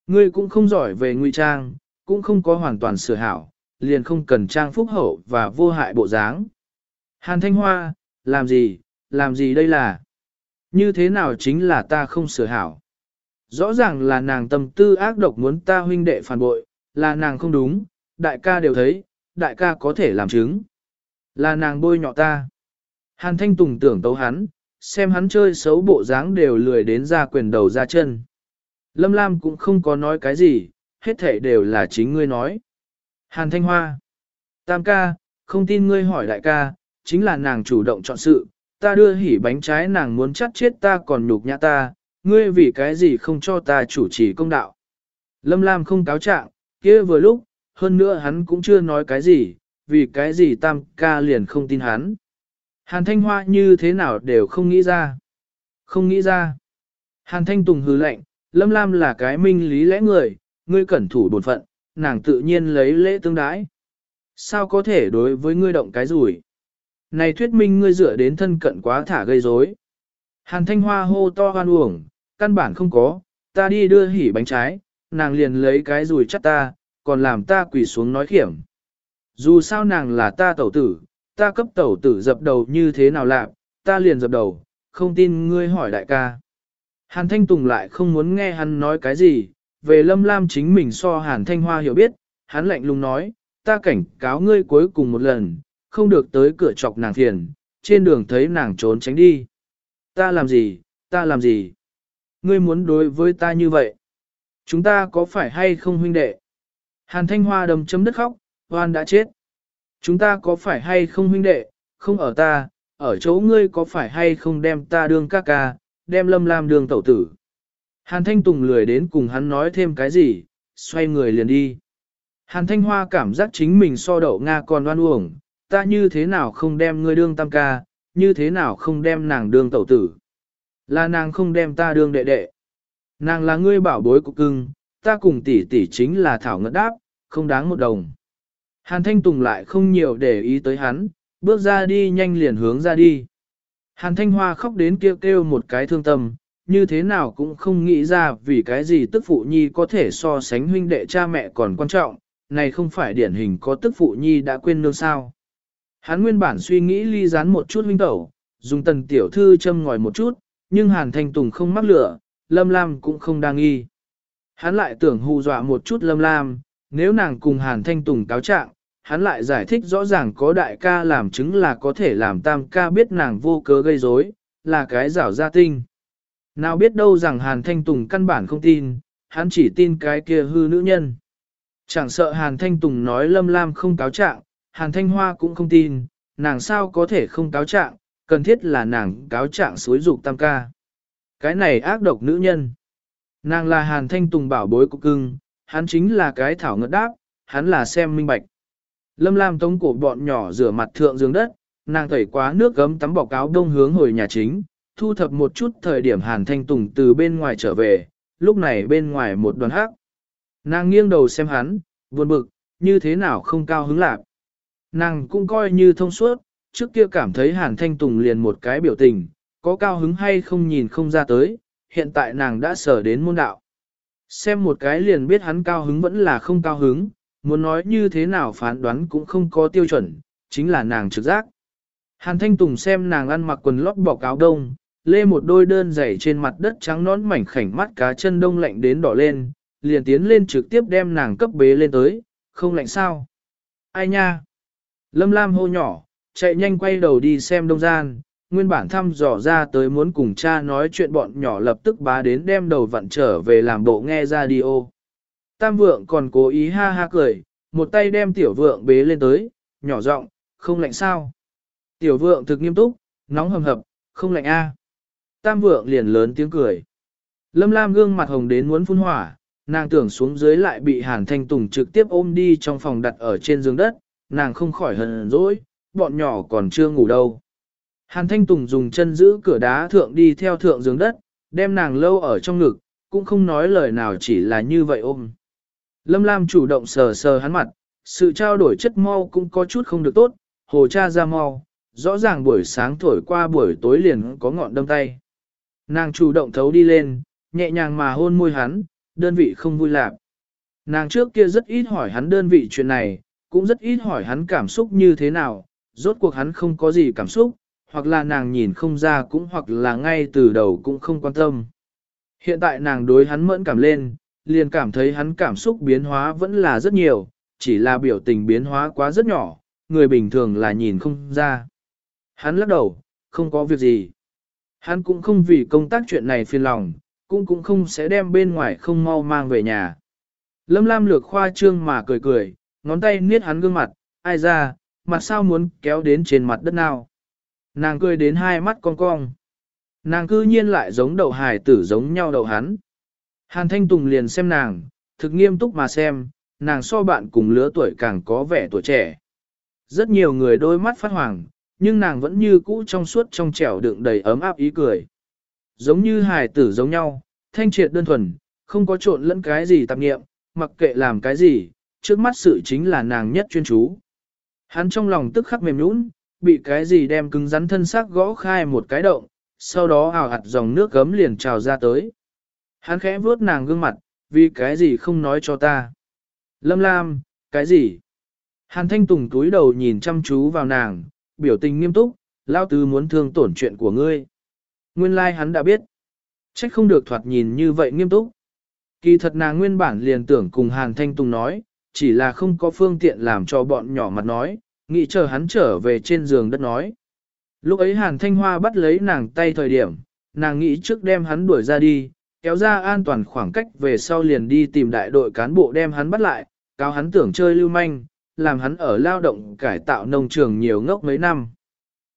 Ngươi cũng không giỏi về ngụy trang, cũng không có hoàn toàn sửa hảo, liền không cần trang phúc hậu và vô hại bộ dáng. Hàn Thanh Hoa, làm gì, làm gì đây là? Như thế nào chính là ta không sửa hảo? Rõ ràng là nàng tâm tư ác độc muốn ta huynh đệ phản bội, là nàng không đúng, đại ca đều thấy, đại ca có thể làm chứng. Là nàng bôi nhọ ta. Hàn Thanh Tùng tưởng tấu hắn, xem hắn chơi xấu bộ dáng đều lười đến ra quyền đầu ra chân. Lâm Lam cũng không có nói cái gì, hết thể đều là chính ngươi nói. Hàn Thanh Hoa. Tam ca, không tin ngươi hỏi đại ca, chính là nàng chủ động chọn sự, ta đưa hỉ bánh trái nàng muốn chắt chết ta còn nhục nhã ta, ngươi vì cái gì không cho ta chủ trì công đạo. Lâm Lam không cáo trạng, kia vừa lúc, hơn nữa hắn cũng chưa nói cái gì, vì cái gì tam ca liền không tin hắn. Hàn Thanh Hoa như thế nào đều không nghĩ ra. Không nghĩ ra. Hàn Thanh Tùng hứ lệnh, Lâm Lam là cái minh lý lẽ người, ngươi cẩn thủ bổn phận, nàng tự nhiên lấy lễ tương đái. Sao có thể đối với ngươi động cái rủi? Này thuyết minh ngươi dựa đến thân cận quá thả gây rối. Hàn Thanh Hoa hô to hoan uổng, căn bản không có, ta đi đưa hỉ bánh trái, nàng liền lấy cái rủi chắc ta, còn làm ta quỳ xuống nói khiểm. Dù sao nàng là ta tẩu tử, ta cấp tẩu tử dập đầu như thế nào lạc, ta liền dập đầu, không tin ngươi hỏi đại ca. Hàn Thanh Tùng lại không muốn nghe hắn nói cái gì, về Lâm Lam chính mình so Hàn Thanh Hoa hiểu biết, hắn lạnh lùng nói, ta cảnh cáo ngươi cuối cùng một lần, không được tới cửa chọc nàng phiền, trên đường thấy nàng trốn tránh đi. Ta làm gì, ta làm gì? Ngươi muốn đối với ta như vậy? Chúng ta có phải hay không huynh đệ? Hàn Thanh Hoa đầm chấm đất khóc, hoan đã chết. Chúng ta có phải hay không huynh đệ, không ở ta, ở chỗ ngươi có phải hay không đem ta đương ca ca, đem lâm lam đương tẩu tử. Hàn Thanh Tùng lười đến cùng hắn nói thêm cái gì, xoay người liền đi. Hàn Thanh Hoa cảm giác chính mình so đậu Nga còn oan uổng, ta như thế nào không đem ngươi đương tam ca, như thế nào không đem nàng đương tẩu tử. Là nàng không đem ta đương đệ đệ. Nàng là ngươi bảo bối của cưng, ta cùng tỷ tỷ chính là thảo ngất đáp, không đáng một đồng. Hàn Thanh Tùng lại không nhiều để ý tới hắn, bước ra đi nhanh liền hướng ra đi. Hàn Thanh Hoa khóc đến kêu kêu một cái thương tâm, như thế nào cũng không nghĩ ra vì cái gì tức phụ nhi có thể so sánh huynh đệ cha mẹ còn quan trọng, này không phải điển hình có tức phụ nhi đã quên nương sao. Hắn nguyên bản suy nghĩ ly gián một chút huynh tẩu, dùng tần tiểu thư châm ngòi một chút, nhưng Hàn Thanh Tùng không mắc lửa, Lâm Lam cũng không đang nghi. Hắn lại tưởng hù dọa một chút Lâm Lam, nếu nàng cùng Hàn Thanh Tùng cáo trạng, hắn lại giải thích rõ ràng có đại ca làm chứng là có thể làm tam ca biết nàng vô cớ gây rối, là cái rảo gia tinh. Nào biết đâu rằng Hàn Thanh Tùng căn bản không tin, hắn chỉ tin cái kia hư nữ nhân. Chẳng sợ Hàn Thanh Tùng nói Lâm Lam không cáo trạng, Hàn Thanh Hoa cũng không tin, nàng sao có thể không cáo trạng, cần thiết là nàng cáo trạng suối dục tam ca. Cái này ác độc nữ nhân. Nàng là Hàn Thanh Tùng bảo bối của cưng, hắn chính là cái thảo ngất đáp, hắn là xem minh bạch. Lâm Lam tống cổ bọn nhỏ rửa mặt thượng giường đất, nàng tẩy quá nước gấm tắm bọc áo đông hướng hồi nhà chính, thu thập một chút thời điểm Hàn Thanh Tùng từ bên ngoài trở về, lúc này bên ngoài một đoàn hắc. Nàng nghiêng đầu xem hắn, buồn bực, như thế nào không cao hứng lạc. Nàng cũng coi như thông suốt, trước kia cảm thấy Hàn Thanh Tùng liền một cái biểu tình, có cao hứng hay không nhìn không ra tới, hiện tại nàng đã sở đến môn đạo. Xem một cái liền biết hắn cao hứng vẫn là không cao hứng, muốn nói như thế nào phán đoán cũng không có tiêu chuẩn, chính là nàng trực giác. Hàn Thanh Tùng xem nàng ăn mặc quần lót bỏ áo đông, lê một đôi đơn giày trên mặt đất trắng nón mảnh khảnh mắt cá chân đông lạnh đến đỏ lên, liền tiến lên trực tiếp đem nàng cấp bế lên tới, không lạnh sao. Ai nha? Lâm Lam hô nhỏ, chạy nhanh quay đầu đi xem đông gian, nguyên bản thăm dò ra tới muốn cùng cha nói chuyện bọn nhỏ lập tức bá đến đem đầu vặn trở về làm bộ nghe radio. Tam vượng còn cố ý ha ha cười, một tay đem tiểu vượng bế lên tới, nhỏ giọng, không lạnh sao. Tiểu vượng thực nghiêm túc, nóng hầm hập, không lạnh a. Tam vượng liền lớn tiếng cười. Lâm Lam gương mặt hồng đến muốn phun hỏa, nàng tưởng xuống dưới lại bị Hàn Thanh Tùng trực tiếp ôm đi trong phòng đặt ở trên giường đất, nàng không khỏi hờn dỗi, bọn nhỏ còn chưa ngủ đâu. Hàn Thanh Tùng dùng chân giữ cửa đá thượng đi theo thượng giường đất, đem nàng lâu ở trong ngực, cũng không nói lời nào chỉ là như vậy ôm. Lâm Lam chủ động sờ sờ hắn mặt, sự trao đổi chất mau cũng có chút không được tốt, hồ cha ra mau, rõ ràng buổi sáng thổi qua buổi tối liền có ngọn đâm tay. Nàng chủ động thấu đi lên, nhẹ nhàng mà hôn môi hắn, đơn vị không vui lạc. Nàng trước kia rất ít hỏi hắn đơn vị chuyện này, cũng rất ít hỏi hắn cảm xúc như thế nào, rốt cuộc hắn không có gì cảm xúc, hoặc là nàng nhìn không ra cũng hoặc là ngay từ đầu cũng không quan tâm. Hiện tại nàng đối hắn mẫn cảm lên, liền cảm thấy hắn cảm xúc biến hóa vẫn là rất nhiều, chỉ là biểu tình biến hóa quá rất nhỏ, người bình thường là nhìn không ra. Hắn lắc đầu, không có việc gì. Hắn cũng không vì công tác chuyện này phiền lòng, cũng cũng không sẽ đem bên ngoài không mau mang về nhà. Lâm Lam lược khoa trương mà cười cười, ngón tay niết hắn gương mặt, ai ra, mặt sao muốn kéo đến trên mặt đất nào. Nàng cười đến hai mắt cong cong. Nàng cư nhiên lại giống đậu hài tử giống nhau đậu hắn. Hàn Thanh Tùng liền xem nàng, thực nghiêm túc mà xem, nàng so bạn cùng lứa tuổi càng có vẻ tuổi trẻ. Rất nhiều người đôi mắt phát hoàng, nhưng nàng vẫn như cũ trong suốt trong trẻo đựng đầy ấm áp ý cười. Giống như hài tử giống nhau, thanh triệt đơn thuần, không có trộn lẫn cái gì tạp nghiệm, mặc kệ làm cái gì, trước mắt sự chính là nàng nhất chuyên chú. Hắn trong lòng tức khắc mềm nhũn, bị cái gì đem cứng rắn thân xác gõ khai một cái động, sau đó ảo hạt dòng nước gấm liền trào ra tới. Hắn khẽ vuốt nàng gương mặt, vì cái gì không nói cho ta. Lâm Lam, cái gì? Hàn Thanh Tùng túi đầu nhìn chăm chú vào nàng, biểu tình nghiêm túc, lao tứ muốn thương tổn chuyện của ngươi. Nguyên lai like hắn đã biết. Trách không được thoạt nhìn như vậy nghiêm túc. Kỳ thật nàng nguyên bản liền tưởng cùng Hàn Thanh Tùng nói, chỉ là không có phương tiện làm cho bọn nhỏ mặt nói, nghĩ chờ hắn trở về trên giường đất nói. Lúc ấy Hàn Thanh Hoa bắt lấy nàng tay thời điểm, nàng nghĩ trước đem hắn đuổi ra đi, kéo ra an toàn khoảng cách về sau liền đi tìm đại đội cán bộ đem hắn bắt lại, cáo hắn tưởng chơi lưu manh, làm hắn ở lao động cải tạo nông trường nhiều ngốc mấy năm.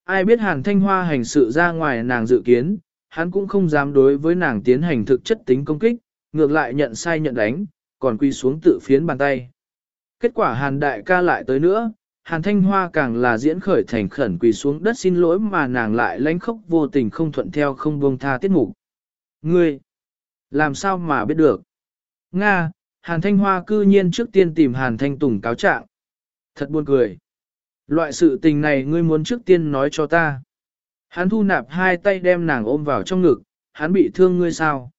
Ai biết Hàn Thanh Hoa hành sự ra ngoài nàng dự kiến, hắn cũng không dám đối với nàng tiến hành thực chất tính công kích, ngược lại nhận sai nhận đánh, còn quy xuống tự phiến bàn tay. Kết quả Hàn Đại ca lại tới nữa, Hàn Thanh Hoa càng là diễn khởi thành khẩn quỳ xuống đất xin lỗi mà nàng lại lánh khóc vô tình không thuận theo không buông tha tiết mục. Ngươi, làm sao mà biết được? Nga, Hàn Thanh Hoa cư nhiên trước tiên tìm Hàn Thanh Tùng cáo trạng. Thật buồn cười. Loại sự tình này ngươi muốn trước tiên nói cho ta. Hắn thu nạp hai tay đem nàng ôm vào trong ngực, hắn bị thương ngươi sao?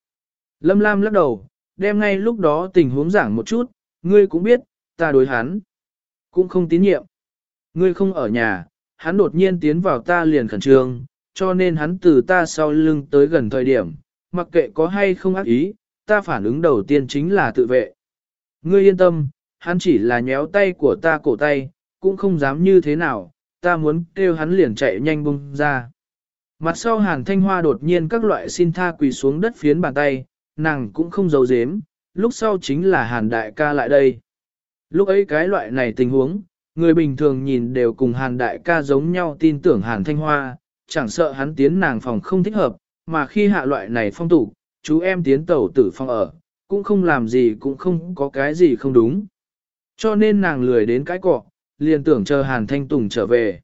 Lâm Lam lắc đầu, đem ngay lúc đó tình huống giảng một chút, ngươi cũng biết, ta đối hắn. Cũng không tín nhiệm. Ngươi không ở nhà, hắn đột nhiên tiến vào ta liền khẩn trương, cho nên hắn từ ta sau lưng tới gần thời điểm, mặc kệ có hay không ác ý, ta phản ứng đầu tiên chính là tự vệ. Ngươi yên tâm, hắn chỉ là nhéo tay của ta cổ tay, cũng không dám như thế nào, ta muốn kêu hắn liền chạy nhanh bung ra. Mặt sau hàn thanh hoa đột nhiên các loại xin tha quỳ xuống đất phiến bàn tay, nàng cũng không giấu giếm, lúc sau chính là hàn đại ca lại đây. Lúc ấy cái loại này tình huống, người bình thường nhìn đều cùng hàn đại ca giống nhau tin tưởng hàn thanh hoa, chẳng sợ hắn tiến nàng phòng không thích hợp, mà khi hạ loại này phong tục, chú em tiến tẩu tử phong ở, cũng không làm gì cũng không có cái gì không đúng. Cho nên nàng lười đến cái cọ, liền tưởng chờ Hàn Thanh Tùng trở về.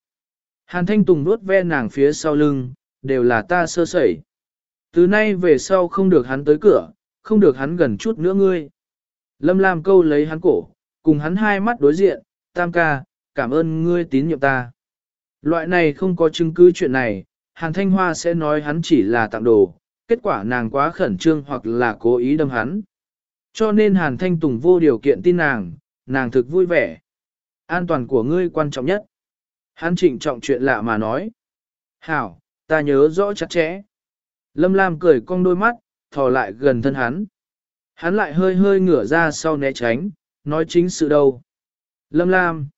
Hàn Thanh Tùng nuốt ve nàng phía sau lưng, đều là ta sơ sẩy. Từ nay về sau không được hắn tới cửa, không được hắn gần chút nữa ngươi. Lâm Lam câu lấy hắn cổ, cùng hắn hai mắt đối diện, tam ca, cảm ơn ngươi tín nhiệm ta. Loại này không có chứng cứ chuyện này, Hàn Thanh Hoa sẽ nói hắn chỉ là tặng đồ, kết quả nàng quá khẩn trương hoặc là cố ý đâm hắn. Cho nên Hàn Thanh Tùng vô điều kiện tin nàng, nàng thực vui vẻ. An toàn của ngươi quan trọng nhất. Hắn trịnh trọng chuyện lạ mà nói. Hảo, ta nhớ rõ chặt chẽ. Lâm Lam cười cong đôi mắt, thò lại gần thân hắn. Hắn lại hơi hơi ngửa ra sau né tránh, nói chính sự đâu. Lâm Lam.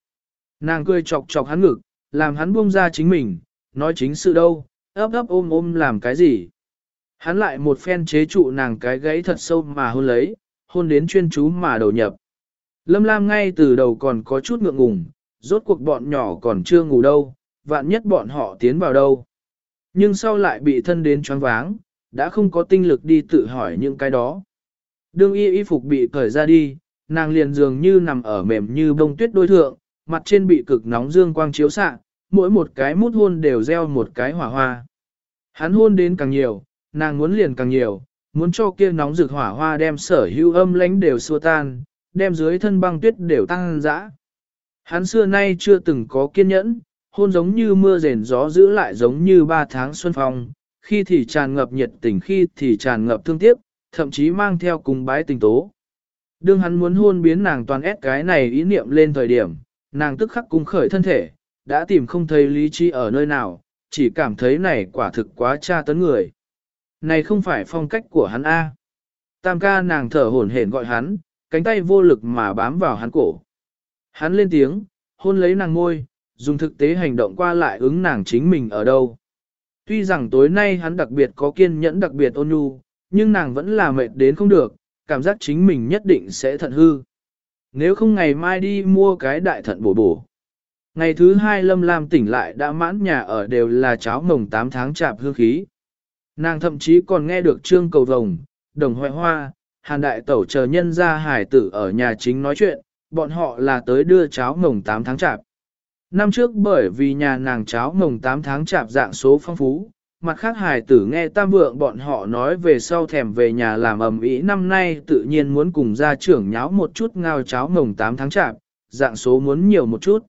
Nàng cười chọc chọc hắn ngực, làm hắn buông ra chính mình, nói chính sự đâu, ấp ấp ôm ôm làm cái gì. Hắn lại một phen chế trụ nàng cái gãy thật sâu mà hôn lấy, hôn đến chuyên chú mà đầu nhập. Lâm Lam ngay từ đầu còn có chút ngượng ngùng, rốt cuộc bọn nhỏ còn chưa ngủ đâu, vạn nhất bọn họ tiến vào đâu. Nhưng sau lại bị thân đến choáng váng, đã không có tinh lực đi tự hỏi những cái đó. Đương y y phục bị cởi ra đi, nàng liền dường như nằm ở mềm như bông tuyết đôi thượng, mặt trên bị cực nóng dương quang chiếu xạ, mỗi một cái mút hôn đều gieo một cái hỏa hoa. Hắn hôn đến càng nhiều, nàng muốn liền càng nhiều, muốn cho kia nóng rực hỏa hoa đem sở hữu âm lánh đều xua tan, đem dưới thân băng tuyết đều tăng dã. Hắn xưa nay chưa từng có kiên nhẫn, hôn giống như mưa rền gió giữ lại giống như ba tháng xuân phong, khi thì tràn ngập nhiệt tình khi thì tràn ngập thương tiếc, thậm chí mang theo cùng bái tình tố. Đương hắn muốn hôn biến nàng toàn ép cái này ý niệm lên thời điểm, nàng tức khắc cung khởi thân thể, đã tìm không thấy lý trí ở nơi nào, chỉ cảm thấy này quả thực quá tra tấn người. Này không phải phong cách của hắn A. Tam ca nàng thở hổn hển gọi hắn, cánh tay vô lực mà bám vào hắn cổ. Hắn lên tiếng, hôn lấy nàng ngôi, dùng thực tế hành động qua lại ứng nàng chính mình ở đâu. Tuy rằng tối nay hắn đặc biệt có kiên nhẫn đặc biệt ôn nhu, nhưng nàng vẫn là mệt đến không được, cảm giác chính mình nhất định sẽ thận hư. Nếu không ngày mai đi mua cái đại thận bổ bổ. Ngày thứ hai Lâm Lam tỉnh lại đã mãn nhà ở đều là cháo mồng 8 tháng chạp hương khí. Nàng thậm chí còn nghe được trương cầu vồng, đồng hoại hoa, hàn đại tẩu chờ nhân ra hải tử ở nhà chính nói chuyện, bọn họ là tới đưa cháo mồng 8 tháng chạp. Năm trước bởi vì nhà nàng cháo mồng 8 tháng chạp dạng số phong phú, mặt khác hải tử nghe tam vượng bọn họ nói về sau thèm về nhà làm ầm ĩ năm nay tự nhiên muốn cùng gia trưởng nháo một chút ngao cháo mồng 8 tháng chạp, dạng số muốn nhiều một chút.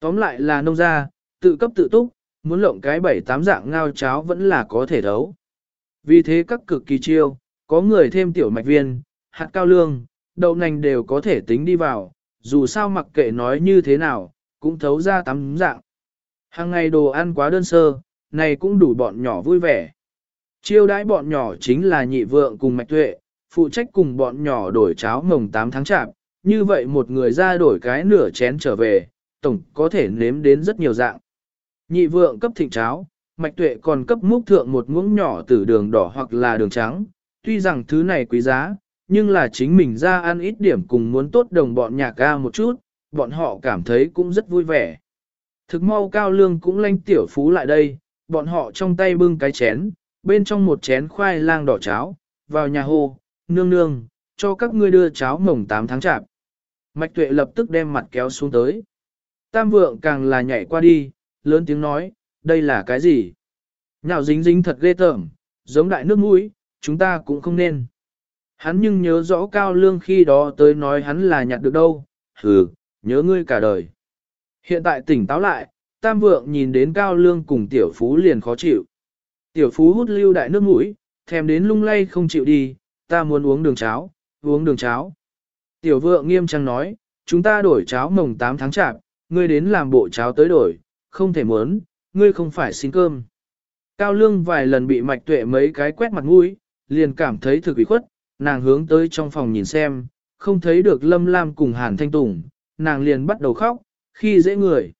Tóm lại là nông gia, tự cấp tự túc, muốn lộng cái bảy tám dạng ngao cháo vẫn là có thể đấu. Vì thế các cực kỳ chiêu, có người thêm tiểu mạch viên, hạt cao lương, đậu nành đều có thể tính đi vào, dù sao mặc kệ nói như thế nào, cũng thấu ra tắm dạng. Hàng ngày đồ ăn quá đơn sơ, này cũng đủ bọn nhỏ vui vẻ. Chiêu đãi bọn nhỏ chính là nhị vượng cùng mạch tuệ, phụ trách cùng bọn nhỏ đổi cháo mồng 8 tháng chạp, như vậy một người ra đổi cái nửa chén trở về, tổng có thể nếm đến rất nhiều dạng. Nhị vượng cấp thịnh cháo, mạch tuệ còn cấp múc thượng một muỗng nhỏ từ đường đỏ hoặc là đường trắng, tuy rằng thứ này quý giá, nhưng là chính mình ra ăn ít điểm cùng muốn tốt đồng bọn nhà ca một chút, bọn họ cảm thấy cũng rất vui vẻ. Thực mau cao lương cũng lanh tiểu phú lại đây, bọn họ trong tay bưng cái chén, bên trong một chén khoai lang đỏ cháo, vào nhà hồ, nương nương, cho các ngươi đưa cháo mồng 8 tháng chạp. Mạch tuệ lập tức đem mặt kéo xuống tới. Tam vượng càng là nhảy qua đi, lớn tiếng nói, đây là cái gì? Nhạo dính dính thật ghê tởm, giống đại nước mũi, chúng ta cũng không nên. Hắn nhưng nhớ rõ cao lương khi đó tới nói hắn là nhặt được đâu, hừ, nhớ ngươi cả đời. Hiện tại tỉnh táo lại, tam vượng nhìn đến cao lương cùng tiểu phú liền khó chịu. Tiểu phú hút lưu đại nước mũi, thèm đến lung lay không chịu đi, ta muốn uống đường cháo, uống đường cháo. Tiểu vượng nghiêm trang nói, chúng ta đổi cháo mồng 8 tháng chạp, ngươi đến làm bộ cháo tới đổi, không thể muốn, ngươi không phải xin cơm. Cao lương vài lần bị mạch tuệ mấy cái quét mặt mũi, liền cảm thấy thực ủy khuất, nàng hướng tới trong phòng nhìn xem, không thấy được lâm lam cùng hàn thanh tùng, nàng liền bắt đầu khóc, khi dễ người.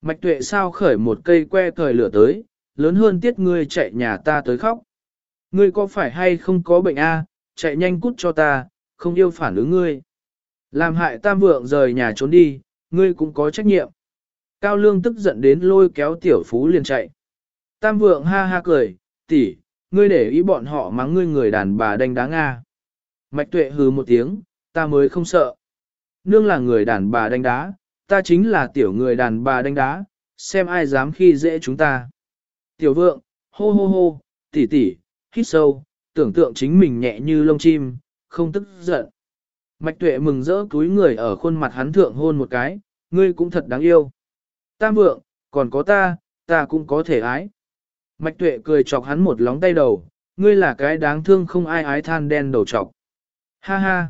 Mạch tuệ sao khởi một cây que thời lửa tới, lớn hơn tiết ngươi chạy nhà ta tới khóc. Ngươi có phải hay không có bệnh a? chạy nhanh cút cho ta, không yêu phản ứng ngươi. Làm hại tam vượng rời nhà trốn đi, ngươi cũng có trách nhiệm. Cao lương tức giận đến lôi kéo tiểu phú liền chạy. Tam vượng ha ha cười, tỷ, ngươi để ý bọn họ mắng ngươi người đàn bà đánh đá Nga. Mạch tuệ hừ một tiếng, ta mới không sợ. Nương là người đàn bà đánh đá, ta chính là tiểu người đàn bà đánh đá, xem ai dám khi dễ chúng ta. Tiểu vượng, hô hô hô, tỷ tỷ, hít sâu, tưởng tượng chính mình nhẹ như lông chim, không tức giận. Mạch tuệ mừng rỡ túi người ở khuôn mặt hắn thượng hôn một cái, ngươi cũng thật đáng yêu. Tam vượng, còn có ta, ta cũng có thể ái. Mạch tuệ cười chọc hắn một lóng tay đầu, ngươi là cái đáng thương không ai ái than đen đầu chọc. Ha ha.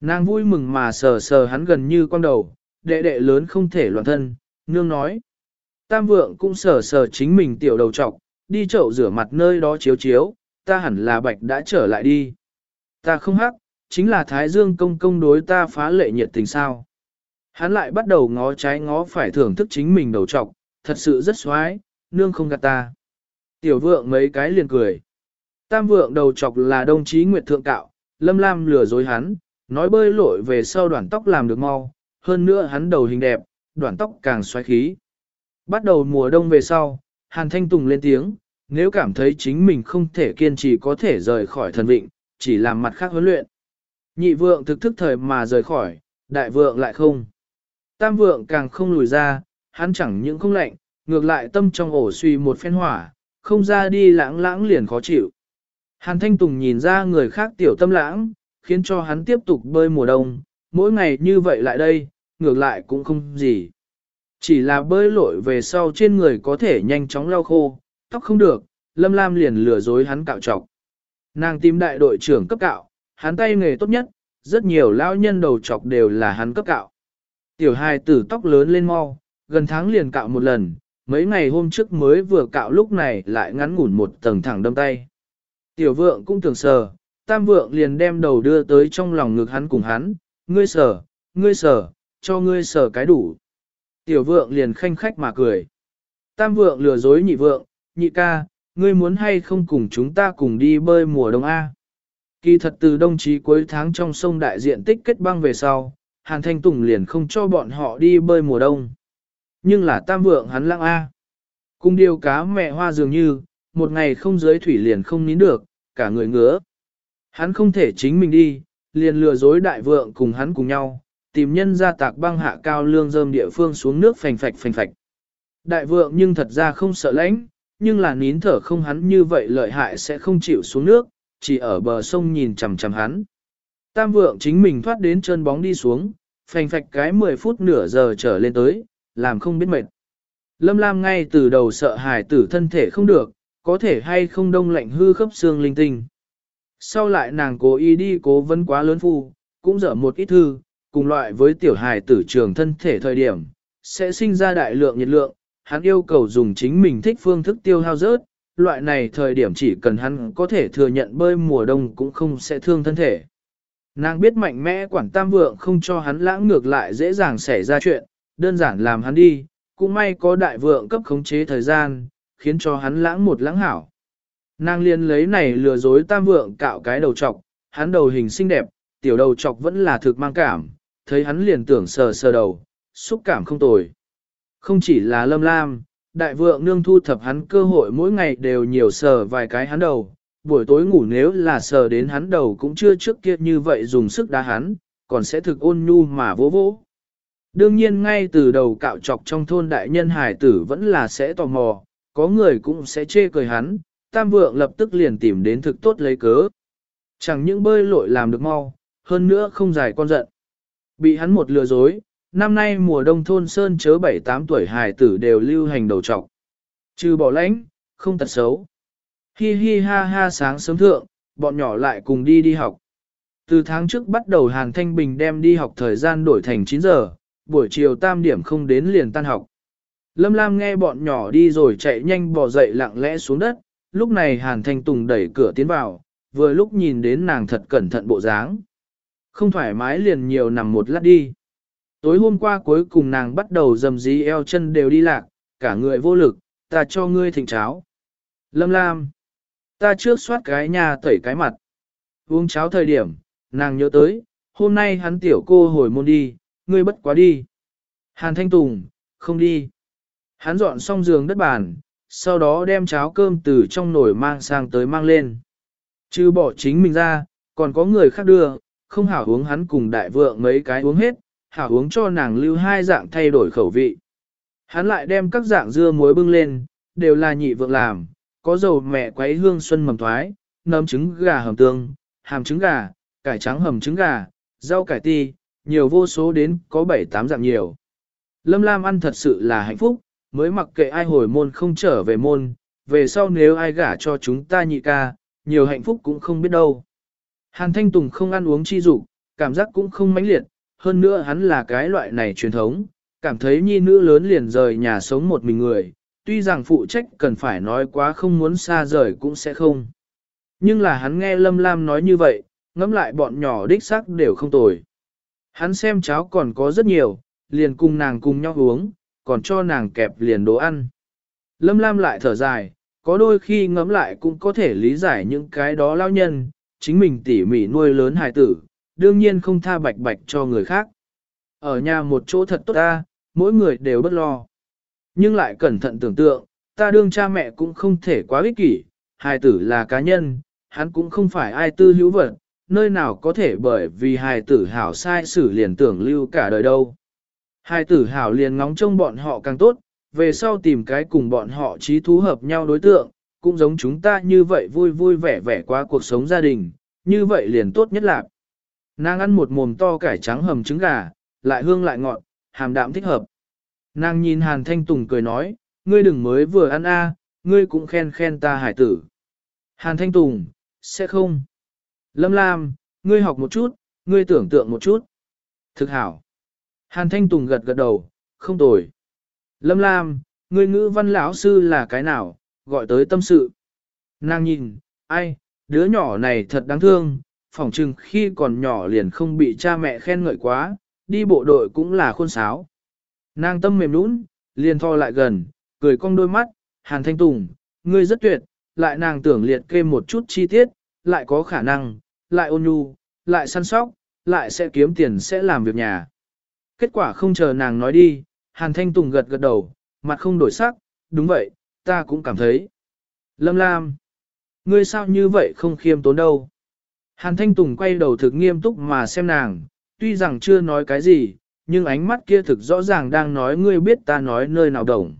Nàng vui mừng mà sờ sờ hắn gần như con đầu, đệ đệ lớn không thể loạn thân, nương nói. Tam vượng cũng sờ sờ chính mình tiểu đầu trọc, đi chậu rửa mặt nơi đó chiếu chiếu, ta hẳn là bạch đã trở lại đi. Ta không hắc, chính là Thái Dương công công đối ta phá lệ nhiệt tình sao. Hắn lại bắt đầu ngó trái ngó phải thưởng thức chính mình đầu trọc, thật sự rất xoái, nương không gạt ta. Tiểu vượng mấy cái liền cười. Tam vượng đầu chọc là đồng chí Nguyệt Thượng Cạo, Lâm Lam lừa dối hắn, nói bơi lội về sau đoạn tóc làm được mau, hơn nữa hắn đầu hình đẹp, đoạn tóc càng xoáy khí. Bắt đầu mùa đông về sau, Hàn Thanh Tùng lên tiếng, nếu cảm thấy chính mình không thể kiên trì có thể rời khỏi thần vịnh, chỉ làm mặt khác huấn luyện. Nhị vượng thực thức thời mà rời khỏi, đại vượng lại không. Tam vượng càng không lùi ra, hắn chẳng những không lạnh, ngược lại tâm trong ổ suy một phen hỏa, không ra đi lãng lãng liền khó chịu. Hàn Thanh Tùng nhìn ra người khác tiểu tâm lãng, khiến cho hắn tiếp tục bơi mùa đông, mỗi ngày như vậy lại đây, ngược lại cũng không gì. Chỉ là bơi lội về sau trên người có thể nhanh chóng lau khô, tóc không được, Lâm Lam liền lừa dối hắn cạo trọc. Nàng tìm đại đội trưởng cấp cạo, hắn tay nghề tốt nhất, rất nhiều lao nhân đầu trọc đều là hắn cấp cạo. Tiểu hài tử tóc lớn lên mau, gần tháng liền cạo một lần, mấy ngày hôm trước mới vừa cạo lúc này lại ngắn ngủn một tầng thẳng đâm tay. Tiểu vượng cũng tưởng sờ, tam vượng liền đem đầu đưa tới trong lòng ngực hắn cùng hắn, ngươi sờ, ngươi sờ, cho ngươi sờ cái đủ. Tiểu vượng liền khanh khách mà cười. Tam vượng lừa dối nhị vượng, nhị ca, ngươi muốn hay không cùng chúng ta cùng đi bơi mùa đông A. Kỳ thật từ đông chí cuối tháng trong sông đại diện tích kết băng về sau, Hàn Thanh Tùng liền không cho bọn họ đi bơi mùa đông. Nhưng là tam vượng hắn lăng A. Cùng điều cá mẹ hoa dường như, một ngày không dưới thủy liền không nín được, cả người ngứa. Hắn không thể chính mình đi, liền lừa dối đại vượng cùng hắn cùng nhau, tìm nhân ra tạc băng hạ cao lương rơm địa phương xuống nước phành phạch phành phạch. Đại vượng nhưng thật ra không sợ lãnh, nhưng là nín thở không hắn như vậy lợi hại sẽ không chịu xuống nước, chỉ ở bờ sông nhìn chằm chằm hắn. Tam vượng chính mình thoát đến chân bóng đi xuống, phành phạch cái 10 phút nửa giờ trở lên tới, làm không biết mệt. Lâm Lam ngay từ đầu sợ hài tử thân thể không được, có thể hay không đông lạnh hư khớp xương linh tinh. Sau lại nàng cố ý đi cố vấn quá lớn phu, cũng dở một ít thư, cùng loại với tiểu hài tử trường thân thể thời điểm, sẽ sinh ra đại lượng nhiệt lượng, hắn yêu cầu dùng chính mình thích phương thức tiêu hao rớt, loại này thời điểm chỉ cần hắn có thể thừa nhận bơi mùa đông cũng không sẽ thương thân thể. Nàng biết mạnh mẽ quản tam vượng không cho hắn lãng ngược lại dễ dàng xảy ra chuyện, đơn giản làm hắn đi, cũng may có đại vượng cấp khống chế thời gian, khiến cho hắn lãng một lãng hảo. Nàng liên lấy này lừa dối tam vượng cạo cái đầu trọc, hắn đầu hình xinh đẹp, tiểu đầu trọc vẫn là thực mang cảm, thấy hắn liền tưởng sờ sờ đầu, xúc cảm không tồi. Không chỉ là lâm lam, đại vượng nương thu thập hắn cơ hội mỗi ngày đều nhiều sờ vài cái hắn đầu, buổi tối ngủ nếu là sờ đến hắn đầu cũng chưa trước kia như vậy dùng sức đá hắn, còn sẽ thực ôn nhu mà vỗ vỗ. Đương nhiên ngay từ đầu cạo trọc trong thôn đại nhân hải tử vẫn là sẽ tò mò, có người cũng sẽ chê cười hắn, tam vượng lập tức liền tìm đến thực tốt lấy cớ. Chẳng những bơi lội làm được mau, hơn nữa không dài con giận. Bị hắn một lừa dối, năm nay mùa đông thôn Sơn chớ 7-8 tuổi hải tử đều lưu hành đầu trọc. Trừ bỏ lãnh, không tật xấu. Hi hi ha ha sáng sớm thượng, bọn nhỏ lại cùng đi đi học. Từ tháng trước bắt đầu Hàn Thanh Bình đem đi học thời gian đổi thành 9 giờ, buổi chiều tam điểm không đến liền tan học. Lâm Lam nghe bọn nhỏ đi rồi chạy nhanh bò dậy lặng lẽ xuống đất, lúc này Hàn Thanh Tùng đẩy cửa tiến vào, vừa lúc nhìn đến nàng thật cẩn thận bộ dáng. Không thoải mái liền nhiều nằm một lát đi. Tối hôm qua cuối cùng nàng bắt đầu dầm dí eo chân đều đi lạc, cả người vô lực, ta cho ngươi thỉnh cháo. Lâm Lam, ta trước soát cái nhà tẩy cái mặt. Uống cháo thời điểm, nàng nhớ tới, hôm nay hắn tiểu cô hồi môn đi, ngươi bất quá đi. Hàn Thanh Tùng, không đi. Hắn dọn xong giường đất bàn, sau đó đem cháo cơm từ trong nồi mang sang tới mang lên. Chứ bỏ chính mình ra, còn có người khác đưa, không hảo uống hắn cùng đại vượng mấy cái uống hết, hảo uống cho nàng lưu hai dạng thay đổi khẩu vị. Hắn lại đem các dạng dưa muối bưng lên, đều là nhị vượng làm, có dầu mẹ quấy hương xuân mầm thoái, nấm trứng gà hầm tương, hàm trứng gà, cải trắng hầm trứng gà, rau cải ti, nhiều vô số đến có 7-8 dạng nhiều. Lâm Lam ăn thật sự là hạnh phúc, mới mặc kệ ai hồi môn không trở về môn, về sau nếu ai gả cho chúng ta nhị ca, nhiều hạnh phúc cũng không biết đâu. Hàn Thanh Tùng không ăn uống chi dục, cảm giác cũng không mãnh liệt, hơn nữa hắn là cái loại này truyền thống, cảm thấy nhi nữ lớn liền rời nhà sống một mình người, tuy rằng phụ trách cần phải nói quá không muốn xa rời cũng sẽ không. Nhưng là hắn nghe Lâm Lam nói như vậy, ngẫm lại bọn nhỏ đích xác đều không tồi. Hắn xem cháo còn có rất nhiều, liền cùng nàng cùng nhau uống, còn cho nàng kẹp liền đồ ăn. Lâm Lam lại thở dài, có đôi khi ngẫm lại cũng có thể lý giải những cái đó lao nhân, chính mình tỉ mỉ nuôi lớn hài tử, đương nhiên không tha bạch bạch cho người khác. Ở nhà một chỗ thật tốt ta, mỗi người đều bất lo. Nhưng lại cẩn thận tưởng tượng, ta đương cha mẹ cũng không thể quá ích kỷ, hài tử là cá nhân, hắn cũng không phải ai tư hữu vật, nơi nào có thể bởi vì hài tử hảo sai xử liền tưởng lưu cả đời đâu. Hài tử hảo liền ngóng trông bọn họ càng tốt, về sau tìm cái cùng bọn họ trí thú hợp nhau đối tượng, cũng giống chúng ta như vậy vui vui vẻ vẻ qua cuộc sống gia đình, như vậy liền tốt nhất lạc. Nàng ăn một mồm to cải trắng hầm trứng gà, lại hương lại ngọt, hàm đạm thích hợp. Nàng nhìn Hàn Thanh Tùng cười nói, ngươi đừng mới vừa ăn a, ngươi cũng khen khen ta hải tử. Hàn Thanh Tùng, sẽ không. Lâm Lam, ngươi học một chút, ngươi tưởng tượng một chút. Thực hảo. Hàn Thanh Tùng gật gật đầu, không tồi. Lâm Lam, ngươi ngữ văn lão sư là cái nào, gọi tới tâm sự. Nàng nhìn, ai, đứa nhỏ này thật đáng thương, phỏng chừng khi còn nhỏ liền không bị cha mẹ khen ngợi quá, đi bộ đội cũng là khôn sáo. Nàng tâm mềm nũng, liền tho lại gần, cười cong đôi mắt, Hàn Thanh Tùng, ngươi rất tuyệt, lại nàng tưởng liệt kê một chút chi tiết, lại có khả năng, lại ôn nhu, lại săn sóc, lại sẽ kiếm tiền sẽ làm việc nhà. Kết quả không chờ nàng nói đi, Hàn Thanh Tùng gật gật đầu, mặt không đổi sắc, đúng vậy, ta cũng cảm thấy. Lâm Lam, ngươi sao như vậy không khiêm tốn đâu. Hàn Thanh Tùng quay đầu thực nghiêm túc mà xem nàng, tuy rằng chưa nói cái gì, nhưng ánh mắt kia thực rõ ràng đang nói ngươi biết ta nói nơi nào đồng.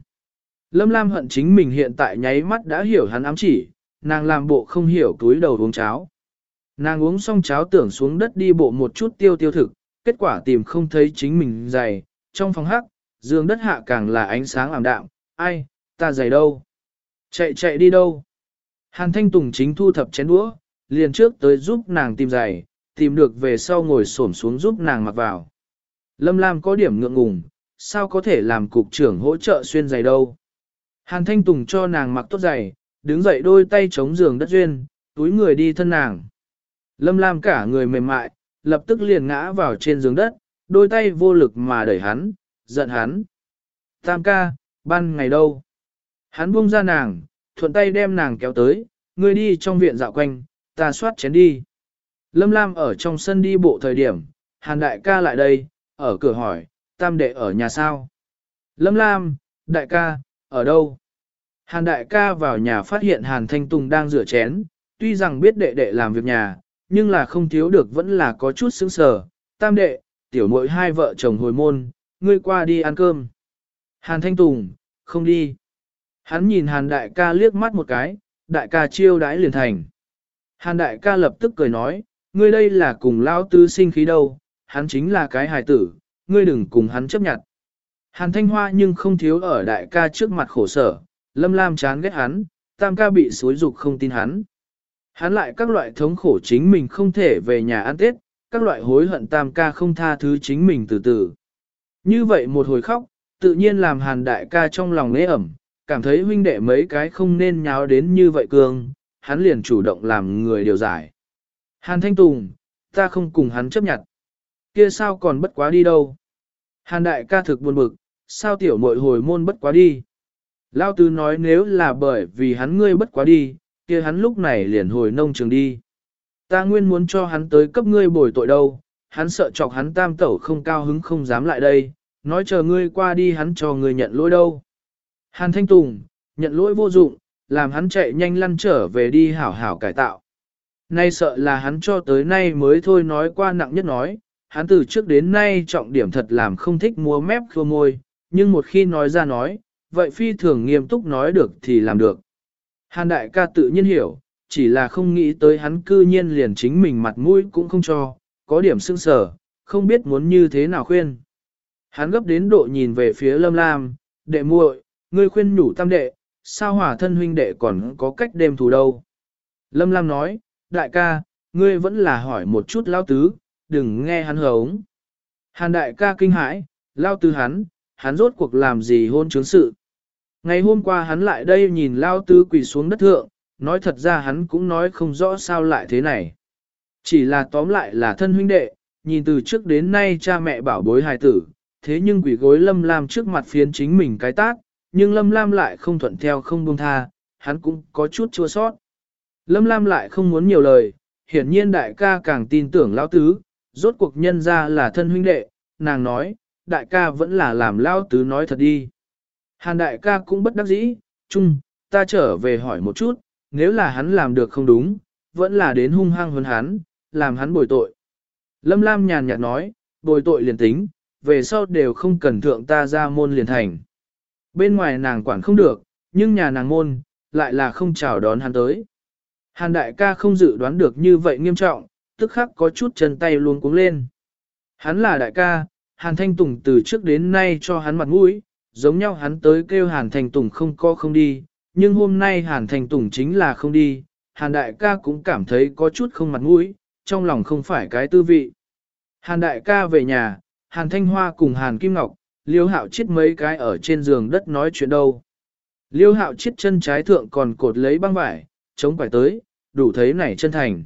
Lâm Lam hận chính mình hiện tại nháy mắt đã hiểu hắn ám chỉ, nàng làm bộ không hiểu túi đầu uống cháo. Nàng uống xong cháo tưởng xuống đất đi bộ một chút tiêu tiêu thực, kết quả tìm không thấy chính mình giày, trong phòng hắc, giường đất hạ càng là ánh sáng ảm đạm, ai, ta giày đâu? Chạy chạy đi đâu? Hàn Thanh Tùng chính thu thập chén đũa, liền trước tới giúp nàng tìm giày, tìm được về sau ngồi xổm xuống giúp nàng mặc vào. Lâm Lam có điểm ngượng ngùng, sao có thể làm cục trưởng hỗ trợ xuyên giày đâu? Hàn Thanh Tùng cho nàng mặc tốt giày, đứng dậy đôi tay chống giường đất duyên, túi người đi thân nàng. Lâm Lam cả người mềm mại, lập tức liền ngã vào trên giường đất, đôi tay vô lực mà đẩy hắn, giận hắn. Tam ca, ban ngày đâu? Hắn buông ra nàng, thuận tay đem nàng kéo tới, ngươi đi trong viện dạo quanh, ta soát chén đi. Lâm Lam ở trong sân đi bộ thời điểm, Hàn đại ca lại đây, ở cửa hỏi, tam đệ ở nhà sao? Lâm Lam, đại ca, ở đâu? Hàn đại ca vào nhà phát hiện Hàn Thanh Tùng đang rửa chén, tuy rằng biết đệ đệ làm việc nhà, nhưng là không thiếu được vẫn là có chút sững sờ. Tam đệ, tiểu muội hai vợ chồng hồi môn, ngươi qua đi ăn cơm. Hàn Thanh Tùng, không đi. Hắn nhìn Hàn đại ca liếc mắt một cái, đại ca chiêu đãi liền thành. Hàn đại ca lập tức cười nói, ngươi đây là cùng lao tứ sinh khí đâu, hắn chính là cái hài tử, ngươi đừng cùng hắn chấp nhận. Hàn thanh hoa nhưng không thiếu ở đại ca trước mặt khổ sở, lâm lam chán ghét hắn, tam ca bị xối dục không tin hắn. Hắn lại các loại thống khổ chính mình không thể về nhà ăn tết, các loại hối hận tam ca không tha thứ chính mình từ từ. Như vậy một hồi khóc, tự nhiên làm hàn đại ca trong lòng nế ẩm, cảm thấy huynh đệ mấy cái không nên nháo đến như vậy cường, hắn liền chủ động làm người điều giải. Hàn Thanh Tùng, ta không cùng hắn chấp nhận. Kia sao còn bất quá đi đâu? Hàn đại ca thực buồn bực, sao tiểu muội hồi môn bất quá đi? Lao tứ nói nếu là bởi vì hắn ngươi bất quá đi, kia hắn lúc này liền hồi nông trường đi. Ta nguyên muốn cho hắn tới cấp ngươi bồi tội đâu, hắn sợ chọc hắn tam tẩu không cao hứng không dám lại đây, nói chờ ngươi qua đi hắn cho ngươi nhận lỗi đâu. Hàn Thanh Tùng, nhận lỗi vô dụng, làm hắn chạy nhanh lăn trở về đi hảo hảo cải tạo. Nay sợ là hắn cho tới nay mới thôi nói qua nặng nhất nói, hắn từ trước đến nay trọng điểm thật làm không thích múa mép khua môi, nhưng một khi nói ra nói, vậy phi thường nghiêm túc nói được thì làm được. Hàn đại ca tự nhiên hiểu, chỉ là không nghĩ tới hắn cư nhiên liền chính mình mặt mũi cũng không cho, có điểm sưng sở, không biết muốn như thế nào khuyên. Hắn gấp đến độ nhìn về phía lâm lam, đệ muội, ngươi khuyên nhủ tam đệ, sao hỏa thân huynh đệ còn có cách đêm thù đâu. Lâm lam nói, đại ca, ngươi vẫn là hỏi một chút lao tứ, đừng nghe hắn hống. Hàn đại ca kinh hãi, lao tứ hắn, hắn rốt cuộc làm gì hôn chứng sự. Ngày hôm qua hắn lại đây nhìn lao tứ quỳ xuống đất thượng, nói thật ra hắn cũng nói không rõ sao lại thế này. Chỉ là tóm lại là thân huynh đệ, nhìn từ trước đến nay cha mẹ bảo bối hài tử, thế nhưng quỷ gối Lâm Lam trước mặt phiến chính mình cái tác, nhưng Lâm Lam lại không thuận theo không buông tha, hắn cũng có chút chua sót. Lâm Lam lại không muốn nhiều lời, hiển nhiên đại ca càng tin tưởng lão tứ, rốt cuộc nhân ra là thân huynh đệ, nàng nói, đại ca vẫn là làm lão tứ nói thật đi. Hàn đại ca cũng bất đắc dĩ, chung, ta trở về hỏi một chút, nếu là hắn làm được không đúng, vẫn là đến hung hăng hơn hắn, làm hắn bồi tội. Lâm Lam nhàn nhạt nói, bồi tội liền tính, về sau đều không cần thượng ta ra môn liền thành. Bên ngoài nàng quản không được, nhưng nhà nàng môn, lại là không chào đón hắn tới. Hàn đại ca không dự đoán được như vậy nghiêm trọng, tức khắc có chút chân tay luôn cuống lên. Hắn là đại ca, Hàn Thanh Tùng từ trước đến nay cho hắn mặt mũi, giống nhau hắn tới kêu Hàn Thanh Tùng không co không đi, nhưng hôm nay Hàn Thanh Tùng chính là không đi, Hàn đại ca cũng cảm thấy có chút không mặt mũi, trong lòng không phải cái tư vị. Hàn đại ca về nhà, Hàn Thanh Hoa cùng Hàn Kim Ngọc, Liêu Hạo chết mấy cái ở trên giường đất nói chuyện đâu. Liêu Hạo chết chân trái thượng còn cột lấy băng vải, chống phải tới, đủ thấy nảy chân thành.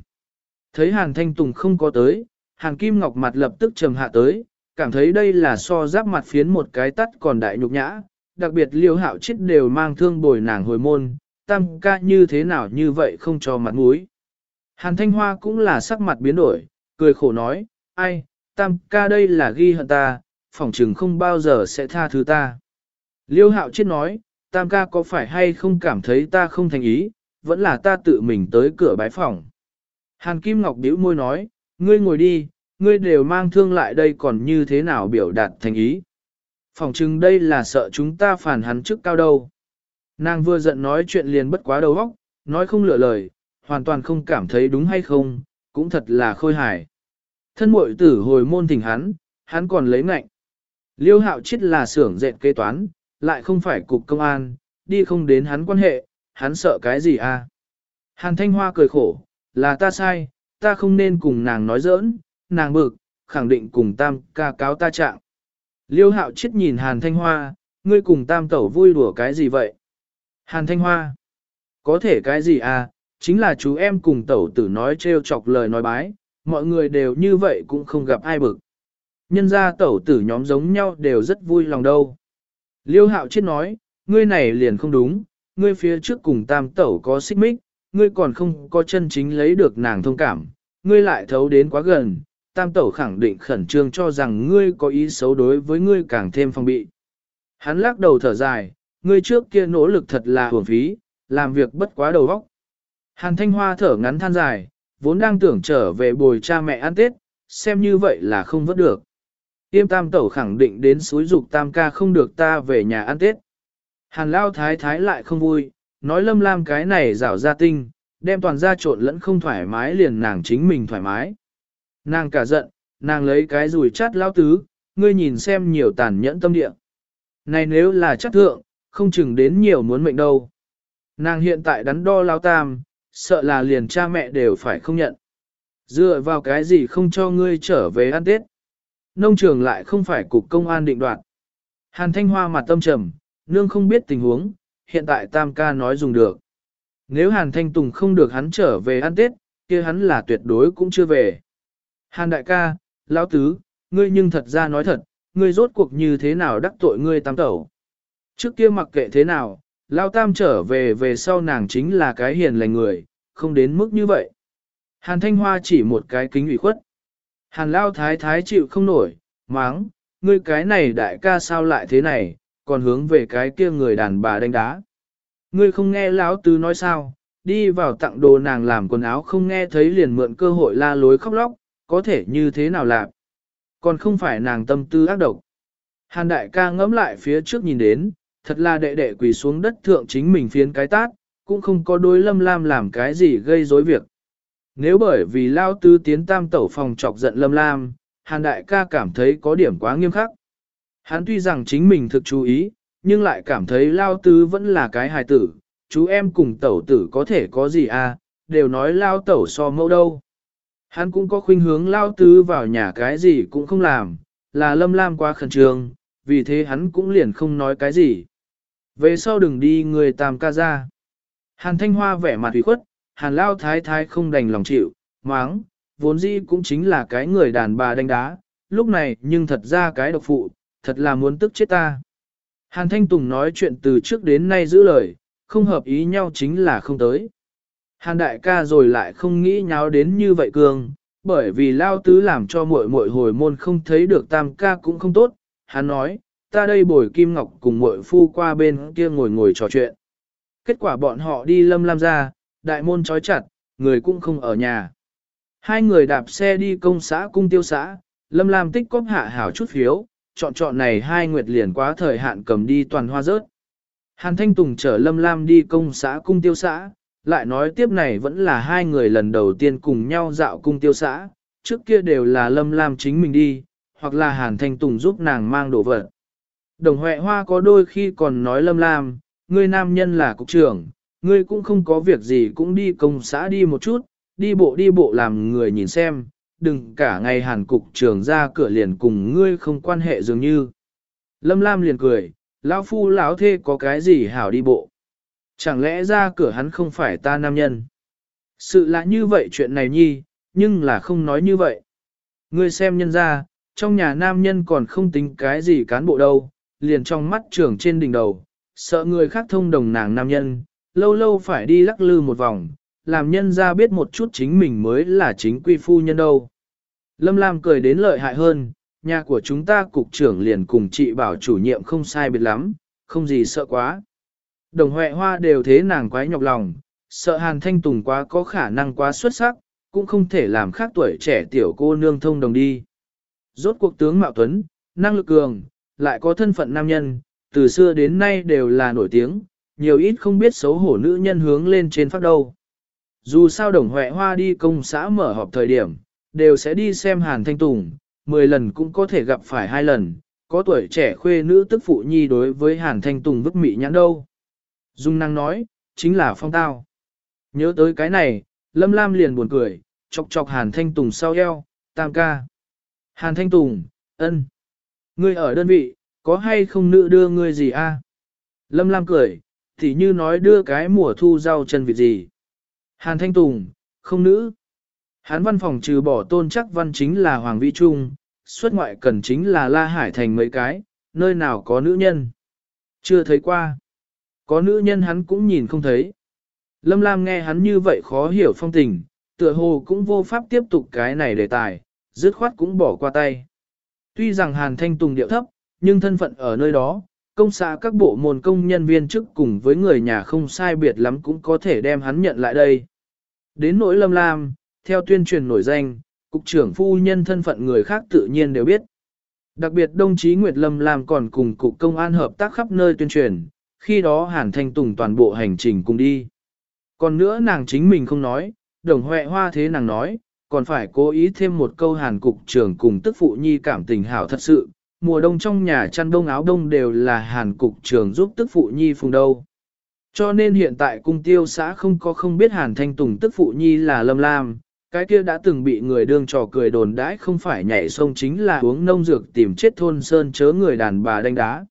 Thấy Hàn Thanh Tùng không có tới, Hàn Kim Ngọc mặt lập tức trầm hạ tới, cảm thấy đây là so giáp mặt phiến một cái tắt còn đại nhục nhã, đặc biệt Liêu Hạo chết đều mang thương bồi nàng hồi môn, tam ca như thế nào như vậy không cho mặt mũi. Hàn Thanh Hoa cũng là sắc mặt biến đổi, cười khổ nói, ai, tam ca đây là ghi hận ta, phỏng chừng không bao giờ sẽ tha thứ ta. Liêu hạo chết nói, tam ca có phải hay không cảm thấy ta không thành ý, vẫn là ta tự mình tới cửa bái phòng. Hàn Kim Ngọc bĩu môi nói, ngươi ngồi đi, ngươi đều mang thương lại đây còn như thế nào biểu đạt thành ý. Phỏng chừng đây là sợ chúng ta phản hắn trước cao đâu. Nàng vừa giận nói chuyện liền bất quá đầu óc, nói không lựa lời, hoàn toàn không cảm thấy đúng hay không, cũng thật là khôi hài. Thân muội tử hồi môn thỉnh hắn, hắn còn lấy ngạnh. Liêu hạo chết là xưởng dệt kế toán, lại không phải cục công an, đi không đến hắn quan hệ, hắn sợ cái gì à? Hàn Thanh Hoa cười khổ, là ta sai, ta không nên cùng nàng nói giỡn, nàng bực, khẳng định cùng tam ca cáo ta trạng. Liêu hạo chết nhìn Hàn Thanh Hoa, ngươi cùng tam tẩu vui đùa cái gì vậy? Hàn Thanh Hoa, có thể cái gì à, chính là chú em cùng tẩu tử nói trêu chọc lời nói bái, mọi người đều như vậy cũng không gặp ai bực. Nhân ra tẩu tử nhóm giống nhau đều rất vui lòng đâu. Liêu hạo chết nói, ngươi này liền không đúng, ngươi phía trước cùng tam tẩu có xích mích, ngươi còn không có chân chính lấy được nàng thông cảm, ngươi lại thấu đến quá gần, tam tẩu khẳng định khẩn trương cho rằng ngươi có ý xấu đối với ngươi càng thêm phong bị. Hắn lắc đầu thở dài, ngươi trước kia nỗ lực thật là hưởng phí, làm việc bất quá đầu óc. Hàn thanh hoa thở ngắn than dài, vốn đang tưởng trở về bồi cha mẹ ăn tết, xem như vậy là không vớt được. Tiêm tam tẩu khẳng định đến suối dục tam ca không được ta về nhà ăn tết. Hàn lao thái thái lại không vui, nói lâm lam cái này rảo ra tinh, đem toàn ra trộn lẫn không thoải mái liền nàng chính mình thoải mái. Nàng cả giận, nàng lấy cái rùi chát lao tứ, ngươi nhìn xem nhiều tàn nhẫn tâm địa. Này nếu là chắc thượng, không chừng đến nhiều muốn mệnh đâu. Nàng hiện tại đắn đo lao tam, sợ là liền cha mẹ đều phải không nhận. Dựa vào cái gì không cho ngươi trở về ăn Tết. Nông trường lại không phải cục công an định đoạt. Hàn Thanh Hoa mặt tâm trầm, nương không biết tình huống, hiện tại tam ca nói dùng được. Nếu Hàn Thanh Tùng không được hắn trở về ăn Tết, kia hắn là tuyệt đối cũng chưa về. Hàn đại ca, lão tứ, ngươi nhưng thật ra nói thật, ngươi rốt cuộc như thế nào đắc tội ngươi tam tẩu. Trước kia mặc kệ thế nào, lão tam trở về về sau nàng chính là cái hiền lành người, không đến mức như vậy. Hàn Thanh Hoa chỉ một cái kính ủy khuất. Hàn Lao Thái Thái chịu không nổi, máng, ngươi cái này đại ca sao lại thế này, còn hướng về cái kia người đàn bà đánh đá. Ngươi không nghe lão tứ nói sao, đi vào tặng đồ nàng làm quần áo không nghe thấy liền mượn cơ hội la lối khóc lóc, có thể như thế nào làm. Còn không phải nàng tâm tư ác độc. Hàn đại ca ngẫm lại phía trước nhìn đến, thật là đệ đệ quỳ xuống đất thượng chính mình phiến cái tát, cũng không có đối lâm lam làm cái gì gây rối việc. Nếu bởi vì lao tư tiến tam tẩu phòng chọc giận lâm lam, hàn đại ca cảm thấy có điểm quá nghiêm khắc. Hắn tuy rằng chính mình thực chú ý, nhưng lại cảm thấy lao tư vẫn là cái hài tử, chú em cùng tẩu tử có thể có gì à, đều nói lao tẩu so mẫu đâu. Hắn cũng có khuynh hướng lao tứ vào nhà cái gì cũng không làm, là lâm lam quá khẩn trương, vì thế hắn cũng liền không nói cái gì. Về sau đừng đi người tam ca ra. Hàn thanh hoa vẻ mặt ủy khuất, hàn lao thái thái không đành lòng chịu, máng, vốn dĩ cũng chính là cái người đàn bà đánh đá, lúc này nhưng thật ra cái độc phụ, thật là muốn tức chết ta. Hàn Thanh Tùng nói chuyện từ trước đến nay giữ lời, không hợp ý nhau chính là không tới. Hàn đại ca rồi lại không nghĩ nháo đến như vậy cường, bởi vì lao tứ làm cho muội muội hồi môn không thấy được tam ca cũng không tốt. Hắn nói, ta đây bồi Kim Ngọc cùng muội phu qua bên kia ngồi ngồi trò chuyện. Kết quả bọn họ đi lâm lam ra, đại môn trói chặt, người cũng không ở nhà. Hai người đạp xe đi công xã cung tiêu xã, lâm lam tích cóp hạ hảo chút phiếu, chọn chọn này hai nguyệt liền quá thời hạn cầm đi toàn hoa rớt. Hàn Thanh Tùng chở Lâm Lam đi công xã cung tiêu xã, lại nói tiếp này vẫn là hai người lần đầu tiên cùng nhau dạo cung tiêu xã, trước kia đều là Lâm Lam chính mình đi, hoặc là Hàn Thanh Tùng giúp nàng mang đồ vật. Đồng Huệ Hoa có đôi khi còn nói Lâm Lam, ngươi nam nhân là cục trưởng, ngươi cũng không có việc gì cũng đi công xã đi một chút, đi bộ đi bộ làm người nhìn xem, đừng cả ngày hàn cục trưởng ra cửa liền cùng ngươi không quan hệ dường như. Lâm Lam liền cười, lão phu lão thê có cái gì hảo đi bộ. Chẳng lẽ ra cửa hắn không phải ta nam nhân. Sự lạ như vậy chuyện này nhi, nhưng là không nói như vậy. Ngươi xem nhân ra, trong nhà nam nhân còn không tính cái gì cán bộ đâu, liền trong mắt trưởng trên đỉnh đầu, sợ người khác thông đồng nàng nam nhân, lâu lâu phải đi lắc lư một vòng, làm nhân ra biết một chút chính mình mới là chính quy phu nhân đâu. Lâm Lam cười đến lợi hại hơn, nhà của chúng ta cục trưởng liền cùng chị bảo chủ nhiệm không sai biệt lắm, không gì sợ quá. Đồng Huệ Hoa đều thế nàng quái nhọc lòng, sợ Hàn Thanh Tùng quá có khả năng quá xuất sắc, cũng không thể làm khác tuổi trẻ tiểu cô nương thông đồng đi. Rốt cuộc tướng Mạo Tuấn, năng lực cường, lại có thân phận nam nhân, từ xưa đến nay đều là nổi tiếng, nhiều ít không biết xấu hổ nữ nhân hướng lên trên phát đâu. Dù sao đồng Huệ Hoa đi công xã mở họp thời điểm, đều sẽ đi xem Hàn Thanh Tùng, 10 lần cũng có thể gặp phải hai lần, có tuổi trẻ khuê nữ tức phụ nhi đối với Hàn Thanh Tùng vứt mị nhãn đâu. Dung năng nói, chính là phong tao. Nhớ tới cái này, Lâm Lam liền buồn cười, chọc chọc Hàn Thanh Tùng sau eo, tam ca. Hàn Thanh Tùng, ân. Ngươi ở đơn vị, có hay không nữ đưa ngươi gì a? Lâm Lam cười, thì như nói đưa cái mùa thu rau chân vịt gì. Hàn Thanh Tùng, không nữ. Hán văn phòng trừ bỏ tôn chắc văn chính là Hoàng Vĩ Trung, xuất ngoại cần chính là La Hải Thành mấy cái, nơi nào có nữ nhân. Chưa thấy qua. Có nữ nhân hắn cũng nhìn không thấy. Lâm Lam nghe hắn như vậy khó hiểu phong tình, tựa hồ cũng vô pháp tiếp tục cái này đề tài, dứt khoát cũng bỏ qua tay. Tuy rằng Hàn Thanh Tùng điệu thấp, nhưng thân phận ở nơi đó, công xã các bộ môn công nhân viên chức cùng với người nhà không sai biệt lắm cũng có thể đem hắn nhận lại đây. Đến nỗi Lâm Lam, theo tuyên truyền nổi danh, cục trưởng phu nhân thân phận người khác tự nhiên đều biết. Đặc biệt đồng chí Nguyệt Lâm Lam còn cùng cục công an hợp tác khắp nơi tuyên truyền, khi đó Hàn Thanh Tùng toàn bộ hành trình cùng đi. Còn nữa nàng chính mình không nói, đồng huệ hoa thế nàng nói, còn phải cố ý thêm một câu hàn cục trưởng cùng tức phụ nhi cảm tình hảo thật sự, mùa đông trong nhà chăn đông áo đông đều là hàn cục trưởng giúp tức phụ nhi phùng đâu. Cho nên hiện tại cung tiêu xã không có không biết hàn thanh tùng tức phụ nhi là lâm lam, cái kia đã từng bị người đương trò cười đồn đãi không phải nhảy sông chính là uống nông dược tìm chết thôn sơn chớ người đàn bà đánh đá.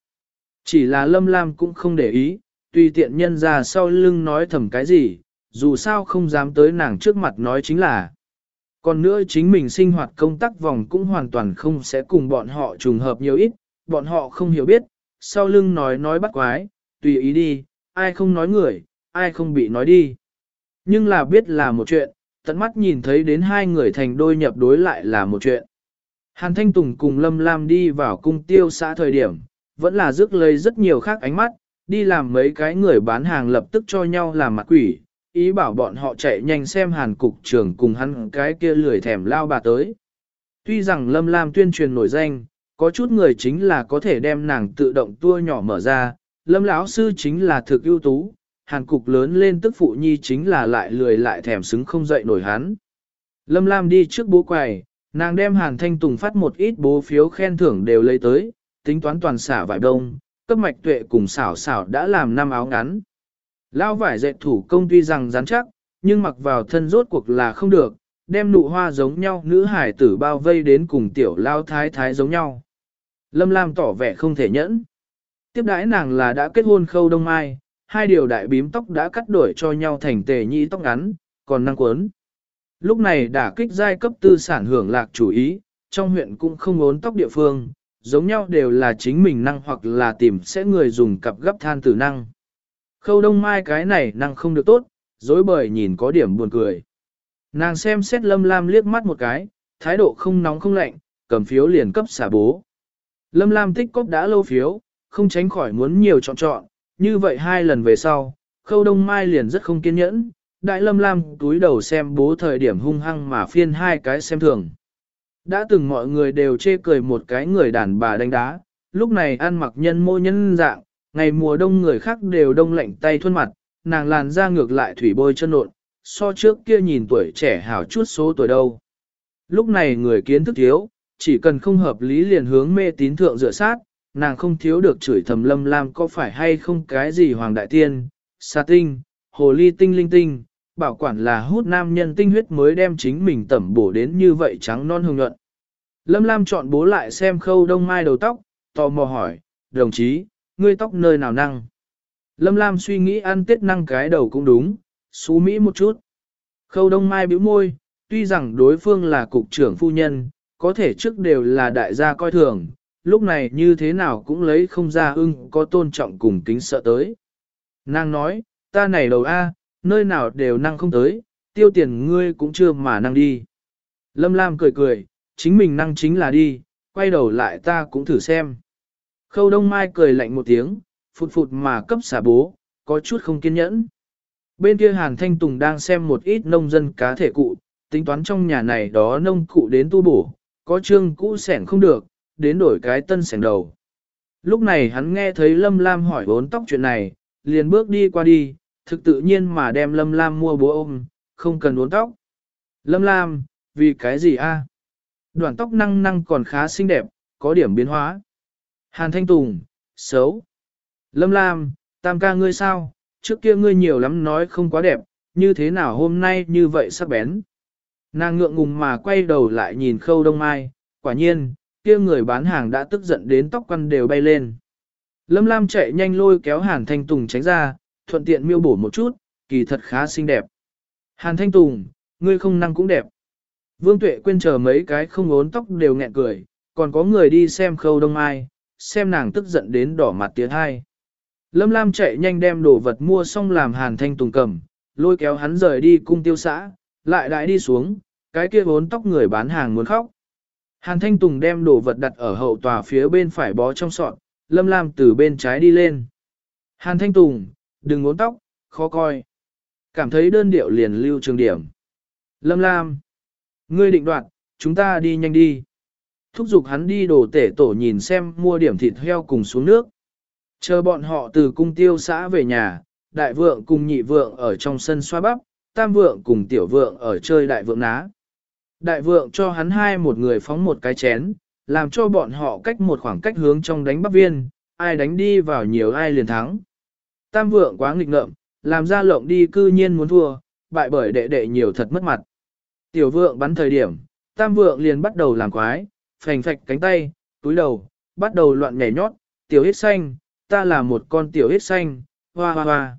Chỉ là lâm lam cũng không để ý, tùy tiện nhân ra sau lưng nói thầm cái gì, dù sao không dám tới nàng trước mặt nói chính là. Còn nữa chính mình sinh hoạt công tác vòng cũng hoàn toàn không sẽ cùng bọn họ trùng hợp nhiều ít, bọn họ không hiểu biết, sau lưng nói nói bắt quái, tùy ý đi, ai không nói người, ai không bị nói đi. Nhưng là biết là một chuyện, tận mắt nhìn thấy đến hai người thành đôi nhập đối lại là một chuyện. Hàn Thanh Tùng cùng Lâm Lam đi vào cung tiêu xã thời điểm, vẫn là rước lấy rất nhiều khác ánh mắt, đi làm mấy cái người bán hàng lập tức cho nhau làm mặt quỷ, ý bảo bọn họ chạy nhanh xem hàn cục trưởng cùng hắn cái kia lười thèm lao bà tới. Tuy rằng Lâm Lam tuyên truyền nổi danh, có chút người chính là có thể đem nàng tự động tua nhỏ mở ra, Lâm lão sư chính là thực ưu tú, hàn cục lớn lên tức phụ nhi chính là lại lười lại thèm xứng không dậy nổi hắn. Lâm Lam đi trước bố quầy, nàng đem hàn thanh tùng phát một ít bố phiếu khen thưởng đều lấy tới, tính toán toàn xả vải đông, cấp mạch tuệ cùng xảo xảo đã làm năm áo ngắn. Lao vải dệt thủ công tuy rằng rắn chắc, nhưng mặc vào thân rốt cuộc là không được, đem nụ hoa giống nhau nữ hải tử bao vây đến cùng tiểu lao thái thái giống nhau. Lâm Lam tỏ vẻ không thể nhẫn. Tiếp đãi nàng là đã kết hôn khâu đông mai, hai điều đại bím tóc đã cắt đổi cho nhau thành tề nhị tóc ngắn, còn năng cuốn. Lúc này đã kích giai cấp tư sản hưởng lạc chủ ý, trong huyện cũng không ốn tóc địa phương, giống nhau đều là chính mình năng hoặc là tìm sẽ người dùng cặp gấp than tử năng. Khâu đông mai cái này năng không được tốt, dối bời nhìn có điểm buồn cười. Nàng xem xét lâm lam liếc mắt một cái, thái độ không nóng không lạnh, cầm phiếu liền cấp xả bố. Lâm lam tích cốc đã lâu phiếu, không tránh khỏi muốn nhiều chọn chọn, như vậy hai lần về sau, khâu đông mai liền rất không kiên nhẫn, đại lâm lam túi đầu xem bố thời điểm hung hăng mà phiên hai cái xem thường. Đã từng mọi người đều chê cười một cái người đàn bà đánh đá, lúc này ăn mặc nhân mô nhân dạng, ngày mùa đông người khác đều đông lạnh tay thuân mặt, nàng làn ra ngược lại thủy bôi chân nộn, so trước kia nhìn tuổi trẻ hảo chút số tuổi đâu. Lúc này người kiến thức thiếu, chỉ cần không hợp lý liền hướng mê tín thượng dựa sát, nàng không thiếu được chửi thầm lâm lam có phải hay không cái gì hoàng đại tiên, sa tinh, hồ ly tinh linh tinh, bảo quản là hút nam nhân tinh huyết mới đem chính mình tẩm bổ đến như vậy trắng non hồng nhuận. Lâm Lam chọn bố lại xem khâu đông mai đầu tóc, tò mò hỏi, đồng chí, ngươi tóc nơi nào năng? Lâm Lam suy nghĩ ăn tết năng cái đầu cũng đúng, xú mỹ một chút. Khâu đông mai bĩu môi, tuy rằng đối phương là cục trưởng phu nhân, có thể trước đều là đại gia coi thường, lúc này như thế nào cũng lấy không ra ưng có tôn trọng cùng kính sợ tới. Nàng nói, ta này đầu A, nơi nào đều năng không tới, tiêu tiền ngươi cũng chưa mà năng đi. Lâm Lam cười cười, chính mình năng chính là đi, quay đầu lại ta cũng thử xem. Khâu Đông Mai cười lạnh một tiếng, phụt phụt mà cấp xả bố, có chút không kiên nhẫn. Bên kia Hàn Thanh Tùng đang xem một ít nông dân cá thể cụ, tính toán trong nhà này đó nông cụ đến tu bổ, có trương cũ sẻn không được, đến đổi cái tân sẻn đầu. Lúc này hắn nghe thấy Lâm Lam hỏi bốn tóc chuyện này, liền bước đi qua đi, thực tự nhiên mà đem Lâm Lam mua bố ôm, không cần uốn tóc. Lâm Lam, vì cái gì a? Đoạn tóc năng năng còn khá xinh đẹp, có điểm biến hóa. Hàn Thanh Tùng, xấu. Lâm Lam, tam ca ngươi sao, trước kia ngươi nhiều lắm nói không quá đẹp, như thế nào hôm nay như vậy sắc bén. Nàng ngượng ngùng mà quay đầu lại nhìn khâu đông mai, quả nhiên, kia người bán hàng đã tức giận đến tóc quăn đều bay lên. Lâm Lam chạy nhanh lôi kéo Hàn Thanh Tùng tránh ra, thuận tiện miêu bổ một chút, kỳ thật khá xinh đẹp. Hàn Thanh Tùng, ngươi không năng cũng đẹp. Vương Tuệ quên chờ mấy cái không ốn tóc đều nghẹn cười, còn có người đi xem khâu đông ai, xem nàng tức giận đến đỏ mặt tiếng hai. Lâm Lam chạy nhanh đem đồ vật mua xong làm Hàn Thanh Tùng cầm, lôi kéo hắn rời đi cung tiêu xã, lại đại đi xuống, cái kia vốn tóc người bán hàng muốn khóc. Hàn Thanh Tùng đem đồ vật đặt ở hậu tòa phía bên phải bó trong sọt, Lâm Lam từ bên trái đi lên. Hàn Thanh Tùng, đừng ngốn tóc, khó coi. Cảm thấy đơn điệu liền lưu trường điểm. Lâm Lam, ngươi định đoạt, chúng ta đi nhanh đi. Thúc giục hắn đi đồ tể tổ nhìn xem mua điểm thịt heo cùng xuống nước. Chờ bọn họ từ cung tiêu xã về nhà, đại vượng cùng nhị vượng ở trong sân xoa bắp, tam vượng cùng tiểu vượng ở chơi đại vượng ná. Đại vượng cho hắn hai một người phóng một cái chén, làm cho bọn họ cách một khoảng cách hướng trong đánh bắp viên, ai đánh đi vào nhiều ai liền thắng. Tam vượng quá nghịch ngợm, làm ra lộng đi cư nhiên muốn thua, bại bởi đệ đệ nhiều thật mất mặt. Tiểu vượng bắn thời điểm, tam vượng liền bắt đầu làm quái, phành phạch cánh tay, túi đầu, bắt đầu loạn nhảy nhót, tiểu hết xanh, ta là một con tiểu hết xanh, hoa hoa hoa.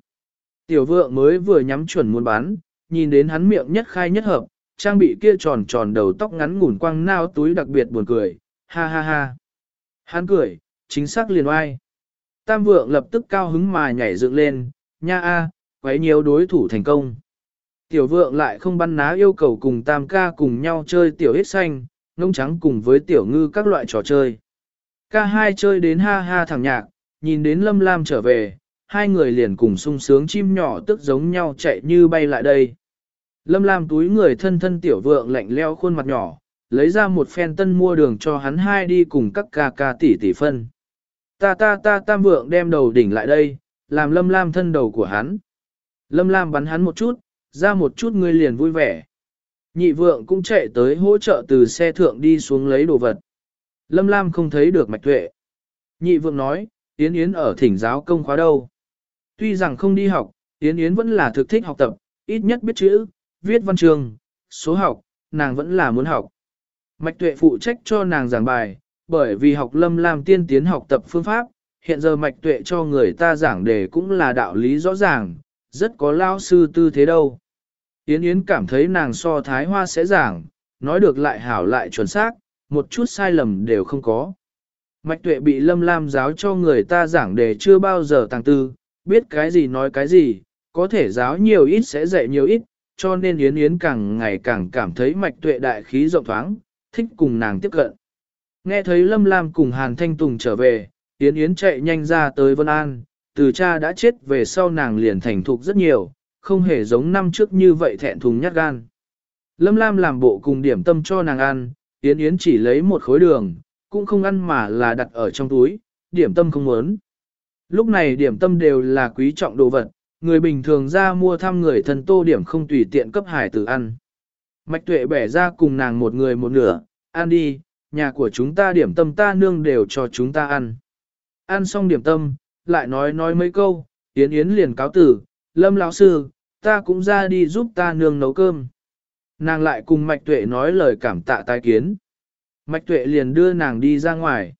Tiểu vượng mới vừa nhắm chuẩn muốn bắn, nhìn đến hắn miệng nhất khai nhất hợp, trang bị kia tròn tròn đầu tóc ngắn ngủn quăng nao túi đặc biệt buồn cười, ha ha ha. Hắn cười, chính xác liền oai. Tam vượng lập tức cao hứng mà nhảy dựng lên, nha a, quấy nhiều đối thủ thành công. Tiểu vượng lại không bắn ná yêu cầu cùng tam ca cùng nhau chơi tiểu hết xanh, ngông trắng cùng với tiểu ngư các loại trò chơi. Ca hai chơi đến ha ha thẳng nhạc, nhìn đến lâm lam trở về, hai người liền cùng sung sướng chim nhỏ tức giống nhau chạy như bay lại đây. Lâm lam túi người thân thân tiểu vượng lạnh leo khuôn mặt nhỏ, lấy ra một phen tân mua đường cho hắn hai đi cùng các ca ca tỷ tỷ phân. Ta ta ta tam vượng đem đầu đỉnh lại đây, làm lâm lam thân đầu của hắn. Lâm lam bắn hắn một chút, ra một chút ngươi liền vui vẻ. Nhị vượng cũng chạy tới hỗ trợ từ xe thượng đi xuống lấy đồ vật. Lâm lam không thấy được mạch tuệ. Nhị vượng nói, Yến Yến ở thỉnh giáo công khóa đâu. Tuy rằng không đi học, Yến Yến vẫn là thực thích học tập, ít nhất biết chữ, viết văn chương, số học, nàng vẫn là muốn học. Mạch tuệ phụ trách cho nàng giảng bài, bởi vì học lâm lam tiên tiến học tập phương pháp, hiện giờ mạch tuệ cho người ta giảng đề cũng là đạo lý rõ ràng, rất có lao sư tư thế đâu. Yến Yến cảm thấy nàng so thái hoa sẽ giảng, nói được lại hảo lại chuẩn xác, một chút sai lầm đều không có. Mạch tuệ bị lâm lam giáo cho người ta giảng đề chưa bao giờ tàng tư, biết cái gì nói cái gì, có thể giáo nhiều ít sẽ dạy nhiều ít, cho nên Yến Yến càng ngày càng cảm thấy mạch tuệ đại khí rộng thoáng, thích cùng nàng tiếp cận. Nghe thấy Lâm Lam cùng Hàn Thanh Tùng trở về, Yến Yến chạy nhanh ra tới Vân An, từ cha đã chết về sau nàng liền thành thục rất nhiều, không hề giống năm trước như vậy thẹn thùng nhát gan. Lâm Lam làm bộ cùng điểm tâm cho nàng ăn, Yến Yến chỉ lấy một khối đường, cũng không ăn mà là đặt ở trong túi, điểm tâm không muốn. Lúc này điểm tâm đều là quý trọng đồ vật, người bình thường ra mua thăm người thân tô điểm không tùy tiện cấp hải tử ăn. Mạch tuệ bẻ ra cùng nàng một người một nửa, ăn đi, nhà của chúng ta điểm tâm ta nương đều cho chúng ta ăn. Ăn xong điểm tâm, lại nói nói mấy câu, Yến Yến liền cáo tử, Lâm lão sư, ta cũng ra đi giúp ta nương nấu cơm. Nàng lại cùng Mạch Tuệ nói lời cảm tạ tai kiến. Mạch Tuệ liền đưa nàng đi ra ngoài.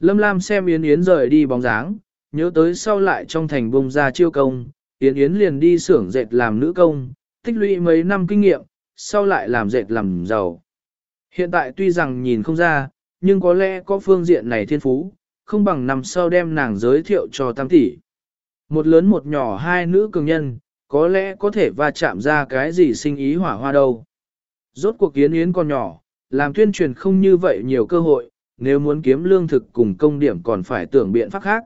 Lâm Lam xem Yến Yến rời đi bóng dáng, nhớ tới sau lại trong thành bông ra chiêu công, Yến Yến liền đi xưởng dệt làm nữ công, tích lũy mấy năm kinh nghiệm, sau lại làm dệt làm giàu. Hiện tại tuy rằng nhìn không ra, nhưng có lẽ có phương diện này thiên phú, không bằng năm sau đem nàng giới thiệu cho tam tỷ. Một lớn một nhỏ hai nữ cường nhân, có lẽ có thể va chạm ra cái gì sinh ý hỏa hoa đâu. Rốt cuộc kiến yến còn nhỏ, làm tuyên truyền không như vậy nhiều cơ hội, nếu muốn kiếm lương thực cùng công điểm còn phải tưởng biện pháp khác.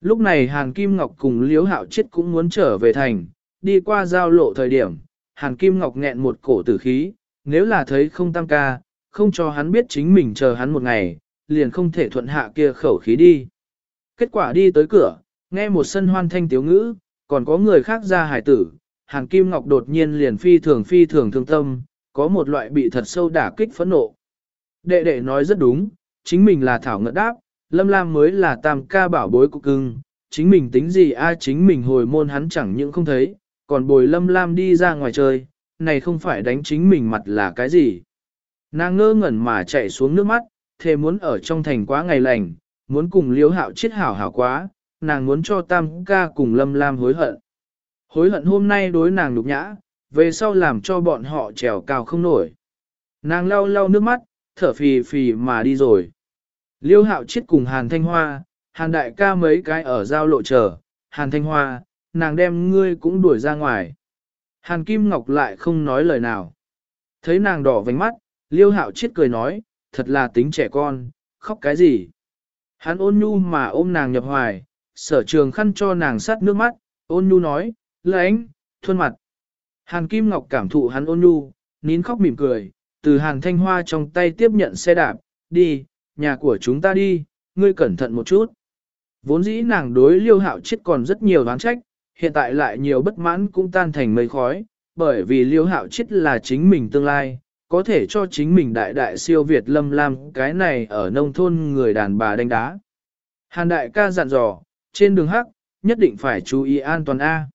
Lúc này Hàn Kim Ngọc cùng Liễu Hạo Chết cũng muốn trở về thành, đi qua giao lộ thời điểm, Hàn Kim Ngọc nghẹn một cổ tử khí, nếu là thấy không tam ca, không cho hắn biết chính mình chờ hắn một ngày, liền không thể thuận hạ kia khẩu khí đi. Kết quả đi tới cửa, nghe một sân hoan thanh tiếu ngữ, còn có người khác ra hải tử, Hàn Kim Ngọc đột nhiên liền phi thường phi thường thương tâm, có một loại bị thật sâu đả kích phẫn nộ. Đệ đệ nói rất đúng, chính mình là Thảo Ngật Đáp, Lâm Lam mới là tam ca bảo bối của cưng, chính mình tính gì ai chính mình hồi môn hắn chẳng những không thấy, còn bồi Lâm Lam đi ra ngoài chơi, này không phải đánh chính mình mặt là cái gì. Nàng ngơ ngẩn mà chạy xuống nước mắt, thề muốn ở trong thành quá ngày lành, muốn cùng liếu hạo chết hảo hảo quá, nàng muốn cho tam ca cùng lâm lam hối hận. Hối hận hôm nay đối nàng nhục nhã, về sau làm cho bọn họ trèo cao không nổi. Nàng lau lau nước mắt, thở phì phì mà đi rồi. Liêu hạo chết cùng Hàn Thanh Hoa, Hàn đại ca mấy cái ở giao lộ chờ, Hàn Thanh Hoa, nàng đem ngươi cũng đuổi ra ngoài. Hàn Kim Ngọc lại không nói lời nào. Thấy nàng đỏ vành mắt, Liêu hạo chết cười nói, thật là tính trẻ con, khóc cái gì. Hắn ôn nhu mà ôm nàng nhập hoài, sở trường khăn cho nàng sát nước mắt, ôn nhu nói, lãnh, thuân mặt. Hàn Kim Ngọc cảm thụ hắn ôn nhu, nín khóc mỉm cười, từ Hàn Thanh Hoa trong tay tiếp nhận xe đạp, đi, nhà của chúng ta đi, ngươi cẩn thận một chút. Vốn dĩ nàng đối liêu hạo chết còn rất nhiều đoán trách, hiện tại lại nhiều bất mãn cũng tan thành mây khói, bởi vì liêu hạo chết là chính mình tương lai, có thể cho chính mình đại đại siêu Việt lâm lam cái này ở nông thôn người đàn bà đánh đá. Hàn đại ca dặn dò, trên đường hắc, nhất định phải chú ý an toàn A.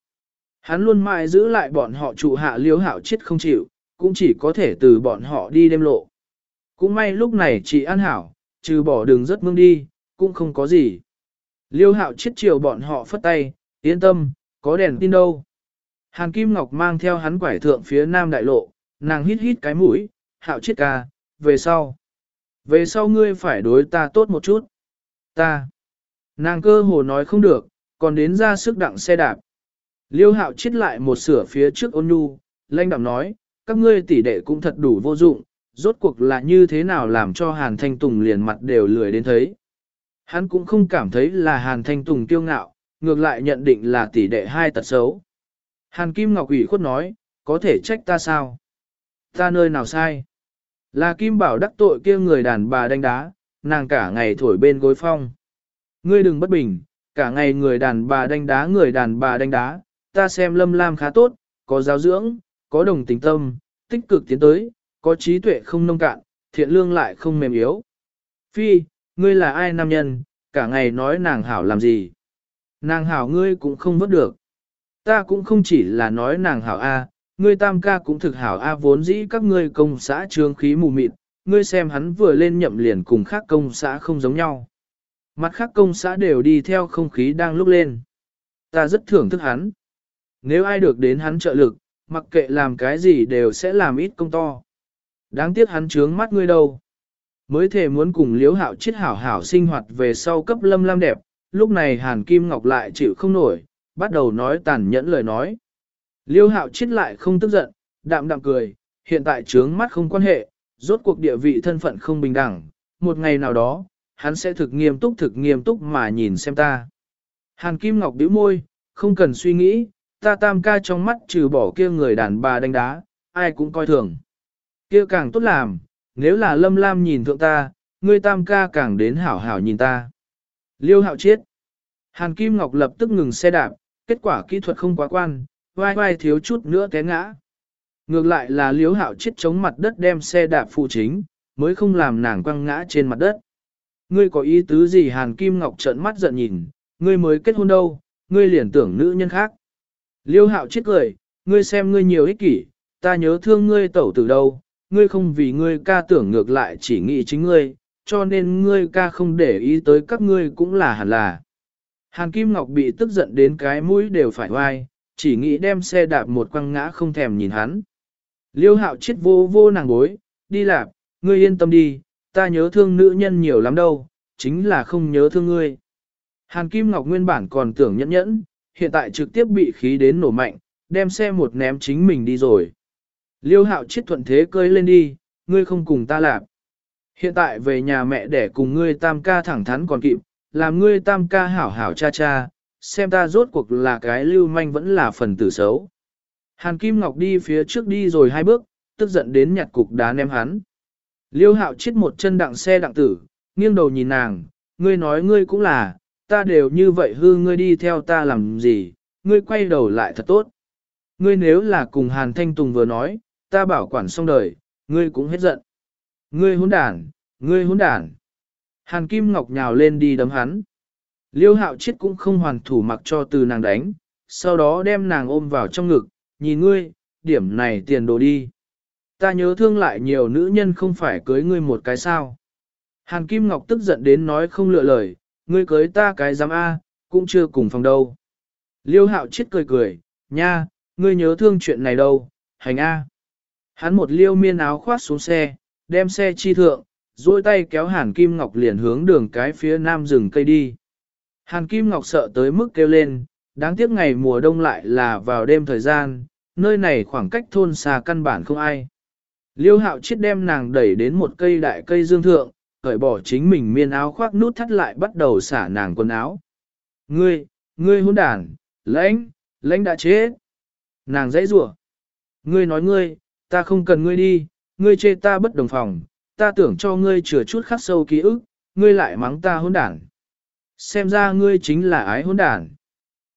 Hắn luôn mãi giữ lại bọn họ trụ hạ liêu hạo chết không chịu, cũng chỉ có thể từ bọn họ đi đêm lộ. Cũng may lúc này chị an hảo, trừ bỏ đường rất mương đi, cũng không có gì. Liêu hạo chết chiều bọn họ phất tay, yên tâm, có đèn tin đâu. Hàn Kim Ngọc mang theo hắn quải thượng phía nam đại lộ, nàng hít hít cái mũi, hạo chết ca, về sau. Về sau ngươi phải đối ta tốt một chút. Ta. Nàng cơ hồ nói không được, còn đến ra sức đặng xe đạp. Liêu hạo chết lại một sửa phía trước ôn nhu, lanh đạm nói, các ngươi tỷ đệ cũng thật đủ vô dụng, rốt cuộc là như thế nào làm cho Hàn Thanh Tùng liền mặt đều lười đến thấy. Hắn cũng không cảm thấy là Hàn Thanh Tùng kiêu ngạo, ngược lại nhận định là tỷ đệ hai tật xấu. Hàn Kim Ngọc ủy khuất nói, có thể trách ta sao? Ta nơi nào sai? Là Kim Bảo đắc tội kia người đàn bà đánh đá, nàng cả ngày thổi bên gối phong. Ngươi đừng bất bình, cả ngày người đàn bà đánh đá người đàn bà đánh đá, ta xem lâm lam khá tốt, có giáo dưỡng, có đồng tình tâm, tích cực tiến tới, có trí tuệ không nông cạn, thiện lương lại không mềm yếu. Phi, ngươi là ai nam nhân, cả ngày nói nàng hảo làm gì? Nàng hảo ngươi cũng không vớt được. Ta cũng không chỉ là nói nàng hảo A, ngươi tam ca cũng thực hảo A vốn dĩ các ngươi công xã trương khí mù mịt, ngươi xem hắn vừa lên nhậm liền cùng khác công xã không giống nhau. Mặt khác công xã đều đi theo không khí đang lúc lên. Ta rất thưởng thức hắn. Nếu ai được đến hắn trợ lực, mặc kệ làm cái gì đều sẽ làm ít công to. Đáng tiếc hắn trướng mắt ngươi đâu. Mới thể muốn cùng liếu hạo chết hảo hảo sinh hoạt về sau cấp lâm lam đẹp, lúc này Hàn Kim Ngọc lại chịu không nổi, bắt đầu nói tàn nhẫn lời nói. Liêu hạo chết lại không tức giận, đạm đạm cười, hiện tại trướng mắt không quan hệ, rốt cuộc địa vị thân phận không bình đẳng, một ngày nào đó, hắn sẽ thực nghiêm túc thực nghiêm túc mà nhìn xem ta. Hàn Kim Ngọc bĩu môi, không cần suy nghĩ, ta tam ca trong mắt trừ bỏ kia người đàn bà đánh đá, ai cũng coi thường. Kia càng tốt làm, nếu là lâm lam nhìn thượng ta, ngươi tam ca càng đến hảo hảo nhìn ta. Liêu hạo chiết. Hàn Kim Ngọc lập tức ngừng xe đạp, kết quả kỹ thuật không quá quan, vai vai thiếu chút nữa té ngã. Ngược lại là liếu hạo chiết chống mặt đất đem xe đạp phụ chính, mới không làm nàng quăng ngã trên mặt đất. Ngươi có ý tứ gì Hàn Kim Ngọc trợn mắt giận nhìn, ngươi mới kết hôn đâu, ngươi liền tưởng nữ nhân khác. Liêu hạo chết cười, ngươi xem ngươi nhiều ích kỷ, ta nhớ thương ngươi tẩu từ đâu, ngươi không vì ngươi ca tưởng ngược lại chỉ nghĩ chính ngươi, cho nên ngươi ca không để ý tới các ngươi cũng là hẳn là. Hàn Kim Ngọc bị tức giận đến cái mũi đều phải oai, chỉ nghĩ đem xe đạp một quăng ngã không thèm nhìn hắn. Liêu hạo chết vô vô nàng bối, đi lạp, ngươi yên tâm đi, ta nhớ thương nữ nhân nhiều lắm đâu, chính là không nhớ thương ngươi. Hàn Kim Ngọc nguyên bản còn tưởng nhẫn nhẫn, hiện tại trực tiếp bị khí đến nổ mạnh, đem xe một ném chính mình đi rồi. Liêu hạo chết thuận thế cơi lên đi, ngươi không cùng ta lạp. Hiện tại về nhà mẹ để cùng ngươi tam ca thẳng thắn còn kịp, làm ngươi tam ca hảo hảo cha cha, xem ta rốt cuộc là cái lưu manh vẫn là phần tử xấu. Hàn Kim Ngọc đi phía trước đi rồi hai bước, tức giận đến nhặt cục đá ném hắn. Liêu hạo chết một chân đặng xe đặng tử, nghiêng đầu nhìn nàng, ngươi nói ngươi cũng là, ta đều như vậy hư ngươi đi theo ta làm gì, ngươi quay đầu lại thật tốt. Ngươi nếu là cùng Hàn Thanh Tùng vừa nói, ta bảo quản xong đời, ngươi cũng hết giận. Ngươi hỗn đản, ngươi hỗn đản. Hàn Kim Ngọc nhào lên đi đấm hắn. Liêu hạo chết cũng không hoàn thủ mặc cho từ nàng đánh, sau đó đem nàng ôm vào trong ngực, nhìn ngươi, điểm này tiền đồ đi. Ta nhớ thương lại nhiều nữ nhân không phải cưới ngươi một cái sao. Hàn Kim Ngọc tức giận đến nói không lựa lời, ngươi cưới ta cái giám A, cũng chưa cùng phòng đâu. Liêu hạo chết cười cười, nha, ngươi nhớ thương chuyện này đâu, hành A. Hắn một liêu miên áo khoát xuống xe, đem xe chi thượng, duỗi tay kéo Hàn Kim Ngọc liền hướng đường cái phía nam rừng cây đi. Hàn Kim Ngọc sợ tới mức kêu lên, đáng tiếc ngày mùa đông lại là vào đêm thời gian, nơi này khoảng cách thôn xa căn bản không ai. Liêu hạo chết đem nàng đẩy đến một cây đại cây dương thượng, cởi bỏ chính mình miên áo khoác nút thắt lại bắt đầu xả nàng quần áo. Ngươi, ngươi hôn đàn, lãnh, lãnh đã chết. Nàng dãy rủa. Ngươi nói ngươi, ta không cần ngươi đi, ngươi chê ta bất đồng phòng, ta tưởng cho ngươi chừa chút khắc sâu ký ức, ngươi lại mắng ta hôn đản. Xem ra ngươi chính là ái hôn đản.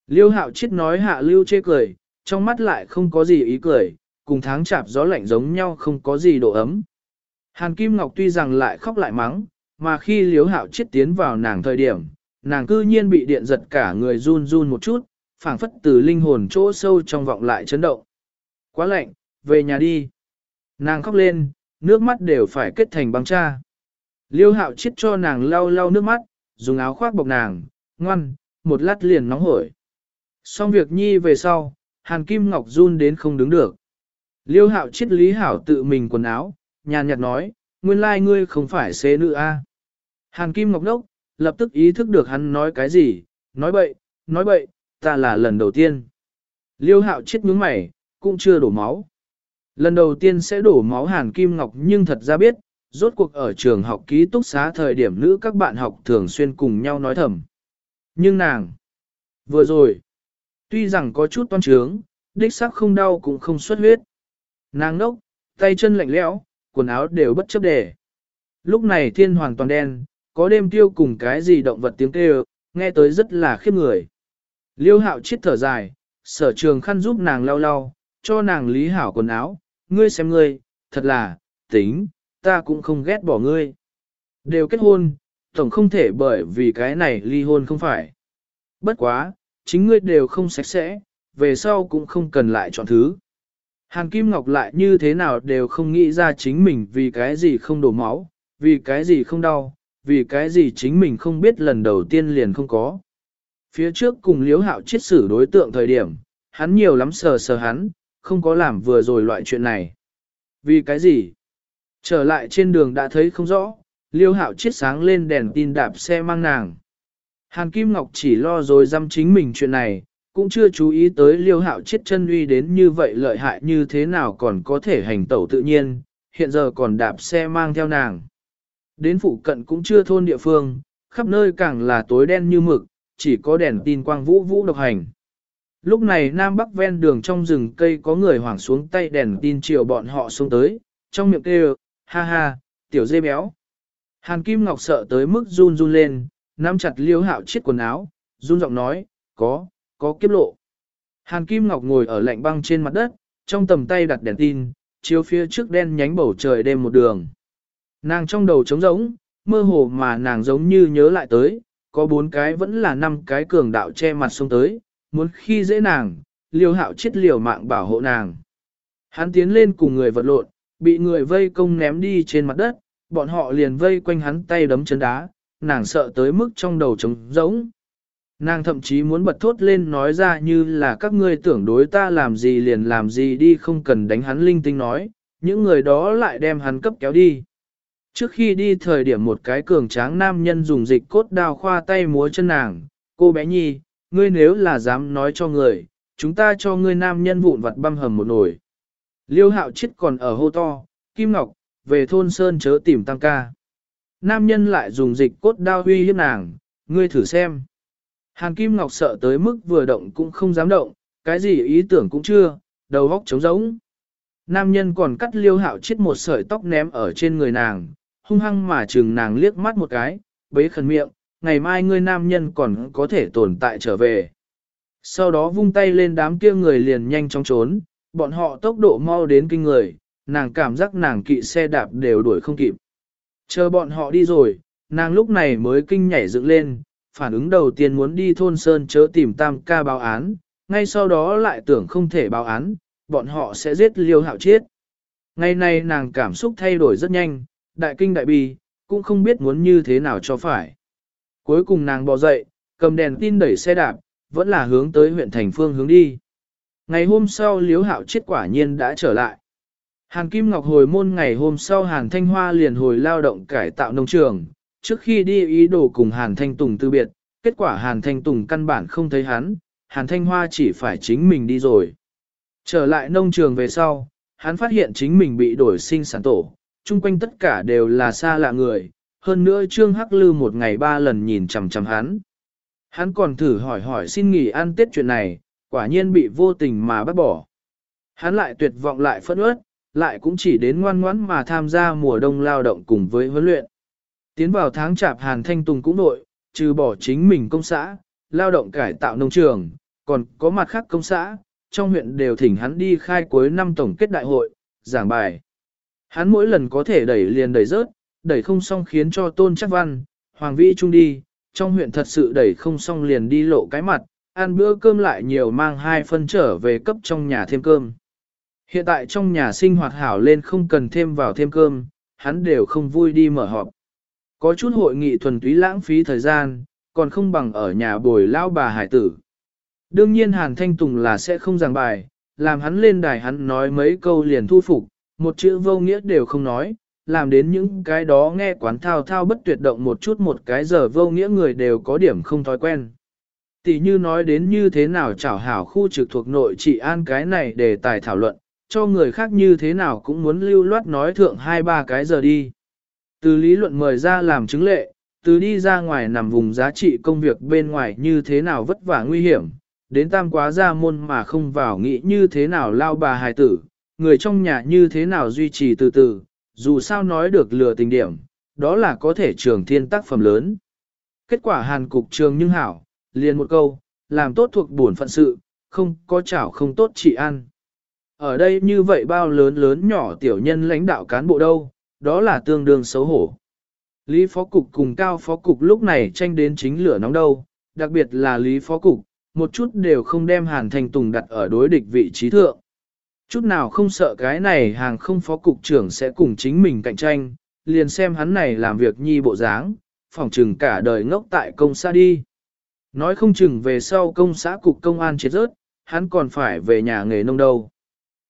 Liêu hạo chết nói hạ lưu chê cười, trong mắt lại không có gì ý cười, cùng tháng chạp gió lạnh giống nhau không có gì độ ấm. Hàn Kim Ngọc tuy rằng lại khóc lại mắng, mà khi liêu hạo chết tiến vào nàng thời điểm, nàng cư nhiên bị điện giật cả người run run một chút, phảng phất từ linh hồn chỗ sâu trong vọng lại chấn động. Quá lạnh, về nhà đi. Nàng khóc lên, nước mắt đều phải kết thành băng cha. Liêu hạo chết cho nàng lau lau nước mắt, dùng áo khoác bọc nàng, ngoan, một lát liền nóng hổi. Xong việc nhi về sau, Hàn Kim Ngọc run đến không đứng được. Liêu hạo chết lý hảo tự mình quần áo, nhàn nhạt nói, nguyên lai ngươi không phải xế nữ a. Hàn Kim Ngọc đốc, lập tức ý thức được hắn nói cái gì, nói bậy, nói bậy, ta là lần đầu tiên. Liêu hạo chết nhướng mày, cũng chưa đổ máu. Lần đầu tiên sẽ đổ máu Hàn Kim Ngọc nhưng thật ra biết, rốt cuộc ở trường học ký túc xá thời điểm nữ các bạn học thường xuyên cùng nhau nói thầm. Nhưng nàng, vừa rồi, tuy rằng có chút toan trướng, đích xác không đau cũng không xuất huyết. Nàng nốc, tay chân lạnh lẽo, quần áo đều bất chấp đề. Lúc này thiên hoàn toàn đen, có đêm tiêu cùng cái gì động vật tiếng kêu, nghe tới rất là khiếp người. Liêu hạo chết thở dài, sở trường khăn giúp nàng lau lau, cho nàng lý hảo quần áo, ngươi xem ngươi, thật là, tính, ta cũng không ghét bỏ ngươi. Đều kết hôn, tổng không thể bởi vì cái này ly hôn không phải. Bất quá, chính ngươi đều không sạch sẽ, về sau cũng không cần lại chọn thứ. Hàn Kim Ngọc lại như thế nào đều không nghĩ ra chính mình vì cái gì không đổ máu, vì cái gì không đau, vì cái gì chính mình không biết lần đầu tiên liền không có. Phía trước cùng Liễu hạo chết xử đối tượng thời điểm, hắn nhiều lắm sờ sờ hắn, không có làm vừa rồi loại chuyện này. Vì cái gì? Trở lại trên đường đã thấy không rõ, liêu hạo chiết sáng lên đèn tin đạp xe mang nàng. Hàn Kim Ngọc chỉ lo rồi dăm chính mình chuyện này, cũng chưa chú ý tới liêu hạo chiết chân uy đến như vậy lợi hại như thế nào còn có thể hành tẩu tự nhiên, hiện giờ còn đạp xe mang theo nàng. Đến phụ cận cũng chưa thôn địa phương, khắp nơi càng là tối đen như mực, chỉ có đèn tin quang vũ vũ độc hành. Lúc này Nam Bắc ven đường trong rừng cây có người hoảng xuống tay đèn tin chiều bọn họ xuống tới, trong miệng kêu, ha ha, tiểu dê béo. Hàn Kim Ngọc sợ tới mức run run lên, nắm chặt liêu hạo chiếc quần áo, run giọng nói, có, có kiếp lộ. Hàn Kim Ngọc ngồi ở lạnh băng trên mặt đất, trong tầm tay đặt đèn tin, chiếu phía trước đen nhánh bầu trời đêm một đường. Nàng trong đầu trống rỗng, mơ hồ mà nàng giống như nhớ lại tới, có bốn cái vẫn là năm cái cường đạo che mặt xông tới, muốn khi dễ nàng, liêu hạo chết liều mạng bảo hộ nàng. Hắn tiến lên cùng người vật lộn, bị người vây công ném đi trên mặt đất, bọn họ liền vây quanh hắn tay đấm chân đá, nàng sợ tới mức trong đầu trống rỗng. Nàng thậm chí muốn bật thốt lên nói ra như là các ngươi tưởng đối ta làm gì liền làm gì đi không cần đánh hắn linh tinh nói, những người đó lại đem hắn cấp kéo đi. Trước khi đi thời điểm một cái cường tráng nam nhân dùng dịch cốt đào khoa tay múa chân nàng, cô bé nhi, ngươi nếu là dám nói cho người, chúng ta cho ngươi nam nhân vụn vặt băm hầm một nồi. Liêu hạo chết còn ở hô to, Kim Ngọc, về thôn Sơn chớ tìm tăng ca. Nam nhân lại dùng dịch cốt đao huy hiếp nàng, ngươi thử xem. Hàn Kim Ngọc sợ tới mức vừa động cũng không dám động, cái gì ý tưởng cũng chưa, đầu góc trống rỗng. Nam nhân còn cắt liêu hạo chết một sợi tóc ném ở trên người nàng, hung hăng mà chừng nàng liếc mắt một cái, bế khẩn miệng, ngày mai ngươi nam nhân còn có thể tồn tại trở về. Sau đó vung tay lên đám kia người liền nhanh chóng trốn, bọn họ tốc độ mau đến kinh người, nàng cảm giác nàng kỵ xe đạp đều đuổi không kịp. Chờ bọn họ đi rồi, nàng lúc này mới kinh nhảy dựng lên, phản ứng đầu tiên muốn đi thôn Sơn chớ tìm tam ca báo án, ngay sau đó lại tưởng không thể báo án, bọn họ sẽ giết liêu hạo chết. Ngày nay nàng cảm xúc thay đổi rất nhanh, đại kinh đại bi, cũng không biết muốn như thế nào cho phải. Cuối cùng nàng bò dậy, cầm đèn tin đẩy xe đạp, vẫn là hướng tới huyện thành phương hướng đi. Ngày hôm sau liếu hạo chết quả nhiên đã trở lại. Hàn Kim Ngọc hồi môn ngày hôm sau Hàn Thanh Hoa liền hồi lao động cải tạo nông trường, trước khi đi ý đồ cùng Hàn Thanh Tùng từ biệt, kết quả Hàn Thanh Tùng căn bản không thấy hắn, Hàn Thanh Hoa chỉ phải chính mình đi rồi. Trở lại nông trường về sau, hắn phát hiện chính mình bị đổi sinh sản tổ, chung quanh tất cả đều là xa lạ người, hơn nữa Trương Hắc Lư một ngày ba lần nhìn chằm chằm hắn. Hắn còn thử hỏi hỏi xin nghỉ ăn tết chuyện này, quả nhiên bị vô tình mà bắt bỏ. Hắn lại tuyệt vọng lại phẫn uất, lại cũng chỉ đến ngoan ngoãn mà tham gia mùa đông lao động cùng với huấn luyện. Tiến vào tháng chạp Hàn Thanh Tùng cũng nội, trừ bỏ chính mình công xã, lao động cải tạo nông trường, còn có mặt khác công xã, trong huyện đều thỉnh hắn đi khai cuối năm tổng kết đại hội, giảng bài. Hắn mỗi lần có thể đẩy liền đẩy rớt, đẩy không xong khiến cho tôn chắc văn, hoàng vĩ trung đi, trong huyện thật sự đẩy không xong liền đi lộ cái mặt, ăn bữa cơm lại nhiều mang hai phân trở về cấp trong nhà thêm cơm. Hiện tại trong nhà sinh hoạt hảo lên không cần thêm vào thêm cơm, hắn đều không vui đi mở họp. Có chút hội nghị thuần túy lãng phí thời gian, còn không bằng ở nhà bồi lao bà hải tử. Đương nhiên Hàn Thanh Tùng là sẽ không giảng bài, làm hắn lên đài hắn nói mấy câu liền thu phục, một chữ vô nghĩa đều không nói, làm đến những cái đó nghe quán thao thao bất tuyệt động một chút một cái giờ vô nghĩa người đều có điểm không thói quen. Tỷ như nói đến như thế nào chảo hảo khu trực thuộc nội trị an cái này để tài thảo luận, cho người khác như thế nào cũng muốn lưu loát nói thượng hai ba cái giờ đi. Từ lý luận mời ra làm chứng lệ, từ đi ra ngoài nằm vùng giá trị công việc bên ngoài như thế nào vất vả nguy hiểm, đến tam quá ra môn mà không vào nghĩ như thế nào lao bà hài tử, người trong nhà như thế nào duy trì từ từ, dù sao nói được lừa tình điểm, đó là có thể trường thiên tác phẩm lớn. Kết quả hàn cục trường nhưng hảo, liền một câu, làm tốt thuộc buồn phận sự, không có chảo không tốt chỉ ăn. Ở đây như vậy bao lớn lớn nhỏ tiểu nhân lãnh đạo cán bộ đâu, đó là tương đương xấu hổ. Lý Phó Cục cùng Cao Phó Cục lúc này tranh đến chính lửa nóng đâu, đặc biệt là Lý Phó Cục, một chút đều không đem Hàn Thành Tùng đặt ở đối địch vị trí thượng. Chút nào không sợ cái này hàng không phó cục trưởng sẽ cùng chính mình cạnh tranh, liền xem hắn này làm việc nhi bộ dáng, phòng trừng cả đời ngốc tại công xa đi. Nói không chừng về sau công xã cục công an chết rớt, hắn còn phải về nhà nghề nông đâu.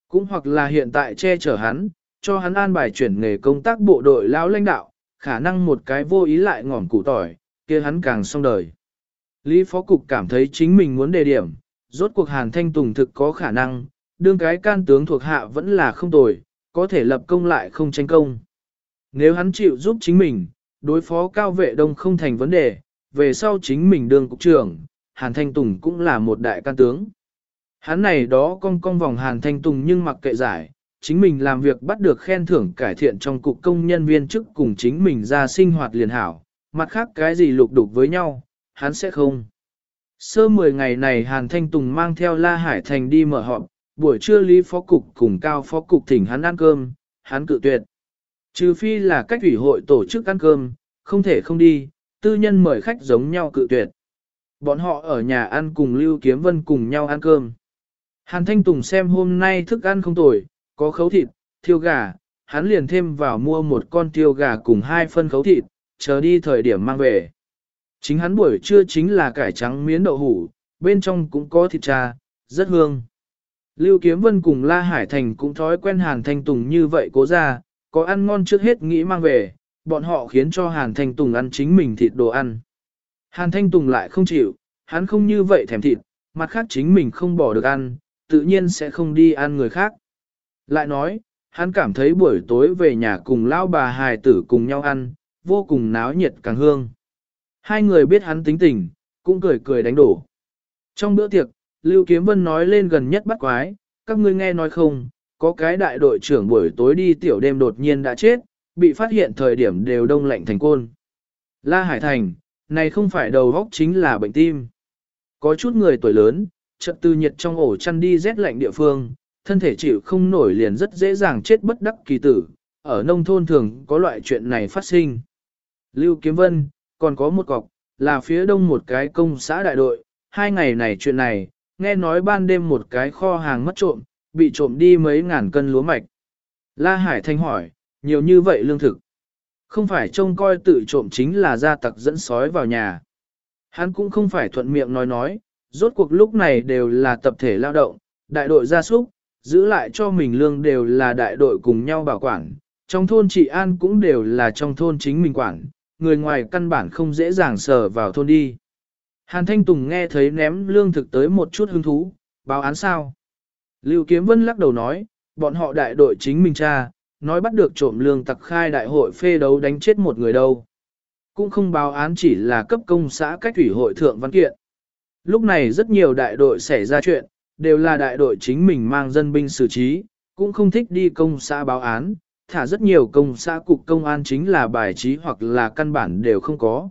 Cũng hoặc là hiện tại che chở hắn, cho hắn an bài chuyển nghề công tác bộ đội lão lãnh đạo, khả năng một cái vô ý lại ngỏm củ tỏi, kia hắn càng xong đời. Lý Phó Cục cảm thấy chính mình muốn đề điểm, rốt cuộc Hàn Thanh Tùng thực có khả năng, đương cái can tướng thuộc hạ vẫn là không tồi, có thể lập công lại không tranh công. Nếu hắn chịu giúp chính mình, đối phó cao vệ đông không thành vấn đề, về sau chính mình đương cục trưởng, Hàn Thanh Tùng cũng là một đại can tướng. Hắn này đó cong cong vòng Hàn Thanh Tùng nhưng mặc kệ giải, chính mình làm việc bắt được khen thưởng cải thiện trong cục công nhân viên chức cùng chính mình ra sinh hoạt liền hảo, mặt khác cái gì lục đục với nhau, hắn sẽ không. Sơ 10 ngày này Hàn Thanh Tùng mang theo La Hải Thành đi mở họp, buổi trưa Lý Phó Cục cùng Cao Phó Cục thỉnh hắn ăn cơm, hắn cự tuyệt. Trừ phi là cách ủy hội tổ chức ăn cơm, không thể không đi, tư nhân mời khách giống nhau cự tuyệt. Bọn họ ở nhà ăn cùng Lưu Kiếm Vân cùng nhau ăn cơm. Hàn Thanh Tùng xem hôm nay thức ăn không tồi, có khấu thịt, thiêu gà, hắn liền thêm vào mua một con thiêu gà cùng hai phân khấu thịt, chờ đi thời điểm mang về. Chính hắn buổi trưa chính là cải trắng miến đậu hủ, bên trong cũng có thịt trà, rất hương. Lưu Kiếm Vân cùng La Hải Thành cũng thói quen Hàn Thanh Tùng như vậy cố ra, có ăn ngon trước hết nghĩ mang về, bọn họ khiến cho Hàn Thanh Tùng ăn chính mình thịt đồ ăn. Hàn Thanh Tùng lại không chịu, hắn không như vậy thèm thịt, mặt khác chính mình không bỏ được ăn, tự nhiên sẽ không đi ăn người khác. Lại nói, hắn cảm thấy buổi tối về nhà cùng lão bà hài tử cùng nhau ăn, vô cùng náo nhiệt càng hương. Hai người biết hắn tính tình, cũng cười cười đánh đổ. Trong bữa tiệc, Lưu Kiếm Vân nói lên gần nhất bắt quái, các ngươi nghe nói không, có cái đại đội trưởng buổi tối đi tiểu đêm đột nhiên đã chết, bị phát hiện thời điểm đều đông lạnh thành côn. La Hải Thành, này không phải đầu góc chính là bệnh tim. Có chút người tuổi lớn, chợt từ nhiệt trong ổ chăn đi rét lạnh địa phương, thân thể chịu không nổi liền rất dễ dàng chết bất đắc kỳ tử. Ở nông thôn thường có loại chuyện này phát sinh. Lưu Kiếm Vân, còn có một cọc, là phía đông một cái công xã đại đội, hai ngày này chuyện này, nghe nói ban đêm một cái kho hàng mất trộm, bị trộm đi mấy ngàn cân lúa mạch. La Hải Thanh hỏi, nhiều như vậy lương thực. Không phải trông coi tự trộm chính là gia tặc dẫn sói vào nhà. Hắn cũng không phải thuận miệng nói nói, rốt cuộc lúc này đều là tập thể lao động, đại đội gia súc, giữ lại cho mình lương đều là đại đội cùng nhau bảo quản. Trong thôn trị an cũng đều là trong thôn chính mình quản, người ngoài căn bản không dễ dàng sờ vào thôn đi. Hàn Thanh Tùng nghe thấy ném lương thực tới một chút hứng thú, báo án sao? Lưu Kiếm Vân lắc đầu nói, bọn họ đại đội chính mình cha, nói bắt được trộm lương tặc khai đại hội phê đấu đánh chết một người đâu. Cũng không báo án chỉ là cấp công xã cách thủy hội thượng văn kiện. Lúc này rất nhiều đại đội xảy ra chuyện, đều là đại đội chính mình mang dân binh xử trí, cũng không thích đi công xã báo án, thả rất nhiều công xã cục công an chính là bài trí hoặc là căn bản đều không có.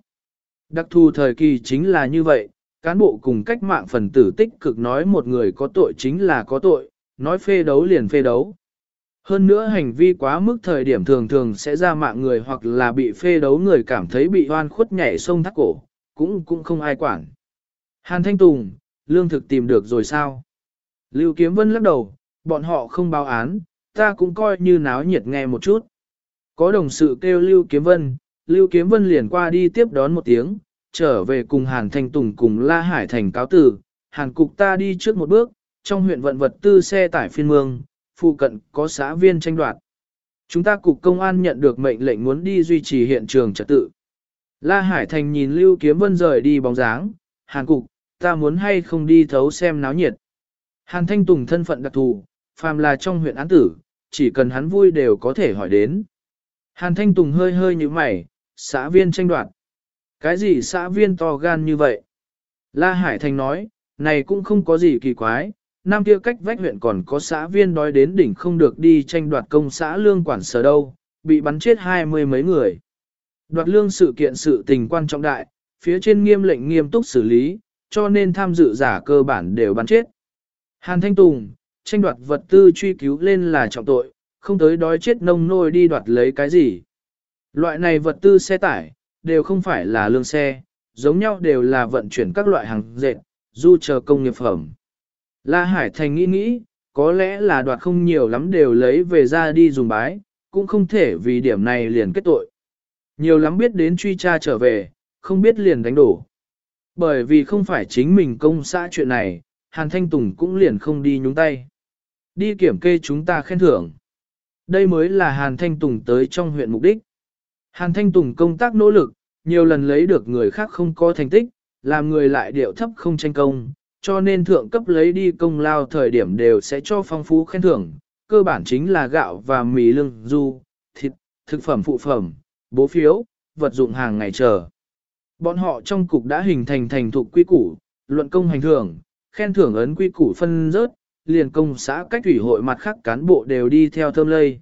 Đặc thù thời kỳ chính là như vậy, cán bộ cùng cách mạng phần tử tích cực nói một người có tội chính là có tội, nói phê đấu liền phê đấu. Hơn nữa hành vi quá mức thời điểm thường thường sẽ ra mạng người hoặc là bị phê đấu người cảm thấy bị oan khuất nhảy sông thắt cổ, cũng cũng không ai quản. Hàn Thanh Tùng, lương thực tìm được rồi sao? Lưu Kiếm Vân lắc đầu, bọn họ không báo án, ta cũng coi như náo nhiệt nghe một chút. Có đồng sự kêu Lưu Kiếm Vân, Lưu Kiếm Vân liền qua đi tiếp đón một tiếng, trở về cùng Hàn Thanh Tùng cùng La Hải Thành cáo tử, Hàn Cục ta đi trước một bước, trong huyện vận vật tư xe tải phiên mương, phụ cận có xã viên tranh đoạt. Chúng ta cục công an nhận được mệnh lệnh muốn đi duy trì hiện trường trật tự. La Hải Thành nhìn Lưu Kiếm Vân rời đi bóng dáng, Hàn Cục, ta muốn hay không đi thấu xem náo nhiệt. Hàn Thanh Tùng thân phận đặc thù, phàm là trong huyện án tử, chỉ cần hắn vui đều có thể hỏi đến. Hàn Thanh Tùng hơi hơi như mày, xã viên tranh đoạt. Cái gì xã viên to gan như vậy? La Hải Thành nói, này cũng không có gì kỳ quái, Nam kia cách vách huyện còn có xã viên đói đến đỉnh không được đi tranh đoạt công xã lương quản sở đâu, bị bắn chết hai mươi mấy người. Đoạt lương sự kiện sự tình quan trọng đại, phía trên nghiêm lệnh nghiêm túc xử lý, cho nên tham dự giả cơ bản đều bắn chết. Hàn Thanh Tùng, tranh đoạt vật tư truy cứu lên là trọng tội, không tới đói chết nông nôi đi đoạt lấy cái gì. Loại này vật tư xe tải, đều không phải là lương xe, giống nhau đều là vận chuyển các loại hàng dệt, du chờ công nghiệp phẩm. La Hải Thành nghĩ nghĩ, có lẽ là đoạt không nhiều lắm đều lấy về ra đi dùng bái, cũng không thể vì điểm này liền kết tội. Nhiều lắm biết đến truy tra trở về, không biết liền đánh đổ. Bởi vì không phải chính mình công xã chuyện này, Hàn Thanh Tùng cũng liền không đi nhúng tay. Đi kiểm kê chúng ta khen thưởng. Đây mới là Hàn Thanh Tùng tới trong huyện mục đích. Hàn Thanh Tùng công tác nỗ lực, nhiều lần lấy được người khác không có thành tích, làm người lại điệu thấp không tranh công, cho nên thượng cấp lấy đi công lao thời điểm đều sẽ cho phong phú khen thưởng, cơ bản chính là gạo và mì lương du, thịt, thực phẩm phụ phẩm, bố phiếu, vật dụng hàng ngày chờ. Bọn họ trong cục đã hình thành thành thục quy củ, luận công hành thưởng, khen thưởng ấn quy củ phân rớt, liền công xã cách ủy hội mặt khác cán bộ đều đi theo thơm lây.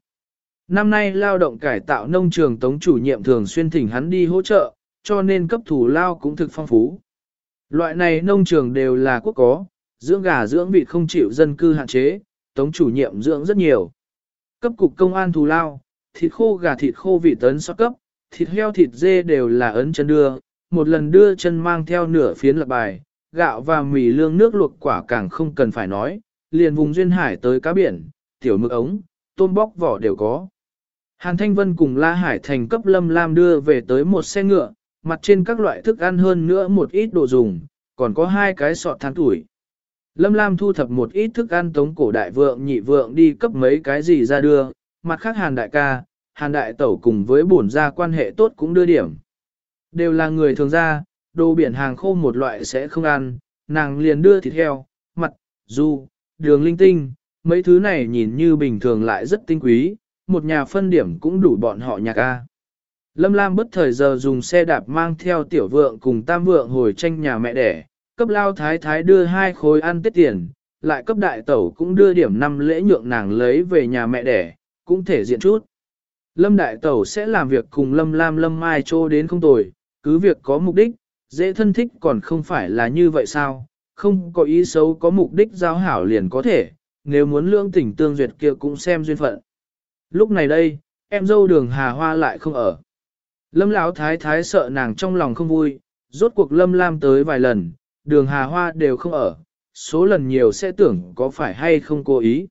Năm nay lao động cải tạo nông trường tống chủ nhiệm thường xuyên thỉnh hắn đi hỗ trợ, cho nên cấp thủ lao cũng thực phong phú. Loại này nông trường đều là quốc có, dưỡng gà dưỡng vịt không chịu dân cư hạn chế, tống chủ nhiệm dưỡng rất nhiều. Cấp cục công an thù lao, thịt khô gà thịt khô vị tấn so cấp, thịt heo thịt dê đều là ấn chân đưa, một lần đưa chân mang theo nửa phiến lập bài, gạo và mì lương nước luộc quả càng không cần phải nói, liền vùng duyên hải tới cá biển, tiểu mực ống, tôm bóc vỏ đều có. Hàn Thanh Vân cùng La Hải Thành cấp Lâm Lam đưa về tới một xe ngựa, mặt trên các loại thức ăn hơn nữa một ít đồ dùng, còn có hai cái sọt than tuổi. Lâm Lam thu thập một ít thức ăn tống cổ đại vượng nhị vượng đi cấp mấy cái gì ra đưa, mặt khác Hàn Đại ca, Hàn Đại Tẩu cùng với bổn gia quan hệ tốt cũng đưa điểm. Đều là người thường ra, đồ biển hàng khô một loại sẽ không ăn, nàng liền đưa thịt heo, mặt, du, đường linh tinh, mấy thứ này nhìn như bình thường lại rất tinh quý, một nhà phân điểm cũng đủ bọn họ nhạc ca. Lâm Lam bất thời giờ dùng xe đạp mang theo tiểu vượng cùng tam vượng hồi tranh nhà mẹ đẻ, cấp lao thái thái đưa hai khối ăn tết tiền, lại cấp đại tẩu cũng đưa điểm năm lễ nhượng nàng lấy về nhà mẹ đẻ, cũng thể diện chút. Lâm đại tẩu sẽ làm việc cùng Lâm Lam Lâm Mai trô đến không tồi, cứ việc có mục đích, dễ thân thích còn không phải là như vậy sao, không có ý xấu có mục đích giao hảo liền có thể, nếu muốn lương tình tương duyệt kia cũng xem duyên phận. Lúc này đây, em dâu đường hà hoa lại không ở. Lâm Lão thái thái sợ nàng trong lòng không vui, rốt cuộc lâm lam tới vài lần, đường hà hoa đều không ở, số lần nhiều sẽ tưởng có phải hay không cố ý.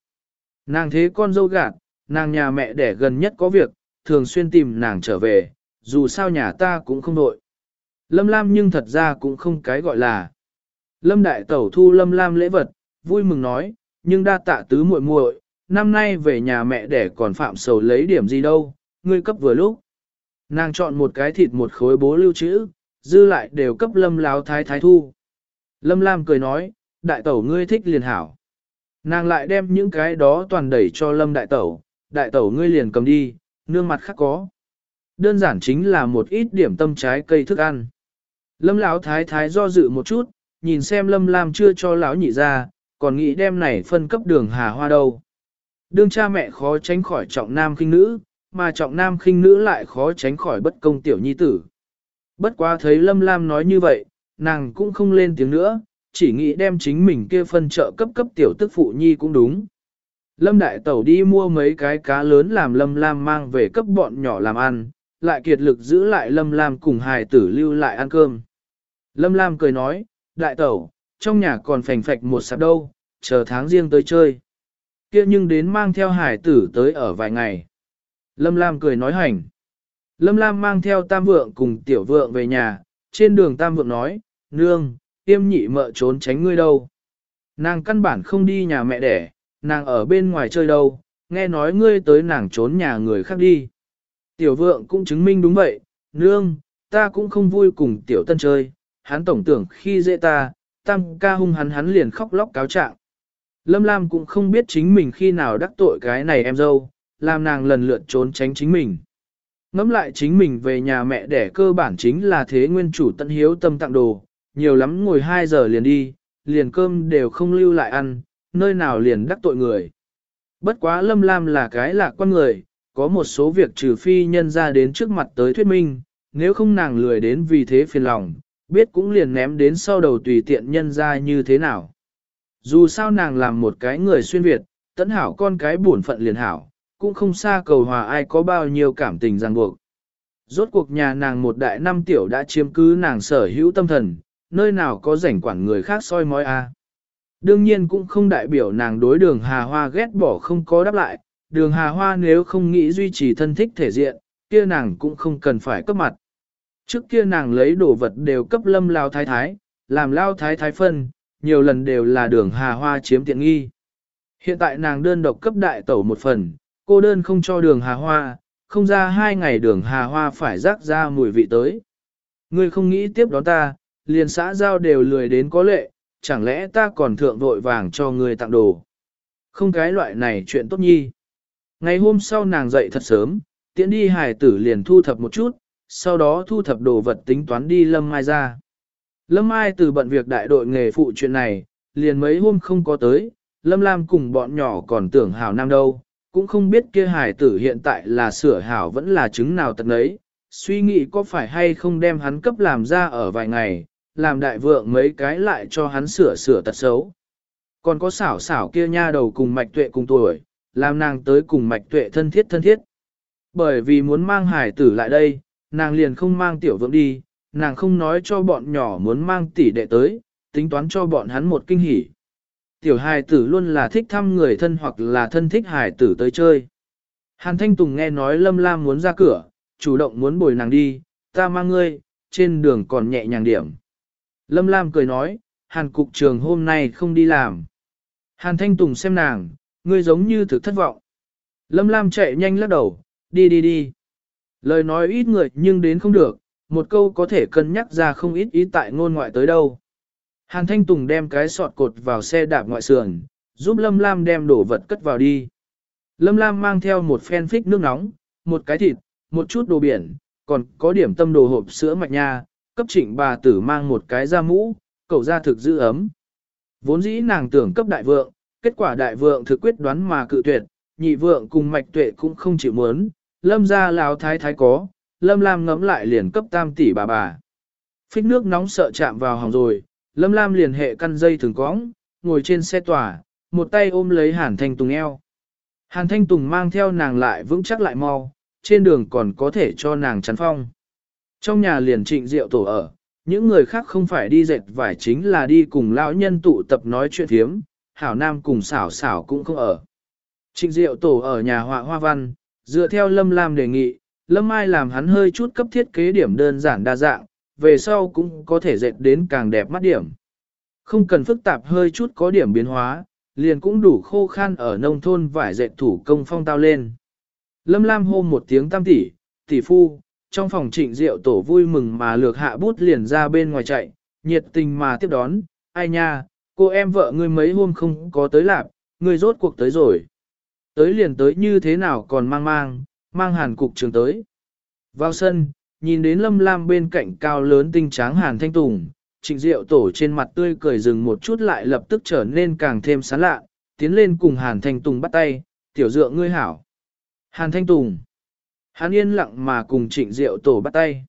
Nàng thế con dâu gạt, nàng nhà mẹ đẻ gần nhất có việc, thường xuyên tìm nàng trở về, dù sao nhà ta cũng không đội. Lâm Lam nhưng thật ra cũng không cái gọi là. Lâm Đại Tẩu thu Lâm Lam lễ vật, vui mừng nói, nhưng đa tạ tứ muội muội, năm nay về nhà mẹ đẻ còn phạm sầu lấy điểm gì đâu, ngươi cấp vừa lúc. Nàng chọn một cái thịt một khối bố lưu trữ, dư lại đều cấp lâm láo thái thái thu. Lâm Lam cười nói, đại tẩu ngươi thích liền hảo. Nàng lại đem những cái đó toàn đẩy cho lâm đại tẩu, đại tẩu ngươi liền cầm đi, nương mặt khác có. Đơn giản chính là một ít điểm tâm trái cây thức ăn. Lâm lão thái thái do dự một chút, nhìn xem lâm lam chưa cho lão nhị ra, còn nghĩ đem này phân cấp đường hà hoa đâu. Đương cha mẹ khó tránh khỏi trọng nam khinh nữ, mà trọng nam khinh nữ lại khó tránh khỏi bất công tiểu nhi tử. Bất quá thấy Lâm Lam nói như vậy, nàng cũng không lên tiếng nữa, chỉ nghĩ đem chính mình kia phân trợ cấp cấp tiểu tức phụ nhi cũng đúng. Lâm Đại Tẩu đi mua mấy cái cá lớn làm Lâm Lam mang về cấp bọn nhỏ làm ăn, lại kiệt lực giữ lại Lâm Lam cùng hài tử lưu lại ăn cơm. Lâm Lam cười nói, Đại Tẩu, trong nhà còn phành phạch một sạp đâu, chờ tháng riêng tới chơi. kia nhưng đến mang theo hải tử tới ở vài ngày. Lâm Lam cười nói hành. Lâm Lam mang theo tam vượng cùng tiểu vượng về nhà, trên đường tam vượng nói, nương, tiêm nhị mợ trốn tránh ngươi đâu. Nàng căn bản không đi nhà mẹ đẻ, nàng ở bên ngoài chơi đâu, nghe nói ngươi tới nàng trốn nhà người khác đi. Tiểu vượng cũng chứng minh đúng vậy, nương, ta cũng không vui cùng tiểu tân chơi, hắn tổng tưởng khi dễ ta, tam ca hung hắn hắn liền khóc lóc cáo trạng. Lâm Lam cũng không biết chính mình khi nào đắc tội cái này em dâu, làm nàng lần lượt trốn tránh chính mình. Ngắm lại chính mình về nhà mẹ đẻ cơ bản chính là thế nguyên chủ tận hiếu tâm tặng đồ, nhiều lắm ngồi 2 giờ liền đi, liền cơm đều không lưu lại ăn, nơi nào liền đắc tội người. Bất quá Lâm Lam là cái lạc quan người, có một số việc trừ phi nhân ra đến trước mặt tới thuyết minh, nếu không nàng lười đến vì thế phiền lòng, biết cũng liền ném đến sau đầu tùy tiện nhân ra như thế nào. Dù sao nàng làm một cái người xuyên Việt, tấn hảo con cái buồn phận liền hảo, cũng không xa cầu hòa ai có bao nhiêu cảm tình ràng buộc. Rốt cuộc nhà nàng một đại năm tiểu đã chiếm cứ nàng sở hữu tâm thần, nơi nào có rảnh quản người khác soi mói a. Đương nhiên cũng không đại biểu nàng đối đường Hà Hoa ghét bỏ không có đáp lại, đường Hà Hoa nếu không nghĩ duy trì thân thích thể diện, kia nàng cũng không cần phải cấp mặt. Trước kia nàng lấy đồ vật đều cấp lâm lao thái thái, làm lao thái thái phân, nhiều lần đều là đường Hà Hoa chiếm tiện nghi. Hiện tại nàng đơn độc cấp đại tẩu một phần, cô đơn không cho đường Hà Hoa, không ra hai ngày đường Hà Hoa phải rác ra mùi vị tới. Ngươi không nghĩ tiếp đón ta, liền xã giao đều lười đến có lệ, chẳng lẽ ta còn thượng vội vàng cho ngươi tặng đồ. Không cái loại này chuyện tốt nhi. Ngày hôm sau nàng dậy thật sớm, tiễn đi hải tử liền thu thập một chút, sau đó thu thập đồ vật tính toán đi Lâm Mai ra. Lâm Mai từ bận việc đại đội nghề phụ chuyện này, liền mấy hôm không có tới, Lâm Lam cùng bọn nhỏ còn tưởng hào nam đâu, cũng không biết kia hải tử hiện tại là sửa hảo vẫn là chứng nào tật ấy, suy nghĩ có phải hay không đem hắn cấp làm ra ở vài ngày, làm đại vượng mấy cái lại cho hắn sửa sửa tật xấu. Còn có xảo xảo kia nha đầu cùng mạch tuệ cùng tuổi, làm nàng tới cùng mạch tuệ thân thiết thân thiết. Bởi vì muốn mang hải tử lại đây, nàng liền không mang tiểu vượng đi, nàng không nói cho bọn nhỏ muốn mang tỷ đệ tới, tính toán cho bọn hắn một kinh hỉ. Tiểu hài tử luôn là thích thăm người thân hoặc là thân thích hài tử tới chơi. Hàn Thanh Tùng nghe nói Lâm Lam muốn ra cửa, chủ động muốn bồi nàng đi, ta mang ngươi, trên đường còn nhẹ nhàng điểm. Lâm Lam cười nói, Hàn cục trường hôm nay không đi làm. Hàn Thanh Tùng xem nàng, ngươi giống như thực thất vọng. Lâm Lam chạy nhanh lắc đầu, đi đi đi. Lời nói ít người nhưng đến không được, một câu có thể cân nhắc ra không ít ý tại ngôn ngoại tới đâu. Hàn Thanh Tùng đem cái sọt cột vào xe đạp ngoại sườn, giúp Lâm Lam đem đổ vật cất vào đi. Lâm Lam mang theo một phen phích nước nóng, một cái thịt, một chút đồ biển, còn có điểm tâm đồ hộp sữa mạch nha, cấp trịnh bà tử mang một cái da mũ, cậu ra thực giữ ấm. Vốn dĩ nàng tưởng cấp đại vượng, kết quả đại vượng thực quyết đoán mà cự tuyệt, nhị vượng cùng mạch tuệ cũng không chịu muốn, lâm ra lào thái thái có, lâm lam ngẫm lại liền cấp tam tỷ bà bà. Phích nước nóng sợ chạm vào hỏng rồi, lâm lam liền hệ căn dây thường cõng, ngồi trên xe tòa, một tay ôm lấy hàn thanh tùng eo. Hàn thanh tùng mang theo nàng lại vững chắc lại mau, trên đường còn có thể cho nàng chắn phong. Trong nhà liền trịnh rượu tổ ở, những người khác không phải đi dệt vải chính là đi cùng lão nhân tụ tập nói chuyện thiếm, hảo nam cùng xảo xảo cũng không ở. Trịnh diệu tổ ở nhà họa hoa văn, dựa theo Lâm Lam đề nghị, Lâm Mai làm hắn hơi chút cấp thiết kế điểm đơn giản đa dạng, về sau cũng có thể dệt đến càng đẹp mắt điểm. Không cần phức tạp hơi chút có điểm biến hóa, liền cũng đủ khô khan ở nông thôn vải dệt thủ công phong tao lên. Lâm Lam hô một tiếng tam tỷ, tỷ phu, trong phòng trịnh rượu tổ vui mừng mà lược hạ bút liền ra bên ngoài chạy, nhiệt tình mà tiếp đón, ai nha, cô em vợ ngươi mấy hôm không có tới lạp, ngươi rốt cuộc tới rồi. Tới liền tới như thế nào còn mang mang, mang hàn cục trường tới. Vào sân, nhìn đến lâm lam bên cạnh cao lớn tinh tráng hàn thanh tùng, trịnh diệu tổ trên mặt tươi cười dừng một chút lại lập tức trở nên càng thêm sán lạ, tiến lên cùng hàn thanh tùng bắt tay, tiểu dựa ngươi hảo. Hàn thanh tùng. Hắn yên lặng mà cùng trịnh diệu tổ bắt tay.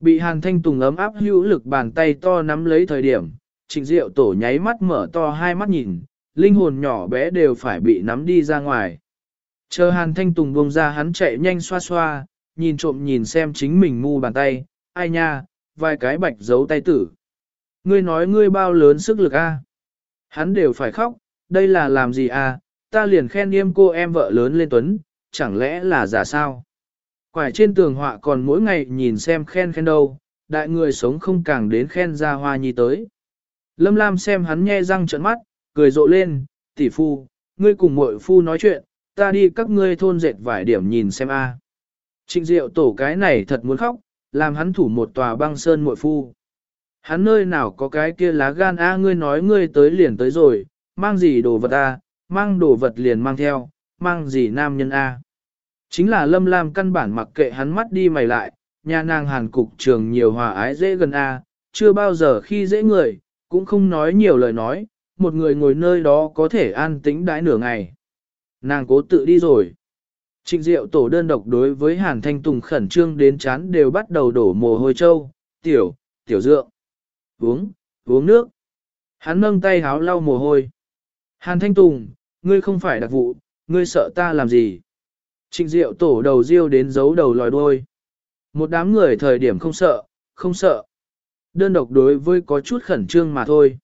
Bị Hàn Thanh Tùng ấm áp hữu lực bàn tay to nắm lấy thời điểm, trịnh diệu tổ nháy mắt mở to hai mắt nhìn, linh hồn nhỏ bé đều phải bị nắm đi ra ngoài. Chờ Hàn Thanh Tùng buông ra hắn chạy nhanh xoa xoa, nhìn trộm nhìn xem chính mình ngu bàn tay, ai nha, vài cái bạch giấu tay tử. Ngươi nói ngươi bao lớn sức lực a? Hắn đều phải khóc, đây là làm gì a? Ta liền khen yêm cô em vợ lớn lên tuấn, chẳng lẽ là giả sao? Quải trên tường họa còn mỗi ngày nhìn xem khen khen đâu, đại người sống không càng đến khen ra hoa nhi tới. Lâm Lam xem hắn nhe răng trợn mắt, cười rộ lên, tỷ phu, ngươi cùng muội phu nói chuyện, ta đi các ngươi thôn dệt vải điểm nhìn xem a. Trịnh diệu tổ cái này thật muốn khóc, làm hắn thủ một tòa băng sơn muội phu. Hắn nơi nào có cái kia lá gan a ngươi nói ngươi tới liền tới rồi, mang gì đồ vật a, mang đồ vật liền mang theo, mang gì nam nhân a. Chính là lâm lam căn bản mặc kệ hắn mắt đi mày lại, nhà nàng hàn cục trường nhiều hòa ái dễ gần a, chưa bao giờ khi dễ người, cũng không nói nhiều lời nói, một người ngồi nơi đó có thể an tĩnh đãi nửa ngày. Nàng cố tự đi rồi. Trịnh diệu tổ đơn độc đối với Hàn Thanh Tùng khẩn trương đến chán đều bắt đầu đổ mồ hôi trâu, tiểu, tiểu dượng. Uống, uống nước. Hắn nâng tay háo lau mồ hôi. Hàn Thanh Tùng, ngươi không phải đặc vụ, ngươi sợ ta làm gì? Trịnh diệu tổ đầu riêu đến giấu đầu lòi đuôi. Một đám người thời điểm không sợ, không sợ. Đơn độc đối với có chút khẩn trương mà thôi.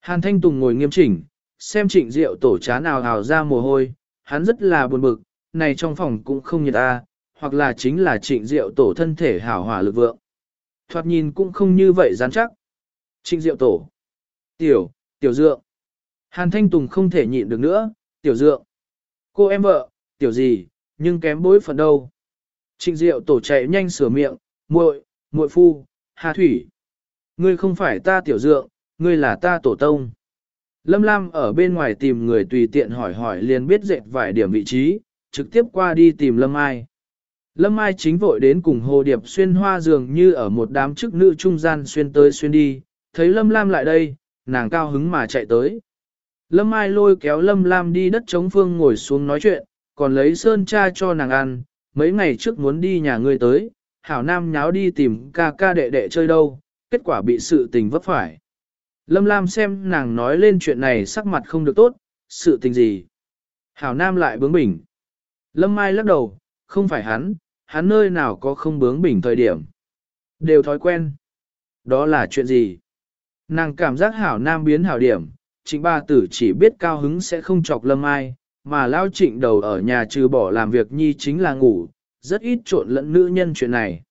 Hàn Thanh Tùng ngồi nghiêm chỉnh, xem trịnh diệu tổ chán nào hào ra mồ hôi, hắn rất là buồn bực, này trong phòng cũng không nhiệt ta, hoặc là chính là trịnh diệu tổ thân thể hảo hỏa lực vượng. Thoạt nhìn cũng không như vậy rắn chắc. Trịnh diệu tổ. Tiểu, tiểu dượng. Hàn Thanh Tùng không thể nhịn được nữa, tiểu dượng. Cô em vợ, tiểu gì, nhưng kém bối phận đâu. Trịnh diệu tổ chạy nhanh sửa miệng, muội, muội phu, hà thủy. Ngươi không phải ta tiểu dượng, ngươi là ta tổ tông. Lâm Lam ở bên ngoài tìm người tùy tiện hỏi hỏi liền biết dệt vài điểm vị trí, trực tiếp qua đi tìm Lâm Ai. Lâm Ai chính vội đến cùng Hồ Điệp xuyên hoa dường như ở một đám chức nữ trung gian xuyên tới xuyên đi, thấy Lâm Lam lại đây, nàng cao hứng mà chạy tới. Lâm Ai lôi kéo Lâm Lam đi đất chống phương ngồi xuống nói chuyện, còn lấy sơn cha cho nàng ăn, mấy ngày trước muốn đi nhà ngươi tới, Hảo Nam nháo đi tìm ca ca đệ đệ chơi đâu, kết quả bị sự tình vấp phải. Lâm Lam xem nàng nói lên chuyện này sắc mặt không được tốt, sự tình gì. Hảo Nam lại bướng bỉnh. Lâm Mai lắc đầu, không phải hắn, hắn nơi nào có không bướng bỉnh thời điểm. Đều thói quen. Đó là chuyện gì? Nàng cảm giác Hảo Nam biến hảo điểm, trịnh ba tử chỉ biết cao hứng sẽ không chọc Lâm Mai, mà lao trịnh đầu ở nhà trừ bỏ làm việc nhi chính là ngủ, rất ít trộn lẫn nữ nhân chuyện này.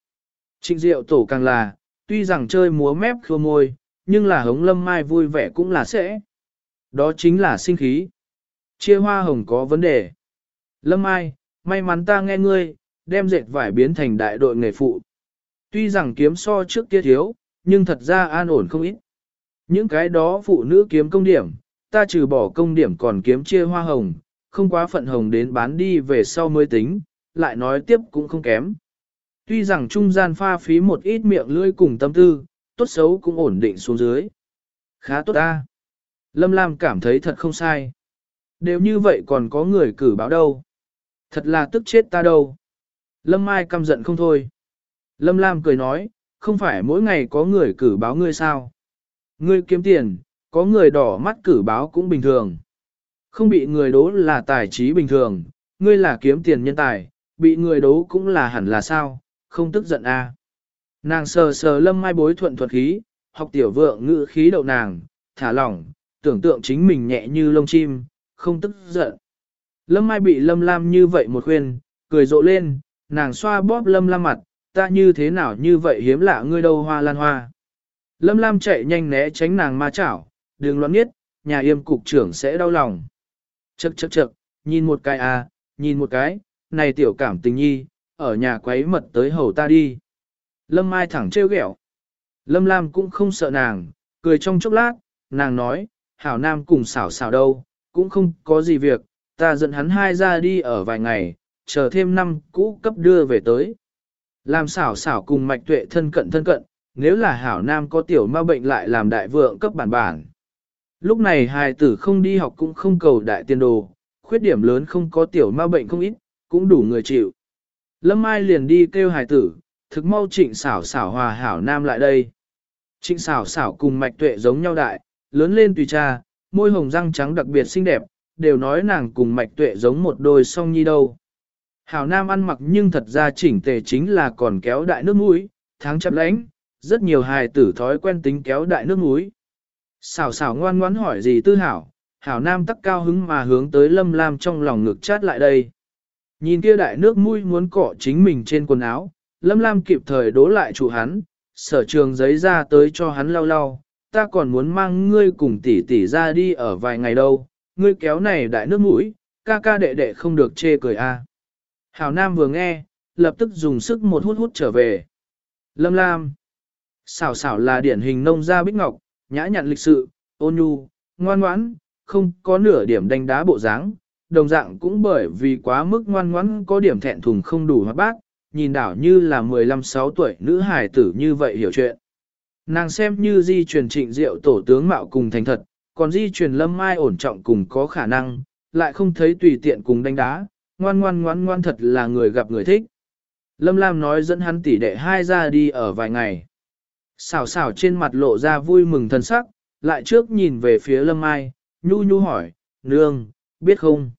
Trịnh Diệu tổ càng là, tuy rằng chơi múa mép khô môi, nhưng là hống lâm mai vui vẻ cũng là sẽ. Đó chính là sinh khí. Chia hoa hồng có vấn đề. Lâm ai, may mắn ta nghe ngươi, đem dệt vải biến thành đại đội nghề phụ. Tuy rằng kiếm so trước kia thiếu, nhưng thật ra an ổn không ít. Những cái đó phụ nữ kiếm công điểm, ta trừ bỏ công điểm còn kiếm chia hoa hồng, không quá phận hồng đến bán đi về sau mới tính, lại nói tiếp cũng không kém. Tuy rằng trung gian pha phí một ít miệng lưỡi cùng tâm tư, tốt xấu cũng ổn định xuống dưới. Khá tốt ta. Lâm Lam cảm thấy thật không sai. Đều như vậy còn có người cử báo đâu. Thật là tức chết ta đâu. Lâm Mai căm giận không thôi. Lâm Lam cười nói, không phải mỗi ngày có người cử báo ngươi sao. Ngươi kiếm tiền, có người đỏ mắt cử báo cũng bình thường. Không bị người đố là tài trí bình thường, ngươi là kiếm tiền nhân tài, bị người đố cũng là hẳn là sao, không tức giận a. Nàng sờ sờ lâm mai bối thuận thuật khí, học tiểu vượng ngữ khí đậu nàng, thả lỏng, tưởng tượng chính mình nhẹ như lông chim, không tức giận. Lâm mai bị lâm lam như vậy một khuyên, cười rộ lên, nàng xoa bóp lâm lam mặt, ta như thế nào như vậy hiếm lạ ngươi đâu hoa lan hoa. Lâm lam chạy nhanh né tránh nàng ma chảo, đường loạn nhất, nhà yêm cục trưởng sẽ đau lòng. Chậc chậc chậc, nhìn một cái à, nhìn một cái, này tiểu cảm tình nhi, ở nhà quấy mật tới hầu ta đi. Lâm Mai thẳng trêu ghẹo. Lâm Lam cũng không sợ nàng, cười trong chốc lát, nàng nói, hảo nam cùng xảo xảo đâu, cũng không có gì việc, ta dẫn hắn hai ra đi ở vài ngày, chờ thêm năm cũ cấp đưa về tới. Làm xảo xảo cùng mạch tuệ thân cận thân cận, nếu là hảo nam có tiểu ma bệnh lại làm đại vượng cấp bản bản. Lúc này hài tử không đi học cũng không cầu đại tiên đồ, khuyết điểm lớn không có tiểu ma bệnh không ít, cũng đủ người chịu. Lâm Mai liền đi kêu hài tử, thực mau trịnh xảo xảo hòa hảo nam lại đây. Trịnh xảo xảo cùng mạch tuệ giống nhau đại, lớn lên tùy cha, môi hồng răng trắng đặc biệt xinh đẹp, đều nói nàng cùng mạch tuệ giống một đôi song nhi đâu. Hảo nam ăn mặc nhưng thật ra chỉnh tề chính là còn kéo đại nước mũi, tháng chậm lãnh, rất nhiều hài tử thói quen tính kéo đại nước mũi. Xảo xảo ngoan ngoãn hỏi gì tư hảo, hảo nam tắc cao hứng mà hướng tới lâm lam trong lòng ngực chát lại đây. Nhìn kia đại nước mũi muốn cọ chính mình trên quần áo, lâm lam kịp thời đố lại chủ hắn, sở trường giấy ra tới cho hắn lau lau, ta còn muốn mang ngươi cùng tỷ tỷ ra đi ở vài ngày đâu, ngươi kéo này đại nước mũi, ca ca đệ đệ không được chê cười a. Hảo Nam vừa nghe, lập tức dùng sức một hút hút trở về. Lâm Lam. Xảo xảo là điển hình nông gia bích ngọc, nhã nhặn lịch sự, ôn nhu, ngoan ngoãn, không có nửa điểm đánh đá bộ dáng. Đồng dạng cũng bởi vì quá mức ngoan ngoãn có điểm thẹn thùng không đủ hoạt bác, nhìn đảo như là 15-6 tuổi nữ hài tử như vậy hiểu chuyện. Nàng xem như di truyền trịnh diệu tổ tướng mạo cùng thành thật, còn di truyền lâm mai ổn trọng cùng có khả năng, lại không thấy tùy tiện cùng đánh đá, ngoan ngoan ngoan ngoan thật là người gặp người thích. Lâm Lam nói dẫn hắn tỷ đệ hai ra đi ở vài ngày. Xảo xảo trên mặt lộ ra vui mừng thân sắc, lại trước nhìn về phía Lâm Mai, nhu nhu hỏi, nương, biết không?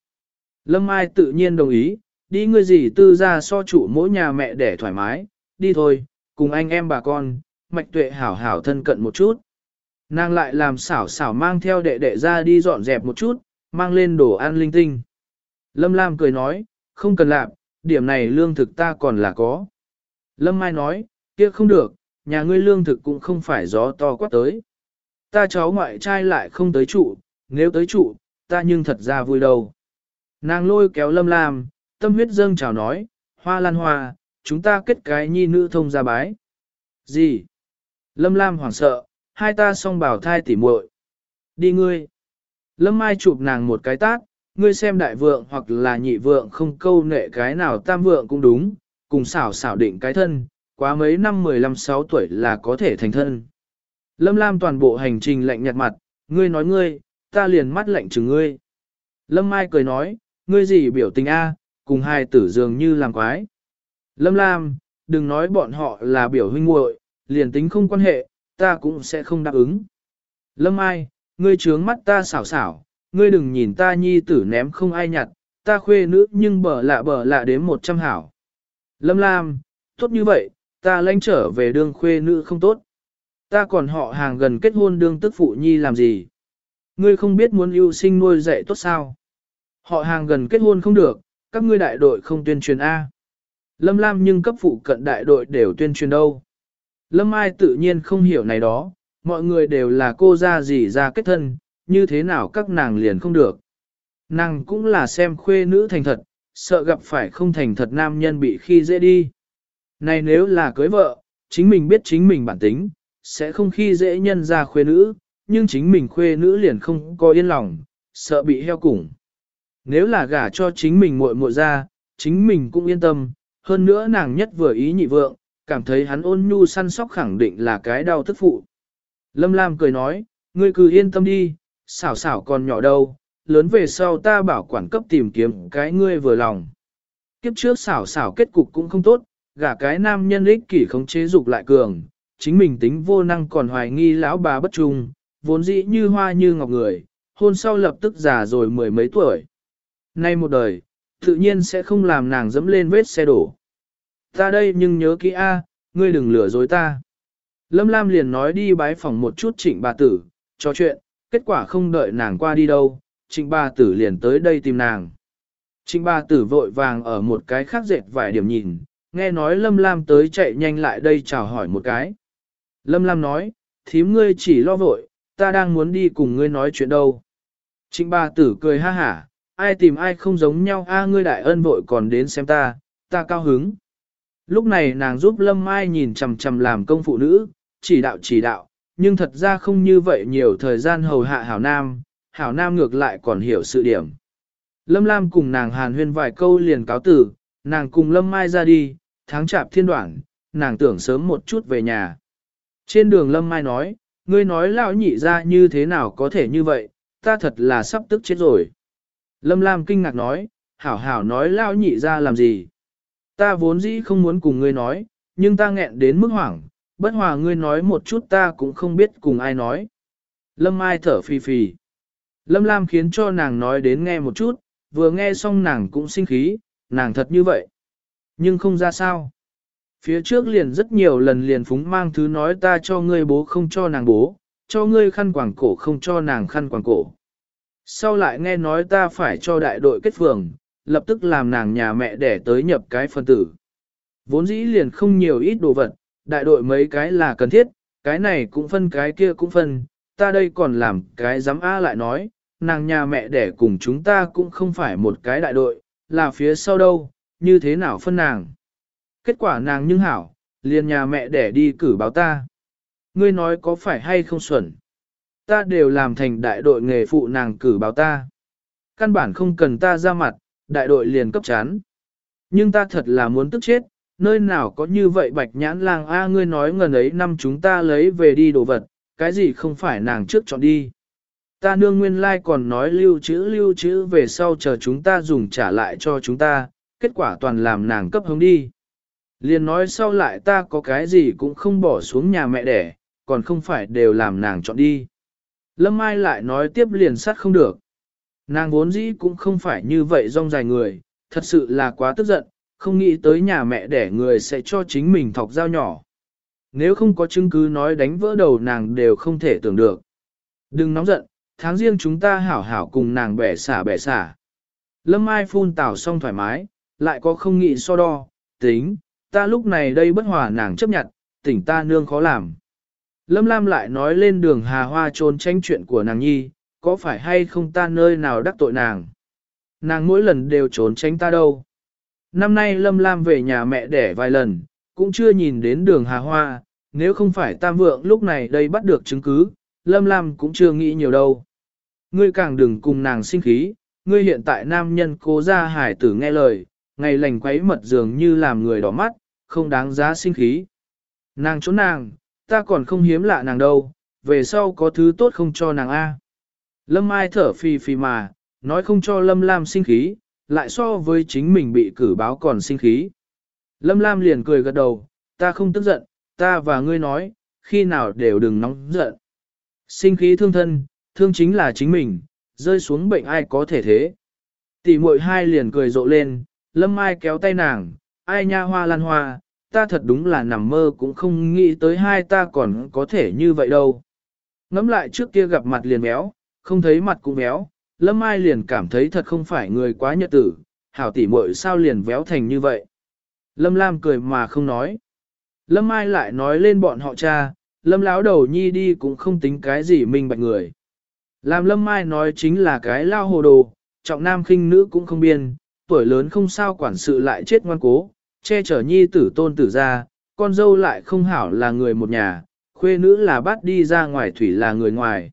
Lâm Mai tự nhiên đồng ý, đi ngươi gì tư ra so chủ mỗi nhà mẹ để thoải mái, đi thôi, cùng anh em bà con, mạch tuệ hảo hảo thân cận một chút. Nàng lại làm xảo xảo mang theo đệ đệ ra đi dọn dẹp một chút, mang lên đồ ăn linh tinh. Lâm Lam cười nói, không cần làm, điểm này lương thực ta còn là có. Lâm Mai nói, kia không được, nhà ngươi lương thực cũng không phải gió to quát tới. Ta cháu ngoại trai lại không tới trụ, nếu tới trụ, ta nhưng thật ra vui đâu. Nàng lôi kéo Lâm Lam, tâm huyết dâng chào nói, hoa lan hoa, chúng ta kết cái nhi nữ thông ra bái. Gì? Lâm Lam hoảng sợ, hai ta song bảo thai tỉ muội. Đi ngươi. Lâm Mai chụp nàng một cái tát, ngươi xem đại vượng hoặc là nhị vượng không câu nệ cái nào tam vượng cũng đúng, cùng xảo xảo định cái thân, quá mấy năm 15-6 tuổi là có thể thành thân. Lâm Lam toàn bộ hành trình lạnh nhạt mặt, ngươi nói ngươi, ta liền mắt lạnh chừng ngươi. Lâm Mai cười nói, ngươi gì biểu tình a, cùng hai tử dường như làm quái. Lâm Lam, đừng nói bọn họ là biểu huynh muội, liền tính không quan hệ, ta cũng sẽ không đáp ứng. Lâm Ai, ngươi trướng mắt ta xảo xảo, ngươi đừng nhìn ta nhi tử ném không ai nhặt, ta khuê nữ nhưng bở lạ bở lạ đến một trăm hảo. Lâm Lam, tốt như vậy, ta lãnh trở về đương khuê nữ không tốt. Ta còn họ hàng gần kết hôn đương tức phụ nhi làm gì? Ngươi không biết muốn yêu sinh nuôi dạy tốt sao? Họ hàng gần kết hôn không được, các ngươi đại đội không tuyên truyền A. Lâm Lam nhưng cấp phụ cận đại đội đều tuyên truyền đâu. Lâm Ai tự nhiên không hiểu này đó, mọi người đều là cô ra gì ra kết thân, như thế nào các nàng liền không được. Nàng cũng là xem khuê nữ thành thật, sợ gặp phải không thành thật nam nhân bị khi dễ đi. Này nếu là cưới vợ, chính mình biết chính mình bản tính, sẽ không khi dễ nhân ra khuê nữ, nhưng chính mình khuê nữ liền không có yên lòng, sợ bị heo củng. Nếu là gả cho chính mình muội muội ra, chính mình cũng yên tâm, hơn nữa nàng nhất vừa ý nhị vượng, cảm thấy hắn ôn nhu săn sóc khẳng định là cái đau tức phụ. Lâm Lam cười nói, ngươi cứ yên tâm đi, xảo xảo còn nhỏ đâu, lớn về sau ta bảo quản cấp tìm kiếm cái ngươi vừa lòng. Kiếp trước xảo xảo kết cục cũng không tốt, gả cái nam nhân ích kỷ không chế dục lại cường, chính mình tính vô năng còn hoài nghi lão bà bất trung, vốn dĩ như hoa như ngọc người, hôn sau lập tức già rồi mười mấy tuổi. Nay một đời, tự nhiên sẽ không làm nàng dẫm lên vết xe đổ. Ta đây nhưng nhớ kỹ A, ngươi đừng lừa dối ta. Lâm Lam liền nói đi bái phòng một chút trịnh bà tử, trò chuyện, kết quả không đợi nàng qua đi đâu, trịnh bà tử liền tới đây tìm nàng. Trịnh bà tử vội vàng ở một cái khác dệt vài điểm nhìn, nghe nói Lâm Lam tới chạy nhanh lại đây chào hỏi một cái. Lâm Lam nói, thím ngươi chỉ lo vội, ta đang muốn đi cùng ngươi nói chuyện đâu. Trịnh bà tử cười ha hả, ai tìm ai không giống nhau a ngươi đại ân vội còn đến xem ta, ta cao hứng. Lúc này nàng giúp Lâm Mai nhìn chằm chằm làm công phụ nữ, chỉ đạo chỉ đạo, nhưng thật ra không như vậy nhiều thời gian hầu hạ Hảo Nam, Hảo Nam ngược lại còn hiểu sự điểm. Lâm Lam cùng nàng hàn huyên vài câu liền cáo tử, nàng cùng Lâm Mai ra đi, tháng chạp thiên đoạn, nàng tưởng sớm một chút về nhà. Trên đường Lâm Mai nói, ngươi nói lão nhị ra như thế nào có thể như vậy, ta thật là sắp tức chết rồi. Lâm Lam kinh ngạc nói, hảo hảo nói lão nhị ra làm gì. Ta vốn dĩ không muốn cùng ngươi nói, nhưng ta nghẹn đến mức hoảng, bất hòa ngươi nói một chút ta cũng không biết cùng ai nói. Lâm Mai thở phì phì. Lâm Lam khiến cho nàng nói đến nghe một chút, vừa nghe xong nàng cũng sinh khí, nàng thật như vậy. Nhưng không ra sao. Phía trước liền rất nhiều lần liền phúng mang thứ nói ta cho ngươi bố không cho nàng bố, cho ngươi khăn quàng cổ không cho nàng khăn quàng cổ. Sau lại nghe nói ta phải cho đại đội kết phường, lập tức làm nàng nhà mẹ để tới nhập cái phân tử. Vốn dĩ liền không nhiều ít đồ vật, đại đội mấy cái là cần thiết, cái này cũng phân cái kia cũng phân, ta đây còn làm cái dám A lại nói, nàng nhà mẹ đẻ cùng chúng ta cũng không phải một cái đại đội, là phía sau đâu, như thế nào phân nàng. Kết quả nàng nhưng hảo, liền nhà mẹ đẻ đi cử báo ta. Ngươi nói có phải hay không xuẩn? Ta đều làm thành đại đội nghề phụ nàng cử báo ta. Căn bản không cần ta ra mặt, đại đội liền cấp chán. Nhưng ta thật là muốn tức chết, nơi nào có như vậy bạch nhãn lang A ngươi nói ngần ấy năm chúng ta lấy về đi đồ vật, cái gì không phải nàng trước chọn đi. Ta nương nguyên lai like còn nói lưu trữ lưu trữ về sau chờ chúng ta dùng trả lại cho chúng ta, kết quả toàn làm nàng cấp hống đi. Liền nói sau lại ta có cái gì cũng không bỏ xuống nhà mẹ đẻ, còn không phải đều làm nàng chọn đi. Lâm Mai lại nói tiếp liền sát không được. Nàng vốn dĩ cũng không phải như vậy rong dài người, thật sự là quá tức giận, không nghĩ tới nhà mẹ đẻ người sẽ cho chính mình thọc dao nhỏ. Nếu không có chứng cứ nói đánh vỡ đầu nàng đều không thể tưởng được. Đừng nóng giận, tháng riêng chúng ta hảo hảo cùng nàng bẻ xả bẻ xả. Lâm Mai phun tảo xong thoải mái, lại có không nghĩ so đo, tính, ta lúc này đây bất hòa nàng chấp nhận, tỉnh ta nương khó làm. Lâm Lam lại nói lên đường hà hoa trốn tranh chuyện của nàng nhi, có phải hay không ta nơi nào đắc tội nàng. Nàng mỗi lần đều trốn tránh ta đâu. Năm nay Lâm Lam về nhà mẹ đẻ vài lần, cũng chưa nhìn đến đường hà hoa, nếu không phải tam vượng lúc này đây bắt được chứng cứ, Lâm Lam cũng chưa nghĩ nhiều đâu. Ngươi càng đừng cùng nàng sinh khí, ngươi hiện tại nam nhân cố ra hải tử nghe lời, ngày lành quấy mật dường như làm người đỏ mắt, không đáng giá sinh khí. Nàng trốn nàng, ta còn không hiếm lạ nàng đâu, về sau có thứ tốt không cho nàng A. Lâm Mai thở phì phì mà, nói không cho Lâm Lam sinh khí, lại so với chính mình bị cử báo còn sinh khí. Lâm Lam liền cười gật đầu, ta không tức giận, ta và ngươi nói, khi nào đều đừng nóng giận. Sinh khí thương thân, thương chính là chính mình, rơi xuống bệnh ai có thể thế. Tỷ muội hai liền cười rộ lên, Lâm Mai kéo tay nàng, ai nha hoa lan hoa, ta thật đúng là nằm mơ cũng không nghĩ tới hai ta còn có thể như vậy đâu. Ngắm lại trước kia gặp mặt liền méo không thấy mặt cũng béo, Lâm Mai liền cảm thấy thật không phải người quá nhật tử, hảo tỉ muội sao liền véo thành như vậy. Lâm Lam cười mà không nói. Lâm Mai lại nói lên bọn họ cha, Lâm lão đầu nhi đi cũng không tính cái gì mình bạch người. Làm Lâm Mai nói chính là cái lao hồ đồ, trọng nam khinh nữ cũng không biên, tuổi lớn không sao quản sự lại chết ngoan cố, che chở nhi tử tôn tử ra, con dâu lại không hảo là người một nhà, khuê nữ là bắt đi ra ngoài thủy là người ngoài.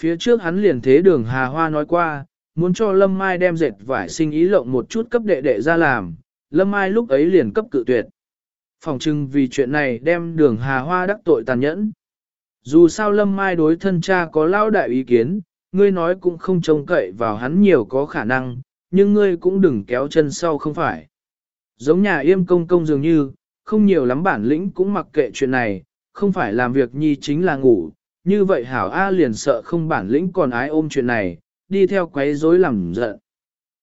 Phía trước hắn liền thế đường Hà Hoa nói qua, muốn cho Lâm Mai đem dệt vải sinh ý lộng một chút cấp đệ đệ ra làm, Lâm Mai lúc ấy liền cấp cự tuyệt. Phòng trưng vì chuyện này đem đường Hà Hoa đắc tội tàn nhẫn. Dù sao Lâm Mai đối thân cha có lao đại ý kiến, ngươi nói cũng không trông cậy vào hắn nhiều có khả năng, nhưng ngươi cũng đừng kéo chân sau không phải. Giống nhà yêm công công dường như, không nhiều lắm bản lĩnh cũng mặc kệ chuyện này, không phải làm việc nhi chính là ngủ, như vậy hảo A liền sợ không bản lĩnh còn ái ôm chuyện này, đi theo quấy rối làm giận.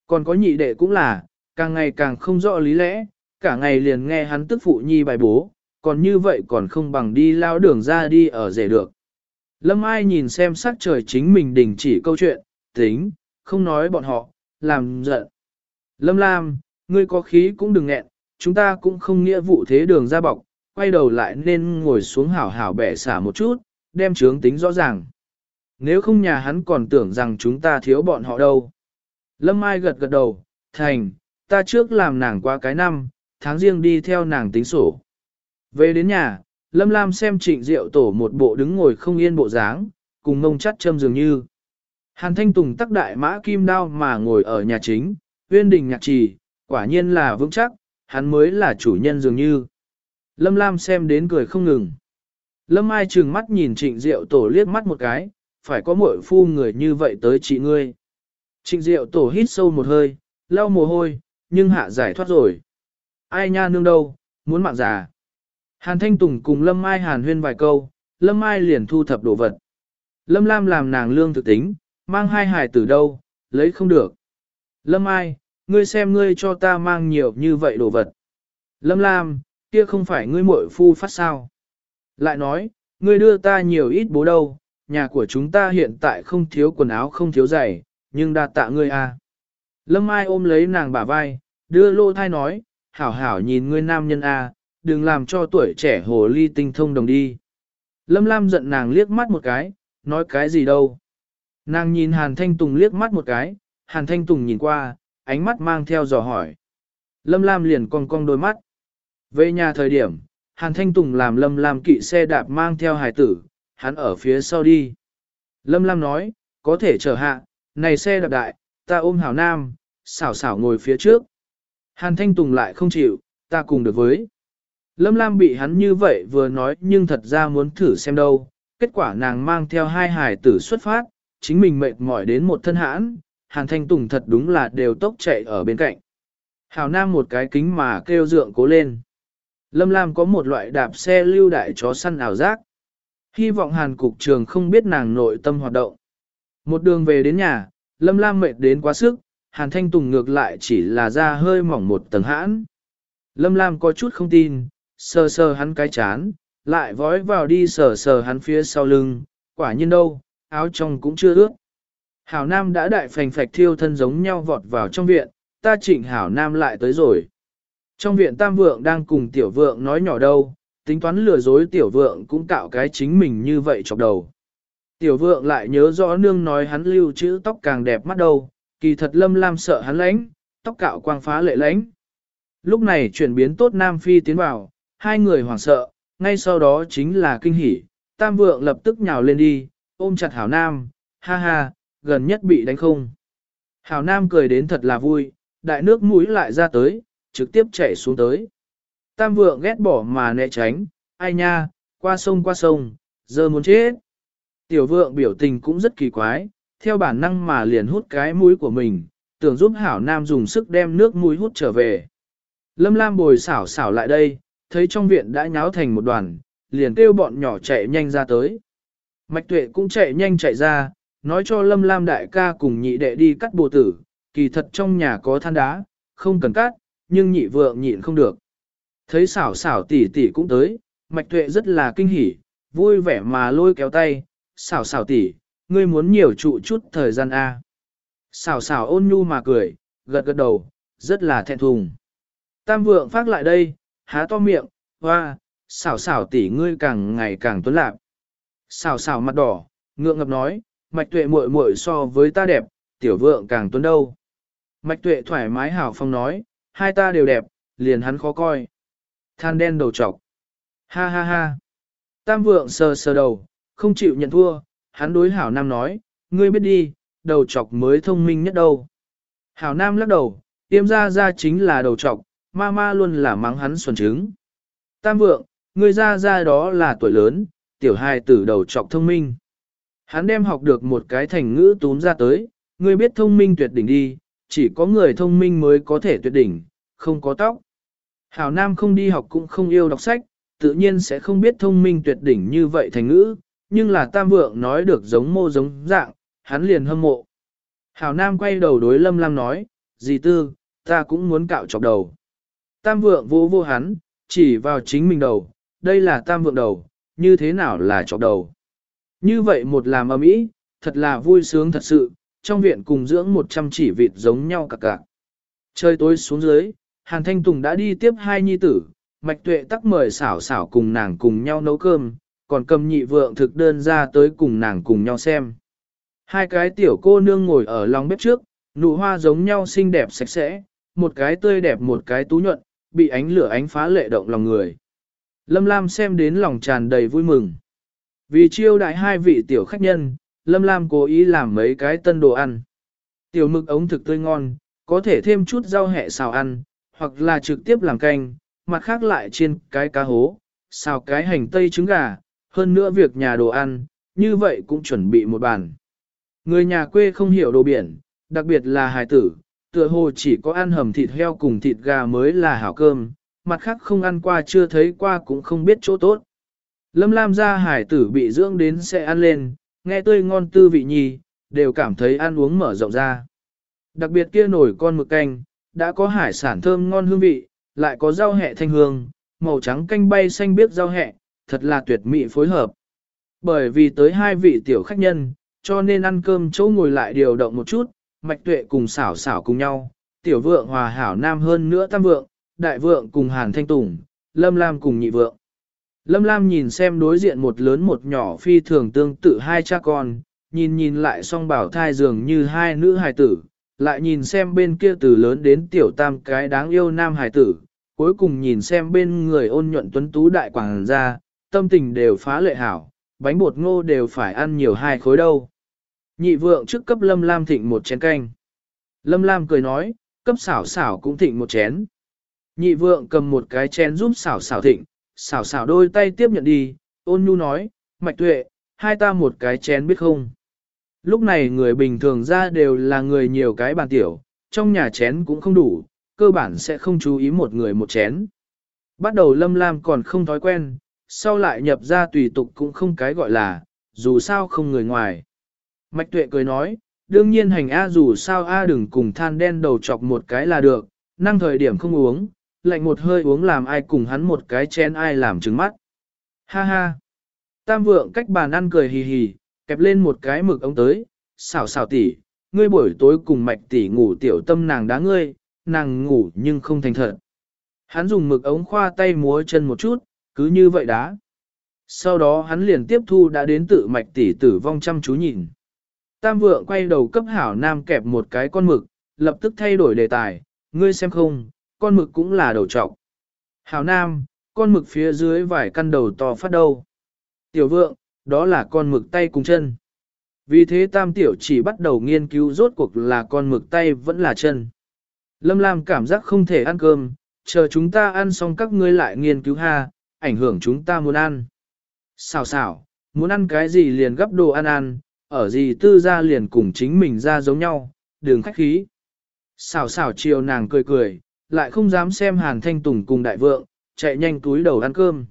Còn có nhị đệ cũng là, càng ngày càng không rõ lý lẽ, cả ngày liền nghe hắn tức phụ nhi bài bố, còn như vậy còn không bằng đi lao đường ra đi ở rể được. Lâm ai nhìn xem sắc trời chính mình đình chỉ câu chuyện, tính, không nói bọn họ, làm giận. Lâm Lam, ngươi có khí cũng đừng nghẹn, chúng ta cũng không nghĩa vụ thế đường ra bọc, quay đầu lại nên ngồi xuống hảo hảo bẻ xả một chút, đem chướng tính rõ ràng. Nếu không nhà hắn còn tưởng rằng chúng ta thiếu bọn họ đâu. Lâm Mai gật gật đầu, thành, ta trước làm nàng qua cái năm, tháng riêng đi theo nàng tính sổ. Về đến nhà, Lâm Lam xem trịnh Diệu tổ một bộ đứng ngồi không yên bộ dáng, cùng mông chắt châm dường như. Hàn Thanh Tùng tắc đại mã kim đao mà ngồi ở nhà chính, uyên đình nhạc trì, quả nhiên là vững chắc, hắn mới là chủ nhân dường như. Lâm Lam xem đến cười không ngừng. Lâm Ai trừng mắt nhìn trịnh Diệu tổ liếc mắt một cái, phải có muội phu người như vậy tới chị ngươi. Trịnh Diệu tổ hít sâu một hơi, lau mồ hôi, nhưng hạ giải thoát rồi. Ai nha nương đâu, muốn mạng già. Hàn Thanh Tùng cùng Lâm Mai hàn huyên vài câu, Lâm Mai liền thu thập đồ vật. Lâm Lam làm nàng lương thực tính, mang hai hài từ đâu, lấy không được. Lâm Mai, ngươi xem ngươi cho ta mang nhiều như vậy đồ vật. Lâm Lam, kia không phải ngươi muội phu phát sao. Lại nói, ngươi đưa ta nhiều ít bố đâu, nhà của chúng ta hiện tại không thiếu quần áo không thiếu giày, nhưng đa tạ ngươi à. Lâm Mai ôm lấy nàng bả vai, đưa lô thai nói, hảo hảo nhìn ngươi nam nhân a, à, đừng làm cho tuổi trẻ hồ ly tinh thông đồng đi. Lâm Lam giận nàng liếc mắt một cái, nói cái gì đâu. Nàng nhìn Hàn Thanh Tùng liếc mắt một cái, Hàn Thanh Tùng nhìn qua, ánh mắt mang theo dò hỏi. Lâm Lam liền cong cong đôi mắt. Về nhà thời điểm, Hàn Thanh Tùng làm Lâm Lam kỵ xe đạp mang theo hải tử, hắn ở phía sau đi. Lâm Lam nói, có thể chờ hạ, này xe đạp đại, ta ôm hảo nam, xảo xảo ngồi phía trước. Hàn Thanh Tùng lại không chịu, ta cùng được với. Lâm Lam bị hắn như vậy vừa nói nhưng thật ra muốn thử xem đâu. Kết quả nàng mang theo hai hải tử xuất phát, chính mình mệt mỏi đến một thân hãn, Hàn Thanh Tùng thật đúng là đều tốc chạy ở bên cạnh. Hào Nam một cái kính mà kêu dượng cố lên. Lâm Lam có một loại đạp xe lưu đại chó săn ảo giác. Hy vọng Hàn Cục Trường không biết nàng nội tâm hoạt động. Một đường về đến nhà, Lâm Lam mệt đến quá sức, Hàn Thanh Tùng ngược lại chỉ là ra hơi mỏng một tầng hãn. Lâm Lam có chút không tin, sờ sờ hắn cái chán, lại vói vào đi sờ sờ hắn phía sau lưng, quả nhiên đâu, áo trong cũng chưa ướt. Hảo Nam đã đại phành phạch thiêu thân giống nhau vọt vào trong viện, ta chỉnh Hảo Nam lại tới rồi. Trong viện Tam Vượng đang cùng Tiểu Vượng nói nhỏ đâu, tính toán lừa dối Tiểu Vượng cũng cạo cái chính mình như vậy chọc đầu. Tiểu Vượng lại nhớ rõ nương nói hắn lưu chữ tóc càng đẹp mắt đâu, kỳ thật Lâm Lam sợ hắn lãnh, tóc cạo quang phá lệ lãnh. Lúc này chuyển biến tốt Nam Phi tiến vào, hai người hoảng sợ, ngay sau đó chính là kinh hỉ, Tam Vượng lập tức nhào lên đi, ôm chặt Hảo Nam, ha ha, gần nhất bị đánh không. Hảo Nam cười đến thật là vui, đại nước mũi lại ra tới, trực tiếp chạy xuống tới. Tam vượng ghét bỏ mà né tránh, ai nha, qua sông qua sông, giờ muốn chết. Tiểu vượng biểu tình cũng rất kỳ quái, theo bản năng mà liền hút cái mũi của mình, tưởng giúp hảo nam dùng sức đem nước mũi hút trở về. Lâm Lam bồi xảo xảo lại đây, thấy trong viện đã nháo thành một đoàn, liền kêu bọn nhỏ chạy nhanh ra tới. Mạch tuệ cũng chạy nhanh chạy ra, nói cho Lâm Lam đại ca cùng nhị đệ đi cắt bồ tử, kỳ thật trong nhà có than đá, không cần cắt, nhưng nhị vượng nhịn không được. Thấy xảo xảo tỷ tỷ cũng tới, mạch tuệ rất là kinh hỉ, vui vẻ mà lôi kéo tay, xảo xảo tỷ, ngươi muốn nhiều trụ chút thời gian A. Xảo xảo ôn nhu mà cười, gật gật đầu, rất là thẹn thùng. Tam vượng phát lại đây, há to miệng, hoa, xảo xảo tỷ ngươi càng ngày càng tuấn lạc. Xảo xảo mặt đỏ, ngượng ngập nói, mạch tuệ muội muội so với ta đẹp, tiểu vượng càng tuấn đâu. Mạch tuệ thoải mái hảo phong nói, hai ta đều đẹp, liền hắn khó coi. Than đen đầu trọc. Ha ha ha. Tam vượng sờ sờ đầu, không chịu nhận thua, hắn đối hảo nam nói, ngươi biết đi, đầu trọc mới thông minh nhất đâu. Hảo nam lắc đầu, tiêm ra ra chính là đầu trọc, ma ma luôn là mắng hắn xuẩn trứng. Tam vượng, ngươi ra ra đó là tuổi lớn, tiểu hài tử đầu trọc thông minh. Hắn đem học được một cái thành ngữ tún ra tới, ngươi biết thông minh tuyệt đỉnh đi, chỉ có người thông minh mới có thể tuyệt đỉnh, không có tóc. Hảo Nam không đi học cũng không yêu đọc sách, tự nhiên sẽ không biết thông minh tuyệt đỉnh như vậy thành ngữ, nhưng là Tam Vượng nói được giống mô giống dạng, hắn liền hâm mộ. Hảo Nam quay đầu đối Lâm Lam nói, dì tư, ta cũng muốn cạo chọc đầu. Tam Vượng vô vô hắn, chỉ vào chính mình đầu, đây là Tam Vượng đầu, như thế nào là chọc đầu. Như vậy một làm âm ý, thật là vui sướng thật sự, trong viện cùng dưỡng một trăm chỉ vịt giống nhau cả cả. Trời tối xuống dưới, Hàn Thanh Tùng đã đi tiếp hai nhi tử, Mạch Tuệ tắc mời xảo xảo cùng nàng cùng nhau nấu cơm, còn cầm nhị vượng thực đơn ra tới cùng nàng cùng nhau xem. Hai cái tiểu cô nương ngồi ở lòng bếp trước, nụ hoa giống nhau xinh đẹp sạch sẽ, một cái tươi đẹp một cái tú nhuận, bị ánh lửa ánh phá lệ động lòng người. Lâm Lam xem đến lòng tràn đầy vui mừng. Vì chiêu đại hai vị tiểu khách nhân, Lâm Lam cố ý làm mấy cái tân đồ ăn. Tiểu mực ống thực tươi ngon, có thể thêm chút rau hẹ xào ăn, hoặc là trực tiếp làm canh, mặt khác lại chiên cái cá hố, xào cái hành tây trứng gà, hơn nữa việc nhà đồ ăn, như vậy cũng chuẩn bị một bàn. Người nhà quê không hiểu đồ biển, đặc biệt là hài tử, tựa hồ chỉ có ăn hầm thịt heo cùng thịt gà mới là hảo cơm, mặt khác không ăn qua chưa thấy qua cũng không biết chỗ tốt. Lâm Lam ra hải tử bị dưỡng đến sẽ ăn lên, nghe tươi ngon tư vị nhì, đều cảm thấy ăn uống mở rộng ra. Đặc biệt kia nổi con mực canh, đã có hải sản thơm ngon hương vị, lại có rau hẹ thanh hương, màu trắng canh bay xanh biếc rau hẹ, thật là tuyệt mỹ phối hợp. Bởi vì tới hai vị tiểu khách nhân, cho nên ăn cơm chỗ ngồi lại điều động một chút, mạch tuệ cùng xảo xảo cùng nhau, tiểu vượng hòa hảo nam hơn nữa tam vượng, đại vượng cùng hàn thanh tùng, lâm lam cùng nhị vượng. Lâm lam nhìn xem đối diện một lớn một nhỏ phi thường tương tự hai cha con, nhìn nhìn lại song bảo thai dường như hai nữ hài tử, lại nhìn xem bên kia từ lớn đến tiểu tam cái đáng yêu nam hài tử, cuối cùng nhìn xem bên người ôn nhuận tuấn tú đại quảng ra, tâm tình đều phá lệ hảo, bánh bột ngô đều phải ăn nhiều hai khối đâu. Nhị vượng trước cấp Lâm Lam thịnh một chén canh. Lâm Lam cười nói, cấp xảo xảo cũng thịnh một chén. Nhị vượng cầm một cái chén giúp xảo xảo thịnh, xảo xảo đôi tay tiếp nhận đi, ôn nhu nói, mạch tuệ, hai ta một cái chén biết không. Lúc này người bình thường ra đều là người nhiều cái bàn tiểu, trong nhà chén cũng không đủ, cơ bản sẽ không chú ý một người một chén. Bắt đầu lâm lam còn không thói quen, sau lại nhập ra tùy tục cũng không cái gọi là, dù sao không người ngoài. Mạch tuệ cười nói, đương nhiên hành A dù sao A đừng cùng than đen đầu chọc một cái là được, năng thời điểm không uống, lạnh một hơi uống làm ai cùng hắn một cái chén ai làm trứng mắt. Ha ha! Tam vượng cách bàn ăn cười hì hì, kẹp lên một cái mực ống tới, xảo xảo tỉ, ngươi buổi tối cùng mạch tỉ ngủ tiểu tâm nàng đá ngươi, nàng ngủ nhưng không thành thật. Hắn dùng mực ống khoa tay múa chân một chút, cứ như vậy đá. Sau đó hắn liền tiếp thu đã đến tự mạch tỷ tử vong chăm chú nhìn. Tam vượng quay đầu cấp hảo nam kẹp một cái con mực, lập tức thay đổi đề tài, ngươi xem không, con mực cũng là đầu trọc. Hảo nam, con mực phía dưới vài căn đầu to phát đâu. Tiểu vượng, đó là con mực tay cùng chân. Vì thế tam tiểu chỉ bắt đầu nghiên cứu rốt cuộc là con mực tay vẫn là chân. Lâm Lam cảm giác không thể ăn cơm, chờ chúng ta ăn xong các ngươi lại nghiên cứu ha, ảnh hưởng chúng ta muốn ăn. Xào xào, muốn ăn cái gì liền gấp đồ ăn ăn, ở gì tư ra liền cùng chính mình ra giống nhau, đường khách khí. Xào xào chiều nàng cười cười, lại không dám xem Hàn Thanh Tùng cùng đại vượng, chạy nhanh túi đầu ăn cơm.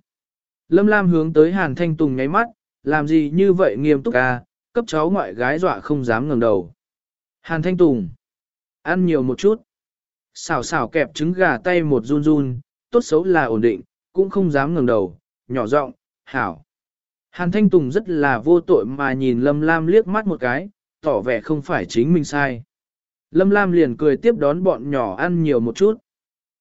Lâm Lam hướng tới Hàn Thanh Tùng nháy mắt, làm gì như vậy nghiêm túc à, cấp cháu ngoại gái dọa không dám ngẩng đầu. Hàn Thanh Tùng, ăn nhiều một chút. Xào xào kẹp trứng gà tay một run run, tốt xấu là ổn định, cũng không dám ngẩng đầu, nhỏ giọng, hảo. Hàn Thanh Tùng rất là vô tội mà nhìn Lâm Lam liếc mắt một cái, tỏ vẻ không phải chính mình sai. Lâm Lam liền cười tiếp đón bọn nhỏ ăn nhiều một chút.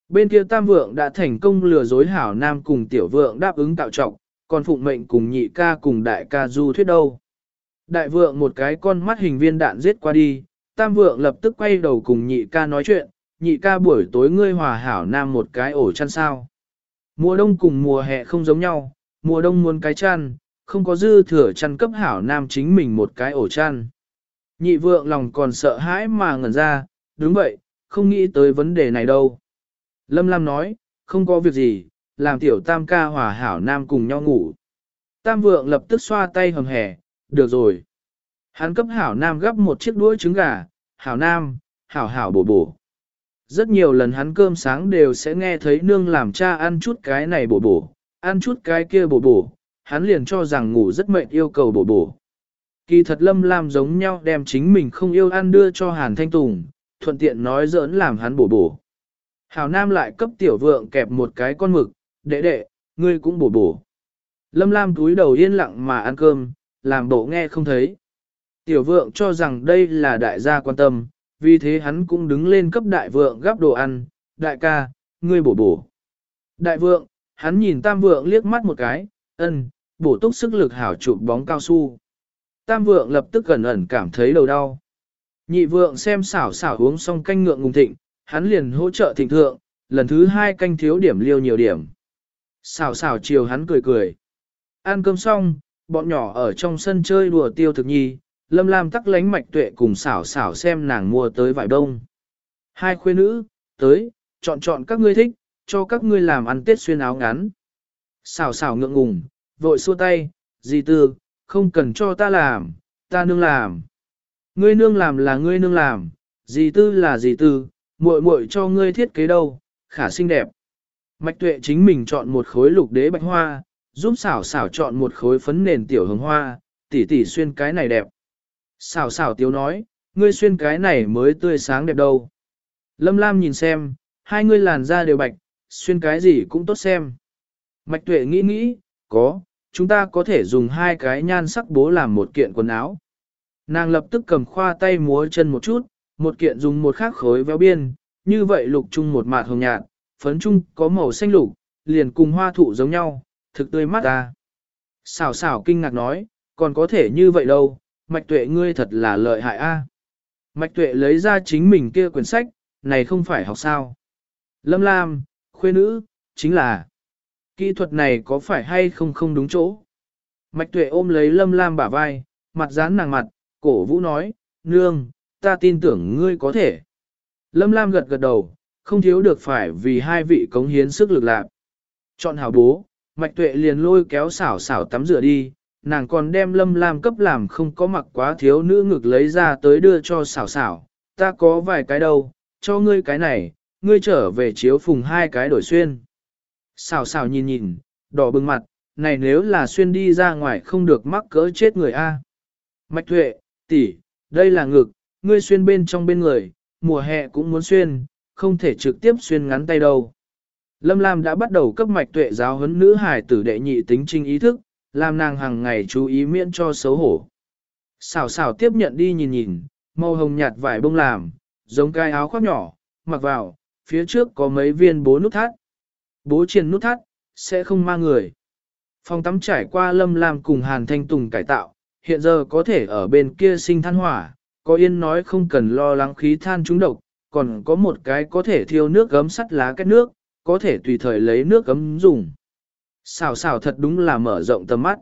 Bên kia Tam Vượng đã thành công lừa dối hảo nam cùng Tiểu Vượng đáp ứng tạo trọng, còn phụng mệnh cùng nhị ca cùng đại ca du thuyết đâu. Đại Vượng một cái con mắt hình viên đạn giết qua đi, Tam Vượng lập tức quay đầu cùng nhị ca nói chuyện, nhị ca buổi tối ngươi hòa hảo nam một cái ổ chăn sao. Mùa đông cùng mùa hè không giống nhau, mùa đông muốn cái chăn, không có dư thừa chăn cấp hảo nam chính mình một cái ổ chăn. Nhị vượng lòng còn sợ hãi mà ngẩn ra, đúng vậy, không nghĩ tới vấn đề này đâu. Lâm Lam nói, không có việc gì, làm tiểu tam ca hòa hảo nam cùng nhau ngủ. Tam vượng lập tức xoa tay hầm hẻ, được rồi. Hắn cấp hảo nam gấp một chiếc đuôi trứng gà, hảo nam, hảo hảo bổ bổ. Rất nhiều lần hắn cơm sáng đều sẽ nghe thấy nương làm cha ăn chút cái này bổ bổ, ăn chút cái kia bổ bổ, hắn liền cho rằng ngủ rất mệt yêu cầu bổ bổ. Kỳ thật Lâm Lam giống nhau đem chính mình không yêu ăn đưa cho Hàn Thanh Tùng, thuận tiện nói giỡn làm hắn bổ bổ. Hào Nam lại cấp tiểu vượng kẹp một cái con mực, đệ đệ, ngươi cũng bổ bổ. Lâm Lam túi đầu yên lặng mà ăn cơm, làm bộ nghe không thấy. Tiểu vượng cho rằng đây là đại gia quan tâm, vì thế hắn cũng đứng lên cấp đại vượng gắp đồ ăn, đại ca, ngươi bổ bổ. Đại vượng, hắn nhìn tam vượng liếc mắt một cái, ân, bổ túc sức lực hảo chụp bóng cao su. Tam vượng lập tức gần ẩn cảm thấy đầu đau. Nhị vượng xem xảo xảo uống xong canh ngượng ngùng thịnh, hắn liền hỗ trợ thịnh thượng, lần thứ hai canh thiếu điểm liêu nhiều điểm. Xào xào chiều hắn cười cười. Ăn cơm xong, bọn nhỏ ở trong sân chơi đùa tiêu thực nhi, lâm lam tắc lánh mạch tuệ cùng xảo xảo xem nàng mua tới vải đông. Hai khuê nữ, tới, chọn chọn các ngươi thích, cho các ngươi làm ăn tết xuyên áo ngắn. Xảo xảo ngượng ngùng, vội xua tay, dì tư, không cần cho ta làm, ta nương làm. Ngươi nương làm là ngươi nương làm, dì tư là dì tư, muội muội cho ngươi thiết kế đâu, khả xinh đẹp. Mạch tuệ chính mình chọn một khối lục đế bạch hoa, giúp xảo xảo chọn một khối phấn nền tiểu hồng hoa, tỷ tỷ xuyên cái này đẹp. Xảo xảo tiếu nói, ngươi xuyên cái này mới tươi sáng đẹp đâu. Lâm Lam nhìn xem, hai ngươi làn da đều bạch, xuyên cái gì cũng tốt xem. Mạch tuệ nghĩ nghĩ, có, chúng ta có thể dùng hai cái nhan sắc bố làm một kiện quần áo. Nàng lập tức cầm khoa tay múa chân một chút, một kiện dùng một khắc khối véo biên, như vậy lục chung một mạt hồng nhạt, phấn chung có màu xanh lục, liền cùng hoa thụ giống nhau, thực tươi mắt ta. Xảo xảo kinh ngạc nói, còn có thể như vậy đâu, mạch tuệ ngươi thật là lợi hại a. Mạch tuệ lấy ra chính mình kia quyển sách, này không phải học sao. Lâm Lam, khuê nữ, chính là, kỹ thuật này có phải hay không không đúng chỗ. Mạch tuệ ôm lấy Lâm Lam bả vai, mặt dán nàng mặt, cổ vũ nói, nương, ta tin tưởng ngươi có thể. Lâm Lam gật gật đầu, không thiếu được phải vì hai vị cống hiến sức lực lạc. Chọn hảo bố, Mạch Tuệ liền lôi kéo xảo xảo tắm rửa đi, nàng còn đem Lâm Lam cấp làm không có mặc quá thiếu nữ ngực lấy ra tới đưa cho xảo xảo, ta có vài cái đâu, cho ngươi cái này, ngươi trở về chiếu phùng hai cái đổi xuyên. Xảo xảo nhìn nhìn, đỏ bừng mặt, này nếu là xuyên đi ra ngoài không được mắc cỡ chết người a. Mạch Tuệ, tỷ, đây là ngực, ngươi xuyên bên trong bên người, mùa hè cũng muốn xuyên, không thể trực tiếp xuyên ngắn tay đâu. Lâm Lam đã bắt đầu cấp mạch tuệ giáo huấn nữ hải tử đệ nhị tính trinh ý thức, làm nàng hàng ngày chú ý miễn cho xấu hổ. Xảo xảo tiếp nhận đi nhìn nhìn, màu hồng nhạt vải bông làm, giống cái áo khoác nhỏ, mặc vào, phía trước có mấy viên bố nút thắt. Bố triền nút thắt, sẽ không ma người. Phòng tắm trải qua Lâm Lam cùng Hàn Thanh Tùng cải tạo, hiện giờ có thể ở bên kia sinh than hỏa, có yên nói không cần lo lắng khí than trúng độc, còn có một cái có thể thiêu nước gấm sắt lá kết nước, có thể tùy thời lấy nước gấm dùng. Xào xào thật đúng là mở rộng tầm mắt.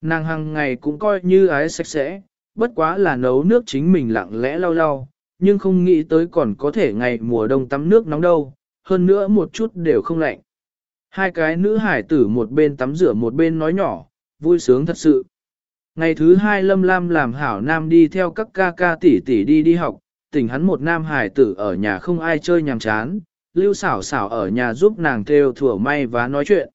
Nàng hàng ngày cũng coi như ái sạch sẽ, bất quá là nấu nước chính mình lặng lẽ lau lau, nhưng không nghĩ tới còn có thể ngày mùa đông tắm nước nóng đâu, hơn nữa một chút đều không lạnh. Hai cái nữ hải tử một bên tắm rửa một bên nói nhỏ, vui sướng thật sự. Ngày thứ hai Lâm Lam làm hảo nam đi theo các ca ca tỷ tỷ đi đi học, tỉnh hắn một nam hải tử ở nhà không ai chơi nhàm chán, lưu xảo xảo ở nhà giúp nàng theo thủa may và nói chuyện.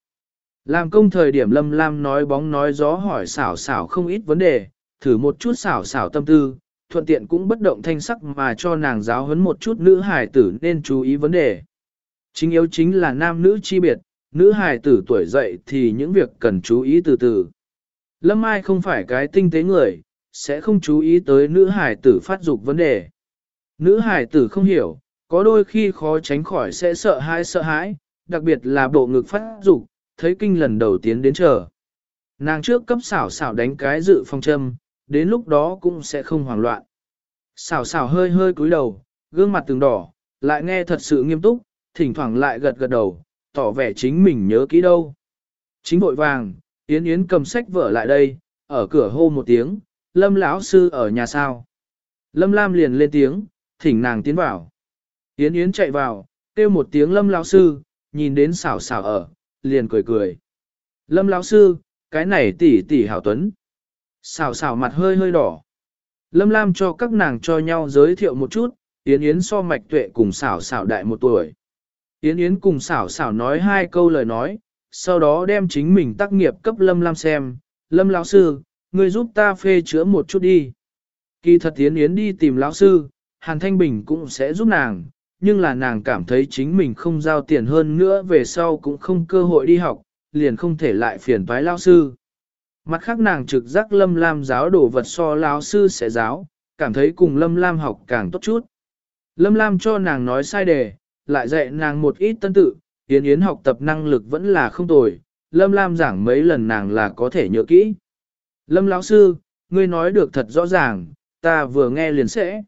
Làm công thời điểm Lâm Lam nói bóng nói gió hỏi xảo xảo không ít vấn đề, thử một chút xảo xảo tâm tư, thuận tiện cũng bất động thanh sắc mà cho nàng giáo huấn một chút nữ hải tử nên chú ý vấn đề. Chính yếu chính là nam nữ chi biệt, nữ hải tử tuổi dậy thì những việc cần chú ý từ từ. Lâm Ai không phải cái tinh tế người, sẽ không chú ý tới nữ hải tử phát dục vấn đề. Nữ hải tử không hiểu, có đôi khi khó tránh khỏi sẽ sợ hãi sợ hãi, đặc biệt là bộ ngực phát dục, thấy kinh lần đầu tiến đến chờ. Nàng trước cấp xảo xảo đánh cái dự phong châm, đến lúc đó cũng sẽ không hoảng loạn. Xảo xảo hơi hơi cúi đầu, gương mặt từng đỏ, lại nghe thật sự nghiêm túc, thỉnh thoảng lại gật gật đầu, tỏ vẻ chính mình nhớ kỹ đâu. Chính vội vàng, Yến Yến cầm sách vở lại đây, ở cửa hô một tiếng, Lâm lão sư ở nhà sao. Lâm Lam liền lên tiếng, thỉnh nàng tiến vào. Yến Yến chạy vào, kêu một tiếng Lâm lão sư, nhìn đến xảo xảo ở, liền cười cười. Lâm lão sư, cái này tỷ tỷ hảo tuấn. Xảo xảo mặt hơi hơi đỏ. Lâm Lam cho các nàng cho nhau giới thiệu một chút, Yến Yến so mạch tuệ cùng xảo xảo đại một tuổi. Yến Yến cùng xảo xảo nói hai câu lời nói, sau đó đem chính mình tác nghiệp cấp Lâm Lam xem, Lâm lão sư, người giúp ta phê chữa một chút đi. Kỳ thật Yến Yến đi tìm lão sư, Hàn Thanh Bình cũng sẽ giúp nàng, nhưng là nàng cảm thấy chính mình không giao tiền hơn nữa về sau cũng không cơ hội đi học, liền không thể lại phiền toái lão sư. Mặt khác nàng trực giác Lâm Lam giáo đồ vật so lão sư sẽ giáo, cảm thấy cùng Lâm Lam học càng tốt chút. Lâm Lam cho nàng nói sai đề, lại dạy nàng một ít tân tự, Yến Yến học tập năng lực vẫn là không tồi, Lâm Lam giảng mấy lần nàng là có thể nhớ kỹ. Lâm lão sư, ngươi nói được thật rõ ràng, ta vừa nghe liền sẽ.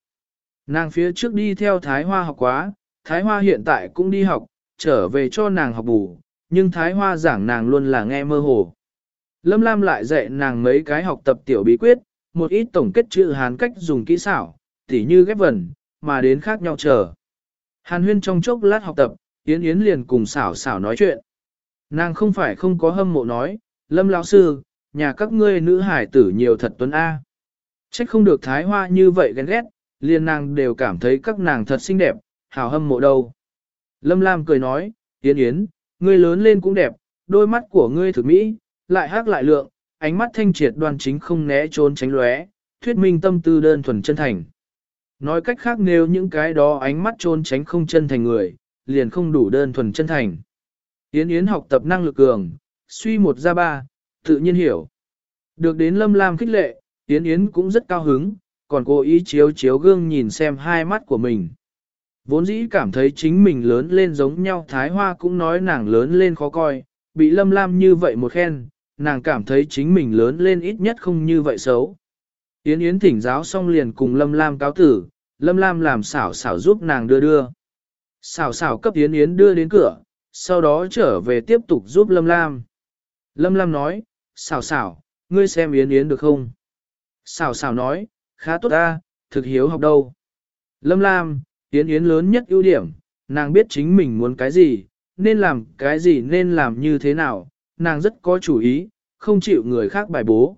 Nàng phía trước đi theo Thái Hoa học quá, Thái Hoa hiện tại cũng đi học, trở về cho nàng học bù, nhưng Thái Hoa giảng nàng luôn là nghe mơ hồ. Lâm Lam lại dạy nàng mấy cái học tập tiểu bí quyết, một ít tổng kết chữ Hán cách dùng kỹ xảo, tỉ như ghép vần, mà đến khác nhau chờ. Hàn huyên trong chốc lát học tập, Yến Yến liền cùng xảo xảo nói chuyện. Nàng không phải không có hâm mộ nói, Lâm lão sư, nhà các ngươi nữ hải tử nhiều thật tuấn A. Trách không được thái hoa như vậy ghen ghét, liền nàng đều cảm thấy các nàng thật xinh đẹp, hào hâm mộ đâu. Lâm Lam cười nói, Yến Yến, Ngươi lớn lên cũng đẹp, đôi mắt của ngươi thực mỹ, lại hắc lại lượng, ánh mắt thanh triệt đoan chính không né trốn tránh lóe, thuyết minh tâm tư đơn thuần chân thành. Nói cách khác nếu những cái đó ánh mắt trốn tránh không chân thành người, liền không đủ đơn thuần chân thành. Yến Yến học tập năng lực cường, suy một ra ba, tự nhiên hiểu. Được đến Lâm Lam khích lệ, Yến Yến cũng rất cao hứng, còn cố ý chiếu chiếu gương nhìn xem hai mắt của mình. Vốn dĩ cảm thấy chính mình lớn lên giống nhau Thái Hoa cũng nói nàng lớn lên khó coi, bị Lâm Lam như vậy một khen, nàng cảm thấy chính mình lớn lên ít nhất không như vậy xấu. Yến Yến thỉnh giáo xong liền cùng Lâm Lam cáo tử, Lâm Lam làm xảo xảo giúp nàng đưa đưa. Xảo xảo cấp Yến Yến đưa đến cửa, sau đó trở về tiếp tục giúp Lâm Lam. Lâm Lam nói, xảo xảo, ngươi xem Yến Yến được không? Xảo xảo nói, khá tốt ta, thực hiếu học đâu. Lâm Lam, Yến Yến lớn nhất ưu điểm, nàng biết chính mình muốn cái gì, nên làm cái gì nên làm như thế nào, nàng rất có chủ ý, không chịu người khác bài bố.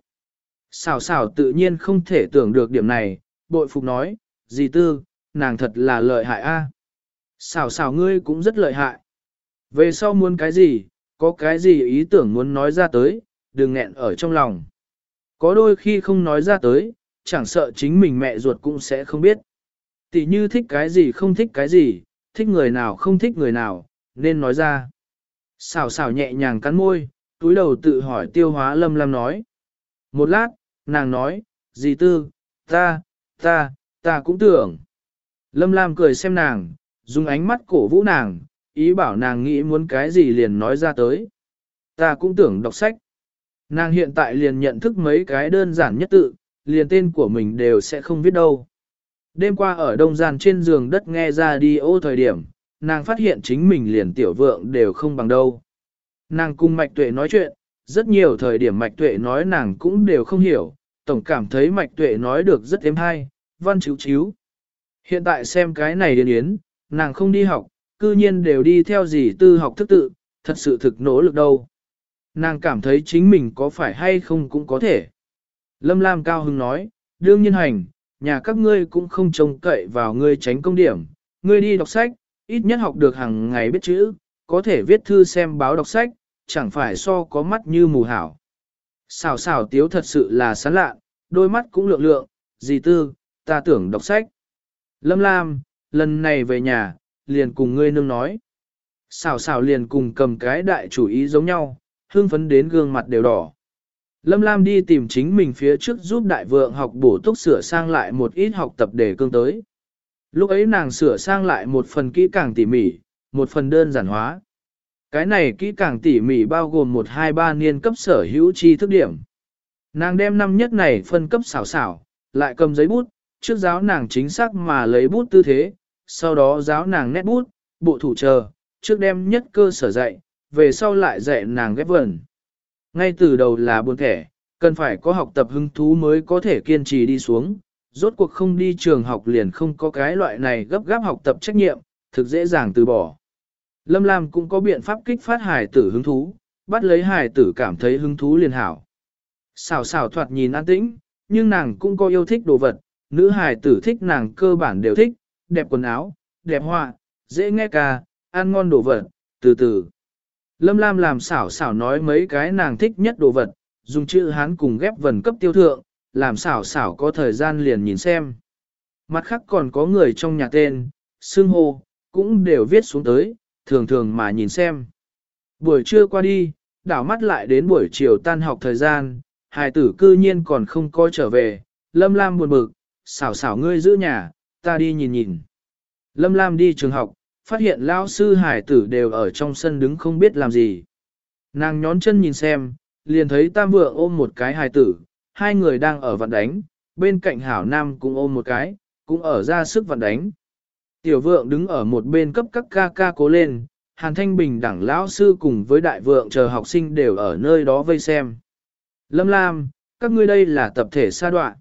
Xảo xảo tự nhiên không thể tưởng được điểm này, bội phục nói, dì tư, nàng thật là lợi hại a. Xảo xảo ngươi cũng rất lợi hại. Về sau muốn cái gì, có cái gì ý tưởng muốn nói ra tới, đừng nghẹn ở trong lòng. Có đôi khi không nói ra tới, chẳng sợ chính mình mẹ ruột cũng sẽ không biết. Tỷ như thích cái gì không thích cái gì, thích người nào không thích người nào, nên nói ra. Xảo xảo nhẹ nhàng cắn môi, túi đầu tự hỏi tiêu hóa lâm lâm nói. Một lát, nàng nói, dì tư, ta, ta, ta cũng tưởng. Lâm Lam cười xem nàng, dùng ánh mắt cổ vũ nàng, ý bảo nàng nghĩ muốn cái gì liền nói ra tới. Ta cũng tưởng đọc sách. Nàng hiện tại liền nhận thức mấy cái đơn giản nhất tự, liền tên của mình đều sẽ không viết đâu. Đêm qua ở đông gian trên giường đất nghe ra đi ô thời điểm, nàng phát hiện chính mình liền tiểu vượng đều không bằng đâu. Nàng cùng Mạch Tuệ nói chuyện, rất nhiều thời điểm Mạch Tuệ nói nàng cũng đều không hiểu, tổng cảm thấy Mạch Tuệ nói được rất êm hay, văn chiếu chiếu. Hiện tại xem cái này điên yến, nàng không đi học, cư nhiên đều đi theo gì tư học thức tự, thật sự thực nỗ lực đâu. Nàng cảm thấy chính mình có phải hay không cũng có thể. Lâm Lam cao hứng nói, đương nhiên hành, nhà các ngươi cũng không trông cậy vào ngươi tránh công điểm, ngươi đi đọc sách, ít nhất học được hàng ngày biết chữ, có thể viết thư xem báo đọc sách, chẳng phải so có mắt như mù hảo. Xào xào tiếu thật sự là sán lạ, đôi mắt cũng lượng lượng, gì tư, ta tưởng đọc sách. Lâm Lam, lần này về nhà, liền cùng ngươi nương nói. Xào xào liền cùng cầm cái đại chủ ý giống nhau, hương phấn đến gương mặt đều đỏ. Lâm Lam đi tìm chính mình phía trước giúp đại vượng học bổ túc sửa sang lại một ít học tập để cương tới. Lúc ấy nàng sửa sang lại một phần kỹ càng tỉ mỉ, một phần đơn giản hóa. Cái này kỹ càng tỉ mỉ bao gồm một hai ba niên cấp sở hữu chi thức điểm. Nàng đem năm nhất này phân cấp xảo xảo, lại cầm giấy bút, trước giáo nàng chính xác mà lấy bút tư thế, sau đó giáo nàng nét bút, bộ thủ chờ, trước đem nhất cơ sở dạy, về sau lại dạy nàng ghép vần. Ngay từ đầu là buồn thẻ, cần phải có học tập hứng thú mới có thể kiên trì đi xuống, rốt cuộc không đi trường học liền không có cái loại này gấp gáp học tập trách nhiệm, thực dễ dàng từ bỏ. Lâm Lam cũng có biện pháp kích phát hài tử hứng thú, bắt lấy hài tử cảm thấy hứng thú liền hảo. Xào xào thoạt nhìn an tĩnh, nhưng nàng cũng có yêu thích đồ vật, nữ hài tử thích nàng cơ bản đều thích, đẹp quần áo, đẹp họa, dễ nghe ca, ăn ngon đồ vật, từ từ. Lâm Lam làm xảo xảo nói mấy cái nàng thích nhất đồ vật, dùng chữ hán cùng ghép vần cấp tiêu thượng, làm xảo xảo có thời gian liền nhìn xem. Mặt khác còn có người trong nhà tên, xương hô, cũng đều viết xuống tới, thường thường mà nhìn xem. Buổi trưa qua đi, đảo mắt lại đến buổi chiều tan học thời gian, hài tử cư nhiên còn không coi trở về, Lâm Lam buồn bực, xảo xảo ngươi giữ nhà, ta đi nhìn nhìn. Lâm Lam đi trường học, phát hiện lao sư hải tử đều ở trong sân đứng không biết làm gì. Nàng nhón chân nhìn xem, liền thấy tam vượng ôm một cái Hải tử, hai người đang ở vặn đánh, bên cạnh hảo nam cũng ôm một cái, cũng ở ra sức vặn đánh. Tiểu vượng đứng ở một bên cấp các ca ca cố lên, Hàn Thanh Bình đẳng lão sư cùng với đại vượng chờ học sinh đều ở nơi đó vây xem. Lâm Lam, các ngươi đây là tập thể sa đoạn.